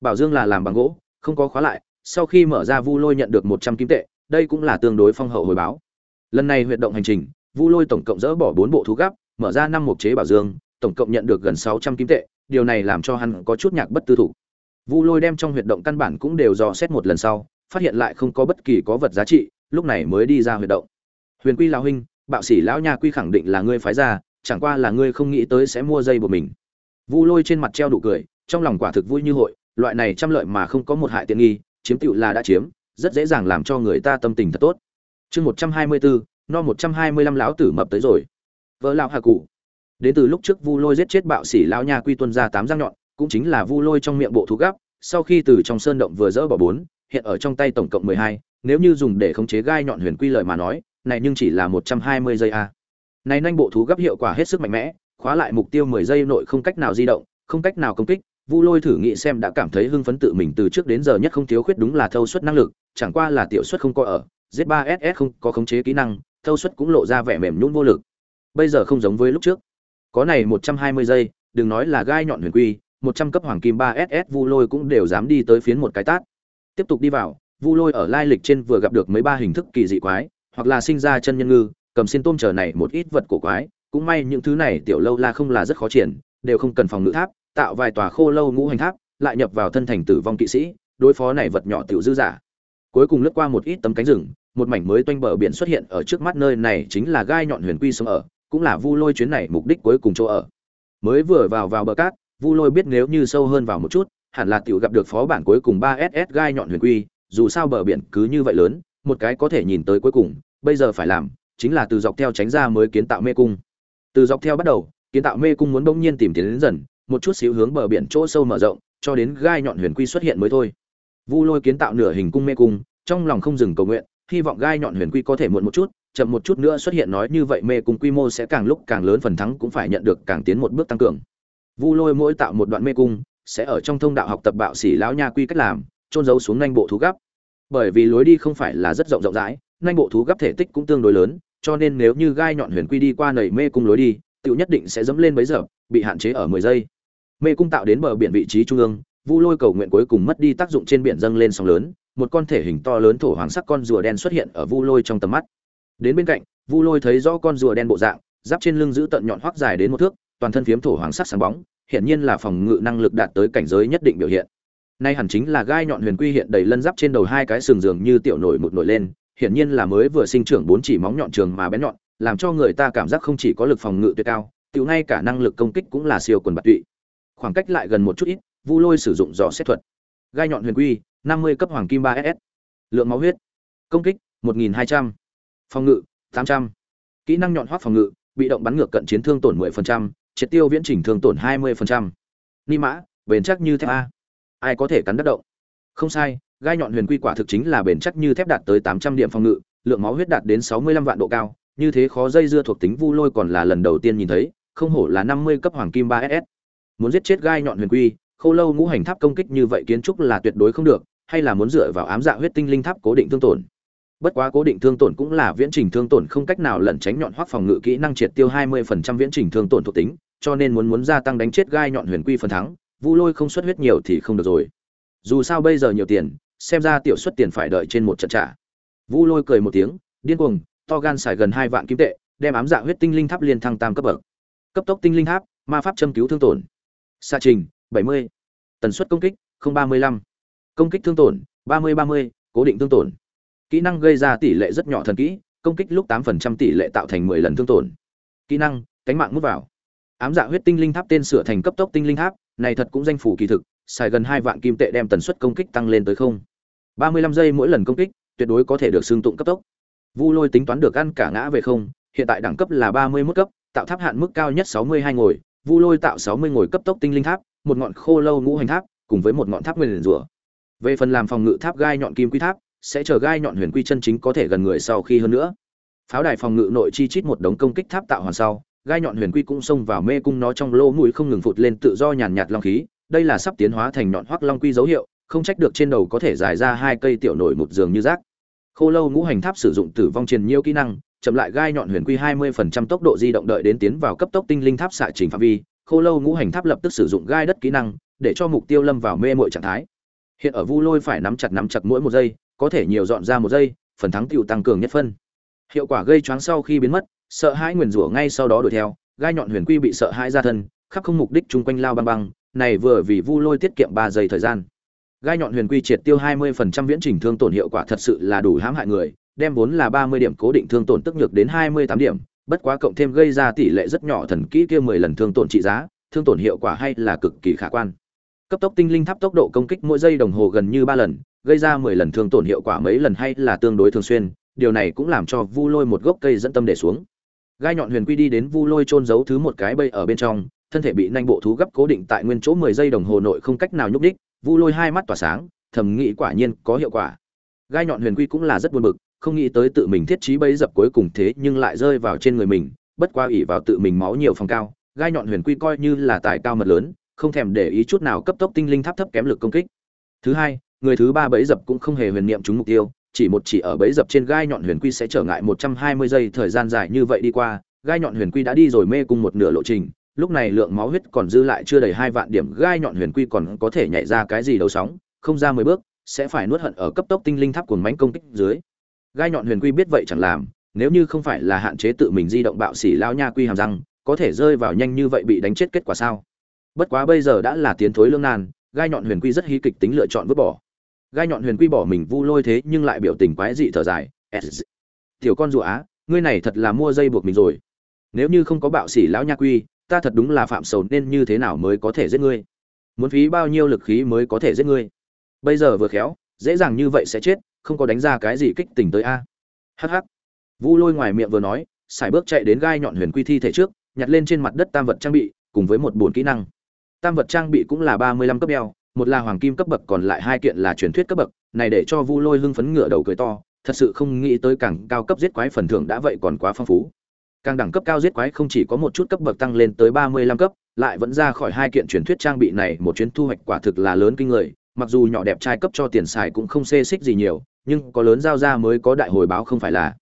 Bảo dương là làm bằng gỗ, không có khóa lại, sau khi mở ra vu lôi nhận được một trăm kim tệ đây cũng là tương đối phong hậu hồi báo. Lần này huyệt động hành trình, vu lôi tổng cộng dỡ bỏ bốn bộ thú gấp mở ra năm mục chế bảo dương, tổng cộng nhận được gần sáu trăm kim tệ, điều này làm cho hắn có chút nhạc bất tư thủ. Vu lôi đem trong huyệt động căn bản cũng đều dò xét một lần sau, phát hiện lại không có bất kỳ có vật giá trị, lúc này mới đi ra huyệt động. Huyền quy lão huynh, bạo sĩ lão nha quy khẳng định là ngươi phái ra, chẳng qua là ngươi không nghĩ tới sẽ mua dây của mình. Vu lôi trên mặt treo đủ cười, trong lòng quả thực vui như hội, loại này trăm lợi mà không có một hại tiện nghi, chiếm tựu là đã chiếm rất dễ dàng làm cho người ta tâm tình thật tốt. Chương một trăm hai mươi bốn no một trăm hai mươi lăm lão tử mập tới rồi. Vợ lão hà cụ. Đến từ lúc trước vu lôi giết chết bạo sĩ lão nha quy tuân ra tám răng nhọn, cũng chính là vu lôi trong miệng bộ thú gấp, sau khi từ trong sơn động vừa dỡ bỏ bốn, hiện ở trong tay tổng cộng mười hai, nếu như dùng để khống chế gai nhọn huyền quy lợi mà nói, này nhưng chỉ là một trăm hai mươi giây a. Này nhanh bộ thú gấp hiệu quả hết sức mạnh mẽ, khóa lại mục tiêu mười giây nội không cách nào di động, không cách nào công kích Vu Lôi thử nghĩ xem đã cảm thấy hưng phấn tự mình từ trước đến giờ nhất không thiếu khuyết đúng là thâu suất năng lực, chẳng qua là tiểu suất không có ở, Z3SS không có khống chế kỹ năng, thâu suất cũng lộ ra vẻ mềm nhũn vô lực. Bây giờ không giống với lúc trước. Có này 120 giây, đừng nói là gai nhọn huyền quy, 100 cấp hoàng kim 3SS Vu Lôi cũng đều dám đi tới phiến một cái tát. Tiếp tục đi vào, Vu Lôi ở lai lịch trên vừa gặp được mấy ba hình thức kỳ dị quái, hoặc là sinh ra chân nhân ngư, cầm xin tôm chờ này một ít vật cổ quái, cũng may những thứ này tiểu lâu la không là rất khó triển, đều không cần phòng ngự tháp, tạo vài tòa khô lâu ngũ hành tháp, lại nhập vào thân thành tử vong kỵ sĩ, đối phó này vật nhỏ tiểu dư giả. Cuối cùng lướt qua một ít tấm cánh rừng, một mảnh mới toanh bờ biển xuất hiện ở trước mắt nơi này chính là gai nhọn huyền quy sống ở, cũng là Vu Lôi chuyến này mục đích cuối cùng chỗ ở. Mới vừa vào vào bờ cát, Vu Lôi biết nếu như sâu hơn vào một chút, hẳn là tiểu gặp được phó bản cuối cùng 3SS gai nhọn huyền quy, dù sao bờ biển cứ như vậy lớn, một cái có thể nhìn tới cuối cùng, bây giờ phải làm chính là từ dọc theo tránh ra mới kiến tạo mê cung. Từ dọc theo bắt đầu, kiến tạo mê cung muốn bỗng nhiên tìm tiến đến dần, một chút xíu hướng bờ biển chỗ sâu mở rộng, cho đến gai nhọn huyền quy xuất hiện mới thôi. Vu Lôi kiến tạo nửa hình cung mê cung, trong lòng không dừng cầu nguyện, hy vọng gai nhọn huyền quy có thể muộn một chút, chậm một chút nữa xuất hiện nói như vậy mê cung quy mô sẽ càng lúc càng lớn phần thắng cũng phải nhận được càng tiến một bước tăng cường. Vu Lôi mỗi tạo một đoạn mê cung, sẽ ở trong thông đạo học tập bạo sĩ lão nha quy cách làm, trôn giấu xuống nhanh bộ thú gấp. Bởi vì lối đi không phải là rất rộng rộng rãi, nhanh bộ thú gấp thể tích cũng tương đối lớn, cho nên nếu như gai nhọn huyền quy đi qua nảy mê cung lối đi, tiểu nhất định sẽ dẫm lên bấy giờ, bị hạn chế ở 10 giây mê cung tạo đến bờ biển vị trí trung ương, vu lôi cầu nguyện cuối cùng mất đi tác dụng trên biển dâng lên sóng lớn, một con thể hình to lớn thổ hoàng sắc con rùa đen xuất hiện ở vu lôi trong tầm mắt. Đến bên cạnh, vu lôi thấy rõ con rùa đen bộ dạng, giáp trên lưng giữ tận nhọn hoắc dài đến một thước, toàn thân phiếm thổ hoàng sắc sáng bóng, hiển nhiên là phòng ngự năng lực đạt tới cảnh giới nhất định biểu hiện. Nay hẳn chính là gai nhọn huyền quy hiện đầy lân giáp trên đầu hai cái sừng dường như tiểu nổi một nổi lên, hiển nhiên là mới vừa sinh trưởng bốn chỉ móng nhọn trường mà bén nhọn, làm cho người ta cảm giác không chỉ có lực phòng ngự tuyệt cao, tiểu ngay cả năng lực công kích cũng là siêu quần bạc tụy khoảng cách lại gần một chút ít, vu lôi sử dụng dò xét thuật. Gai nhọn huyền quy, năm mươi cấp hoàng kim ba ss lượng máu huyết. Công kích, một nghìn hai trăm. Phòng ngự, tám trăm. Kỹ năng nhọn hoác phòng ngự, bị động bắn ngược cận chiến thương tổn mười phần trăm, triệt tiêu viễn trình thương tổn hai mươi phần trăm. Ni mã, bền chắc như thép a. Ai có thể cắn đất động? Không sai, gai nhọn huyền quy quả thực chính là bền chắc như thép đạt tới tám trăm điểm phòng ngự, lượng máu huyết đạt đến sáu mươi lăm vạn độ cao. Như thế khó dây dưa thuộc tính vu lôi còn là lần đầu tiên nhìn thấy, không hổ là năm mươi cấp hoàng kim ba ss muốn giết chết gai nhọn huyền quy, khâu lâu ngũ hành tháp công kích như vậy kiến trúc là tuyệt đối không được, hay là muốn dựa vào ám dạ huyết tinh linh tháp cố định thương tổn? Bất quá cố định thương tổn cũng là viễn trình thương tổn, không cách nào lẩn tránh nhọn hoác phòng ngự kỹ năng triệt tiêu 20% viễn trình thương tổn thuộc tính, cho nên muốn muốn gia tăng đánh chết gai nhọn huyền quy phần thắng, vu lôi không xuất huyết nhiều thì không được rồi. Dù sao bây giờ nhiều tiền, xem ra tiểu xuất tiền phải đợi trên một trận trả. Vu lôi cười một tiếng, điên cuồng, to gan xài gần hai vạn kim tệ, đem ám dạ huyết tinh linh tháp liên thăng tam cấp bậc. Cấp tốc tinh linh tháp, ma pháp châm cứu thương tổn xạ trình 70. tần suất công kích 035. công kích thương tổn 30-30, cố định thương tổn. Kỹ năng gây ra tỷ lệ rất nhỏ thần kỹ công kích lúc 8% tỷ lệ tạo thành 10 lần thương tổn. Kỹ năng cánh mạng mút vào. Ám dạ huyết tinh linh tháp tên sửa thành cấp tốc tinh linh tháp này thật cũng danh phủ kỳ thực xài gần hai vạn kim tệ đem tần suất công kích tăng lên tới không. 35 giây mỗi lần công kích tuyệt đối có thể được xương tụng cấp tốc. Vu lôi tính toán được ăn cả ngã về không hiện tại đẳng cấp là 31 cấp tạo tháp hạn mức cao nhất 62 ngồi Vu Lôi tạo 60 ngồi cấp tốc tinh linh tháp, một ngọn khô lâu ngũ hành tháp, cùng với một ngọn tháp nguyên rủa. Về phần làm phòng ngự tháp gai nhọn kim quy tháp, sẽ chờ gai nhọn huyền quy chân chính có thể gần người sau khi hơn nữa. Pháo đài phòng ngự nội chi chít một đống công kích tháp tạo hoàn sau gai nhọn huyền quy cũng xông vào mê cung nó trong lỗ mũi không ngừng phụt lên tự do nhàn nhạt long khí. Đây là sắp tiến hóa thành nhọn hoắc long quy dấu hiệu không trách được trên đầu có thể dài ra hai cây tiểu nổi một giường như rác. Khô lâu ngũ hành tháp sử dụng tử vong truyền nhiêu kỹ năng chậm lại gai nhọn huyền quy 20% tốc độ di động đợi đến tiến vào cấp tốc tinh linh tháp xạ trình phạm vi, khô lâu ngũ hành tháp lập tức sử dụng gai đất kỹ năng, để cho mục tiêu lâm vào mê muội trạng thái. Hiện ở vu lôi phải nắm chặt nắm chặt mỗi một giây, có thể nhiều dọn ra một giây, phần thắng tiêu tăng cường nhất phân. Hiệu quả gây choáng sau khi biến mất, sợ hãi nguyền rủa ngay sau đó đuổi theo, gai nhọn huyền quy bị sợ hãi ra thân, khắp không mục đích chung quanh lao băng băng, này vừa vì vu lôi tiết kiệm ba giây thời gian. Gai nhọn huyền quy triệt tiêu 20% viễn trình thương tổn hiệu quả thật sự là đủ hãm hại người đem vốn là 30 điểm cố định thương tổn tức nhược đến 28 điểm, bất quá cộng thêm gây ra tỷ lệ rất nhỏ thần kỹ kia 10 lần thương tổn trị giá, thương tổn hiệu quả hay là cực kỳ khả quan. Cấp tốc tinh linh tháp tốc độ công kích mỗi giây đồng hồ gần như ba lần, gây ra 10 lần thương tổn hiệu quả mấy lần hay là tương đối thường xuyên, điều này cũng làm cho vu lôi một gốc cây dẫn tâm để xuống. Gai nhọn huyền quy đi đến vu lôi trôn giấu thứ một cái bây ở bên trong, thân thể bị nhanh bộ thú gấp cố định tại nguyên chỗ 10 giây đồng hồ nội không cách nào nhúc đích vu lôi hai mắt tỏa sáng, thầm nghĩ quả nhiên có hiệu quả. Gai nhọn huyền quy cũng là rất buồn bực không nghĩ tới tự mình thiết trí bấy dập cuối cùng thế nhưng lại rơi vào trên người mình, bất qua ỷ vào tự mình máu nhiều phòng cao, gai nhọn huyền quy coi như là tài cao mật lớn, không thèm để ý chút nào cấp tốc tinh linh tháp thấp kém lực công kích. Thứ hai, người thứ ba bấy dập cũng không hề huyền niệm trúng mục tiêu, chỉ một chỉ ở bấy dập trên gai nhọn huyền quy sẽ trở ngại 120 giây thời gian dài như vậy đi qua, gai nhọn huyền quy đã đi rồi mê cùng một nửa lộ trình, lúc này lượng máu huyết còn dư lại chưa đầy hai vạn điểm, gai nhọn huyền quy còn có thể nhảy ra cái gì đầu sóng, không ra mười bước, sẽ phải nuốt hận ở cấp tốc tinh linh tháp cuồng mãnh công kích dưới gai nhọn huyền quy biết vậy chẳng làm, nếu như không phải là hạn chế tự mình di động bạo xỉ lao nha quy hàm răng, có thể rơi vào nhanh như vậy bị đánh chết kết quả sao? Bất quá bây giờ đã là tiến thối lương nan, gai nhọn huyền quy rất hí kịch tính lựa chọn vứt bỏ. Gai nhọn huyền quy bỏ mình vu lôi thế nhưng lại biểu tình quái dị thở dài. Tiểu con rùa á, ngươi này thật là mua dây buộc mình rồi. Nếu như không có bạo xỉ lão nha quy, ta thật đúng là phạm sầu nên như thế nào mới có thể giết ngươi? Muốn phí bao nhiêu lực khí mới có thể giết ngươi? Bây giờ vừa khéo, dễ dàng như vậy sẽ chết không có đánh ra cái gì kích tỉnh tới a. Hh vu lôi ngoài miệng vừa nói, sải bước chạy đến gai nhọn huyền quy thi thể trước, nhặt lên trên mặt đất tam vật trang bị, cùng với một bồn kỹ năng. Tam vật trang bị cũng là ba mươi lăm cấp đeo, một là hoàng kim cấp bậc, còn lại hai kiện là truyền thuyết cấp bậc, này để cho vu lôi hưng phấn ngửa đầu cười to, thật sự không nghĩ tới càng cao cấp giết quái phần thưởng đã vậy còn quá phong phú. Càng đẳng cấp cao giết quái không chỉ có một chút cấp bậc tăng lên tới ba mươi lăm cấp, lại vẫn ra khỏi hai kiện truyền thuyết trang bị này, một chuyến thu hoạch quả thực là lớn kinh người mặc dù nhỏ đẹp trai cấp cho tiền xài cũng không xê xích gì nhiều nhưng có lớn giao ra mới có đại hồi báo không phải là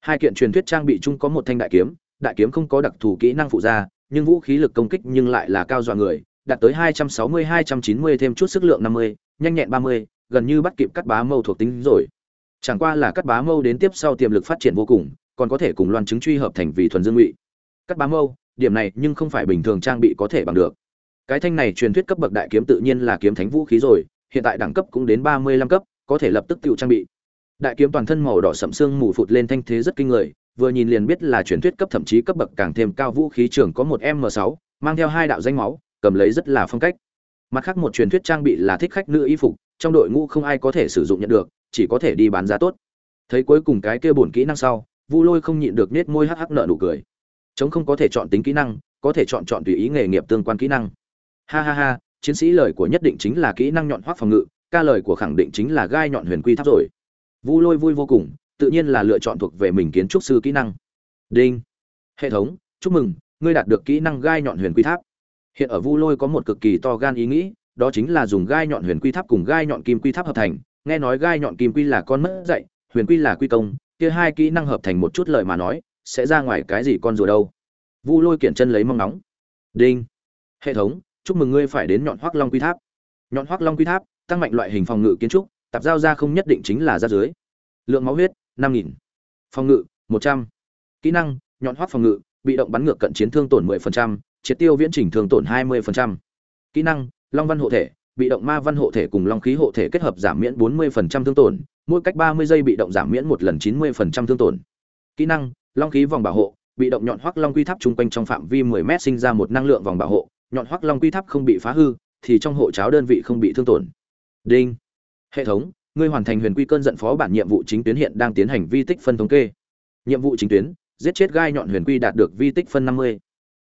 hai kiện truyền thuyết trang bị chung có một thanh đại kiếm đại kiếm không có đặc thù kỹ năng phụ ra nhưng vũ khí lực công kích nhưng lại là cao dọa người đạt tới 260-290 thêm chút sức lượng 50, nhanh nhẹn 30, gần như bắt kịp cắt bá mâu thuộc tính rồi. Chẳng qua là cắt bá mâu đến tiếp sau tiềm lực phát triển vô cùng, còn có thể cùng loan chứng truy hợp thành vì thuần dương ngụy. Cắt bá mâu, điểm này nhưng không phải bình thường trang bị có thể bằng được. Cái thanh này truyền thuyết cấp bậc đại kiếm tự nhiên là kiếm thánh vũ khí rồi, hiện tại đẳng cấp cũng đến 35 cấp, có thể lập tức tự trang bị. Đại kiếm toàn thân màu đỏ sẫm xương mù phụt lên thanh thế rất kinh người, vừa nhìn liền biết là truyền thuyết cấp thậm chí cấp bậc càng thêm cao vũ khí trưởng có một M6, mang theo hai đạo danh máu, cầm lấy rất là phong cách. Mặt khác một truyền thuyết trang bị là thích khách nữ y phục trong đội ngũ không ai có thể sử dụng nhận được chỉ có thể đi bán giá tốt. Thấy cuối cùng cái kia bổn kỹ năng sau vu lôi không nhịn được nết môi hắc hắc nở nụ cười. Chống không có thể chọn tính kỹ năng có thể chọn chọn tùy ý nghề nghiệp tương quan kỹ năng. Ha ha ha chiến sĩ lời của nhất định chính là kỹ năng nhọn hoác phòng ngự, ca lời của khẳng định chính là gai nhọn huyền quy tháp rồi. Vu lôi vui vô cùng, tự nhiên là lựa chọn thuộc về mình kiến trúc sư kỹ năng. Đinh. Hệ thống, chúc mừng, ngươi đạt được kỹ năng gai nhọn huyền quy tháp. Hiện ở vu lôi có một cực kỳ to gan ý nghĩ, đó chính là dùng gai nhọn huyền quy tháp cùng gai nhọn kim quy tháp hợp thành. Nghe nói gai nhọn kim quy là con mất dạy, huyền quy là quy công, kia hai kỹ năng hợp thành một chút lời mà nói, sẽ ra ngoài cái gì con rùa đâu. Vu lôi kiển chân lấy mong nóng. Đinh. Hệ thống chúc mừng ngươi phải đến nhọn hoắc long quy tháp nhọn hoắc long quy tháp tăng mạnh loại hình phòng ngự kiến trúc tạp giao ra không nhất định chính là ra dưới lượng máu huyết năm nghìn phòng ngự một trăm kỹ năng nhọn hoắc phòng ngự bị động bắn ngược cận chiến thương tổn 10%, triệt tiêu viễn trình thương tổn 20%. Kỹ năng: Long văn hộ thể, bị động ma văn hộ thể cùng long khí hộ thể kết hợp giảm miễn 40% thương tổn, mỗi cách 30 giây bị động giảm miễn một lần 90% thương tổn. Kỹ năng: Long khí vòng bảo hộ, bị động nhọn hoắc long quy tháp chung quanh trong phạm vi 10 mét sinh ra một năng lượng vòng bảo hộ, nhọn hoắc long quy tháp không bị phá hư, thì trong hộ cháo đơn vị không bị thương tổn. Đinh. Hệ thống, ngươi hoàn thành huyền quy cơn giận phó bản nhiệm vụ chính tuyến hiện đang tiến hành vi tích phân thống kê. Nhiệm vụ chính tuyến, giết chết gai nhọn huyền quy đạt được vi tích phân 50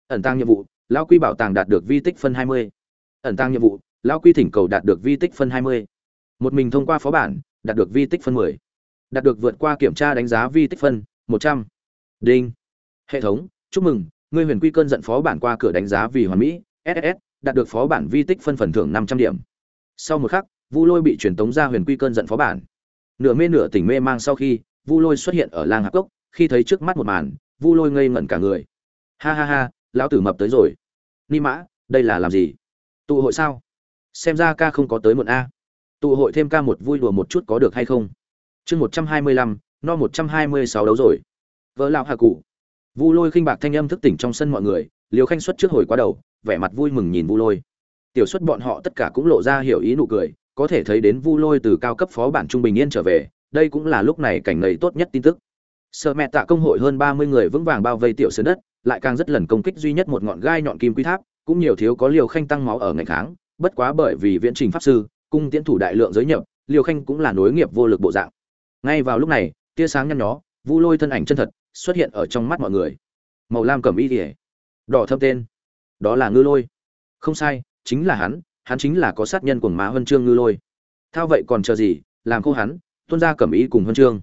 ẩn tăng nhiệm vụ lão quy bảo tàng đạt được vi tích phân 20 ẩn tăng nhiệm vụ lão quy thỉnh cầu đạt được vi tích phân 20 một mình thông qua phó bản đạt được vi tích phân 10. Đạt được vượt qua kiểm tra đánh giá vi tích phân 100. Đinh. Hệ thống, chúc mừng, ngươi huyền quy cơn giận phó bản qua cửa đánh giá vì hoàn mỹ, SS đạt được phó bản vi tích phân phần thưởng 500 điểm. Sau một khắc, Vu Lôi bị truyền tống ra huyền quy cơn giận phó bản. Nửa mê nửa tỉnh mê mang sau khi, Vu Lôi xuất hiện ở Lang Hạp Cốc, khi thấy trước mắt một màn, Vu Lôi ngây ngẩn cả người. Ha ha ha, lão tử mập tới rồi. Ni Mã, đây là làm gì? Tụ hội sao? Xem ra ca không có tới một a. Tụ hội thêm ca một vui đùa một chút có được hay không? Chương 125, no 126 đấu rồi. Vỡ lão hạ cụ. Vu Lôi khinh bạc thanh âm thức tỉnh trong sân mọi người, liều Khanh xuất trước hồi qua đầu, vẻ mặt vui mừng nhìn Vu Lôi. Tiểu xuất bọn họ tất cả cũng lộ ra hiểu ý nụ cười, có thể thấy đến Vu Lôi từ cao cấp phó bản trung bình yên trở về, đây cũng là lúc này cảnh nầy tốt nhất tin tức. Sở mẹ tạ công hội hơn 30 người vững vàng bao vây tiểu sơn đất, lại càng rất lần công kích duy nhất một ngọn gai nhọn kim quy tháp, cũng nhiều thiếu có liều Khanh tăng máu ở ngày kháng, bất quá bởi vì viễn trình pháp sư, cung tiễn thủ đại lượng giới nhập, liều Khanh cũng là nối nghiệp vô lực bộ dạng. Ngay vào lúc này, tia sáng nhăn nhó, Vu Lôi thân ảnh chân thật xuất hiện ở trong mắt mọi người. Màu lam cẩm y liễu, đỏ thâm tên, đó là Ngư Lôi. Không sai, chính là hắn, hắn chính là có sát nhân của Mã Huân Trương Ngư Lôi. Thao vậy còn chờ gì, làm khô hắn, tuân ra cẩm y cùng Huân Trương.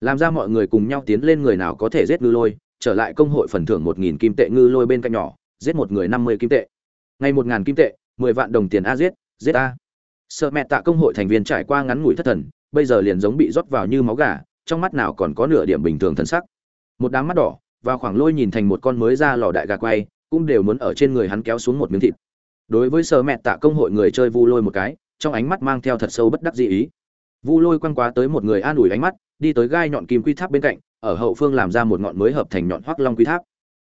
Làm ra mọi người cùng nhau tiến lên người nào có thể giết Ngư Lôi, trở lại công hội phần thưởng một nghìn kim tệ Ngư Lôi bên cạnh nhỏ, giết một người năm mươi kim tệ. Ngay một ngàn kim tệ, mười vạn đồng tiền a giết, giết a. Sợ mẹ tạ công hội thành viên trải qua ngắn ngủi thất thần, bây giờ liền giống bị rót vào như máu gà, trong mắt nào còn có nửa điểm bình thường thân sắc. Một đám mắt đỏ, và khoảng lôi nhìn thành một con mới ra lò đại gà quay, cũng đều muốn ở trên người hắn kéo xuống một miếng thịt. Đối với sở mẹ tạ công hội người chơi vu lôi một cái, trong ánh mắt mang theo thật sâu bất đắc dị ý. Vu lôi quăng quá tới một người an ủi ánh mắt, đi tới gai nhọn kim quy tháp bên cạnh, ở hậu phương làm ra một ngọn mới hợp thành nhọn hoắc long quy tháp.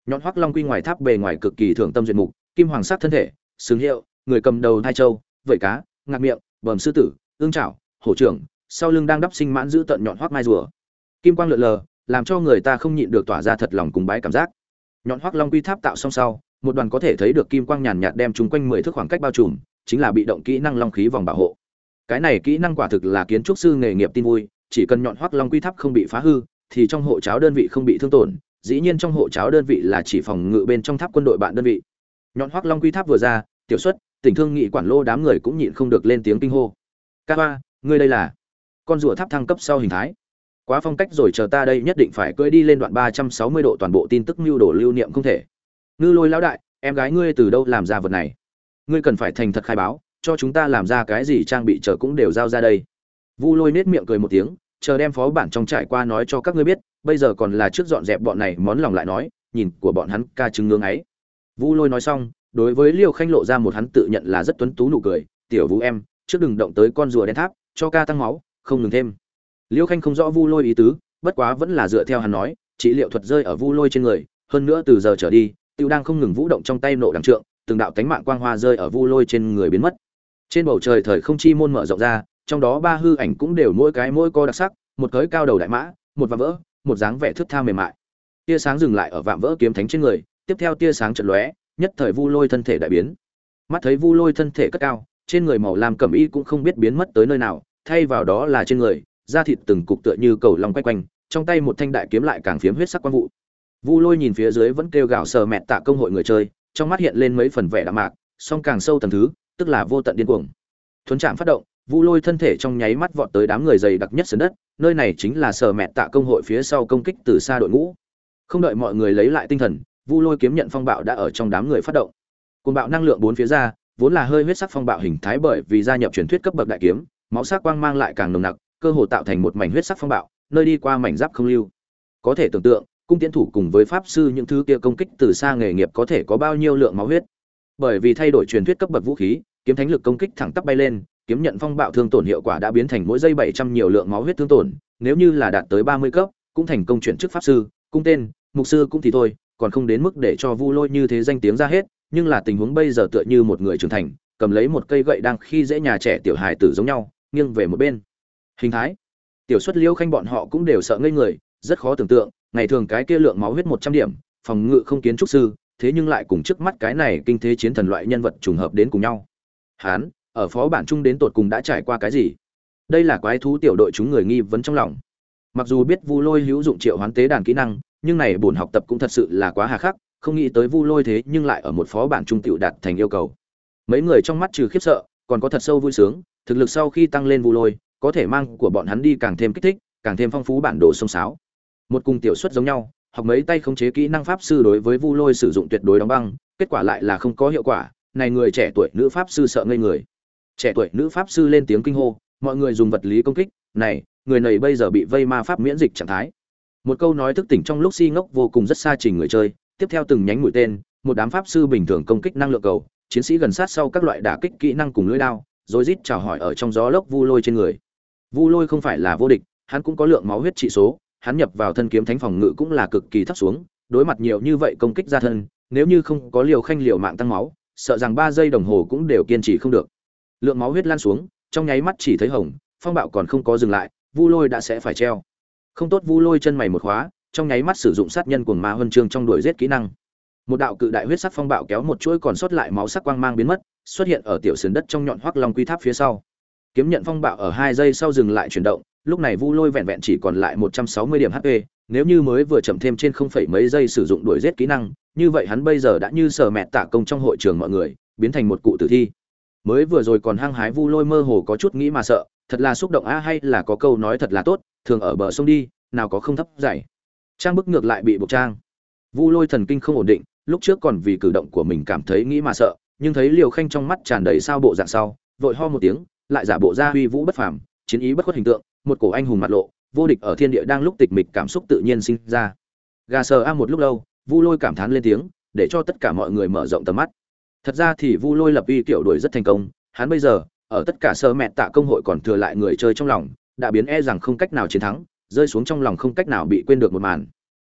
Nhọn hoắc long quy ngoài tháp bề ngoài cực kỳ thường tâm duyệt mục, kim hoàng sắc thân thể, xứng hiệu, người cầm đầu hai châu, vẩy cá, ngạc miệng, bờm sư tử, ương chảo, hổ trưởng, sau lưng đang đắp sinh mãn giữ tận nhọn hoắc mai rùa. Kim quang lượn lờ, làm cho người ta không nhịn được tỏa ra thật lòng cùng bái cảm giác. Nhọn hoắc long quy tháp tạo xong sau, một đoàn có thể thấy được kim quang nhàn nhạt đem chúng quanh mười thước khoảng cách bao trùm, chính là bị động kỹ năng long khí vòng bảo hộ. Cái này kỹ năng quả thực là kiến trúc sư nghề nghiệp tin vui, chỉ cần nhọn hoắc long quy tháp không bị phá hư, thì trong hộ cháo đơn vị không bị thương tổn, dĩ nhiên trong hộ cháo đơn vị là chỉ phòng ngự bên trong tháp quân đội bạn đơn vị. Nhọn hoắc long quy tháp vừa ra, tiểu xuất, tỉnh thương nghị quản lô đám người cũng nhịn không được lên tiếng kinh hô. "Ca Ba, ngươi đây là?" Con rùa tháp thăng cấp sau hình thái. Quá phong cách rồi chờ ta đây nhất định phải cưỡi đi lên đoạn ba trăm sáu mươi độ toàn bộ tin tức mưu đồ lưu niệm không thể. Ngư Lôi lão đại, em gái ngươi từ đâu làm ra vật này? Ngươi cần phải thành thật khai báo, cho chúng ta làm ra cái gì trang bị chờ cũng đều giao ra đây. Vu Lôi nết miệng cười một tiếng, chờ đem phó bản trong trải qua nói cho các ngươi biết, bây giờ còn là trước dọn dẹp bọn này món lòng lại nói, nhìn của bọn hắn ca chứng ngưỡng ấy. Vu Lôi nói xong, đối với Liêu Khanh lộ ra một hắn tự nhận là rất tuấn tú nụ cười, "Tiểu Vũ em, trước đừng động tới con rùa đen tháp, cho ca tăng máu, không ngừng thêm." Liêu Khanh không rõ Vu Lôi ý tứ, bất quá vẫn là dựa theo hắn nói, trị liệu thuật rơi ở Vu Lôi trên người, hơn nữa từ giờ trở đi, Tiêu đang không ngừng vũ động trong tay nộ đằng trượng, từng đạo cánh mạng quang hoa rơi ở Vu Lôi trên người biến mất. Trên bầu trời thời không chi môn mở rộng ra, trong đó ba hư ảnh cũng đều mỗi cái mỗi co đặc sắc, một cới cao đầu đại mã, một vạm vỡ, một dáng vẻ thước tha mềm mại. Tia sáng dừng lại ở vạm vỡ kiếm thánh trên người, tiếp theo tia sáng trận lóe, nhất thời Vu Lôi thân thể đại biến. Mắt thấy Vu Lôi thân thể cất cao, trên người màu lam cẩm y cũng không biết biến mất tới nơi nào, thay vào đó là trên người, da thịt từng cục tựa như cầu long quay quanh, trong tay một thanh đại kiếm lại càng phiếm huyết sắc quang vụ. Vu Lôi nhìn phía dưới vẫn kêu gào sờ mẹ tạ công hội người chơi, trong mắt hiện lên mấy phần vẻ đạm mạc, song càng sâu tầng thứ, tức là vô tận điên cuồng. Thuấn trạm phát động, Vu Lôi thân thể trong nháy mắt vọt tới đám người dày đặc nhất sân đất, nơi này chính là sờ mẹ tạ công hội phía sau công kích từ xa đội ngũ. Không đợi mọi người lấy lại tinh thần, Vu Lôi kiếm nhận phong bạo đã ở trong đám người phát động. cồn bạo năng lượng bốn phía ra, vốn là hơi huyết sắc phong bạo hình thái bởi vì gia nhập truyền thuyết cấp bậc đại kiếm, máu sắc quang mang lại càng nồng nặc, cơ hồ tạo thành một mảnh huyết sắc phong bạo, nơi đi qua mảnh giáp không lưu. Có thể tưởng tượng, cung tiễn thủ cùng với pháp sư những thứ kia công kích từ xa nghề nghiệp có thể có bao nhiêu lượng máu huyết. Bởi vì thay đổi truyền thuyết cấp bậc vũ khí, kiếm thánh lực công kích thẳng tắp bay lên, kiếm nhận phong bạo thương tổn hiệu quả đã biến thành mỗi giây 700 nhiều lượng máu huyết thương tổn, nếu như là đạt tới 30 cấp, cũng thành công chuyển chức pháp sư, cung tên, mục sư cũng thì thôi, còn không đến mức để cho Vu Lôi như thế danh tiếng ra hết, nhưng là tình huống bây giờ tựa như một người trưởng thành, cầm lấy một cây gậy đang khi dễ nhà trẻ tiểu hài tử giống nhau, nghiêng về một bên. Hình thái. Tiểu xuất Liêu Khanh bọn họ cũng đều sợ ngây người, rất khó tưởng tượng, ngày thường cái kia lượng máu huyết 100 điểm, phòng ngự không kiến trúc sư, thế nhưng lại cùng trước mắt cái này kinh thế chiến thần loại nhân vật trùng hợp đến cùng nhau. Hán, ở phó bản chung đến tột cùng đã trải qua cái gì? Đây là quái thú tiểu đội chúng người nghi vấn trong lòng. Mặc dù biết Vu Lôi hữu dụng triệu hoán tế đàn kỹ năng, nhưng này bổn học tập cũng thật sự là quá hà khắc, không nghĩ tới Vu Lôi thế nhưng lại ở một phó bản trung tiểu đạt thành yêu cầu. Mấy người trong mắt trừ khiếp sợ, còn có thật sâu vui sướng, thực lực sau khi tăng lên Vu Lôi, có thể mang của bọn hắn đi càng thêm kích thích, càng thêm phong phú bản đồ sông sáo. Một cùng tiểu suất giống nhau, học mấy tay khống chế kỹ năng pháp sư đối với vu lôi sử dụng tuyệt đối đóng băng, kết quả lại là không có hiệu quả, này người trẻ tuổi nữ pháp sư sợ ngây người. Trẻ tuổi nữ pháp sư lên tiếng kinh hô, mọi người dùng vật lý công kích, này, người này bây giờ bị vây ma pháp miễn dịch trạng thái. Một câu nói thức tỉnh trong lúc si ngốc vô cùng rất xa trình người chơi, tiếp theo từng nhánh mũi tên, một đám pháp sư bình thường công kích năng lượng cầu, chiến sĩ gần sát sau các loại đả kích kỹ năng cùng lưỡi đao, rồi rít chào hỏi ở trong gió lốc vu lôi trên người vu lôi không phải là vô địch, hắn cũng có lượng máu huyết trị số, hắn nhập vào thân kiếm thánh phòng ngự cũng là cực kỳ thấp xuống, đối mặt nhiều như vậy công kích ra thân, nếu như không có liều khanh liều mạng tăng máu, sợ rằng ba giây đồng hồ cũng đều kiên trì không được. Lượng máu huyết lan xuống, trong nháy mắt chỉ thấy hồng, phong bạo còn không có dừng lại, vu lôi đã sẽ phải treo. Không tốt, vu lôi chân mày một khóa, trong nháy mắt sử dụng sát nhân cuồng ma huân chương trong đuổi giết kỹ năng. Một đạo cự đại huyết sắc phong bạo kéo một chuỗi còn sót lại máu sắc quang mang biến mất, xuất hiện ở tiểu sườn đất trong nhọn hoắc long quy tháp phía sau kiếm nhận phong bạo ở hai giây sau dừng lại chuyển động, lúc này vu lôi vẹn vẹn chỉ còn lại một trăm sáu mươi điểm hp nếu như mới vừa chậm thêm trên không phẩy mấy giây sử dụng đuổi giết kỹ năng, như vậy hắn bây giờ đã như sờ mẹ tạ công trong hội trường mọi người, biến thành một cụ tử thi. Mới vừa rồi còn hăng hái vu lôi mơ hồ có chút nghĩ mà sợ, thật là xúc động a, hay là có câu nói thật là tốt, thường ở bờ sông đi, nào có không thấp dày trang bức ngược lại bị buộc trang. Vu lôi thần kinh không ổn định, lúc trước còn vì cử động của mình cảm thấy nghĩ mà sợ, nhưng thấy liều khanh trong mắt tràn đầy sao bộ dạng sau, vội ho một tiếng lại giả bộ ra uy vũ bất phàm, chiến ý bất khuất hình tượng, một cổ anh hùng mặt lộ, vô địch ở thiên địa đang lúc tịch mịch cảm xúc tự nhiên sinh ra. Gà sờ a một lúc lâu, vu lôi cảm thán lên tiếng, để cho tất cả mọi người mở rộng tầm mắt. Thật ra thì vu lôi lập uy kiểu đuổi rất thành công, hắn bây giờ, ở tất cả sơ mẹ tạ công hội còn thừa lại người chơi trong lòng, đã biến e rằng không cách nào chiến thắng, rơi xuống trong lòng không cách nào bị quên được một màn.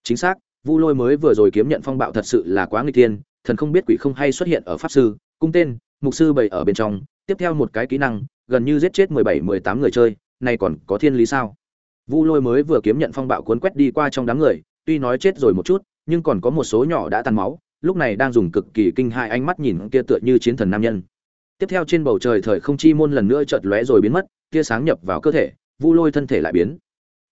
Chính xác, vu lôi mới vừa rồi kiếm nhận phong bạo thật sự là quá nguy thiên, thần không biết quỷ không hay xuất hiện ở pháp sư, cung tên, mục sư bày ở bên trong, tiếp theo một cái kỹ năng gần như giết chết mười bảy, mười tám người chơi này còn có thiên lý sao? Vu lôi mới vừa kiếm nhận phong bạo cuốn quét đi qua trong đám người, tuy nói chết rồi một chút, nhưng còn có một số nhỏ đã tan máu, lúc này đang dùng cực kỳ kinh hại ánh mắt nhìn kia tựa như chiến thần nam nhân. Tiếp theo trên bầu trời thời không chi môn lần nữa chợt lóe rồi biến mất, tia sáng nhập vào cơ thể, vu lôi thân thể lại biến.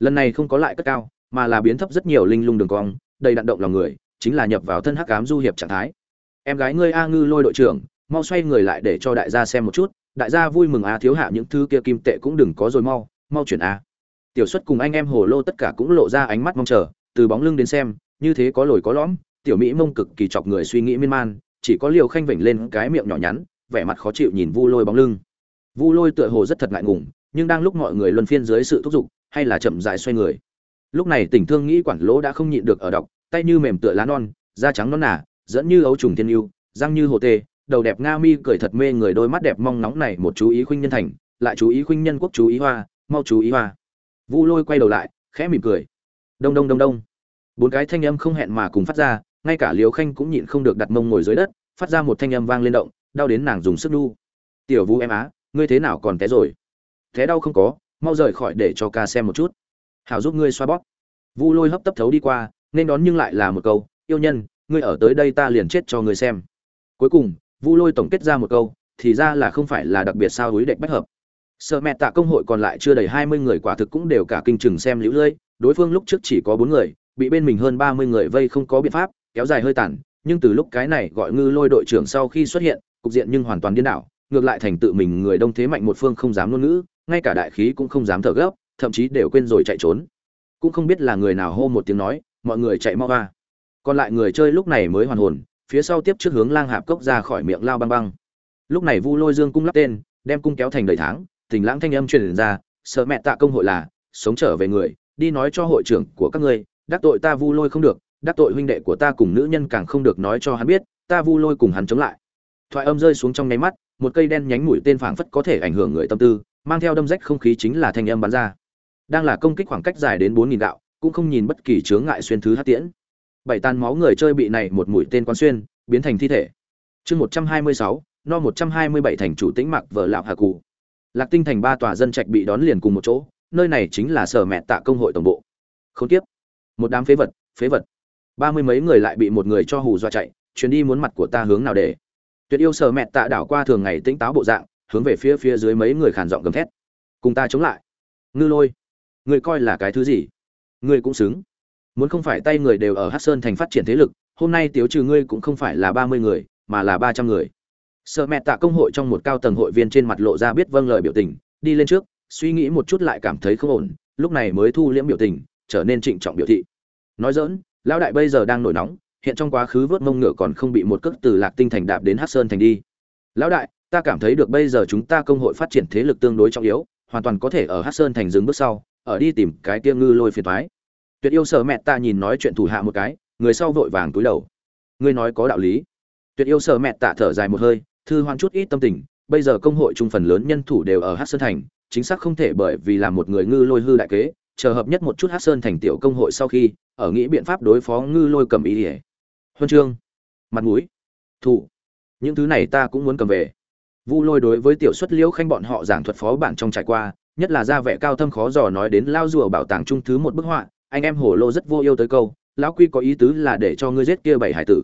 Lần này không có lại cất cao, mà là biến thấp rất nhiều linh lung đường cong, đầy đặn động lòng người, chính là nhập vào thân hắc ám du hiệp trạng thái. Em gái ngươi a ngư lôi đội trưởng, mau xoay người lại để cho đại gia xem một chút đại gia vui mừng a thiếu hạ những thứ kia kim tệ cũng đừng có rồi mau mau chuyển a tiểu xuất cùng anh em hồ lô tất cả cũng lộ ra ánh mắt mong chờ, từ bóng lưng đến xem, như thế có lồi có lõm, tiểu mỹ mông cực kỳ chọc người suy nghĩ miên man, chỉ có liều khanh vểnh lên cái miệng nhỏ nhắn, vẻ mặt khó chịu nhìn vu lôi bóng lưng. Vu lôi tựa hồ rất thật ngại ngùng, nhưng đang lúc mọi người luân phiên dưới sự thúc giục, hay là chậm dài xoay người. Lúc này tình thương nghĩ quản lỗ đã không nhịn được ở đọc, tay như mềm tựa lá non, da trắng non nả dẫn như ấu trùng thiên yêu, răng như hồ tê đầu đẹp nga mi cười thật mê người đôi mắt đẹp mong nóng này một chú ý khuynh nhân thành, lại chú ý khuynh nhân quốc chú ý hoa, mau chú ý hoa. Vu lôi quay đầu lại, khẽ mỉm cười. Đông đông đông đông. Bốn cái thanh âm không hẹn mà cùng phát ra, ngay cả liều khanh cũng nhịn không được đặt mông ngồi dưới đất, phát ra một thanh âm vang lên động, đau đến nàng dùng sức đu. Tiểu vũ em á, ngươi thế nào còn té rồi? Thế đau không có, mau rời khỏi để cho ca xem một chút. Hảo giúp ngươi xoa bóp. Vu lôi hấp tấp thấu đi qua, nên đón nhưng lại là một câu, yêu nhân, ngươi ở tới đây ta liền chết cho ngươi xem. Cuối cùng vu lôi tổng kết ra một câu, thì ra là không phải là đặc biệt sao đối đệch bách hợp. Sợ mẹ tạ công hội còn lại chưa đầy hai mươi người quả thực cũng đều cả kinh chừng xem lũ lưỡi đối phương lúc trước chỉ có bốn người, bị bên mình hơn ba mươi người vây không có biện pháp, kéo dài hơi tàn, nhưng từ lúc cái này gọi ngư lôi đội trưởng sau khi xuất hiện, cục diện nhưng hoàn toàn điên đảo, ngược lại thành tự mình người đông thế mạnh một phương không dám ngôn ngữ, ngay cả đại khí cũng không dám thở gấp, thậm chí đều quên rồi chạy trốn. Cũng không biết là người nào hô một tiếng nói, mọi người chạy mau ra còn lại người chơi lúc này mới hoàn hồn phía sau tiếp trước hướng lang hạp cốc ra khỏi miệng lao băng băng. Lúc này vu lôi dương cung lắp tên, đem cung kéo thành đầy tháng tình lãng thanh âm truyền ra, sợ mẹ tạ công hội là, sống trở về người, đi nói cho hội trưởng của các ngươi, đắc tội ta vu lôi không được, đắc tội huynh đệ của ta cùng nữ nhân càng không được nói cho hắn biết, ta vu lôi cùng hắn chống lại. Thoại âm rơi xuống trong nháy mắt, một cây đen nhánh mũi tên phảng phất có thể ảnh hưởng người tâm tư, mang theo đâm rách không khí chính là thanh âm bắn ra. Đang là công kích khoảng cách dài đến bốn nghìn đạo cũng không nhìn bất kỳ chướng ngại xuyên thứ hát tiễn bảy tan máu người chơi bị này một mũi tên quan xuyên, biến thành thi thể. Chương một trăm hai mươi sáu, no một trăm hai mươi bảy thành chủ tĩnh mặc vợ lạo hà cụ. Lạc tinh thành ba tòa dân trạch bị đón liền cùng một chỗ, nơi này chính là sở mẹ tạ công hội tổng bộ. Không tiếp một đám phế vật phế vật. Ba mươi mấy người lại bị một người cho hù dọa chạy, chuyến đi muốn mặt của ta hướng nào để? Tuyệt yêu sở mẹ tạ đảo qua thường ngày tĩnh táo bộ dạng, hướng về phía phía dưới mấy người khàn giọng gầm thét. Cùng ta chống lại. Ngư lôi. Người coi là cái thứ gì? Người cũng xứng muốn không phải tay người đều ở hát sơn thành phát triển thế lực, hôm nay tiếu trừ ngươi cũng không phải là ba mươi người, mà là ba trăm người. Sợ mẹ tạ công hội trong một cao tầng hội viên trên mặt lộ ra biết vâng lời biểu tình, đi lên trước, suy nghĩ một chút lại cảm thấy không ổn, lúc này mới thu liễm biểu tình, trở nên trịnh trọng biểu thị. Nói dỡn lão đại bây giờ đang nổi nóng, hiện trong quá khứ vớt mông ngựa còn không bị một cước từ lạc tinh thành đạp đến hát sơn thành đi. Lão đại, ta cảm thấy được bây giờ chúng ta công hội phát triển thế lực tương đối trọng yếu, hoàn toàn có thể ở hát sơn thành dừng bước sau, ở đi tìm cái tia ngư lôi phiền thoái tuyệt yêu sở mẹ ta nhìn nói chuyện thủ hạ một cái, người sau vội vàng túi đầu. Ngươi nói có đạo lý. Tuyệt yêu sở mẹ tạ thở dài một hơi, thư hoan chút ít tâm tình, bây giờ công hội trung phần lớn nhân thủ đều ở hát sơn thành, chính xác không thể bởi vì là một người ngư lôi hư đại kế, chờ hợp nhất một chút hát sơn thành tiểu công hội sau khi, ở nghĩ biện pháp đối phó ngư lôi cầm ý ỉa huân chương. Mặt mũi. Thủ. Những thứ này ta cũng muốn cầm về. Vu lôi đối với tiểu xuất liễu khanh bọn họ giảng thuật phó bản trong trải qua, nhất là ra vẻ cao thâm khó dò nói đến lao rùa bảo tàng trung thứ một bức họa anh em hổ lô rất vô yêu tới câu, lão quy có ý tứ là để cho ngươi giết kia bảy hải tử.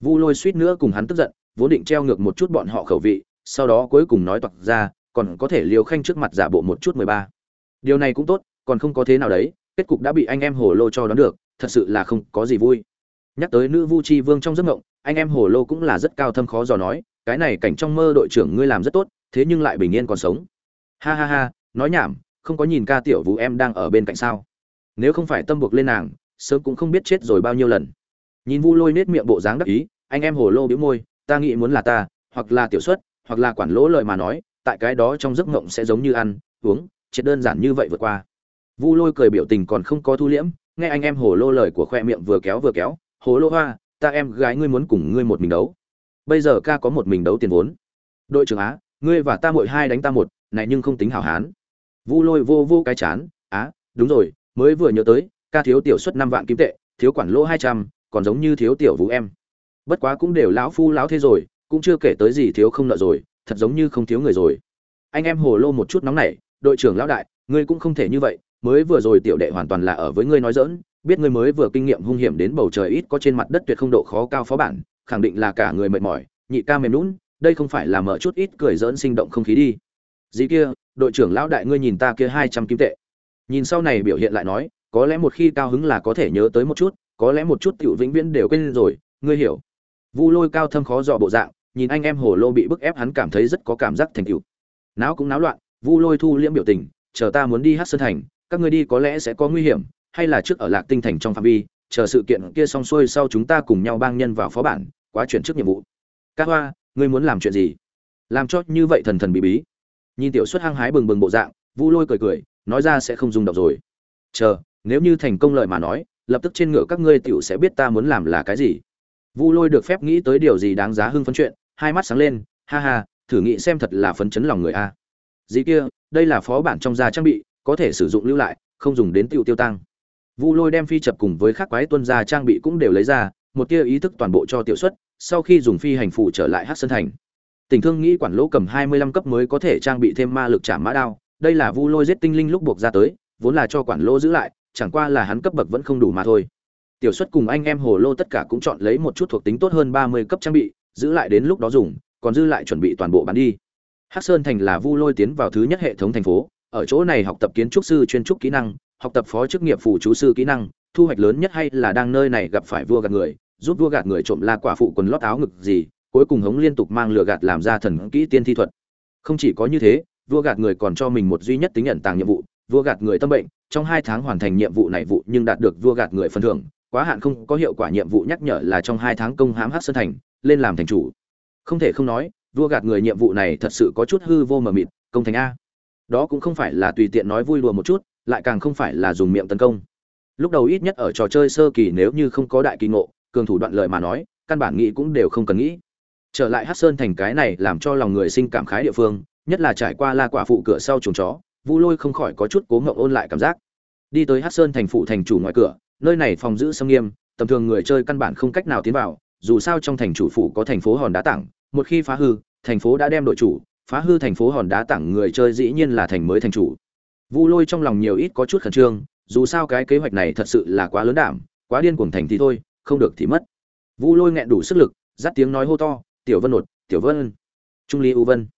Vu lôi suýt nữa cùng hắn tức giận, vốn định treo ngược một chút bọn họ khẩu vị, sau đó cuối cùng nói toạc ra, còn có thể liều khanh trước mặt giả bộ một chút mười ba. Điều này cũng tốt, còn không có thế nào đấy, kết cục đã bị anh em hổ lô cho đón được, thật sự là không có gì vui. Nhắc tới nữ vu chi vương trong giấc mộng, anh em hổ lô cũng là rất cao thâm khó dò nói, cái này cảnh trong mơ đội trưởng ngươi làm rất tốt, thế nhưng lại bình yên còn sống. Ha ha ha, nói nhảm, không có nhìn ca tiểu vũ em đang ở bên cạnh sao? Nếu không phải tâm buộc lên nàng, sớm cũng không biết chết rồi bao nhiêu lần. Nhìn vu lôi nết miệng bộ dáng đắc ý, anh em hồ lô biếu môi, ta nghĩ muốn là ta, hoặc là tiểu xuất, hoặc là quản lỗ lời mà nói, tại cái đó trong giấc mộng sẽ giống như ăn, uống, chết đơn giản như vậy vượt qua. Vu lôi cười biểu tình còn không có thu liễm, nghe anh em hồ lô lời của khoe miệng vừa kéo vừa kéo, hồ lô hoa, ta em gái ngươi muốn cùng ngươi một mình đấu. Bây giờ ca có một mình đấu tiền vốn. Đội trưởng á, ngươi và ta mỗi hai đánh ta một, này nhưng không tính hảo hán. Vu lôi vô vô cái chán, á, đúng rồi mới vừa nhớ tới, ca thiếu tiểu suất năm vạn kim tệ, thiếu quản lỗ hai trăm, còn giống như thiếu tiểu vũ em. Bất quá cũng đều lão phu lão thế rồi, cũng chưa kể tới gì thiếu không nợ rồi, thật giống như không thiếu người rồi. Anh em hồ lô một chút nóng nảy, đội trưởng lão đại, ngươi cũng không thể như vậy, mới vừa rồi tiểu đệ hoàn toàn là ở với ngươi nói dỡn biết ngươi mới vừa kinh nghiệm hung hiểm đến bầu trời ít có trên mặt đất tuyệt không độ khó cao phó bản, khẳng định là cả người mệt mỏi, nhị ca mềm lún đây không phải là mở chút ít cười dỡn sinh động không khí đi. Dĩ kia, đội trưởng lão đại ngươi nhìn ta kia hai trăm kim tệ nhìn sau này biểu hiện lại nói, có lẽ một khi cao hứng là có thể nhớ tới một chút, có lẽ một chút tiểu vĩnh viễn đều quên rồi, ngươi hiểu. Vu lôi cao thâm khó dò bộ dạng, nhìn anh em hồ lô bị bức ép hắn cảm thấy rất có cảm giác thành cựu não cũng náo loạn, vu lôi thu liễm biểu tình, chờ ta muốn đi hát sơn thành, các ngươi đi có lẽ sẽ có nguy hiểm, hay là trước ở lạc tinh thành trong phạm vi, chờ sự kiện kia xong xuôi sau chúng ta cùng nhau bang nhân vào phó bản, quá chuyển trước nhiệm vụ. Ca hoa, ngươi muốn làm chuyện gì? Làm cho như vậy thần thần bí bí. Nhìn tiểu xuất hăng hái bừng bừng bộ dạng, vu lôi cười cười nói ra sẽ không rung động rồi. Chờ, nếu như thành công lợi mà nói, lập tức trên ngựa các ngươi tiểu sẽ biết ta muốn làm là cái gì. Vu lôi được phép nghĩ tới điều gì đáng giá hưng phấn chuyện, hai mắt sáng lên, ha ha, thử nghĩ xem thật là phấn chấn lòng người a. Dĩ kia, đây là phó bản trong gia trang bị, có thể sử dụng lưu lại, không dùng đến tiêu tiêu tăng vu lôi đem phi chập cùng với các quái tuân gia trang bị cũng đều lấy ra, một tia ý thức toàn bộ cho tiểu xuất, sau khi dùng phi hành phụ trở lại hát sân thành. Tình thương nghĩ quản lỗ cầm hai mươi lăm cấp mới có thể trang bị thêm ma lực trả mã đao đây là vu lôi giết tinh linh lúc buộc ra tới, vốn là cho quản lô giữ lại, chẳng qua là hắn cấp bậc vẫn không đủ mà thôi. Tiểu xuất cùng anh em hồ lô tất cả cũng chọn lấy một chút thuộc tính tốt hơn ba mươi cấp trang bị, giữ lại đến lúc đó dùng, còn dư lại chuẩn bị toàn bộ bán đi. Hắc sơn thành là vu lôi tiến vào thứ nhất hệ thống thành phố, ở chỗ này học tập kiến trúc sư chuyên trúc kỹ năng, học tập phó chức nghiệp phụ chú sư kỹ năng, thu hoạch lớn nhất hay là đang nơi này gặp phải vua gạt người, giúp vua gạt người trộm la quả phụ quần lót áo ngực gì, cuối cùng hống liên tục mang lừa gạt làm ra thần kỹ tiên thi thuật. Không chỉ có như thế vua gạt người còn cho mình một duy nhất tính nhận tàng nhiệm vụ, vua gạt người tâm bệnh, trong hai tháng hoàn thành nhiệm vụ này vụ nhưng đạt được vua gạt người phần thưởng, quá hạn không có hiệu quả nhiệm vụ nhắc nhở là trong hai tháng công hãm hát sơn thành, lên làm thành chủ. Không thể không nói, vua gạt người nhiệm vụ này thật sự có chút hư vô mờ mịt, công thành a. Đó cũng không phải là tùy tiện nói vui đùa một chút, lại càng không phải là dùng miệng tấn công. Lúc đầu ít nhất ở trò chơi sơ kỳ nếu như không có đại kỳ ngộ, cường thủ đoạn lời mà nói, căn bản nghĩ cũng đều không cần nghĩ. Trở lại hát sơn thành cái này làm cho lòng người sinh cảm khái địa phương nhất là trải qua la quả phụ cửa sau chuồng chó, vu lôi không khỏi có chút cố ngậu ôn lại cảm giác. Đi tới hát sơn thành phụ thành chủ ngoài cửa, nơi này phòng giữ xâm nghiêm, tầm thường người chơi căn bản không cách nào tiến vào, dù sao trong thành chủ phủ có thành phố hòn đá tặng một khi phá hư, thành phố đã đem đội chủ, phá hư thành phố hòn đá tặng người chơi dĩ nhiên là thành mới thành chủ. Vu lôi trong lòng nhiều ít có chút khẩn trương, dù sao cái kế hoạch này thật sự là quá lớn đảm, quá điên cuồng thành thì thôi, không được thì mất. Vu lôi nghẹn đủ sức lực dắt tiếng nói hô to, tiểu vân nột, tiểu vân. Trung lý u vân.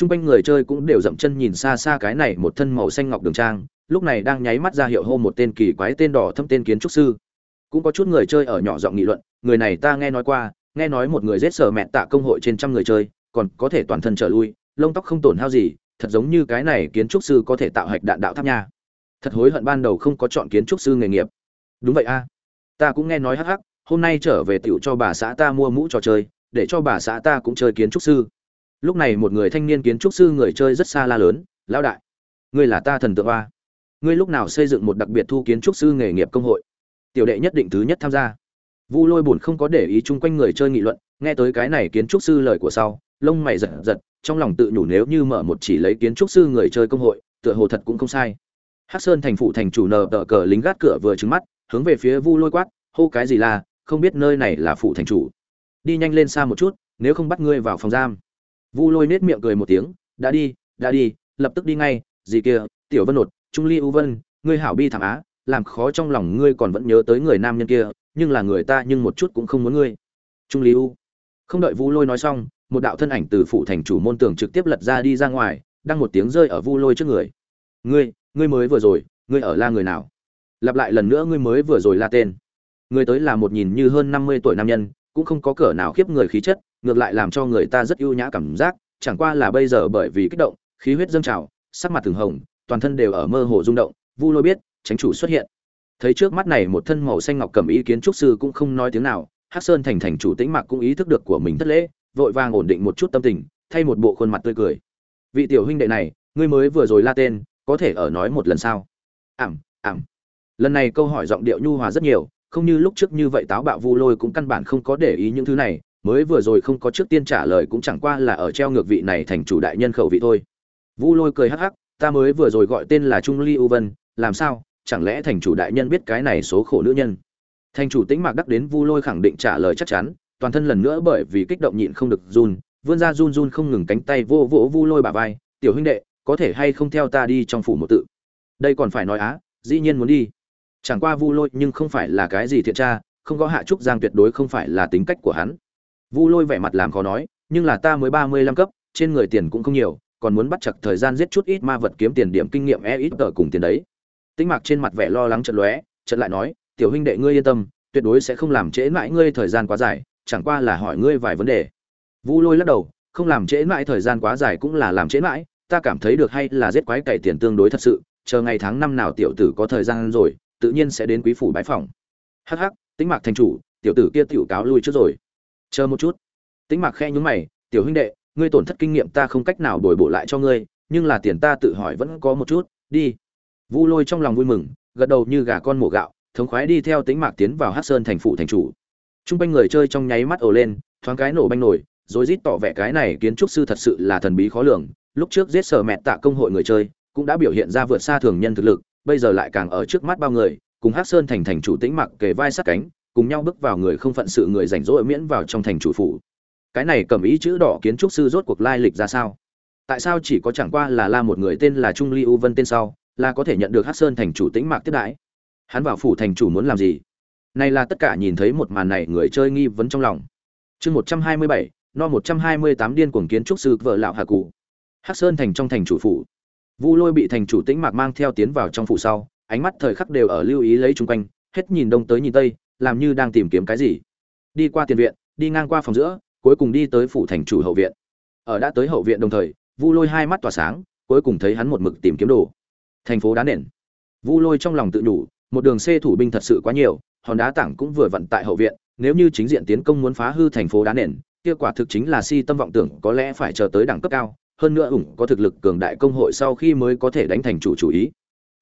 Trung quanh người chơi cũng đều dậm chân nhìn xa xa cái này một thân màu xanh ngọc đường trang, lúc này đang nháy mắt ra hiệu hô một tên kỳ quái tên đỏ thâm tên kiến trúc sư. Cũng có chút người chơi ở nhỏ giọng nghị luận, người này ta nghe nói qua, nghe nói một người giết sở mẹ tạ công hội trên trăm người chơi, còn có thể toàn thân trở lui, lông tóc không tổn hao gì, thật giống như cái này kiến trúc sư có thể tạo hạch đạn đạo tháp nha. Thật hối hận ban đầu không có chọn kiến trúc sư nghề nghiệp. Đúng vậy a. Ta cũng nghe nói hắc hắc hôm nay trở về tiểu cho bà xã ta mua mũ trò chơi để cho bà xã ta cũng chơi kiến trúc sư lúc này một người thanh niên kiến trúc sư người chơi rất xa la lớn, lão đại, ngươi là ta thần tượng ba ngươi lúc nào xây dựng một đặc biệt thu kiến trúc sư nghề nghiệp công hội? Tiểu đệ nhất định thứ nhất tham gia. Vu lôi buồn không có để ý chung quanh người chơi nghị luận, nghe tới cái này kiến trúc sư lời của sau, lông mày giật giật, trong lòng tự nhủ nếu như mở một chỉ lấy kiến trúc sư người chơi công hội, tựa hồ thật cũng không sai. Hắc sơn thành phụ thành chủ nờ tờ cờ lính gác cửa vừa trứng mắt, hướng về phía vu lôi quát, hô, cái gì là không biết nơi này là phụ thành chủ. Đi nhanh lên xa một chút, nếu không bắt ngươi vào phòng giam vu lôi nết miệng cười một tiếng, đã đi đã đi, lập tức đi ngay, gì kia, tiểu vân nột, trung ly u vân, ngươi hảo bi thảm á, làm khó trong lòng ngươi còn vẫn nhớ tới người nam nhân kia, nhưng là người ta nhưng một chút cũng không muốn ngươi. Trung ly u. Không đợi vu lôi nói xong, một đạo thân ảnh từ phủ thành chủ môn tường trực tiếp lật ra đi ra ngoài, đang một tiếng rơi ở vu lôi trước người. Ngươi ngươi mới vừa rồi, ngươi ở la người nào? Lặp lại lần nữa ngươi mới vừa rồi la tên. Người tới là một nhìn như hơn năm mươi tuổi nam nhân, cũng không có cửa nào khiếp người khí chất ngược lại làm cho người ta rất ưu nhã cảm giác, chẳng qua là bây giờ bởi vì kích động, khí huyết dâng trào, sắc mặt thường hồng, toàn thân đều ở mơ hồ rung động, vu lôi biết, tránh chủ xuất hiện. Thấy trước mắt này một thân màu xanh ngọc cầm ý kiến trúc sư cũng không nói tiếng nào, hắc sơn thành thành chủ tĩnh mạc cũng ý thức được của mình thất lễ, vội vàng ổn định một chút tâm tình, thay một bộ khuôn mặt tươi cười. Vị tiểu huynh đệ này, ngươi mới vừa rồi la tên, có thể ở nói một lần sao? Ảm ảm. Lần này câu hỏi giọng điệu nhu hòa rất nhiều, không như lúc trước như vậy táo bạo vu lôi cũng căn bản không có để ý những thứ này mới vừa rồi không có trước tiên trả lời cũng chẳng qua là ở treo ngược vị này thành chủ đại nhân khẩu vị thôi. Vu lôi cười hắc hắc, ta mới vừa rồi gọi tên là trung ly u vân, làm sao? Chẳng lẽ thành chủ đại nhân biết cái này số khổ nữ nhân? Thành chủ tĩnh mạc đắc đến vu lôi khẳng định trả lời chắc chắn, toàn thân lần nữa bởi vì kích động nhịn không được run, vươn ra run run không ngừng cánh tay vô vỗ vu lôi bà vai, tiểu huynh đệ, có thể hay không theo ta đi trong phủ một tự? Đây còn phải nói á, dĩ nhiên muốn đi. Chẳng qua vu lôi nhưng không phải là cái gì thiện tra, không có hạ trúc giang tuyệt đối không phải là tính cách của hắn vu lôi vẻ mặt làm khó nói, nhưng là ta mới ba mươi lăm cấp, trên người tiền cũng không nhiều, còn muốn bắt chặt thời gian giết chút ít ma vật kiếm tiền điểm kinh nghiệm e ít tờ cùng tiền đấy. Tĩnh mặc trên mặt vẻ lo lắng chợt lóe, chợt lại nói, tiểu huynh đệ ngươi yên tâm, tuyệt đối sẽ không làm trễ mãi ngươi thời gian quá dài, chẳng qua là hỏi ngươi vài vấn đề. Vu lôi lắc đầu, không làm trễ mãi thời gian quá dài cũng là làm trễ mãi, ta cảm thấy được hay là giết quái cày tiền tương đối thật sự, chờ ngày tháng năm nào tiểu tử có thời gian rồi, tự nhiên sẽ đến quý phủ bái phỏng. hắc hắc tĩnh mạc thành chủ, tiểu tử kia tiểu cáo lui trước rồi chờ một chút. Tĩnh mạc khe nhúng mày, tiểu huynh đệ, ngươi tổn thất kinh nghiệm ta không cách nào bồi bổ lại cho ngươi, nhưng là tiền ta tự hỏi vẫn có một chút, đi. Vu lôi trong lòng vui mừng, gật đầu như gà con mổ gạo, thống khoái đi theo tĩnh mạc tiến vào hát sơn thành phủ thành chủ. T r u n g quanh người chơi trong nháy mắt ồ lên, thoáng cái nổ banh nổi rồi rít tỏ vẻ cái này kiến trúc sư thật sự là thần bí khó lường. Lúc trước giết sở mẹ tạ công hội người chơi, cũng đã biểu hiện ra vượt xa thường nhân thực lực, bây giờ lại càng ở trước mắt bao người, cùng hát sơn thành thành chủ tĩnh mặc kề vai sát cánh cùng nhau bước vào người không phận sự người rảnh rỗi miễn vào trong thành chủ phủ. Cái này cầm ý chữ đỏ kiến trúc sư rốt cuộc lai lịch ra sao? Tại sao chỉ có chẳng qua là la một người tên là trung ly u vân tên sau, là có thể nhận được hát sơn thành chủ tĩnh mạc tiếp đãi? Hắn vào phủ thành chủ muốn làm gì? Này là tất cả nhìn thấy một màn này người chơi nghi vấn trong lòng. Chương một trăm hai mươi bảy, no một trăm hai mươi tám điên cuồng kiến trúc sư vợ lão hà cụ. Hắc sơn thành trong thành chủ phủ. Vu lôi bị thành chủ tĩnh mạc mang theo tiến vào trong phủ sau, ánh mắt thời khắc đều ở lưu ý lấy chung quanh, hết nhìn đông tới nhìn tây làm như đang tìm kiếm cái gì. Đi qua tiền viện, đi ngang qua phòng giữa, cuối cùng đi tới phủ thành chủ hậu viện. Ở đã tới hậu viện đồng thời, vu lôi hai mắt tỏa sáng, cuối cùng thấy hắn một mực tìm kiếm đồ. Thành phố đá nền. Vu lôi trong lòng tự nhủ một đường xê thủ binh thật sự quá nhiều, hòn đá tảng cũng vừa vận tại hậu viện, nếu như chính diện tiến công muốn phá hư thành phố đá nền, kia quả thực chính là si tâm vọng tưởng, có lẽ phải chờ tới đẳng cấp cao, hơn nữa ủng có thực lực cường đại công hội sau khi mới có thể đánh thành chủ chủ ý.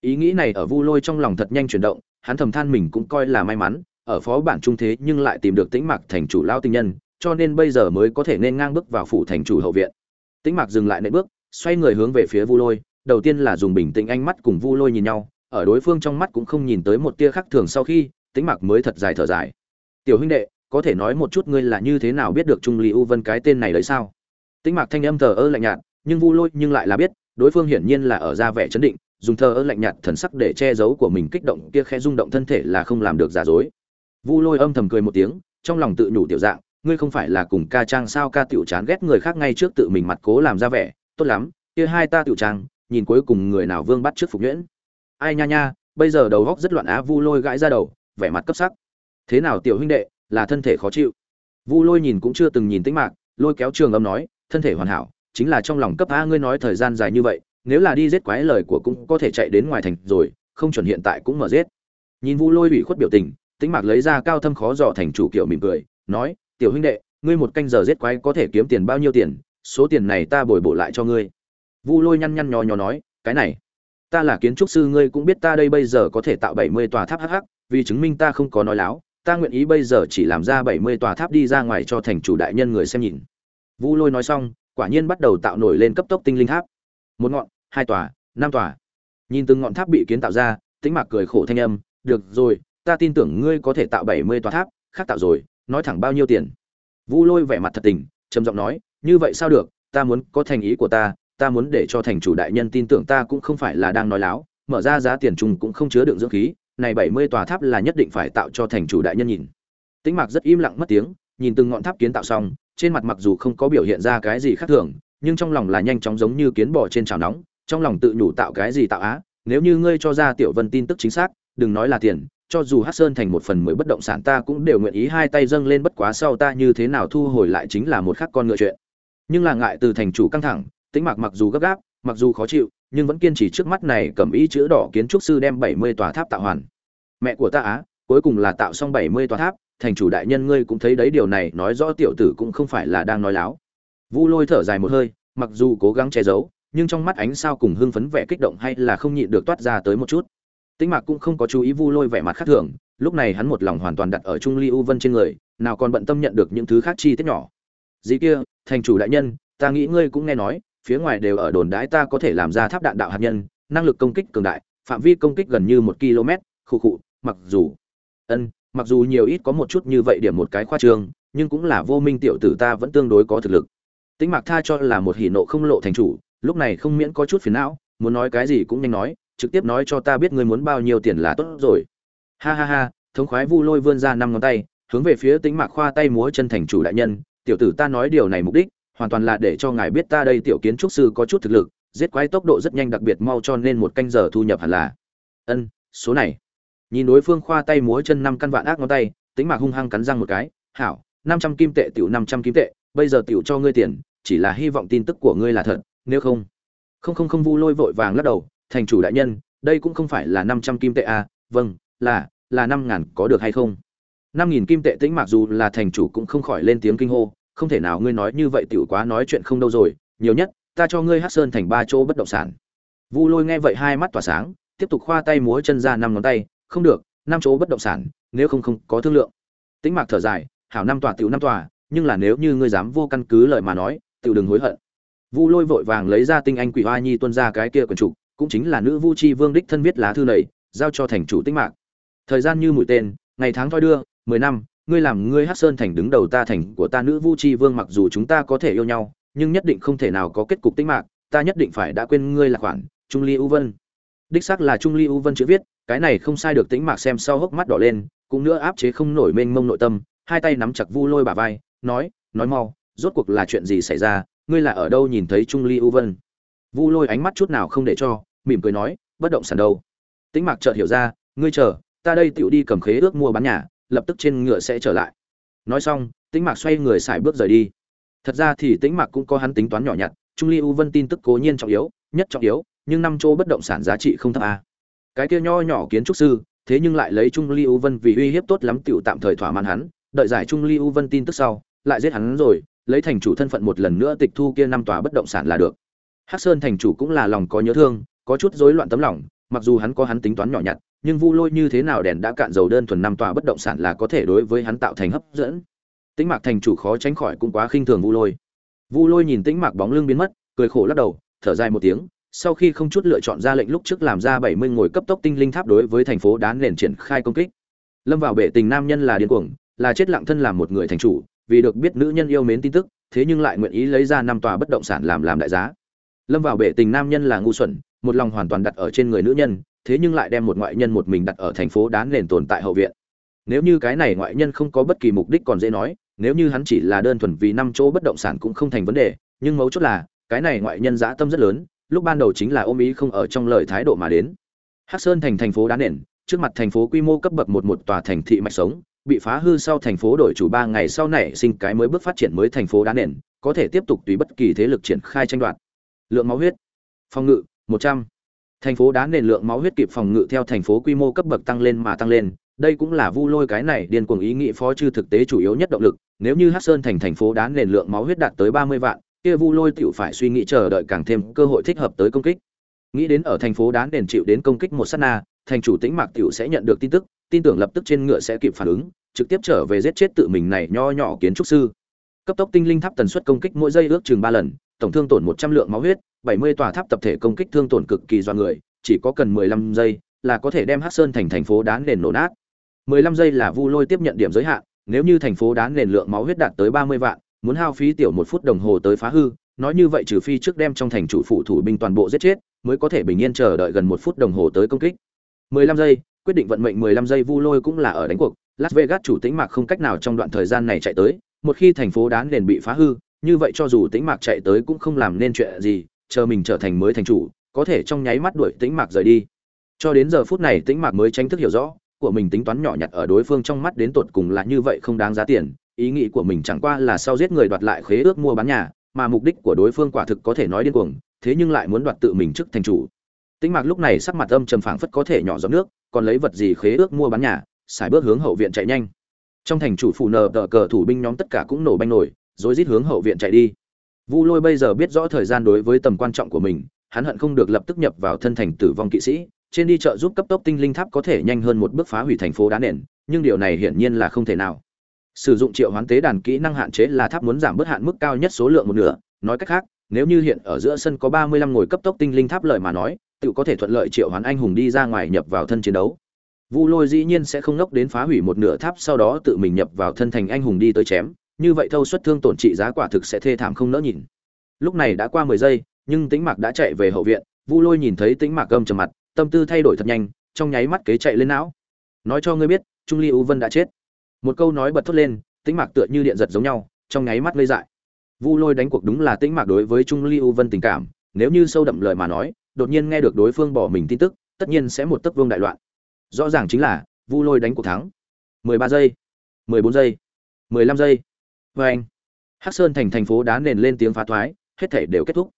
Ý nghĩ này ở vu lôi trong lòng thật nhanh chuyển động, hắn thầm than mình cũng coi là may mắn ở phó bản trung thế nhưng lại tìm được tĩnh mạc thành chủ lao tinh nhân, cho nên bây giờ mới có thể nên ngang bước vào phủ thành chủ hậu viện. Tĩnh mạc dừng lại nệm bước, xoay người hướng về phía vu lôi, đầu tiên là dùng bình tĩnh ánh mắt cùng vu lôi nhìn nhau, ở đối phương trong mắt cũng không nhìn tới một tia khác thường sau khi, tĩnh mạc mới thật dài thở dài. Tiểu huynh đệ, có thể nói một chút ngươi là như thế nào biết được trung lý u vân cái tên này đấy sao? Tĩnh mạc thanh âm thờ ơ lạnh nhạt, nhưng vu lôi nhưng lại là biết, đối phương hiển nhiên là ở ra vẻ chấn định, dùng thờ ơ lạnh nhạt thần sắc để che giấu của mình kích động kia khẽ rung động thân thể là không làm được giả dối vu lôi âm thầm cười một tiếng, trong lòng tự nhủ tiểu dạng, ngươi không phải là cùng ca trang sao ca tiểu chán ghét người khác ngay trước tự mình mặt cố làm ra vẻ, tốt lắm, kia hai ta tiểu trang, nhìn cuối cùng người nào vương bắt trước phục nhuyễn. Ai nha nha, bây giờ đầu góc rất loạn á. Vu lôi gãi ra đầu, vẻ mặt cấp sắc. Thế nào tiểu huynh đệ, là thân thể khó chịu? Vu lôi nhìn cũng chưa từng nhìn tính mạc, lôi kéo trường âm nói, thân thể hoàn hảo, chính là trong lòng cấp a ngươi nói thời gian dài như vậy, nếu là đi giết quái lời của cũng có thể chạy đến ngoài thành rồi, không chuẩn hiện tại cũng mở giết. Nhìn vu lôi ủy khuất biểu tình tĩnh mạc lấy ra cao thâm khó dò thành chủ kiểu mỉm cười, nói, tiểu huynh đệ, ngươi một canh giờ giết quái có thể kiếm tiền bao nhiêu tiền? Số tiền này ta bồi bổ lại cho ngươi. Vu lôi nhăn nhăn nhò nhò nói, cái này, ta là kiến trúc sư, ngươi cũng biết ta đây bây giờ có thể tạo bảy mươi tòa tháp hh vì chứng minh ta không có nói láo, ta nguyện ý bây giờ chỉ làm ra bảy mươi tòa tháp đi ra ngoài cho thành chủ đại nhân người xem nhìn. Vu lôi nói xong, quả nhiên bắt đầu tạo nổi lên cấp tốc tinh linh tháp. Một ngọn, hai tòa, năm tòa. Nhìn từng ngọn tháp bị kiến tạo ra, tĩnh mạc cười khổ thanh âm, được rồi ta tin tưởng ngươi có thể tạo bảy mươi tòa tháp, khác tạo rồi, nói thẳng bao nhiêu tiền? Vu lôi vẻ mặt thật tình, trầm giọng nói, như vậy sao được, ta muốn có thành ý của ta ta muốn để cho thành chủ đại nhân tin tưởng ta cũng không phải là đang nói láo, mở ra giá tiền chung cũng không chứa đựng dưỡng khí, này bảy mươi tòa tháp là nhất định phải tạo cho thành chủ đại nhân nhìn. Tĩnh mạc rất im lặng mất tiếng, nhìn từng ngọn tháp kiến tạo xong, trên mặt mặc dù không có biểu hiện ra cái gì khác thường, nhưng trong lòng là nhanh chóng giống như kiến bò trên chảo nóng, trong lòng tự nhủ tạo cái gì tạo á, nếu như ngươi cho ra tiểu vân tin tức chính xác, đừng nói là tiền cho dù hát sơn thành một phần mười bất động sản ta cũng đều nguyện ý hai tay dâng lên bất quá sau ta như thế nào thu hồi lại chính là một khắc con ngựa chuyện. Nhưng là ngại từ thành chủ căng thẳng tính mạc mặc dù gấp gáp, mặc dù khó chịu, nhưng vẫn kiên trì trước mắt này cầm ý chữ đỏ kiến trúc sư đem bảy mươi tòa tháp tạo hoàn. Mẹ của ta á, cuối cùng là tạo xong bảy mươi tòa tháp, thành chủ đại nhân ngươi cũng thấy đấy điều này, nói rõ tiểu tử cũng không phải là đang nói láo. Vu lôi thở dài một hơi, mặc dù cố gắng che giấu, nhưng trong mắt ánh sao cùng hưng phấn vẻ kích động hay là không nhịn được toát ra tới một chút tĩnh mạc cũng không có chú ý vu lôi vẻ mặt khác thường, lúc này hắn một lòng hoàn toàn đặt ở trung ly u vân trên người, nào còn bận tâm nhận được những thứ khác chi tiết nhỏ. Dĩ kia, thành chủ đại nhân, ta nghĩ ngươi cũng nghe nói, phía ngoài đều ở đồn đãi ta có thể làm ra tháp đạn đạo hạt nhân, năng lực công kích cường đại, phạm vi công kích gần như một km khu khụ, mặc dù ân, mặc dù nhiều ít có một chút như vậy điểm một cái khoa trương nhưng cũng là vô minh tiểu tử ta vẫn tương đối có thực lực. Tĩnh mạc tha cho là một hỉ nộ không lộ thành chủ, lúc này không miễn có chút phiền não, muốn nói cái gì cũng nhanh nói trực tiếp nói cho ta biết ngươi muốn bao nhiêu tiền là tốt rồi. Ha ha ha, thống khoái vu lôi vươn ra năm ngón tay, hướng về phía tính mạc khoa tay múa chân thành chủ đại nhân, tiểu tử ta nói điều này mục đích, hoàn toàn là để cho ngài biết ta đây tiểu kiến trúc sư có chút thực lực, giết quái tốc độ rất nhanh đặc biệt mau cho nên một canh giờ thu nhập hẳn là. Ân, số này. Nhìn đối phương khoa tay múa chân năm căn vạn ác ngón tay tính mạc hung hăng cắn răng một cái, hảo, năm trăm kim tệ tiểu năm trăm kim tệ, bây giờ tiểu cho ngươi tiền, chỉ là hy vọng tin tức của ngươi là thật, nếu không. Không không không vu lôi vội vàng lắc đầu thành chủ đại nhân đây cũng không phải là năm trăm kim tệ à, vâng là là năm ngàn có được hay không? Năm nghìn kim tệ tĩnh mặc dù là thành chủ cũng không khỏi lên tiếng kinh hô không thể nào ngươi nói như vậy tiểu quá nói chuyện không đâu rồi nhiều nhất ta cho ngươi hát sơn thành ba chỗ bất động sản. Vu lôi nghe vậy hai mắt tỏa sáng tiếp tục khoa tay múa chân ra năm ngón tay không được năm chỗ bất động sản nếu không không có thương lượng. Tĩnh mạc thở dài hảo năm tòa tiểu năm tòa nhưng là nếu như ngươi dám vô căn cứ lời mà nói tiểu đừng hối hận. Vu lôi vội vàng lấy ra tinh anh quỷ hoa nhi tuân ra cái kia quần trục cũng chính là nữ vu chi vương đích thân viết lá thư này, giao cho thành chủ tích mạng thời gian như mũi tên, ngày tháng thoi đưa, mười năm, ngươi làm ngươi hát sơn thành đứng đầu ta thành của ta nữ vu chi vương mặc dù chúng ta có thể yêu nhau, nhưng nhất định không thể nào có kết cục tích mạng ta nhất định phải đã quên ngươi là khoản, trung ly u vân. Đích xác là trung ly u vân chữ viết, cái này không sai được tính mạc xem sau hốc mắt đỏ lên, cũng nữa áp chế không nổi mênh mông nội tâm, hai tay nắm chặt vu lôi bà vai, nói nói mau, rốt cuộc là chuyện gì xảy ra, ngươi là ở đâu nhìn thấy trung ly u vân? Vu lôi ánh mắt chút nào không để cho mỉm cười nói, bất động sản đâu? Tĩnh mạc chợt hiểu ra, ngươi chờ, ta đây tựu đi cầm khế ước mua bán nhà, lập tức trên ngựa sẽ trở lại. Nói xong, tĩnh mạc xoay người xài bước rời đi. Thật ra thì tĩnh mạc cũng có hắn tính toán nhỏ nhặt, trung ly u vân tin tức cố nhiên trọng yếu, nhất trọng yếu, nhưng năm chỗ bất động sản giá trị không thấp a cái kia nho nhỏ kiến trúc sư, thế nhưng lại lấy trung ly u vân vì uy hiếp tốt lắm tựu tạm thời thỏa mãn hắn, đợi giải trung ly u vân tin tức sau, lại giết hắn rồi, lấy thành chủ thân phận một lần nữa tịch thu kia năm tòa bất động sản là được. Hắc sơn thành chủ cũng là lòng có nhớ thương có chút rối loạn tấm lòng, mặc dù hắn có hắn tính toán nhỏ nhặt, nhưng vu lôi như thế nào đèn đã cạn dầu đơn thuần năm tòa bất động sản là có thể đối với hắn tạo thành hấp dẫn. Tĩnh mạc thành chủ khó tránh khỏi cũng quá khinh thường vu lôi. Vu lôi nhìn tĩnh mạc bóng lưng biến mất, cười khổ lắc đầu, thở dài một tiếng, sau khi không chút lựa chọn ra lệnh lúc trước làm ra bảy mươi ngồi cấp tốc tinh linh tháp đối với thành phố đán nền triển khai công kích. Lâm vào bệ tình nam nhân là điên cuồng, là chết lặng thân làm một người thành chủ, vì được biết nữ nhân yêu mến tin tức, thế nhưng lại nguyện ý lấy ra năm tòa bất động sản làm làm đại giá. Lâm vào bệ tình nam nhân là ngu xuẩn một lòng hoàn toàn đặt ở trên người nữ nhân, thế nhưng lại đem một ngoại nhân một mình đặt ở thành phố đán nền tồn tại hậu viện. Nếu như cái này ngoại nhân không có bất kỳ mục đích còn dễ nói, nếu như hắn chỉ là đơn thuần vì năm chỗ bất động sản cũng không thành vấn đề, nhưng mấu chốt là, cái này ngoại nhân dã tâm rất lớn, lúc ban đầu chính là ôm ý không ở trong lời thái độ mà đến. Hắc sơn thành thành phố đá nền, trước mặt thành phố quy mô cấp bậc một một tòa thành thị mạch sống, bị phá hư sau thành phố đổi chủ ba ngày sau này sinh cái mới bước phát triển mới thành phố đá nền, có thể tiếp tục tùy bất kỳ thế lực triển khai tranh đoạt. Lượng máu huyết. Phòng ngự 100. thành phố đá nền lượng máu huyết kịp phòng ngự theo thành phố quy mô cấp bậc tăng lên mà tăng lên. Đây cũng là vu lôi cái này điên cuồng ý nghĩ phó chư thực tế chủ yếu nhất động lực. Nếu như hắc sơn thành thành phố đá nền lượng máu huyết đạt tới 30 vạn, kia vu lôi tiểu phải suy nghĩ chờ đợi càng thêm cơ hội thích hợp tới công kích. Nghĩ đến ở thành phố đá nền chịu đến công kích một sát na, thành chủ tĩnh mạc tiểu sẽ nhận được tin tức, tin tưởng lập tức trên ngựa sẽ kịp phản ứng, trực tiếp trở về giết chết tự mình này nho nhỏ kiến trúc sư. Cấp tốc tinh linh tháp tần suất công kích mỗi giây ước chừng ba lần tổng thương tổn một trăm lượng máu huyết bảy mươi tòa tháp tập thể công kích thương tổn cực kỳ do người chỉ có cần mười lăm giây là có thể đem hắc sơn thành thành phố đá nền nổ nát. mười lăm giây là vu lôi tiếp nhận điểm giới hạn nếu như thành phố đá nền lượng máu huyết đạt tới ba mươi vạn muốn hao phí tiểu một phút đồng hồ tới phá hư nói như vậy trừ phi trước đem trong thành chủ phụ thủ binh toàn bộ giết chết mới có thể bình yên chờ đợi gần một phút đồng hồ tới công kích. mười lăm giây quyết định vận mệnh mười lăm giây vu lôi cũng là ở đánh cuộc. Las Vegas chủ tĩnh mạc không cách nào trong đoạn thời gian này chạy tới, một khi thành phố đá nền bị phá hư, như vậy cho dù tĩnh mạc chạy tới cũng không làm nên chuyện gì, chờ mình trở thành mới thành chủ, có thể trong nháy mắt đuổi tĩnh mạc rời đi. Cho đến giờ phút này tĩnh mạc mới tranh thức hiểu rõ, của mình tính toán nhỏ nhặt ở đối phương trong mắt đến tột cùng là như vậy không đáng giá tiền, ý nghĩ của mình chẳng qua là sau giết người đoạt lại khế ước mua bán nhà, mà mục đích của đối phương quả thực có thể nói điên cuồng, thế nhưng lại muốn đoạt tự mình trước thành chủ. Tĩnh Mạc lúc này sắc mặt âm trầm phảng phất có thể nhỏ giọt nước, còn lấy vật gì khế ước mua bán nhà, xài bước hướng hậu viện chạy nhanh trong thành chủ phủ nờ tờ cờ thủ binh nhóm tất cả cũng nổ banh nổi rồi rít hướng hậu viện chạy đi. Vu lôi bây giờ biết rõ thời gian đối với tầm quan trọng của mình hắn hận không được lập tức nhập vào thân thành tử vong kỵ sĩ trên đi chợ giúp cấp tốc tinh linh tháp có thể nhanh hơn một bước phá hủy thành phố đá nền nhưng điều này hiển nhiên là không thể nào. Sử dụng triệu hoán tế đàn kỹ năng hạn chế là tháp muốn giảm bớt hạn mức cao nhất số lượng một nửa nói cách khác nếu như hiện ở giữa sân có ba mươi lăm ngồi cấp tốc tinh linh tháp lợi mà nói tự có thể thuận lợi triệu hoán anh hùng đi ra ngoài nhập vào thân chiến đấu. Vu Lôi dĩ nhiên sẽ không ngốc đến phá hủy một nửa tháp sau đó tự mình nhập vào thân thành anh hùng đi tới chém, như vậy thâu suất thương tổn trị giá quả thực sẽ thê thảm không nỡ nhìn. Lúc này đã qua mười giây, nhưng Tĩnh Mạc đã chạy về hậu viện, Vu Lôi nhìn thấy Tĩnh Mạc gầm trầm mặt, tâm tư thay đổi thật nhanh, trong nháy mắt kế chạy lên não. Nói cho ngươi biết, Trung Ly U Vân đã chết. Một câu nói bật thốt lên, Tĩnh Mạc tựa như điện giật giống nhau, trong nháy mắt lây dại. Vu Lôi đánh cuộc đúng là Tĩnh Mạc đối với Trung Ly U Vân tình cảm, nếu như sâu đậm lời mà nói, đột nhiên nghe được đối phương bỏ mình tin tức, tất nhiên sẽ một tấc vương đại loạn rõ ràng chính là vu lôi đánh cuộc thắng 13 giây 14 giây 15 giây vê anh. Hắc sơn thành thành phố đá nền lên tiếng phá thoái, hết thể đều kết thúc.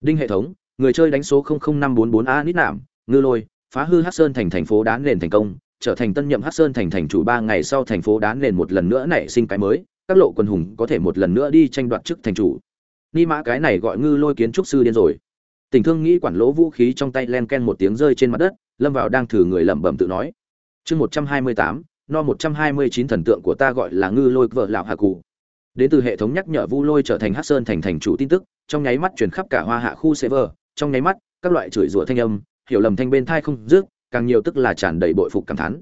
Đinh hệ thống, người chơi đánh số 00544 a nít nạm, ngư lôi, phá hư hắc sơn thành thành phố đá nền thành công, trở thành tân nhậm hắc sơn thành thành chủ ba ngày sau thành phố đá nền một lần nữa nảy sinh cái mới, các lộ quân hùng có thể một lần nữa đi tranh đoạt chức thành chủ. Ni mã cái này gọi ngư lôi kiến trúc sư điên rồi. Tình thương nghĩ quản lỗ vũ khí trong tay len ken một tiếng rơi trên mặt đất, lâm vào đang thử người lẩm bẩm tự nói. Chương một trăm hai mươi tám, no một trăm hai mươi chín thần tượng của ta gọi là ngư lôi vợ lão hạ cụ đến từ hệ thống nhắc nhở vu lôi trở thành hát sơn thành thành chủ tin tức, trong nháy mắt chuyển khắp cả hoa hạ khu server, trong nháy mắt, các loại chửi rủa thanh âm, hiểu lầm thanh bên thai không dứt, càng nhiều tức là tràn đầy bội phục cảm thán.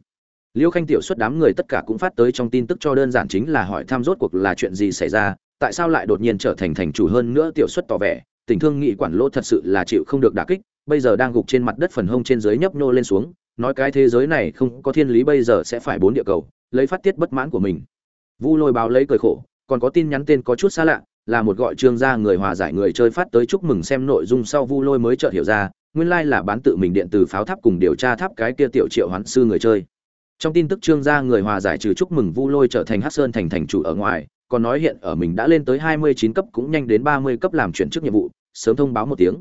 Liêu khanh tiểu xuất đám người tất cả cũng phát tới trong tin tức cho đơn giản chính là hỏi thăm rốt cuộc là chuyện gì xảy ra, tại sao lại đột nhiên trở thành thành chủ hơn nữa tiểu xuất tỏ vẻ, tình thương nghị quản lỗ thật sự là chịu không được đả kích, bây giờ đang gục trên mặt đất phần hông trên dưới nhấp nhô lên xuống, nói cái thế giới này không có thiên lý bây giờ sẽ phải bốn địa cầu, lấy phát tiết bất mãn của mình. Vu lôi báo lấy cười khổ còn có tin nhắn tên có chút xa lạ, là một gọi trương gia người hòa giải người chơi phát tới chúc mừng xem nội dung sau vu lôi mới chợt hiểu ra, nguyên lai là bán tự mình điện từ pháo tháp cùng điều tra tháp cái kia tiểu triệu hoán sư người chơi. Trong tin tức trương gia người hòa giải trừ chúc mừng vu lôi trở thành hát sơn thành thành chủ ở ngoài, còn nói hiện ở mình đã lên tới hai mươi chín cấp cũng nhanh đến ba mươi cấp làm chuyển chức nhiệm vụ, sớm thông báo một tiếng.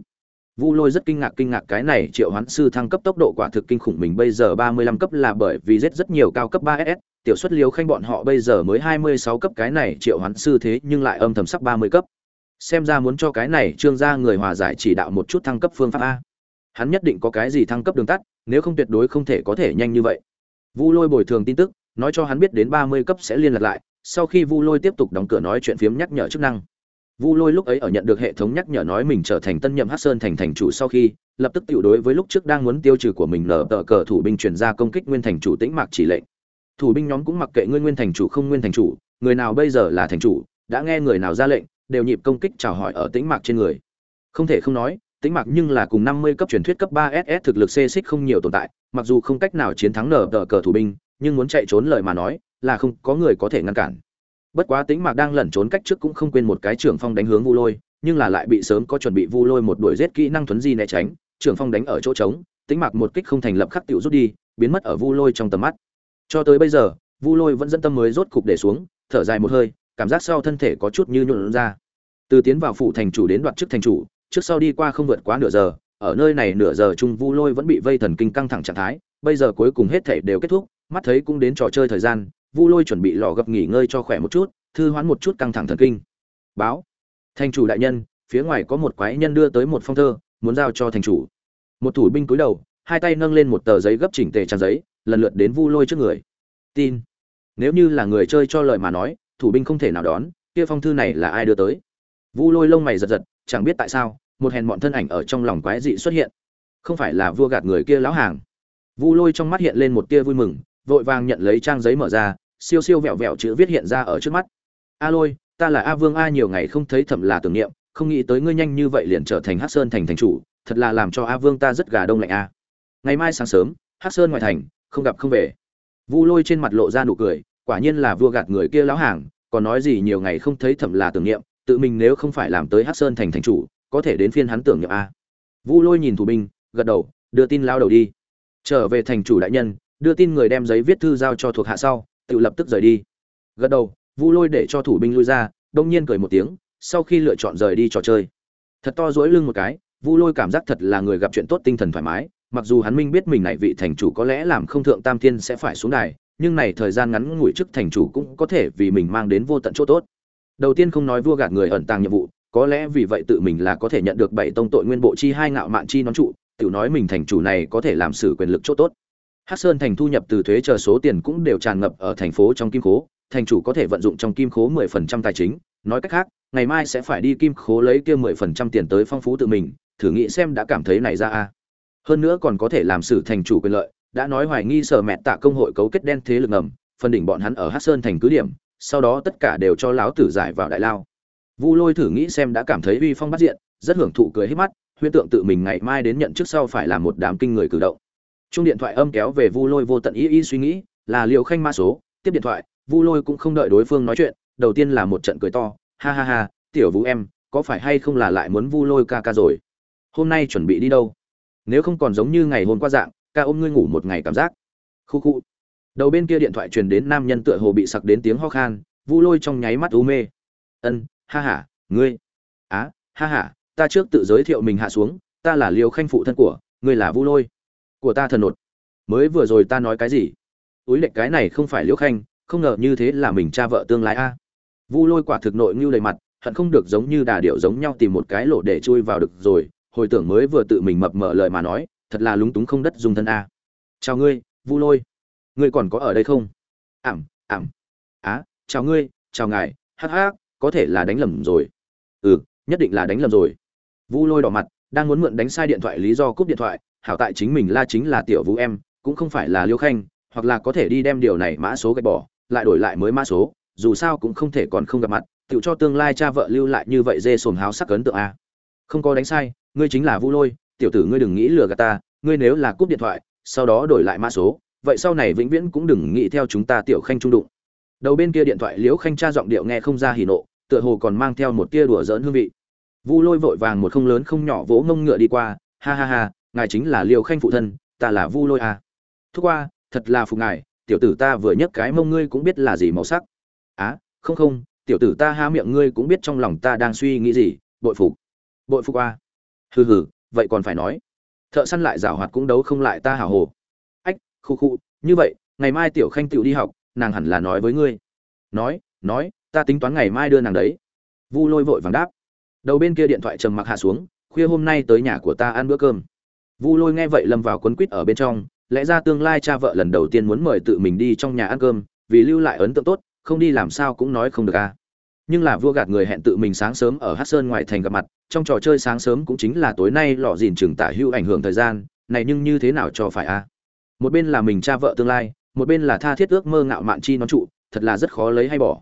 Vu Lôi rất kinh ngạc kinh ngạc cái này, Triệu Hoán sư thăng cấp tốc độ quả thực kinh khủng, mình bây giờ 35 cấp là bởi vì giết rất nhiều cao cấp ba ss tiểu xuất liếu khanh bọn họ bây giờ mới 26 cấp cái này Triệu Hoán sư thế nhưng lại âm thầm sắc 30 cấp. Xem ra muốn cho cái này Trương gia người hòa giải chỉ đạo một chút thăng cấp phương pháp a. Hắn nhất định có cái gì thăng cấp đường tắt, nếu không tuyệt đối không thể có thể nhanh như vậy. Vu Lôi bồi thường tin tức, nói cho hắn biết đến 30 cấp sẽ liên lạc lại, sau khi Vu Lôi tiếp tục đóng cửa nói chuyện phiếm nhắc nhở chức năng. Vu Lôi lúc ấy ở nhận được hệ thống nhắc nhở nói mình trở thành tân nhậm Hắc Sơn thành thành chủ sau khi, lập tức tiểu đối với lúc trước đang muốn tiêu trừ của mình nở tờ cờ thủ binh chuyển ra công kích nguyên thành chủ tĩnh mạc chỉ lệnh. Thủ binh nhóm cũng mặc kệ ngươi nguyên thành chủ không nguyên thành chủ, người nào bây giờ là thành chủ, đã nghe người nào ra lệnh, đều nhịp công kích chào hỏi ở tĩnh mạc trên người. Không thể không nói, tĩnh mạc nhưng là cùng 50 cấp truyền thuyết cấp ba SS thực lực xê xích không nhiều tồn tại, mặc dù không cách nào chiến thắng nở tờ cờ thủ binh, nhưng muốn chạy trốn lời mà nói, là không có người có thể ngăn cản bất quá tĩnh mạc đang lẩn trốn cách trước cũng không quên một cái trưởng phong đánh hướng vu lôi nhưng là lại bị sớm có chuẩn bị vu lôi một đuổi giết kỹ năng thuấn di né tránh trưởng phong đánh ở chỗ trống tĩnh mạc một kích không thành lập khắc tiểu rút đi biến mất ở vu lôi trong tầm mắt cho tới bây giờ, vu lôi vẫn dẫn tâm mới rốt cục để xuống, thở dài một hơi, cảm giác sau thân thể có chút như nhuộn ra. Từ tiến vào phủ thành chủ đến đoạt chức thành chủ, trước sau đi qua không vượt quá nửa giờ, ở nơi này nửa giờ chung vu lôi vẫn bị vây thần kinh căng thẳng trạng thái, bây giờ cuối cùng hết thể đều kết thúc, mắt thấy cũng đến trò chơi thời gian, vu lôi chuẩn bị lò gập nghỉ ngơi cho khỏe một chút, thư hoán một chút căng thẳng thần kinh. Báo, thành chủ đại nhân, phía ngoài có một quái nhân đưa tới một phong thơ, muốn giao cho thành chủ. Một thủ binh cúi đầu, hai tay nâng lên một tờ giấy gấp chỉnh tề trang giấy lần lượt đến vu lôi trước người. Tin. Nếu như là người chơi cho lời mà nói, thủ binh không thể nào đón, kia phong thư này là ai đưa tới? Vu lôi lông mày giật giật, chẳng biết tại sao, một hèn mọn thân ảnh ở trong lòng quái dị xuất hiện. Không phải là vua gạt người kia lão hàng. Vu lôi trong mắt hiện lên một tia vui mừng, vội vàng nhận lấy trang giấy mở ra, siêu siêu vẹo vẹo chữ viết hiện ra ở trước mắt. A lôi, ta là a vương a, nhiều ngày không thấy thẩm là tưởng niệm, không nghĩ tới ngươi nhanh như vậy liền trở thành hắc sơn thành thành chủ, thật là làm cho a vương ta rất gà đông lạnh a. Ngày mai sáng sớm, hắc sơn ngoại thành không gặp không về. Vu lôi trên mặt lộ ra nụ cười, quả nhiên là vua gạt người kia lão hàng, còn nói gì nhiều ngày không thấy thẩm là tưởng niệm, tự mình nếu không phải làm tới hát sơn thành thành chủ, có thể đến phiên hắn tưởng niệm a. Vu lôi nhìn thủ binh, gật đầu, đưa tin lao đầu đi. Trở về thành chủ đại nhân, đưa tin người đem giấy viết thư giao cho thuộc hạ sau, tự lập tức rời đi. Gật đầu, vu lôi để cho thủ binh lui ra, đông nhiên cười một tiếng, sau khi lựa chọn rời đi trò chơi. Thật to dỗi lưng một cái, vu lôi cảm giác thật là người gặp chuyện tốt tinh thần thoải mái mặc dù hắn minh biết mình này vị thành chủ có lẽ làm không thượng tam thiên sẽ phải xuống đài nhưng này thời gian ngắn ngủi chức thành chủ cũng có thể vì mình mang đến vô tận chỗ tốt. Đầu tiên không nói vua gạt người ẩn tàng nhiệm vụ có lẽ vì vậy tự mình là có thể nhận được bảy tông tội nguyên bộ chi hai ngạo mạn chi nón trụ tự nói mình thành chủ này có thể làm xử quyền lực chỗ tốt. Hắc Sơn thành thu nhập từ thuế chờ số tiền cũng đều tràn ngập ở thành phố trong kim khố, thành chủ có thể vận dụng trong kim khố 10% tài chính, nói cách khác, ngày mai sẽ phải đi kim khố lấy kia 10% tiền tới phong phú tự mình, thử nghĩ xem đã cảm thấy này ra a. Hơn nữa còn có thể làm xử thành chủ quyền lợi, đã nói hoài nghi sở mẹ tạ công hội cấu kết đen thế lực ngầm, phân đỉnh bọn hắn ở Hắc Sơn thành cứ điểm, sau đó tất cả đều cho lão tử giải vào đại lao. Vu Lôi thử nghĩ xem đã cảm thấy uy phong bắt diện, rất hưởng thụ cười hết mắt, huyễn tượng tự mình ngày mai đến nhận trước sau phải làm một đám kinh người cử động. Chung điện thoại âm kéo về vu lôi vô tận ý ý suy nghĩ là liệu khanh ma số tiếp điện thoại vu lôi cũng không đợi đối phương nói chuyện đầu tiên là một trận cười to ha ha ha tiểu vũ em có phải hay không là lại muốn vu lôi ca ca rồi? Hôm nay chuẩn bị đi đâu? Nếu không còn giống như ngày hôm qua dạng, ca ôm ngươi ngủ một ngày cảm giác. Khu khu. Đầu bên kia điện thoại truyền đến nam nhân tựa hồ bị sặc đến tiếng ho khan, vu lôi trong nháy mắt u mê. Ân, ha ha, ngươi. Á, ha ha, ta trước tự giới thiệu mình hạ xuống, ta là liều khanh phụ thân của, ngươi là vu lôi. Của ta thần nột. Mới vừa rồi ta nói cái gì? Túi lệch cái này không phải liễu khanh, không ngờ như thế là mình cha vợ tương lai a. Vu lôi quả thực nội ngưu đầy mặt, hận không được giống như đà điệu giống nhau tìm một cái lỗ để chui vào được rồi hồi tưởng mới vừa tự mình mập mờ lời mà nói, thật là lúng túng không đất dùng thân a. Chào ngươi, vu lôi. Ngươi còn có ở đây không? Ảm ảm. Á, chào ngươi, chào ngài, hắc hắc, có thể là đánh lầm rồi. Ừ nhất định là đánh lầm rồi. Vu lôi đỏ mặt, đang muốn mượn đánh sai điện thoại lý do cúp điện thoại, hảo tại chính mình la chính là tiểu vũ em, cũng không phải là liêu khanh, hoặc là có thể đi đem điều này mã số gạch bỏ, lại đổi lại mới mã số, dù sao cũng không thể còn không gặp mặt, tự cho tương lai cha vợ lưu lại như vậy dê sồn háo sắc ấn tượng a. Không có đánh sai ngươi chính là Vu lôi, tiểu tử ngươi đừng nghĩ lừa gạt ta, ngươi nếu là cúp điện thoại, sau đó đổi lại mã số, vậy sau này vĩnh viễn cũng đừng nghĩ theo chúng ta tiểu khanh trung đụng. Đầu bên kia điện thoại liễu khanh cha giọng điệu nghe không ra hỉ nộ, tựa hồ còn mang theo một tia đùa giỡn hương vị. Vu lôi vội vàng một không lớn không nhỏ vỗ ngông ngựa đi qua, ha ha ha, ngài chính là liêu khanh phụ thân, ta là vu lôi à. thúc qua, thật là phục ngài, tiểu tử ta vừa nhấc cái mông ngươi cũng biết là gì màu sắc. Á, không không, tiểu tử ta há miệng ngươi cũng biết trong lòng ta đang suy nghĩ gì, bội phục. Bội phục a hừ hừ, vậy còn phải nói. Thợ săn lại giảo hoạt cũng đấu không lại ta hảo hồ. Ách, khu khu, như vậy, ngày mai tiểu khanh tựu đi học, nàng hẳn là nói với ngươi. Nói nói, ta tính toán ngày mai đưa nàng đấy. Vu lôi vội vàng đáp. Đầu bên kia điện thoại trầm mặc hạ xuống, khuya hôm nay tới nhà của ta ăn bữa cơm. Vu lôi nghe vậy lâm vào quấn quýt ở bên trong, lẽ ra tương lai cha vợ lần đầu tiên muốn mời tự mình đi trong nhà ăn cơm, vì lưu lại ấn tượng tốt, không đi làm sao cũng nói không được a à nhưng là vua gạt người hẹn tự mình sáng sớm ở hát sơn ngoại thành gặp mặt, trong trò chơi sáng sớm cũng chính là tối nay lọ dìn chừng tả hữu ảnh hưởng thời gian, này nhưng như thế nào cho phải a à? một bên là mình cha vợ tương lai, một bên là tha thiết ước mơ ngạo mạn chi nó trụ, thật là rất khó lấy hay bỏ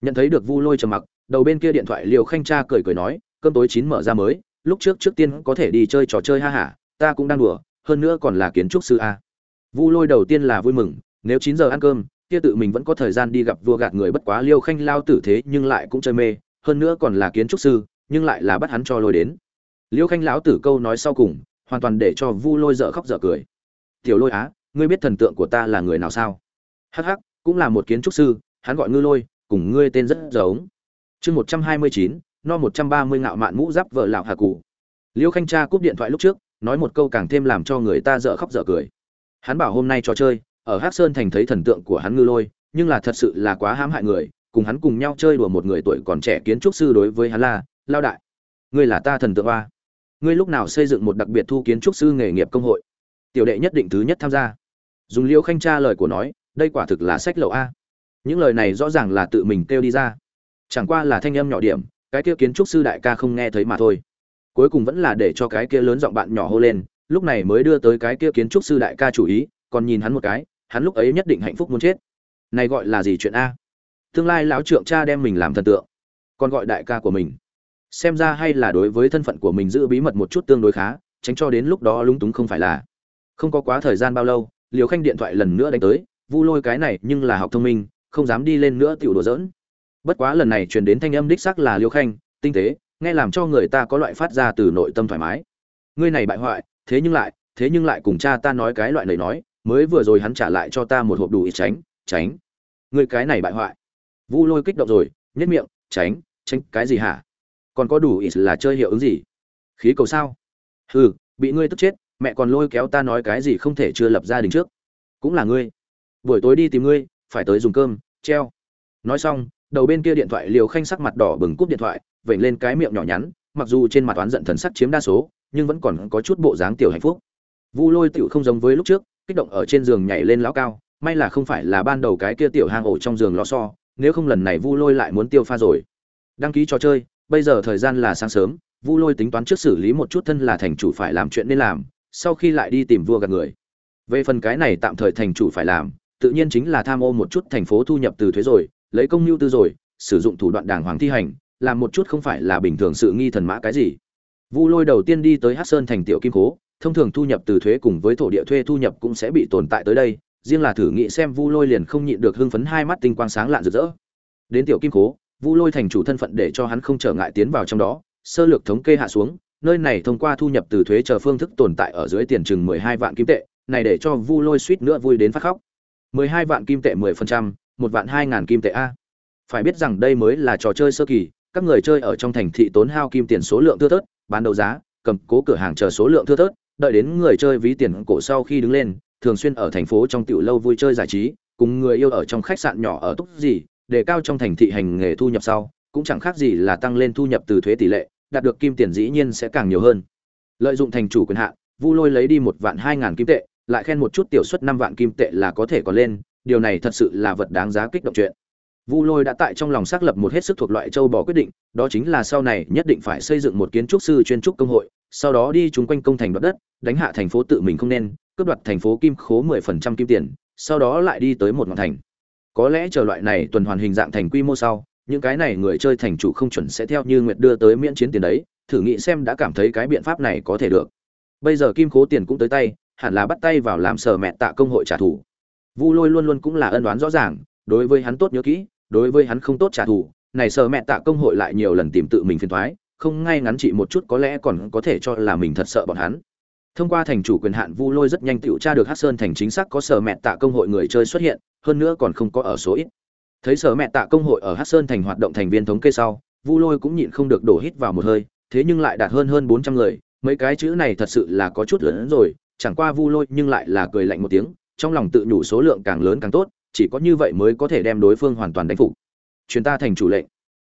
nhận thấy được vu lôi trầm mặc, đầu bên kia điện thoại liều khanh cha cười cười nói, cơm tối chín mở ra mới, lúc trước trước tiên có thể đi chơi trò chơi ha hả, ta cũng đang đùa, hơn nữa còn là kiến trúc sư a vu lôi đầu tiên là vui mừng, nếu chín giờ ăn cơm kia tự mình vẫn có thời gian đi gặp vua gạt người bất quá liêu khanh lao tử thế nhưng lại cũng chơi mê, hơn nữa còn là kiến trúc sư, nhưng lại là bắt hắn cho lôi đến. Liêu khanh lão tử câu nói sau cùng, hoàn toàn để cho vu lôi dở khóc dở cười. Tiểu lôi á, ngươi biết thần tượng của ta là người nào sao? Hắc hắc, cũng là một kiến trúc sư, hắn gọi ngư lôi, cùng ngươi tên rất giống. Chương một trăm hai mươi chín, no một trăm ba mươi ngạo mạn mũ giáp vợ lạo hà cụ liêu khanh tra cúp điện thoại lúc trước, nói một câu càng thêm làm cho người ta dở khóc dở cười. Hắn bảo hôm nay trò chơi ở hắc sơn thành thấy thần tượng của hắn ngư lôi, nhưng là thật sự là quá hãm hại người, cùng hắn cùng nhau chơi đùa một người tuổi còn trẻ kiến trúc sư đối với hắn là, lao đại, ngươi là ta thần tượng ba ngươi lúc nào xây dựng một đặc biệt thu kiến trúc sư nghề nghiệp công hội? Tiểu đệ nhất định thứ nhất tham gia. Dùng liêu khanh tra lời của nói, đây quả thực là sách lậu a. Những lời này rõ ràng là tự mình kêu đi ra. Chẳng qua là thanh âm nhỏ điểm, cái kia kiến trúc sư đại ca không nghe thấy mà thôi. Cuối cùng vẫn là để cho cái kia lớn giọng bạn nhỏ hô lên, lúc này mới đưa tới cái kia kiến trúc sư đại ca chủ ý còn nhìn hắn một cái, hắn lúc ấy nhất định hạnh phúc muốn chết. Này gọi là gì chuyện a? Tương lai lão trượng cha đem mình làm thần tượng, còn gọi đại ca của mình. Xem ra hay là đối với thân phận của mình giữ bí mật một chút tương đối khá, tránh cho đến lúc đó lúng túng không phải là. Không có quá thời gian bao lâu, liều khanh điện thoại lần nữa đánh tới, vu lôi cái này nhưng là học thông minh, không dám đi lên nữa tiểu đùa giỡn. Bất quá lần này truyền đến thanh âm đích xác là liêu khanh, tinh tế, nghe làm cho người ta có loại phát ra từ nội tâm thoải mái. Ngươi này bại hoại, thế nhưng lại, thế nhưng lại cùng cha ta nói cái loại lời nói mới vừa rồi hắn trả lại cho ta một hộp đủ ít tránh tránh. Người cái này bại hoại. Vu lôi kích động rồi nhất miệng, tránh tránh, cái gì hả? Còn có đủ ít là chơi hiệu ứng gì? Khí cầu sao? Hừ, bị ngươi tức chết, mẹ còn lôi kéo ta nói cái gì không thể chưa lập gia đình trước. Cũng là ngươi. Buổi tối đi tìm ngươi, phải tới dùng cơm, treo. Nói xong, đầu bên kia điện thoại liều khanh sắc mặt đỏ bừng cúp điện thoại, vểnh lên cái miệng nhỏ nhắn, mặc dù trên mặt oán giận thần sắc chiếm đa số, nhưng vẫn còn có chút bộ dáng tiểu hạnh phúc. Vu lôi tựu không giống với lúc trước kích động ở trên giường nhảy lên lão cao, may là không phải là ban đầu cái kia tiểu hang ổ trong giường lò so nếu không lần này vu lôi lại muốn tiêu pha rồi. Đăng ký trò chơi, bây giờ thời gian là sáng sớm, vu lôi tính toán trước xử lý một chút thân là thành chủ phải làm chuyện nên làm, sau khi lại đi tìm vua gạt người. Về phần cái này tạm thời thành chủ phải làm, tự nhiên chính là tham ô một chút thành phố thu nhập từ thuế rồi, lấy công mưu tư rồi, sử dụng thủ đoạn đàng hoàng thi hành, làm một chút không phải là bình thường sự nghi thần mã cái gì. Vu lôi đầu tiên đi tới hát sơn thành tiểu kim cố thông thường thu nhập từ thuế cùng với thổ địa thuê thu nhập cũng sẽ bị tồn tại tới đây, riêng là thử nghĩ xem vu lôi liền không nhịn được hưng phấn hai mắt tinh quang sáng lạn rực rỡ. Đến tiểu kim cố vu lôi thành chủ thân phận để cho hắn không trở ngại tiến vào trong đó, sơ lược thống kê hạ xuống, nơi này thông qua thu nhập từ thuế chờ phương thức tồn tại ở dưới tiền chừng mười hai vạn kim tệ, này để cho vu lôi suýt nữa vui đến phát khóc. mười hai vạn kim tệ mười phần trăm, một vạn hai ngàn kim tệ a. Phải biết rằng đây mới là trò chơi sơ kỳ, các người chơi ở trong thành thị tốn hao kim tiền số lượng thưa thớt, bán đấu giá, cầm cố cửa hàng chờ số lượng thưa thớt đợi đến người chơi ví tiền cổ sau khi đứng lên, thường xuyên ở thành phố trong tiểu lâu vui chơi giải trí, cùng người yêu ở trong khách sạn nhỏ ở túc gì, để cao trong thành thị hành nghề thu nhập sau, cũng chẳng khác gì là tăng lên thu nhập từ thuế tỷ lệ, đạt được kim tiền dĩ nhiên sẽ càng nhiều hơn. Lợi dụng thành chủ quyền hạn, vu lôi lấy đi một vạn hai ngàn kim tệ, lại khen một chút tiểu suất năm vạn kim tệ là có thể còn lên, điều này thật sự là vật đáng giá kích động chuyện. Vu lôi đã tại trong lòng xác lập một hết sức thuộc loại châu bò quyết định, đó chính là sau này nhất định phải xây dựng một kiến trúc sư chuyên trúc công hội sau đó đi chúng quanh công thành đoạt đất, đánh hạ thành phố tự mình không nên, cướp đoạt thành phố kim khố mười phần trăm kim tiền, sau đó lại đi tới một ngọn thành có lẽ chờ loại này tuần hoàn hình dạng thành quy mô sau, những cái này người chơi thành chủ không chuẩn sẽ theo như nguyệt đưa tới miễn chiến tiền đấy, thử nghĩ xem đã cảm thấy cái biện pháp này có thể được bây giờ kim khố tiền cũng tới tay, hẳn là bắt tay vào làm sở mẹ tạ công hội trả thù vu lôi luôn luôn cũng là ân đoán rõ ràng, đối với hắn tốt nhớ kỹ, đối với hắn không tốt trả thù, này sở mẹ tạ công hội lại nhiều lần tìm tự mình phiền toái không ngay ngắn trị một chút có lẽ còn có thể cho là mình thật sợ bọn hắn. Thông qua thành chủ quyền hạn vu lôi rất nhanh tựu tra được hát sơn thành chính xác có sở mẹ tạ công hội người chơi xuất hiện, hơn nữa còn không có ở số ít. Thấy sở mẹ tạ công hội ở hát sơn thành hoạt động thành viên thống kê sau, vu lôi cũng nhịn không được đổ hít vào một hơi, thế nhưng lại đạt hơn hơn bốn trăm người, mấy cái chữ này thật sự là có chút lớn rồi, chẳng qua vu lôi nhưng lại là cười lạnh một tiếng, trong lòng tự nhủ số lượng càng lớn càng tốt, chỉ có như vậy mới có thể đem đối phương hoàn toàn đánh phục. Truyền ta thành chủ lệnh.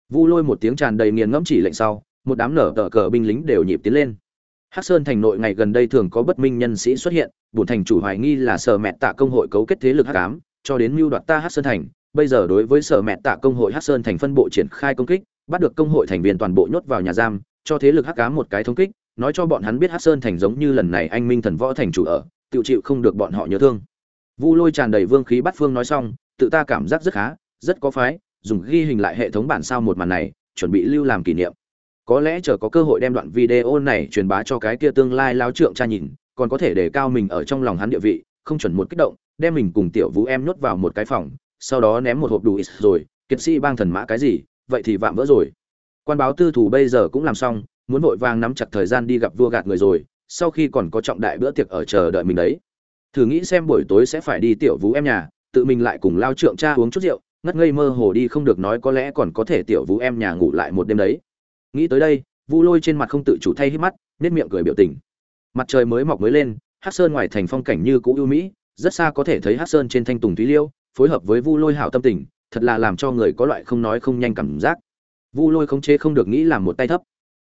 Vu lôi một tiếng tràn đầy nghiền ngẫm chỉ lệnh sau một đám nở tờ cờ binh lính đều nhịp tiến lên. Hắc sơn thành nội ngày gần đây thường có bất minh nhân sĩ xuất hiện, bổn thành chủ hoài nghi là sở mẹ tạ công hội cấu kết thế lực hắc ám, cho đến mưu đoạt ta hắc sơn thành, bây giờ đối với sở mẹ tạ công hội hắc sơn thành phân bộ triển khai công kích, bắt được công hội thành viên toàn bộ nhốt vào nhà giam, cho thế lực hắc ám một cái thống kích, nói cho bọn hắn biết hắc sơn thành giống như lần này anh minh thần võ thành chủ ở, tự chịu không được bọn họ nhớ thương. Vu lôi tràn đầy vương khí bắt phương nói xong, tự ta cảm giác rất khá, rất có phái, dùng ghi hình lại hệ thống bản sao một màn này, chuẩn bị lưu làm kỷ niệm có lẽ chờ có cơ hội đem đoạn video này truyền bá cho cái kia tương lai lao trượng cha nhìn, còn có thể để cao mình ở trong lòng hắn địa vị, không chuẩn một kích động, đem mình cùng tiểu vũ em nhốt vào một cái phòng, sau đó ném một hộp đủ ít rồi, kiệt sĩ bang thần mã cái gì, vậy thì vạm vỡ rồi. Quan báo tư thủ bây giờ cũng làm xong, muốn vội vàng nắm chặt thời gian đi gặp vua gạt người rồi, sau khi còn có trọng đại bữa tiệc ở chờ đợi mình đấy. Thử nghĩ xem buổi tối sẽ phải đi tiểu vũ em nhà, tự mình lại cùng lao trượng cha uống chút rượu, ngất ngây mơ hồ đi không được nói có lẽ còn có thể tiểu vũ em nhà ngủ lại một đêm đấy nghĩ tới đây, vu lôi trên mặt không tự chủ thay hít mắt nết miệng cười biểu tình. Mặt trời mới mọc mới lên hát sơn ngoài thành phong cảnh như cũ ưu mỹ, rất xa có thể thấy hát sơn trên thanh tùng thúy liêu, phối hợp với vu lôi hảo tâm tình, thật là làm cho người có loại không nói không nhanh cảm giác. Vu lôi không chế không được nghĩ làm một tay thấp.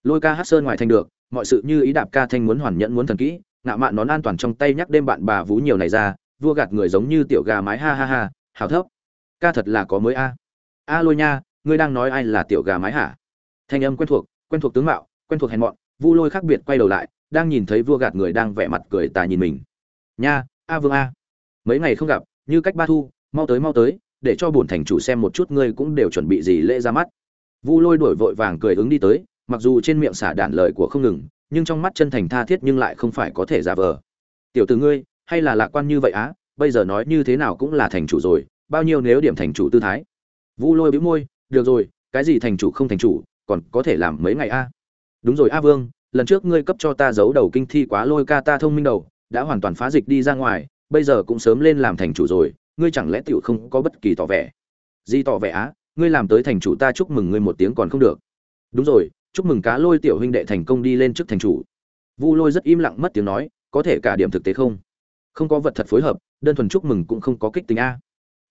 Lôi ca hát sơn ngoài thành được, mọi sự như ý đạp ca thanh muốn hoàn nhẫn muốn thần kỹ, ngạo mạn nón an toàn trong tay nhắc đêm bạn bà vú nhiều này ra, vua gạt người giống như tiểu gà mái, ha ha ha hào thấp. Ca thật là có mới a. A lôi nha, ngươi đang nói ai là tiểu gà mái hả? Thanh âm quen thuộc quen thuộc tướng mạo, quen thuộc hèn mọn, vu lôi khác biệt quay đầu lại, đang nhìn thấy vua gạt người đang vẻ mặt cười tà nhìn mình. Nha, a vương a. Mấy ngày không gặp, như cách ba thu, mau tới mau tới, để cho bổn thành chủ xem một chút ngươi cũng đều chuẩn bị gì lễ ra mắt. Vu lôi đổi vội vàng cười ứng đi tới, mặc dù trên miệng xả đạn lời của không ngừng, nhưng trong mắt chân thành tha thiết nhưng lại không phải có thể giả vờ. Tiểu tử ngươi, hay là lạc quan như vậy á, bây giờ nói như thế nào cũng là thành chủ rồi, bao nhiêu nếu điểm thành chủ tư thái. Vu lôi bĩu môi, được rồi, cái gì thành chủ không thành chủ còn có thể làm mấy ngày a? Đúng rồi a vương, lần trước ngươi cấp cho ta giấu đầu kinh thi quá lôi ca ta thông minh đầu, đã hoàn toàn phá dịch đi ra ngoài, bây giờ cũng sớm lên làm thành chủ rồi, ngươi chẳng lẽ tiểu không có bất kỳ tỏ vẻ? Gì tỏ vẻ á? Ngươi làm tới thành chủ ta chúc mừng ngươi một tiếng còn không được. Đúng rồi, chúc mừng cá lôi tiểu huynh đệ thành công đi lên trước thành chủ. Vu lôi rất im lặng mất tiếng nói, có thể cả điểm thực tế không? Không có vật thật phối hợp, đơn thuần chúc mừng cũng không có kích tính a.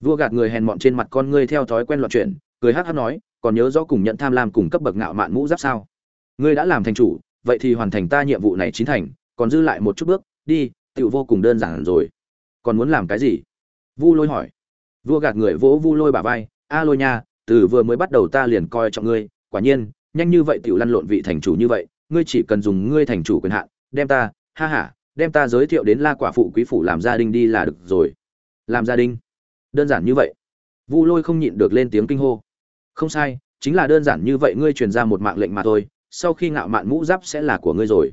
Vua gạt người hèn mọn trên mặt con ngươi theo thói quen loạn chuyện cười hát hát nói còn nhớ rõ cùng nhận tham lam cùng cấp bậc ngạo mạn mũ giáp sao? Ngươi đã làm thành chủ, vậy thì hoàn thành ta nhiệm vụ này chín thành, còn dư lại một chút bước, đi tựu vô cùng đơn giản rồi. Còn muốn làm cái gì? Vu lôi hỏi. Vua gạt người vỗ vu lôi bả vai. A lôi nha, từ vừa mới bắt đầu ta liền coi trọng ngươi, quả nhiên, nhanh như vậy tựu lăn lộn vị thành chủ như vậy, ngươi chỉ cần dùng ngươi thành chủ quyền hạn, đem ta, ha ha, đem ta giới thiệu đến la quả phụ quý phủ làm gia đình đi là được rồi. Làm gia đình? Đơn giản như vậy. Vu lôi không nhịn được lên tiếng kinh hô không sai, chính là đơn giản như vậy ngươi truyền ra một mạng lệnh mà thôi, sau khi ngạo mạn mũ giáp sẽ là của ngươi rồi.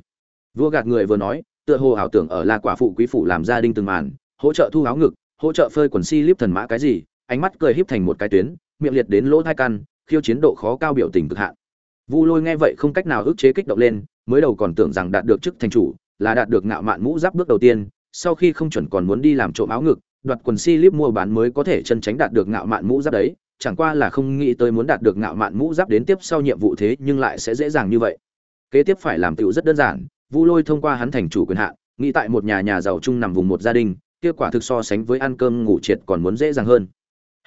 Vua gạt người vừa nói, tựa hồ ảo tưởng ở là quả phụ quý phủ làm gia đình từng màn, hỗ trợ thu áo ngực, hỗ trợ phơi quần si líp thần mã cái gì, ánh mắt cười híp thành một cái tuyến, miệng liệt đến lỗ thai căn, khiêu chiến độ khó cao biểu tình cực hạn. Vu lôi nghe vậy không cách nào ức chế kích động lên, mới đầu còn tưởng rằng đạt được chức thành chủ, là đạt được ngạo mạn mũ giáp bước đầu tiên, sau khi không chuẩn còn muốn đi làm trộm áo ngực, đoạt quần si líp mua bán mới có thể chân tránh đạt được ngạo mạn mũ giáp đấy chẳng qua là không nghĩ tới muốn đạt được ngạo mạn mũ giáp đến tiếp sau nhiệm vụ thế nhưng lại sẽ dễ dàng như vậy. Kế tiếp phải làm tựu rất đơn giản, vu lôi thông qua hắn thành chủ quyền hạn, nghĩ tại một nhà nhà giàu chung nằm vùng một gia đình kết quả thực so sánh với ăn cơm ngủ triệt còn muốn dễ dàng hơn.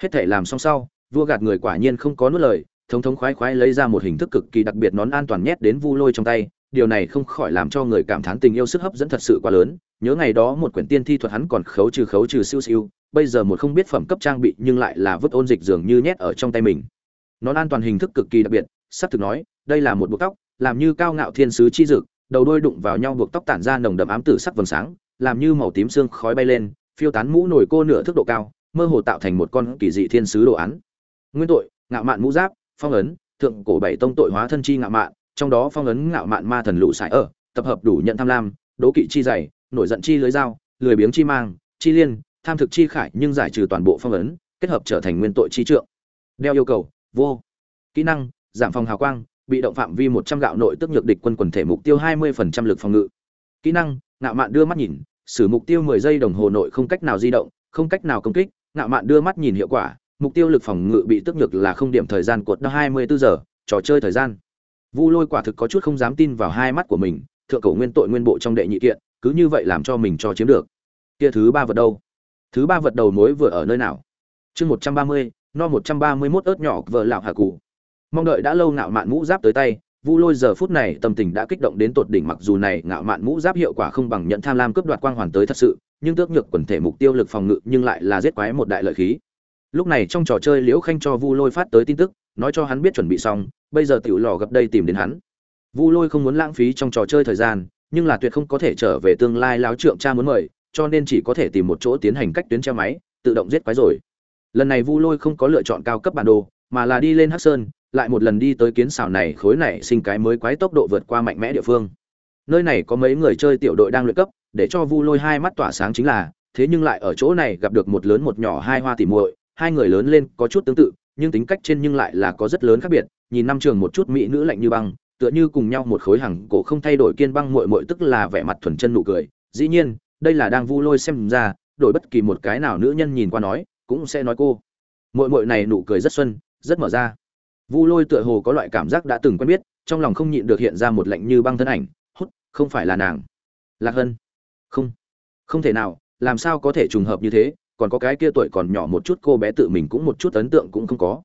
Hết thể làm xong sau, vua gạt người quả nhiên không có nuốt lời, thống thống khoái khoái lấy ra một hình thức cực kỳ đặc biệt nón an toàn nhét đến vu lôi trong tay, điều này không khỏi làm cho người cảm thán tình yêu sức hấp dẫn thật sự quá lớn, nhớ ngày đó một quyển tiên thi thuật hắn còn khấu trừ khấu trừ siêu siêu bây giờ một không biết phẩm cấp trang bị nhưng lại là vứt ôn dịch dường như nhét ở trong tay mình. Nó an toàn hình thức cực kỳ đặc biệt, sắp thực nói, đây là một buộc tóc, làm như cao ngạo thiên sứ chi dực, đầu đôi đụng vào nhau buộc tóc tản ra nồng đậm ám tử sắc vầng sáng, làm như màu tím xương khói bay lên, phiêu tán mũ nổi cô nửa thước độ cao, mơ hồ tạo thành một con kỳ dị thiên sứ đồ án. Nguyên tội, ngạo mạn mũ giáp, phong ấn, thượng cổ bảy tông tội hóa thân chi ngạo mạn, trong đó phong ấn ngạo mạn ma thần lũ sải ở, tập hợp đủ nhận tham lam, đố kỵ chi dày, nổi giận chi lưới dao, lười biếng chi mang, chi liên tham thực chi khải nhưng giải trừ toàn bộ phong ấn, kết hợp trở thành nguyên tội chi trượng. Đeo yêu cầu, vô. Kỹ năng, giảm phòng hào quang, bị động phạm vi một trăm gạo nội tức nhược địch quân quần thể mục tiêu hai mươi phần trăm lực phòng ngự. Kỹ năng, ngạo mạn đưa mắt nhìn xử mục tiêu mười giây đồng hồ nội không cách nào di động, không cách nào công kích, ngạo mạn đưa mắt nhìn hiệu quả, mục tiêu lực phòng ngự bị tức nhược là không điểm thời gian cột hai mươi bốn giờ, trò chơi thời gian. Vu lôi quả thực có chút không dám tin vào hai mắt của mình, thượng cổ nguyên tội nguyên bộ trong đệ nhị kiện, cứ như vậy làm cho mình cho chiếm được. Kia thứ ba vật đâu? Thứ ba vật đầu mối vừa ở nơi nào? Chương một trăm ba mươi, no một trăm ba mươi mốt ớt nhỏ vợ lạo hạ cụ mong đợi đã lâu ngạo mạn mũ giáp tới tay, vu lôi giờ phút này tâm tình đã kích động đến tột đỉnh mặc dù này ngạo mạn mũ giáp hiệu quả không bằng nhận tham lam cướp đoạt quang hoàn tới thật sự, nhưng tước nhược quần thể mục tiêu lực phòng ngự nhưng lại là giết quái một đại lợi khí. Lúc này trong trò chơi liễu khanh cho vu lôi phát tới tin tức, nói cho hắn biết chuẩn bị xong, bây giờ tiểu lò gặp đây tìm đến hắn. Vu lôi không muốn lãng phí trong trò chơi thời gian, nhưng là tuyệt không có thể trở về tương lai láo trượng cha muốn mời cho nên chỉ có thể tìm một chỗ tiến hành cách tuyến treo máy, tự động giết quái rồi. Lần này vu lôi không có lựa chọn cao cấp bản đồ, mà là đi lên hắc sơn, lại một lần đi tới kiến xảo này khối này sinh cái mới quái tốc độ vượt qua mạnh mẽ địa phương. Nơi này có mấy người chơi tiểu đội đang luyện cấp, để cho vu lôi hai mắt tỏa sáng chính là, thế nhưng lại ở chỗ này gặp được một lớn một nhỏ hai hoa tỉ muội, hai người lớn lên có chút tương tự, nhưng tính cách trên nhưng lại là có rất lớn khác biệt, nhìn năm trường một chút mỹ nữ lạnh như băng, tựa như cùng nhau một khối hàng cổ không thay đổi kiên băng muội muội, tức là vẻ mặt thuần chân nụ cười. Dĩ nhiên đây là đang vu lôi xem ra, đổi bất kỳ một cái nào nữ nhân nhìn qua nói, cũng sẽ nói cô. Muội muội này nụ cười rất xuân, rất mở ra. Vu lôi tựa hồ có loại cảm giác đã từng quen biết, trong lòng không nhịn được hiện ra một lạnh như băng thân ảnh, hút, không phải là nàng. Lạc hân. Không. Không thể nào, làm sao có thể trùng hợp như thế, còn có cái kia tuổi còn nhỏ một chút cô bé tự mình cũng một chút ấn tượng cũng không có.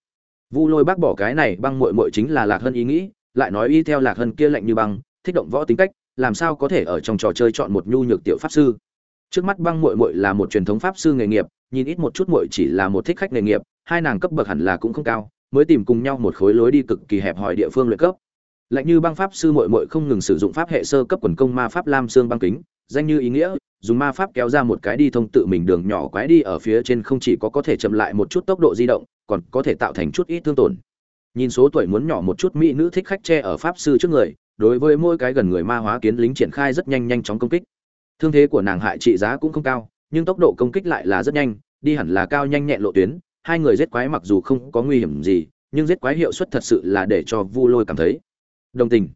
Vu lôi bác bỏ cái này băng muội muội chính là lạc hân ý nghĩ, lại nói y theo lạc hân kia lạnh như băng, thích động võ tính cách làm sao có thể ở trong trò chơi chọn một nhu nhược tiểu pháp sư? Trước mắt băng muội muội là một truyền thống pháp sư nghề nghiệp, nhìn ít một chút muội chỉ là một thích khách nghề nghiệp, hai nàng cấp bậc hẳn là cũng không cao, mới tìm cùng nhau một khối lối đi cực kỳ hẹp hòi địa phương luyện cấp. Lạnh như băng pháp sư muội muội không ngừng sử dụng pháp hệ sơ cấp quần công ma pháp lam xương băng kính, danh như ý nghĩa, dùng ma pháp kéo ra một cái đi thông tự mình đường nhỏ quái đi ở phía trên không chỉ có có thể chậm lại một chút tốc độ di động, còn có thể tạo thành chút ít thương tổn. Nhìn số tuổi muốn nhỏ một chút mỹ nữ thích khách che ở pháp sư trước người đối với mỗi cái gần người ma hóa kiến lính triển khai rất nhanh nhanh chóng công kích. Thương thế của nàng hại trị giá cũng không cao, nhưng tốc độ công kích lại là rất nhanh, đi hẳn là cao nhanh nhẹn lộ tuyến, hai người giết quái mặc dù không có nguy hiểm gì, nhưng giết quái hiệu suất thật sự là để cho vu lôi cảm thấy đồng tình.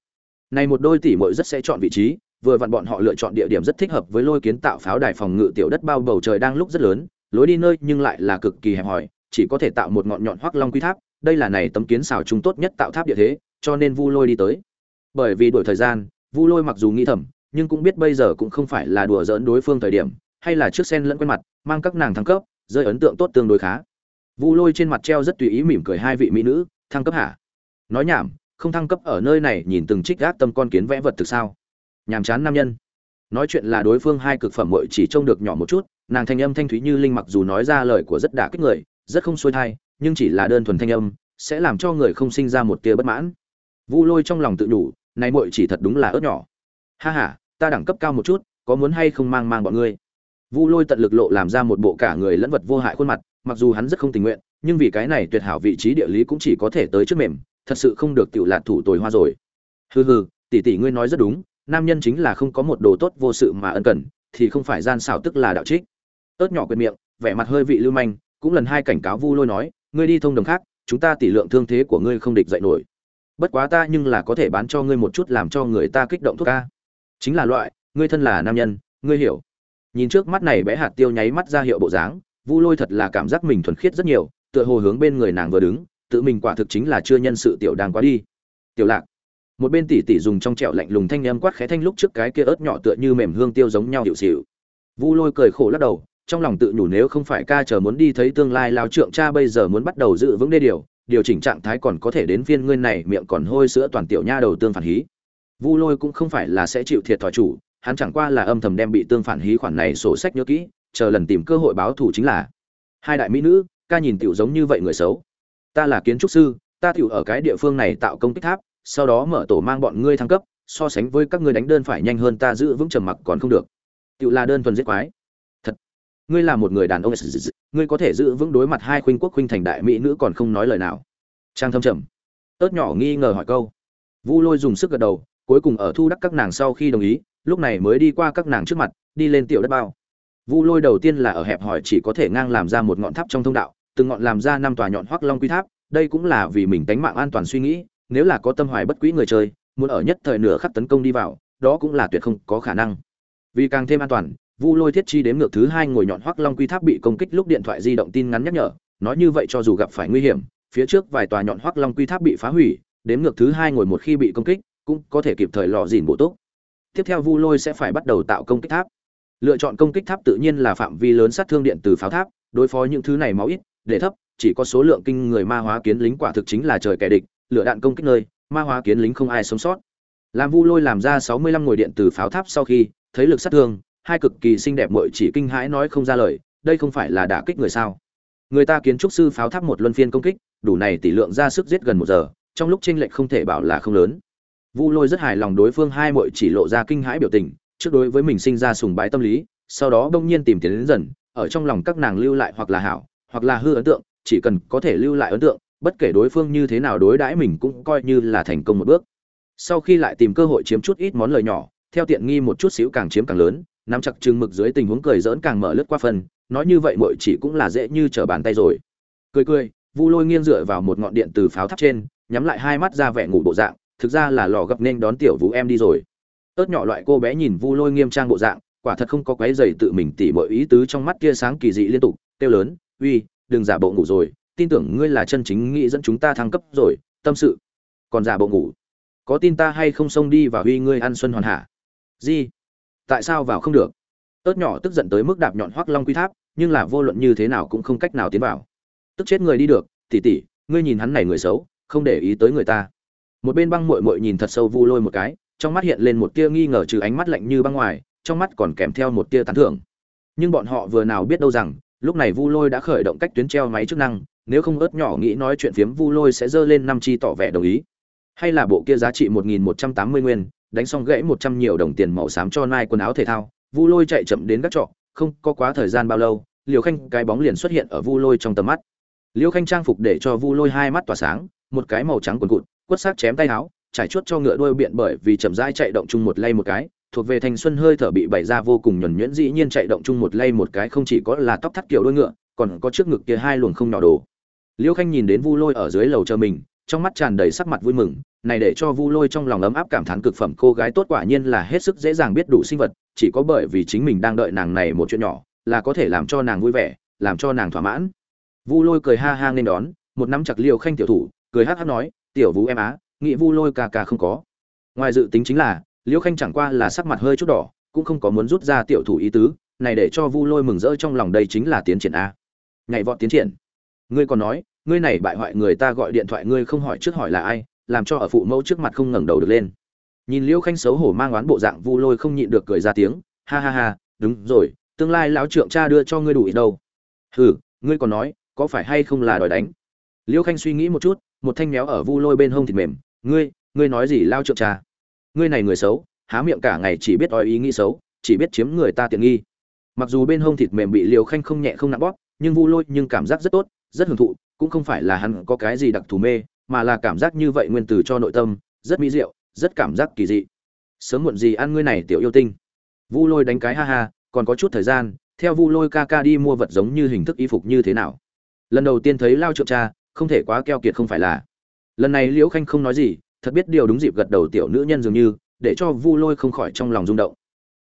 Này một đôi tỷ muội rất sẽ chọn vị trí, vừa vặn bọn họ lựa chọn địa điểm rất thích hợp với lôi kiến tạo pháo đài phòng ngự tiểu đất bao bầu trời đang lúc rất lớn, lối đi nơi nhưng lại là cực kỳ hẹp hòi, chỉ có thể tạo một ngọn nhọn hoắc long quy tháp, đây là này tấm kiến xào trung tốt nhất tạo tháp địa thế, cho nên vu lôi đi tới bởi vì đổi thời gian, vu lôi mặc dù nghĩ thầm, nhưng cũng biết bây giờ cũng không phải là đùa giỡn đối phương thời điểm, hay là trước sen lẫn quen mặt, mang các nàng thăng cấp, rơi ấn tượng tốt tương đối khá. Vu lôi trên mặt treo rất tùy ý mỉm cười hai vị mỹ nữ, thăng cấp hả? Nói nhảm, không thăng cấp ở nơi này, nhìn từng trích gác tâm con kiến vẽ vật thực sao. Nhàm chán nam nhân. Nói chuyện là đối phương hai cực phẩm mội chỉ trông được nhỏ một chút, nàng thanh âm thanh thúy như linh mặc dù nói ra lời của rất đả kích người, rất không xuôi thai, nhưng chỉ là đơn thuần thanh âm, sẽ làm cho người không sinh ra một tia bất mãn. Vu lôi trong lòng tự nhủ này muội chỉ thật đúng là ớt nhỏ. Ha ha, ta đẳng cấp cao một chút, có muốn hay không mang mang bọn ngươi? Vu lôi tận lực lộ làm ra một bộ cả người lẫn vật vô hại khuôn mặt, mặc dù hắn rất không tình nguyện, nhưng vì cái này tuyệt hảo vị trí địa lý cũng chỉ có thể tới trước mềm, thật sự không được tiểu lạt thủ tồi hoa rồi. Hừ hừ, tỷ tỷ ngươi nói rất đúng, nam nhân chính là không có một đồ tốt vô sự mà ân cần, thì không phải gian xảo tức là đạo trích. Ớt nhỏ quyền miệng, vẻ mặt hơi vị lưu manh, cũng lần hai cảnh cáo vu lôi nói, ngươi đi thông đồng khác, chúng ta tỷ lượng thương thế của ngươi không địch dậy nổi bất quá ta nhưng là có thể bán cho ngươi một chút làm cho người ta kích động thuốc ca. Chính là loại, ngươi thân là nam nhân, ngươi hiểu. Nhìn trước mắt này bé hạt tiêu nháy mắt ra hiệu bộ dáng, vu lôi thật là cảm giác mình thuần khiết rất nhiều, tựa hồ hướng bên người nàng vừa đứng, tự mình quả thực chính là chưa nhân sự tiểu đang quá đi. Tiểu lạc. Một bên tỷ tỷ dùng trong trẹo lạnh lùng thanh em quát khé thanh lúc trước cái kia ớt nhỏ tựa như mềm hương tiêu giống nhau hiệu xịu. Vu lôi cười khổ lắc đầu, trong lòng tự nhủ nếu không phải ca chờ muốn đi thấy tương lai lao trượng cha bây giờ muốn bắt đầu dự vững đê điều điều chỉnh trạng thái còn có thể đến phiên ngươi này miệng còn hôi sữa toàn tiểu nha đầu tương phản hí. Vu lôi cũng không phải là sẽ chịu thiệt thòi chủ, hắn chẳng qua là âm thầm đem bị tương phản hí khoản này sổ sách nhớ kỹ, chờ lần tìm cơ hội báo thù chính là. Hai đại mỹ nữ, ca nhìn tiểu giống như vậy người xấu. Ta là kiến trúc sư, ta tiểu ở cái địa phương này tạo công kích tháp, sau đó mở tổ mang bọn ngươi thăng cấp, so sánh với các ngươi đánh đơn phải nhanh hơn ta giữ vững trầm mặc còn không được. Tiểu là đơn thuần giết quái. Thật, ngươi là một người đàn ông ngươi có thể giữ vững đối mặt hai khuynh quốc khuynh thành đại mỹ nữ còn không nói lời nào. Trang thâm trầm. Ớt nhỏ nghi ngờ hỏi câu. Vu lôi dùng sức gật đầu, cuối cùng ở thu đắc các nàng sau khi đồng ý, lúc này mới đi qua các nàng trước mặt, đi lên tiểu đất bao. Vu lôi đầu tiên là ở hẹp hỏi chỉ có thể ngang làm ra một ngọn tháp trong thông đạo, từng ngọn làm ra năm tòa nhọn hoắc long quy tháp, đây cũng là vì mình đánh mạng an toàn suy nghĩ, nếu là có tâm hoài bất quý người chơi, muốn ở nhất thời nửa khắc tấn công đi vào, đó cũng là tuyệt không có khả năng. Vì càng thêm an toàn vu lôi thiết chi đến ngược thứ hai ngồi nhọn hoắc long quy tháp bị công kích lúc điện thoại di động tin ngắn nhắc nhở, nói như vậy cho dù gặp phải nguy hiểm, phía trước vài tòa nhọn hoắc long quy tháp bị phá hủy đến ngược thứ hai ngồi một khi bị công kích, cũng có thể kịp thời lò dìn bộ túc. Tiếp theo vu lôi sẽ phải bắt đầu tạo công kích tháp. Lựa chọn công kích tháp tự nhiên là phạm vi lớn sát thương điện từ pháo tháp, đối phó những thứ này máu ít, để thấp, chỉ có số lượng kinh người ma hóa kiến lính quả thực chính là trời kẻ địch, lựa đạn công kích nơi, ma hóa kiến lính không ai sống sót. Làm vu lôi làm ra sáu mươi lăm ngồi điện từ pháo tháp sau khi, thấy lực sát thương hai cực kỳ xinh đẹp muội chỉ kinh hãi nói không ra lời, đây không phải là đả kích người sao? Người ta kiến trúc sư pháo tháp một luân phiên công kích, đủ này tỷ lượng ra sức giết gần một giờ, trong lúc tranh lệch không thể bảo là không lớn. Vu lôi rất hài lòng đối phương hai muội chỉ lộ ra kinh hãi biểu tình, trước đối với mình sinh ra sùng bái tâm lý, sau đó bỗng nhiên tìm tiến đến dần, ở trong lòng các nàng lưu lại hoặc là hảo, hoặc là hư ấn tượng, chỉ cần có thể lưu lại ấn tượng, bất kể đối phương như thế nào đối đãi mình cũng coi như là thành công một bước. Sau khi lại tìm cơ hội chiếm chút ít món lời nhỏ, theo tiện nghi một chút xíu càng chiếm càng lớn nắm chặt chừng mực dưới tình huống cười giỡn càng mở lướt qua phần, nói như vậy muội chỉ cũng là dễ như trở bàn tay rồi. Cười cười, vu lôi nghiêng dựa vào một ngọn điện từ pháo tháp trên, nhắm lại hai mắt ra vẻ ngủ bộ dạng, thực ra là lò gặp nên đón tiểu vũ em đi rồi. Tớt nhỏ loại cô bé nhìn vu lôi nghiêm trang bộ dạng, quả thật không có quấy rầy tự mình tỉ mọi ý tứ trong mắt kia sáng kỳ dị liên tục, kêu lớn, uy, đừng giả bộ ngủ rồi, tin tưởng ngươi là chân chính nghĩ dẫn chúng ta thăng cấp rồi, tâm sự. Còn giả bộ ngủ. Có tin ta hay không xông đi và huy ngươi ăn xuân hoàn hạ gì? Tại sao vào không được? Ớt nhỏ tức giận tới mức đạp nhọn hoắc long quy tháp, nhưng là vô luận như thế nào cũng không cách nào tiến vào. Tức chết người đi được tỉ tỉ ngươi nhìn hắn này người xấu, không để ý tới người ta. Một bên băng mội mội nhìn thật sâu vu lôi một cái, trong mắt hiện lên một tia nghi ngờ trừ ánh mắt lạnh như băng ngoài, trong mắt còn kèm theo một tia tán thưởng. Nhưng bọn họ vừa nào biết đâu rằng, lúc này vu lôi đã khởi động cách tuyến treo máy chức năng, nếu không ớt nhỏ nghĩ nói chuyện phiếm vu lôi sẽ dơ lên năm chi tỏ vẻ đồng ý. Hay là bộ kia giá trị một nghìn một trăm tám mươi nguyên đánh xong gãy một trăm nhiều đồng tiền màu xám cho nai quần áo thể thao, vu lôi chạy chậm đến các trọ, không có quá thời gian bao lâu, Liêu khanh cái bóng liền xuất hiện ở vu lôi trong tầm mắt. Liêu khanh trang phục để cho vu lôi hai mắt tỏa sáng, một cái màu trắng quần cụt, quất sát chém tay áo, trải chuốt cho ngựa đuôi biện bởi vì chậm rãi chạy động chung một lay một cái, thuộc về thanh xuân hơi thở bị bày ra vô cùng nhuần nhuyễn dĩ nhiên chạy động chung một lay một cái không chỉ có là tóc thắt kiểu đuôi ngựa, còn có trước ngực kia hai luồng không nhỏ đồ. Liêu khanh nhìn đến vu lôi ở dưới lầu chờ mình trong mắt tràn đầy sắc mặt vui mừng, này để cho vu lôi trong lòng ấm áp cảm thán cực phẩm cô gái tốt quả nhiên là hết sức dễ dàng biết đủ sinh vật, chỉ có bởi vì chính mình đang đợi nàng này một chuyện nhỏ, là có thể làm cho nàng vui vẻ, làm cho nàng thỏa mãn. Vu lôi cười ha ha nên đón, một nắm chặt liều khanh tiểu thủ, cười hát hát nói, tiểu vũ em á, nghĩ vu lôi ca ca không có. Ngoài dự tính chính là, liêu khanh chẳng qua là sắc mặt hơi chút đỏ, cũng không có muốn rút ra tiểu thủ ý tứ, này để cho vu lôi mừng rỡ trong lòng đây chính là tiến triển a. Nhảy vọt tiến triển. Ngươi còn nói ngươi này bại hoại người ta gọi điện thoại ngươi không hỏi trước hỏi là ai, làm cho ở phụ mẫu trước mặt không ngẩng đầu được lên. Nhìn liêu khanh xấu hổ mang oán bộ dạng vu lôi không nhịn được cười ra tiếng, ha ha ha, đúng rồi, tương lai lão trượng cha đưa cho ngươi đủ ít đâu. Hừ, ngươi còn nói, có phải hay không là đòi đánh? Liêu khanh suy nghĩ một chút, một thanh méo ở vu lôi bên hông thịt mềm, ngươi ngươi nói gì lao trượng cha? Ngươi này người xấu, há miệng cả ngày chỉ biết ói ý nghĩ xấu, chỉ biết chiếm người ta tiện nghi. Mặc dù bên hông thịt mềm bị liều khanh không nhẹ không nặng bóp, nhưng vu lôi nhưng cảm giác rất tốt, rất hưởng thụ cũng không phải là hắn có cái gì đặc thù mê, mà là cảm giác như vậy nguyên từ cho nội tâm, rất mỹ diệu, rất cảm giác kỳ dị. Sớm muộn gì ăn ngươi này tiểu yêu tinh. Vu lôi đánh cái ha ha, còn có chút thời gian, theo vu lôi ca ca đi mua vật giống như hình thức y phục như thế nào. Lần đầu tiên thấy lao trượng cha, không thể quá keo kiệt không phải là. Lần này liễu khanh không nói gì, thật biết điều đúng dịp gật đầu tiểu nữ nhân dường như, để cho vu lôi không khỏi trong lòng rung động.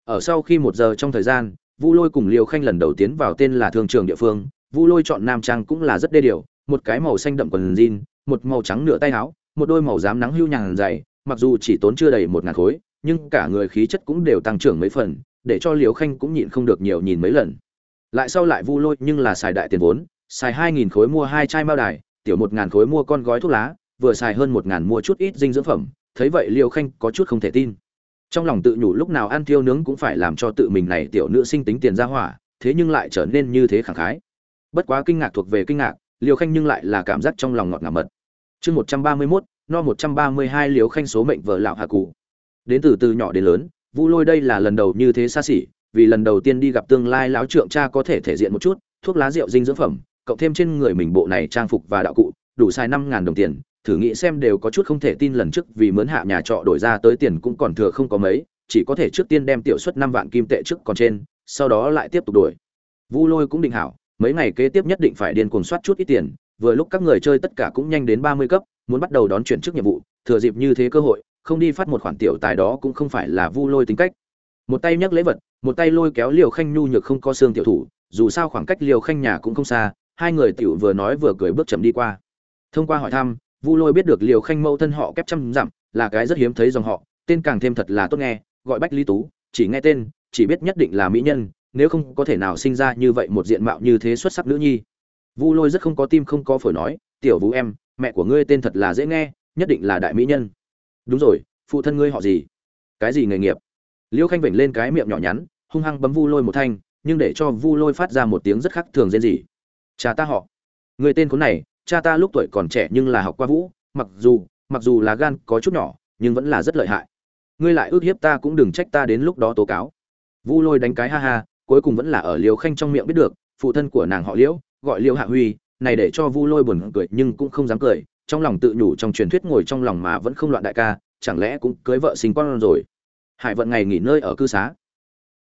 Ở sau khi một giờ trong thời gian, vu lôi cùng liễu khanh lần đầu tiến vào tên là thương trường địa phương, vu lôi chọn nam trang cũng là rất đê điều một cái màu xanh đậm quần jean, một màu trắng nửa tay áo, một đôi màu dám nắng hưu nhàn dày, mặc dù chỉ tốn chưa đầy một ngàn khối, nhưng cả người khí chất cũng đều tăng trưởng mấy phần, để cho liễu khanh cũng nhịn không được nhiều nhìn mấy lần. Lại sau lại vu lôi, nhưng là xài đại tiền vốn, xài hai nghìn khối mua hai chai mao đài, tiểu một ngàn khối mua con gói thuốc lá, vừa xài hơn một ngàn mua chút ít dinh dưỡng phẩm, thấy vậy liêu khanh có chút không thể tin. Trong lòng tự nhủ lúc nào ăn thiêu nướng cũng phải làm cho tự mình này tiểu nữ sinh tính tiền ra hỏa, thế nhưng lại trở nên như thế khẳng khái. Bất quá kinh ngạc thuộc về kinh ngạc liêu khanh nhưng lại là cảm giác trong lòng ngọt ngào mật. Chương một trăm ba mươi mốt, no một trăm ba mươi hai liều khanh số mệnh vợ lão hạ cụ đến từ từ nhỏ đến lớn, vu lôi đây là lần đầu như thế xa xỉ, vì lần đầu tiên đi gặp tương lai lão trượng cha có thể thể diện một chút, thuốc lá rượu dinh dưỡng phẩm, cộng thêm trên người mình bộ này trang phục và đạo cụ, đủ sai năm ngàn đồng tiền, thử nghĩ xem đều có chút không thể tin lần trước vì mướn hạ nhà trọ đổi ra tới tiền cũng còn thừa không có mấy, chỉ có thể trước tiên đem tiểu suất năm vạn kim tệ trước còn trên, sau đó lại tiếp tục đổi. Vu lôi cũng định hảo mấy ngày kế tiếp nhất định phải điên cuồng soát chút ít tiền, vừa lúc các người chơi tất cả cũng nhanh đến ba mươi cấp, muốn bắt đầu đón chuyển chức nhiệm vụ, thừa dịp như thế cơ hội, không đi phát một khoản tiểu tài đó cũng không phải là vu lôi tính cách. Một tay nhấc lễ vật, một tay lôi kéo liều khanh nhu nhược không có xương tiểu thủ, dù sao khoảng cách liều khanh nhà cũng không xa, hai người tiểu vừa nói vừa cười bước chậm đi qua. Thông qua hỏi thăm, vu lôi biết được liều khanh mẫu thân họ kép trăm dặm, là cái rất hiếm thấy dòng họ, tên càng thêm thật là tốt nghe, gọi bách lý tú, chỉ nghe tên, chỉ biết nhất định là mỹ nhân nếu không có thể nào sinh ra như vậy một diện mạo như thế xuất sắc nữ nhi. Vu lôi rất không có tim không có phổi nói, tiểu vũ em, mẹ của ngươi tên thật là dễ nghe, nhất định là đại mỹ nhân. Đúng rồi, phụ thân ngươi họ gì? Cái gì nghề nghiệp? Liêu khanh vểnh lên cái miệng nhỏ nhắn, hung hăng bấm vu lôi một thanh, nhưng để cho vu lôi phát ra một tiếng rất khác thường dễ gì cha ta họ. Người tên khốn này, cha ta lúc tuổi còn trẻ nhưng là học qua vũ, mặc dù mặc dù là gan có chút nhỏ, nhưng vẫn là rất lợi hại. Ngươi lại ước hiếp ta cũng đừng trách ta đến lúc đó tố cáo. Vu lôi đánh cái ha ha cuối cùng vẫn là ở liều khanh trong miệng biết được, phụ thân của nàng họ liễu, gọi liễu hạ huy, này để cho vu lôi buồn cười nhưng cũng không dám cười, trong lòng tự nhủ trong truyền thuyết ngồi trong lòng mà vẫn không loạn đại ca, chẳng lẽ cũng cưới vợ sinh con rồi. Hải vận ngày nghỉ nơi ở cư xá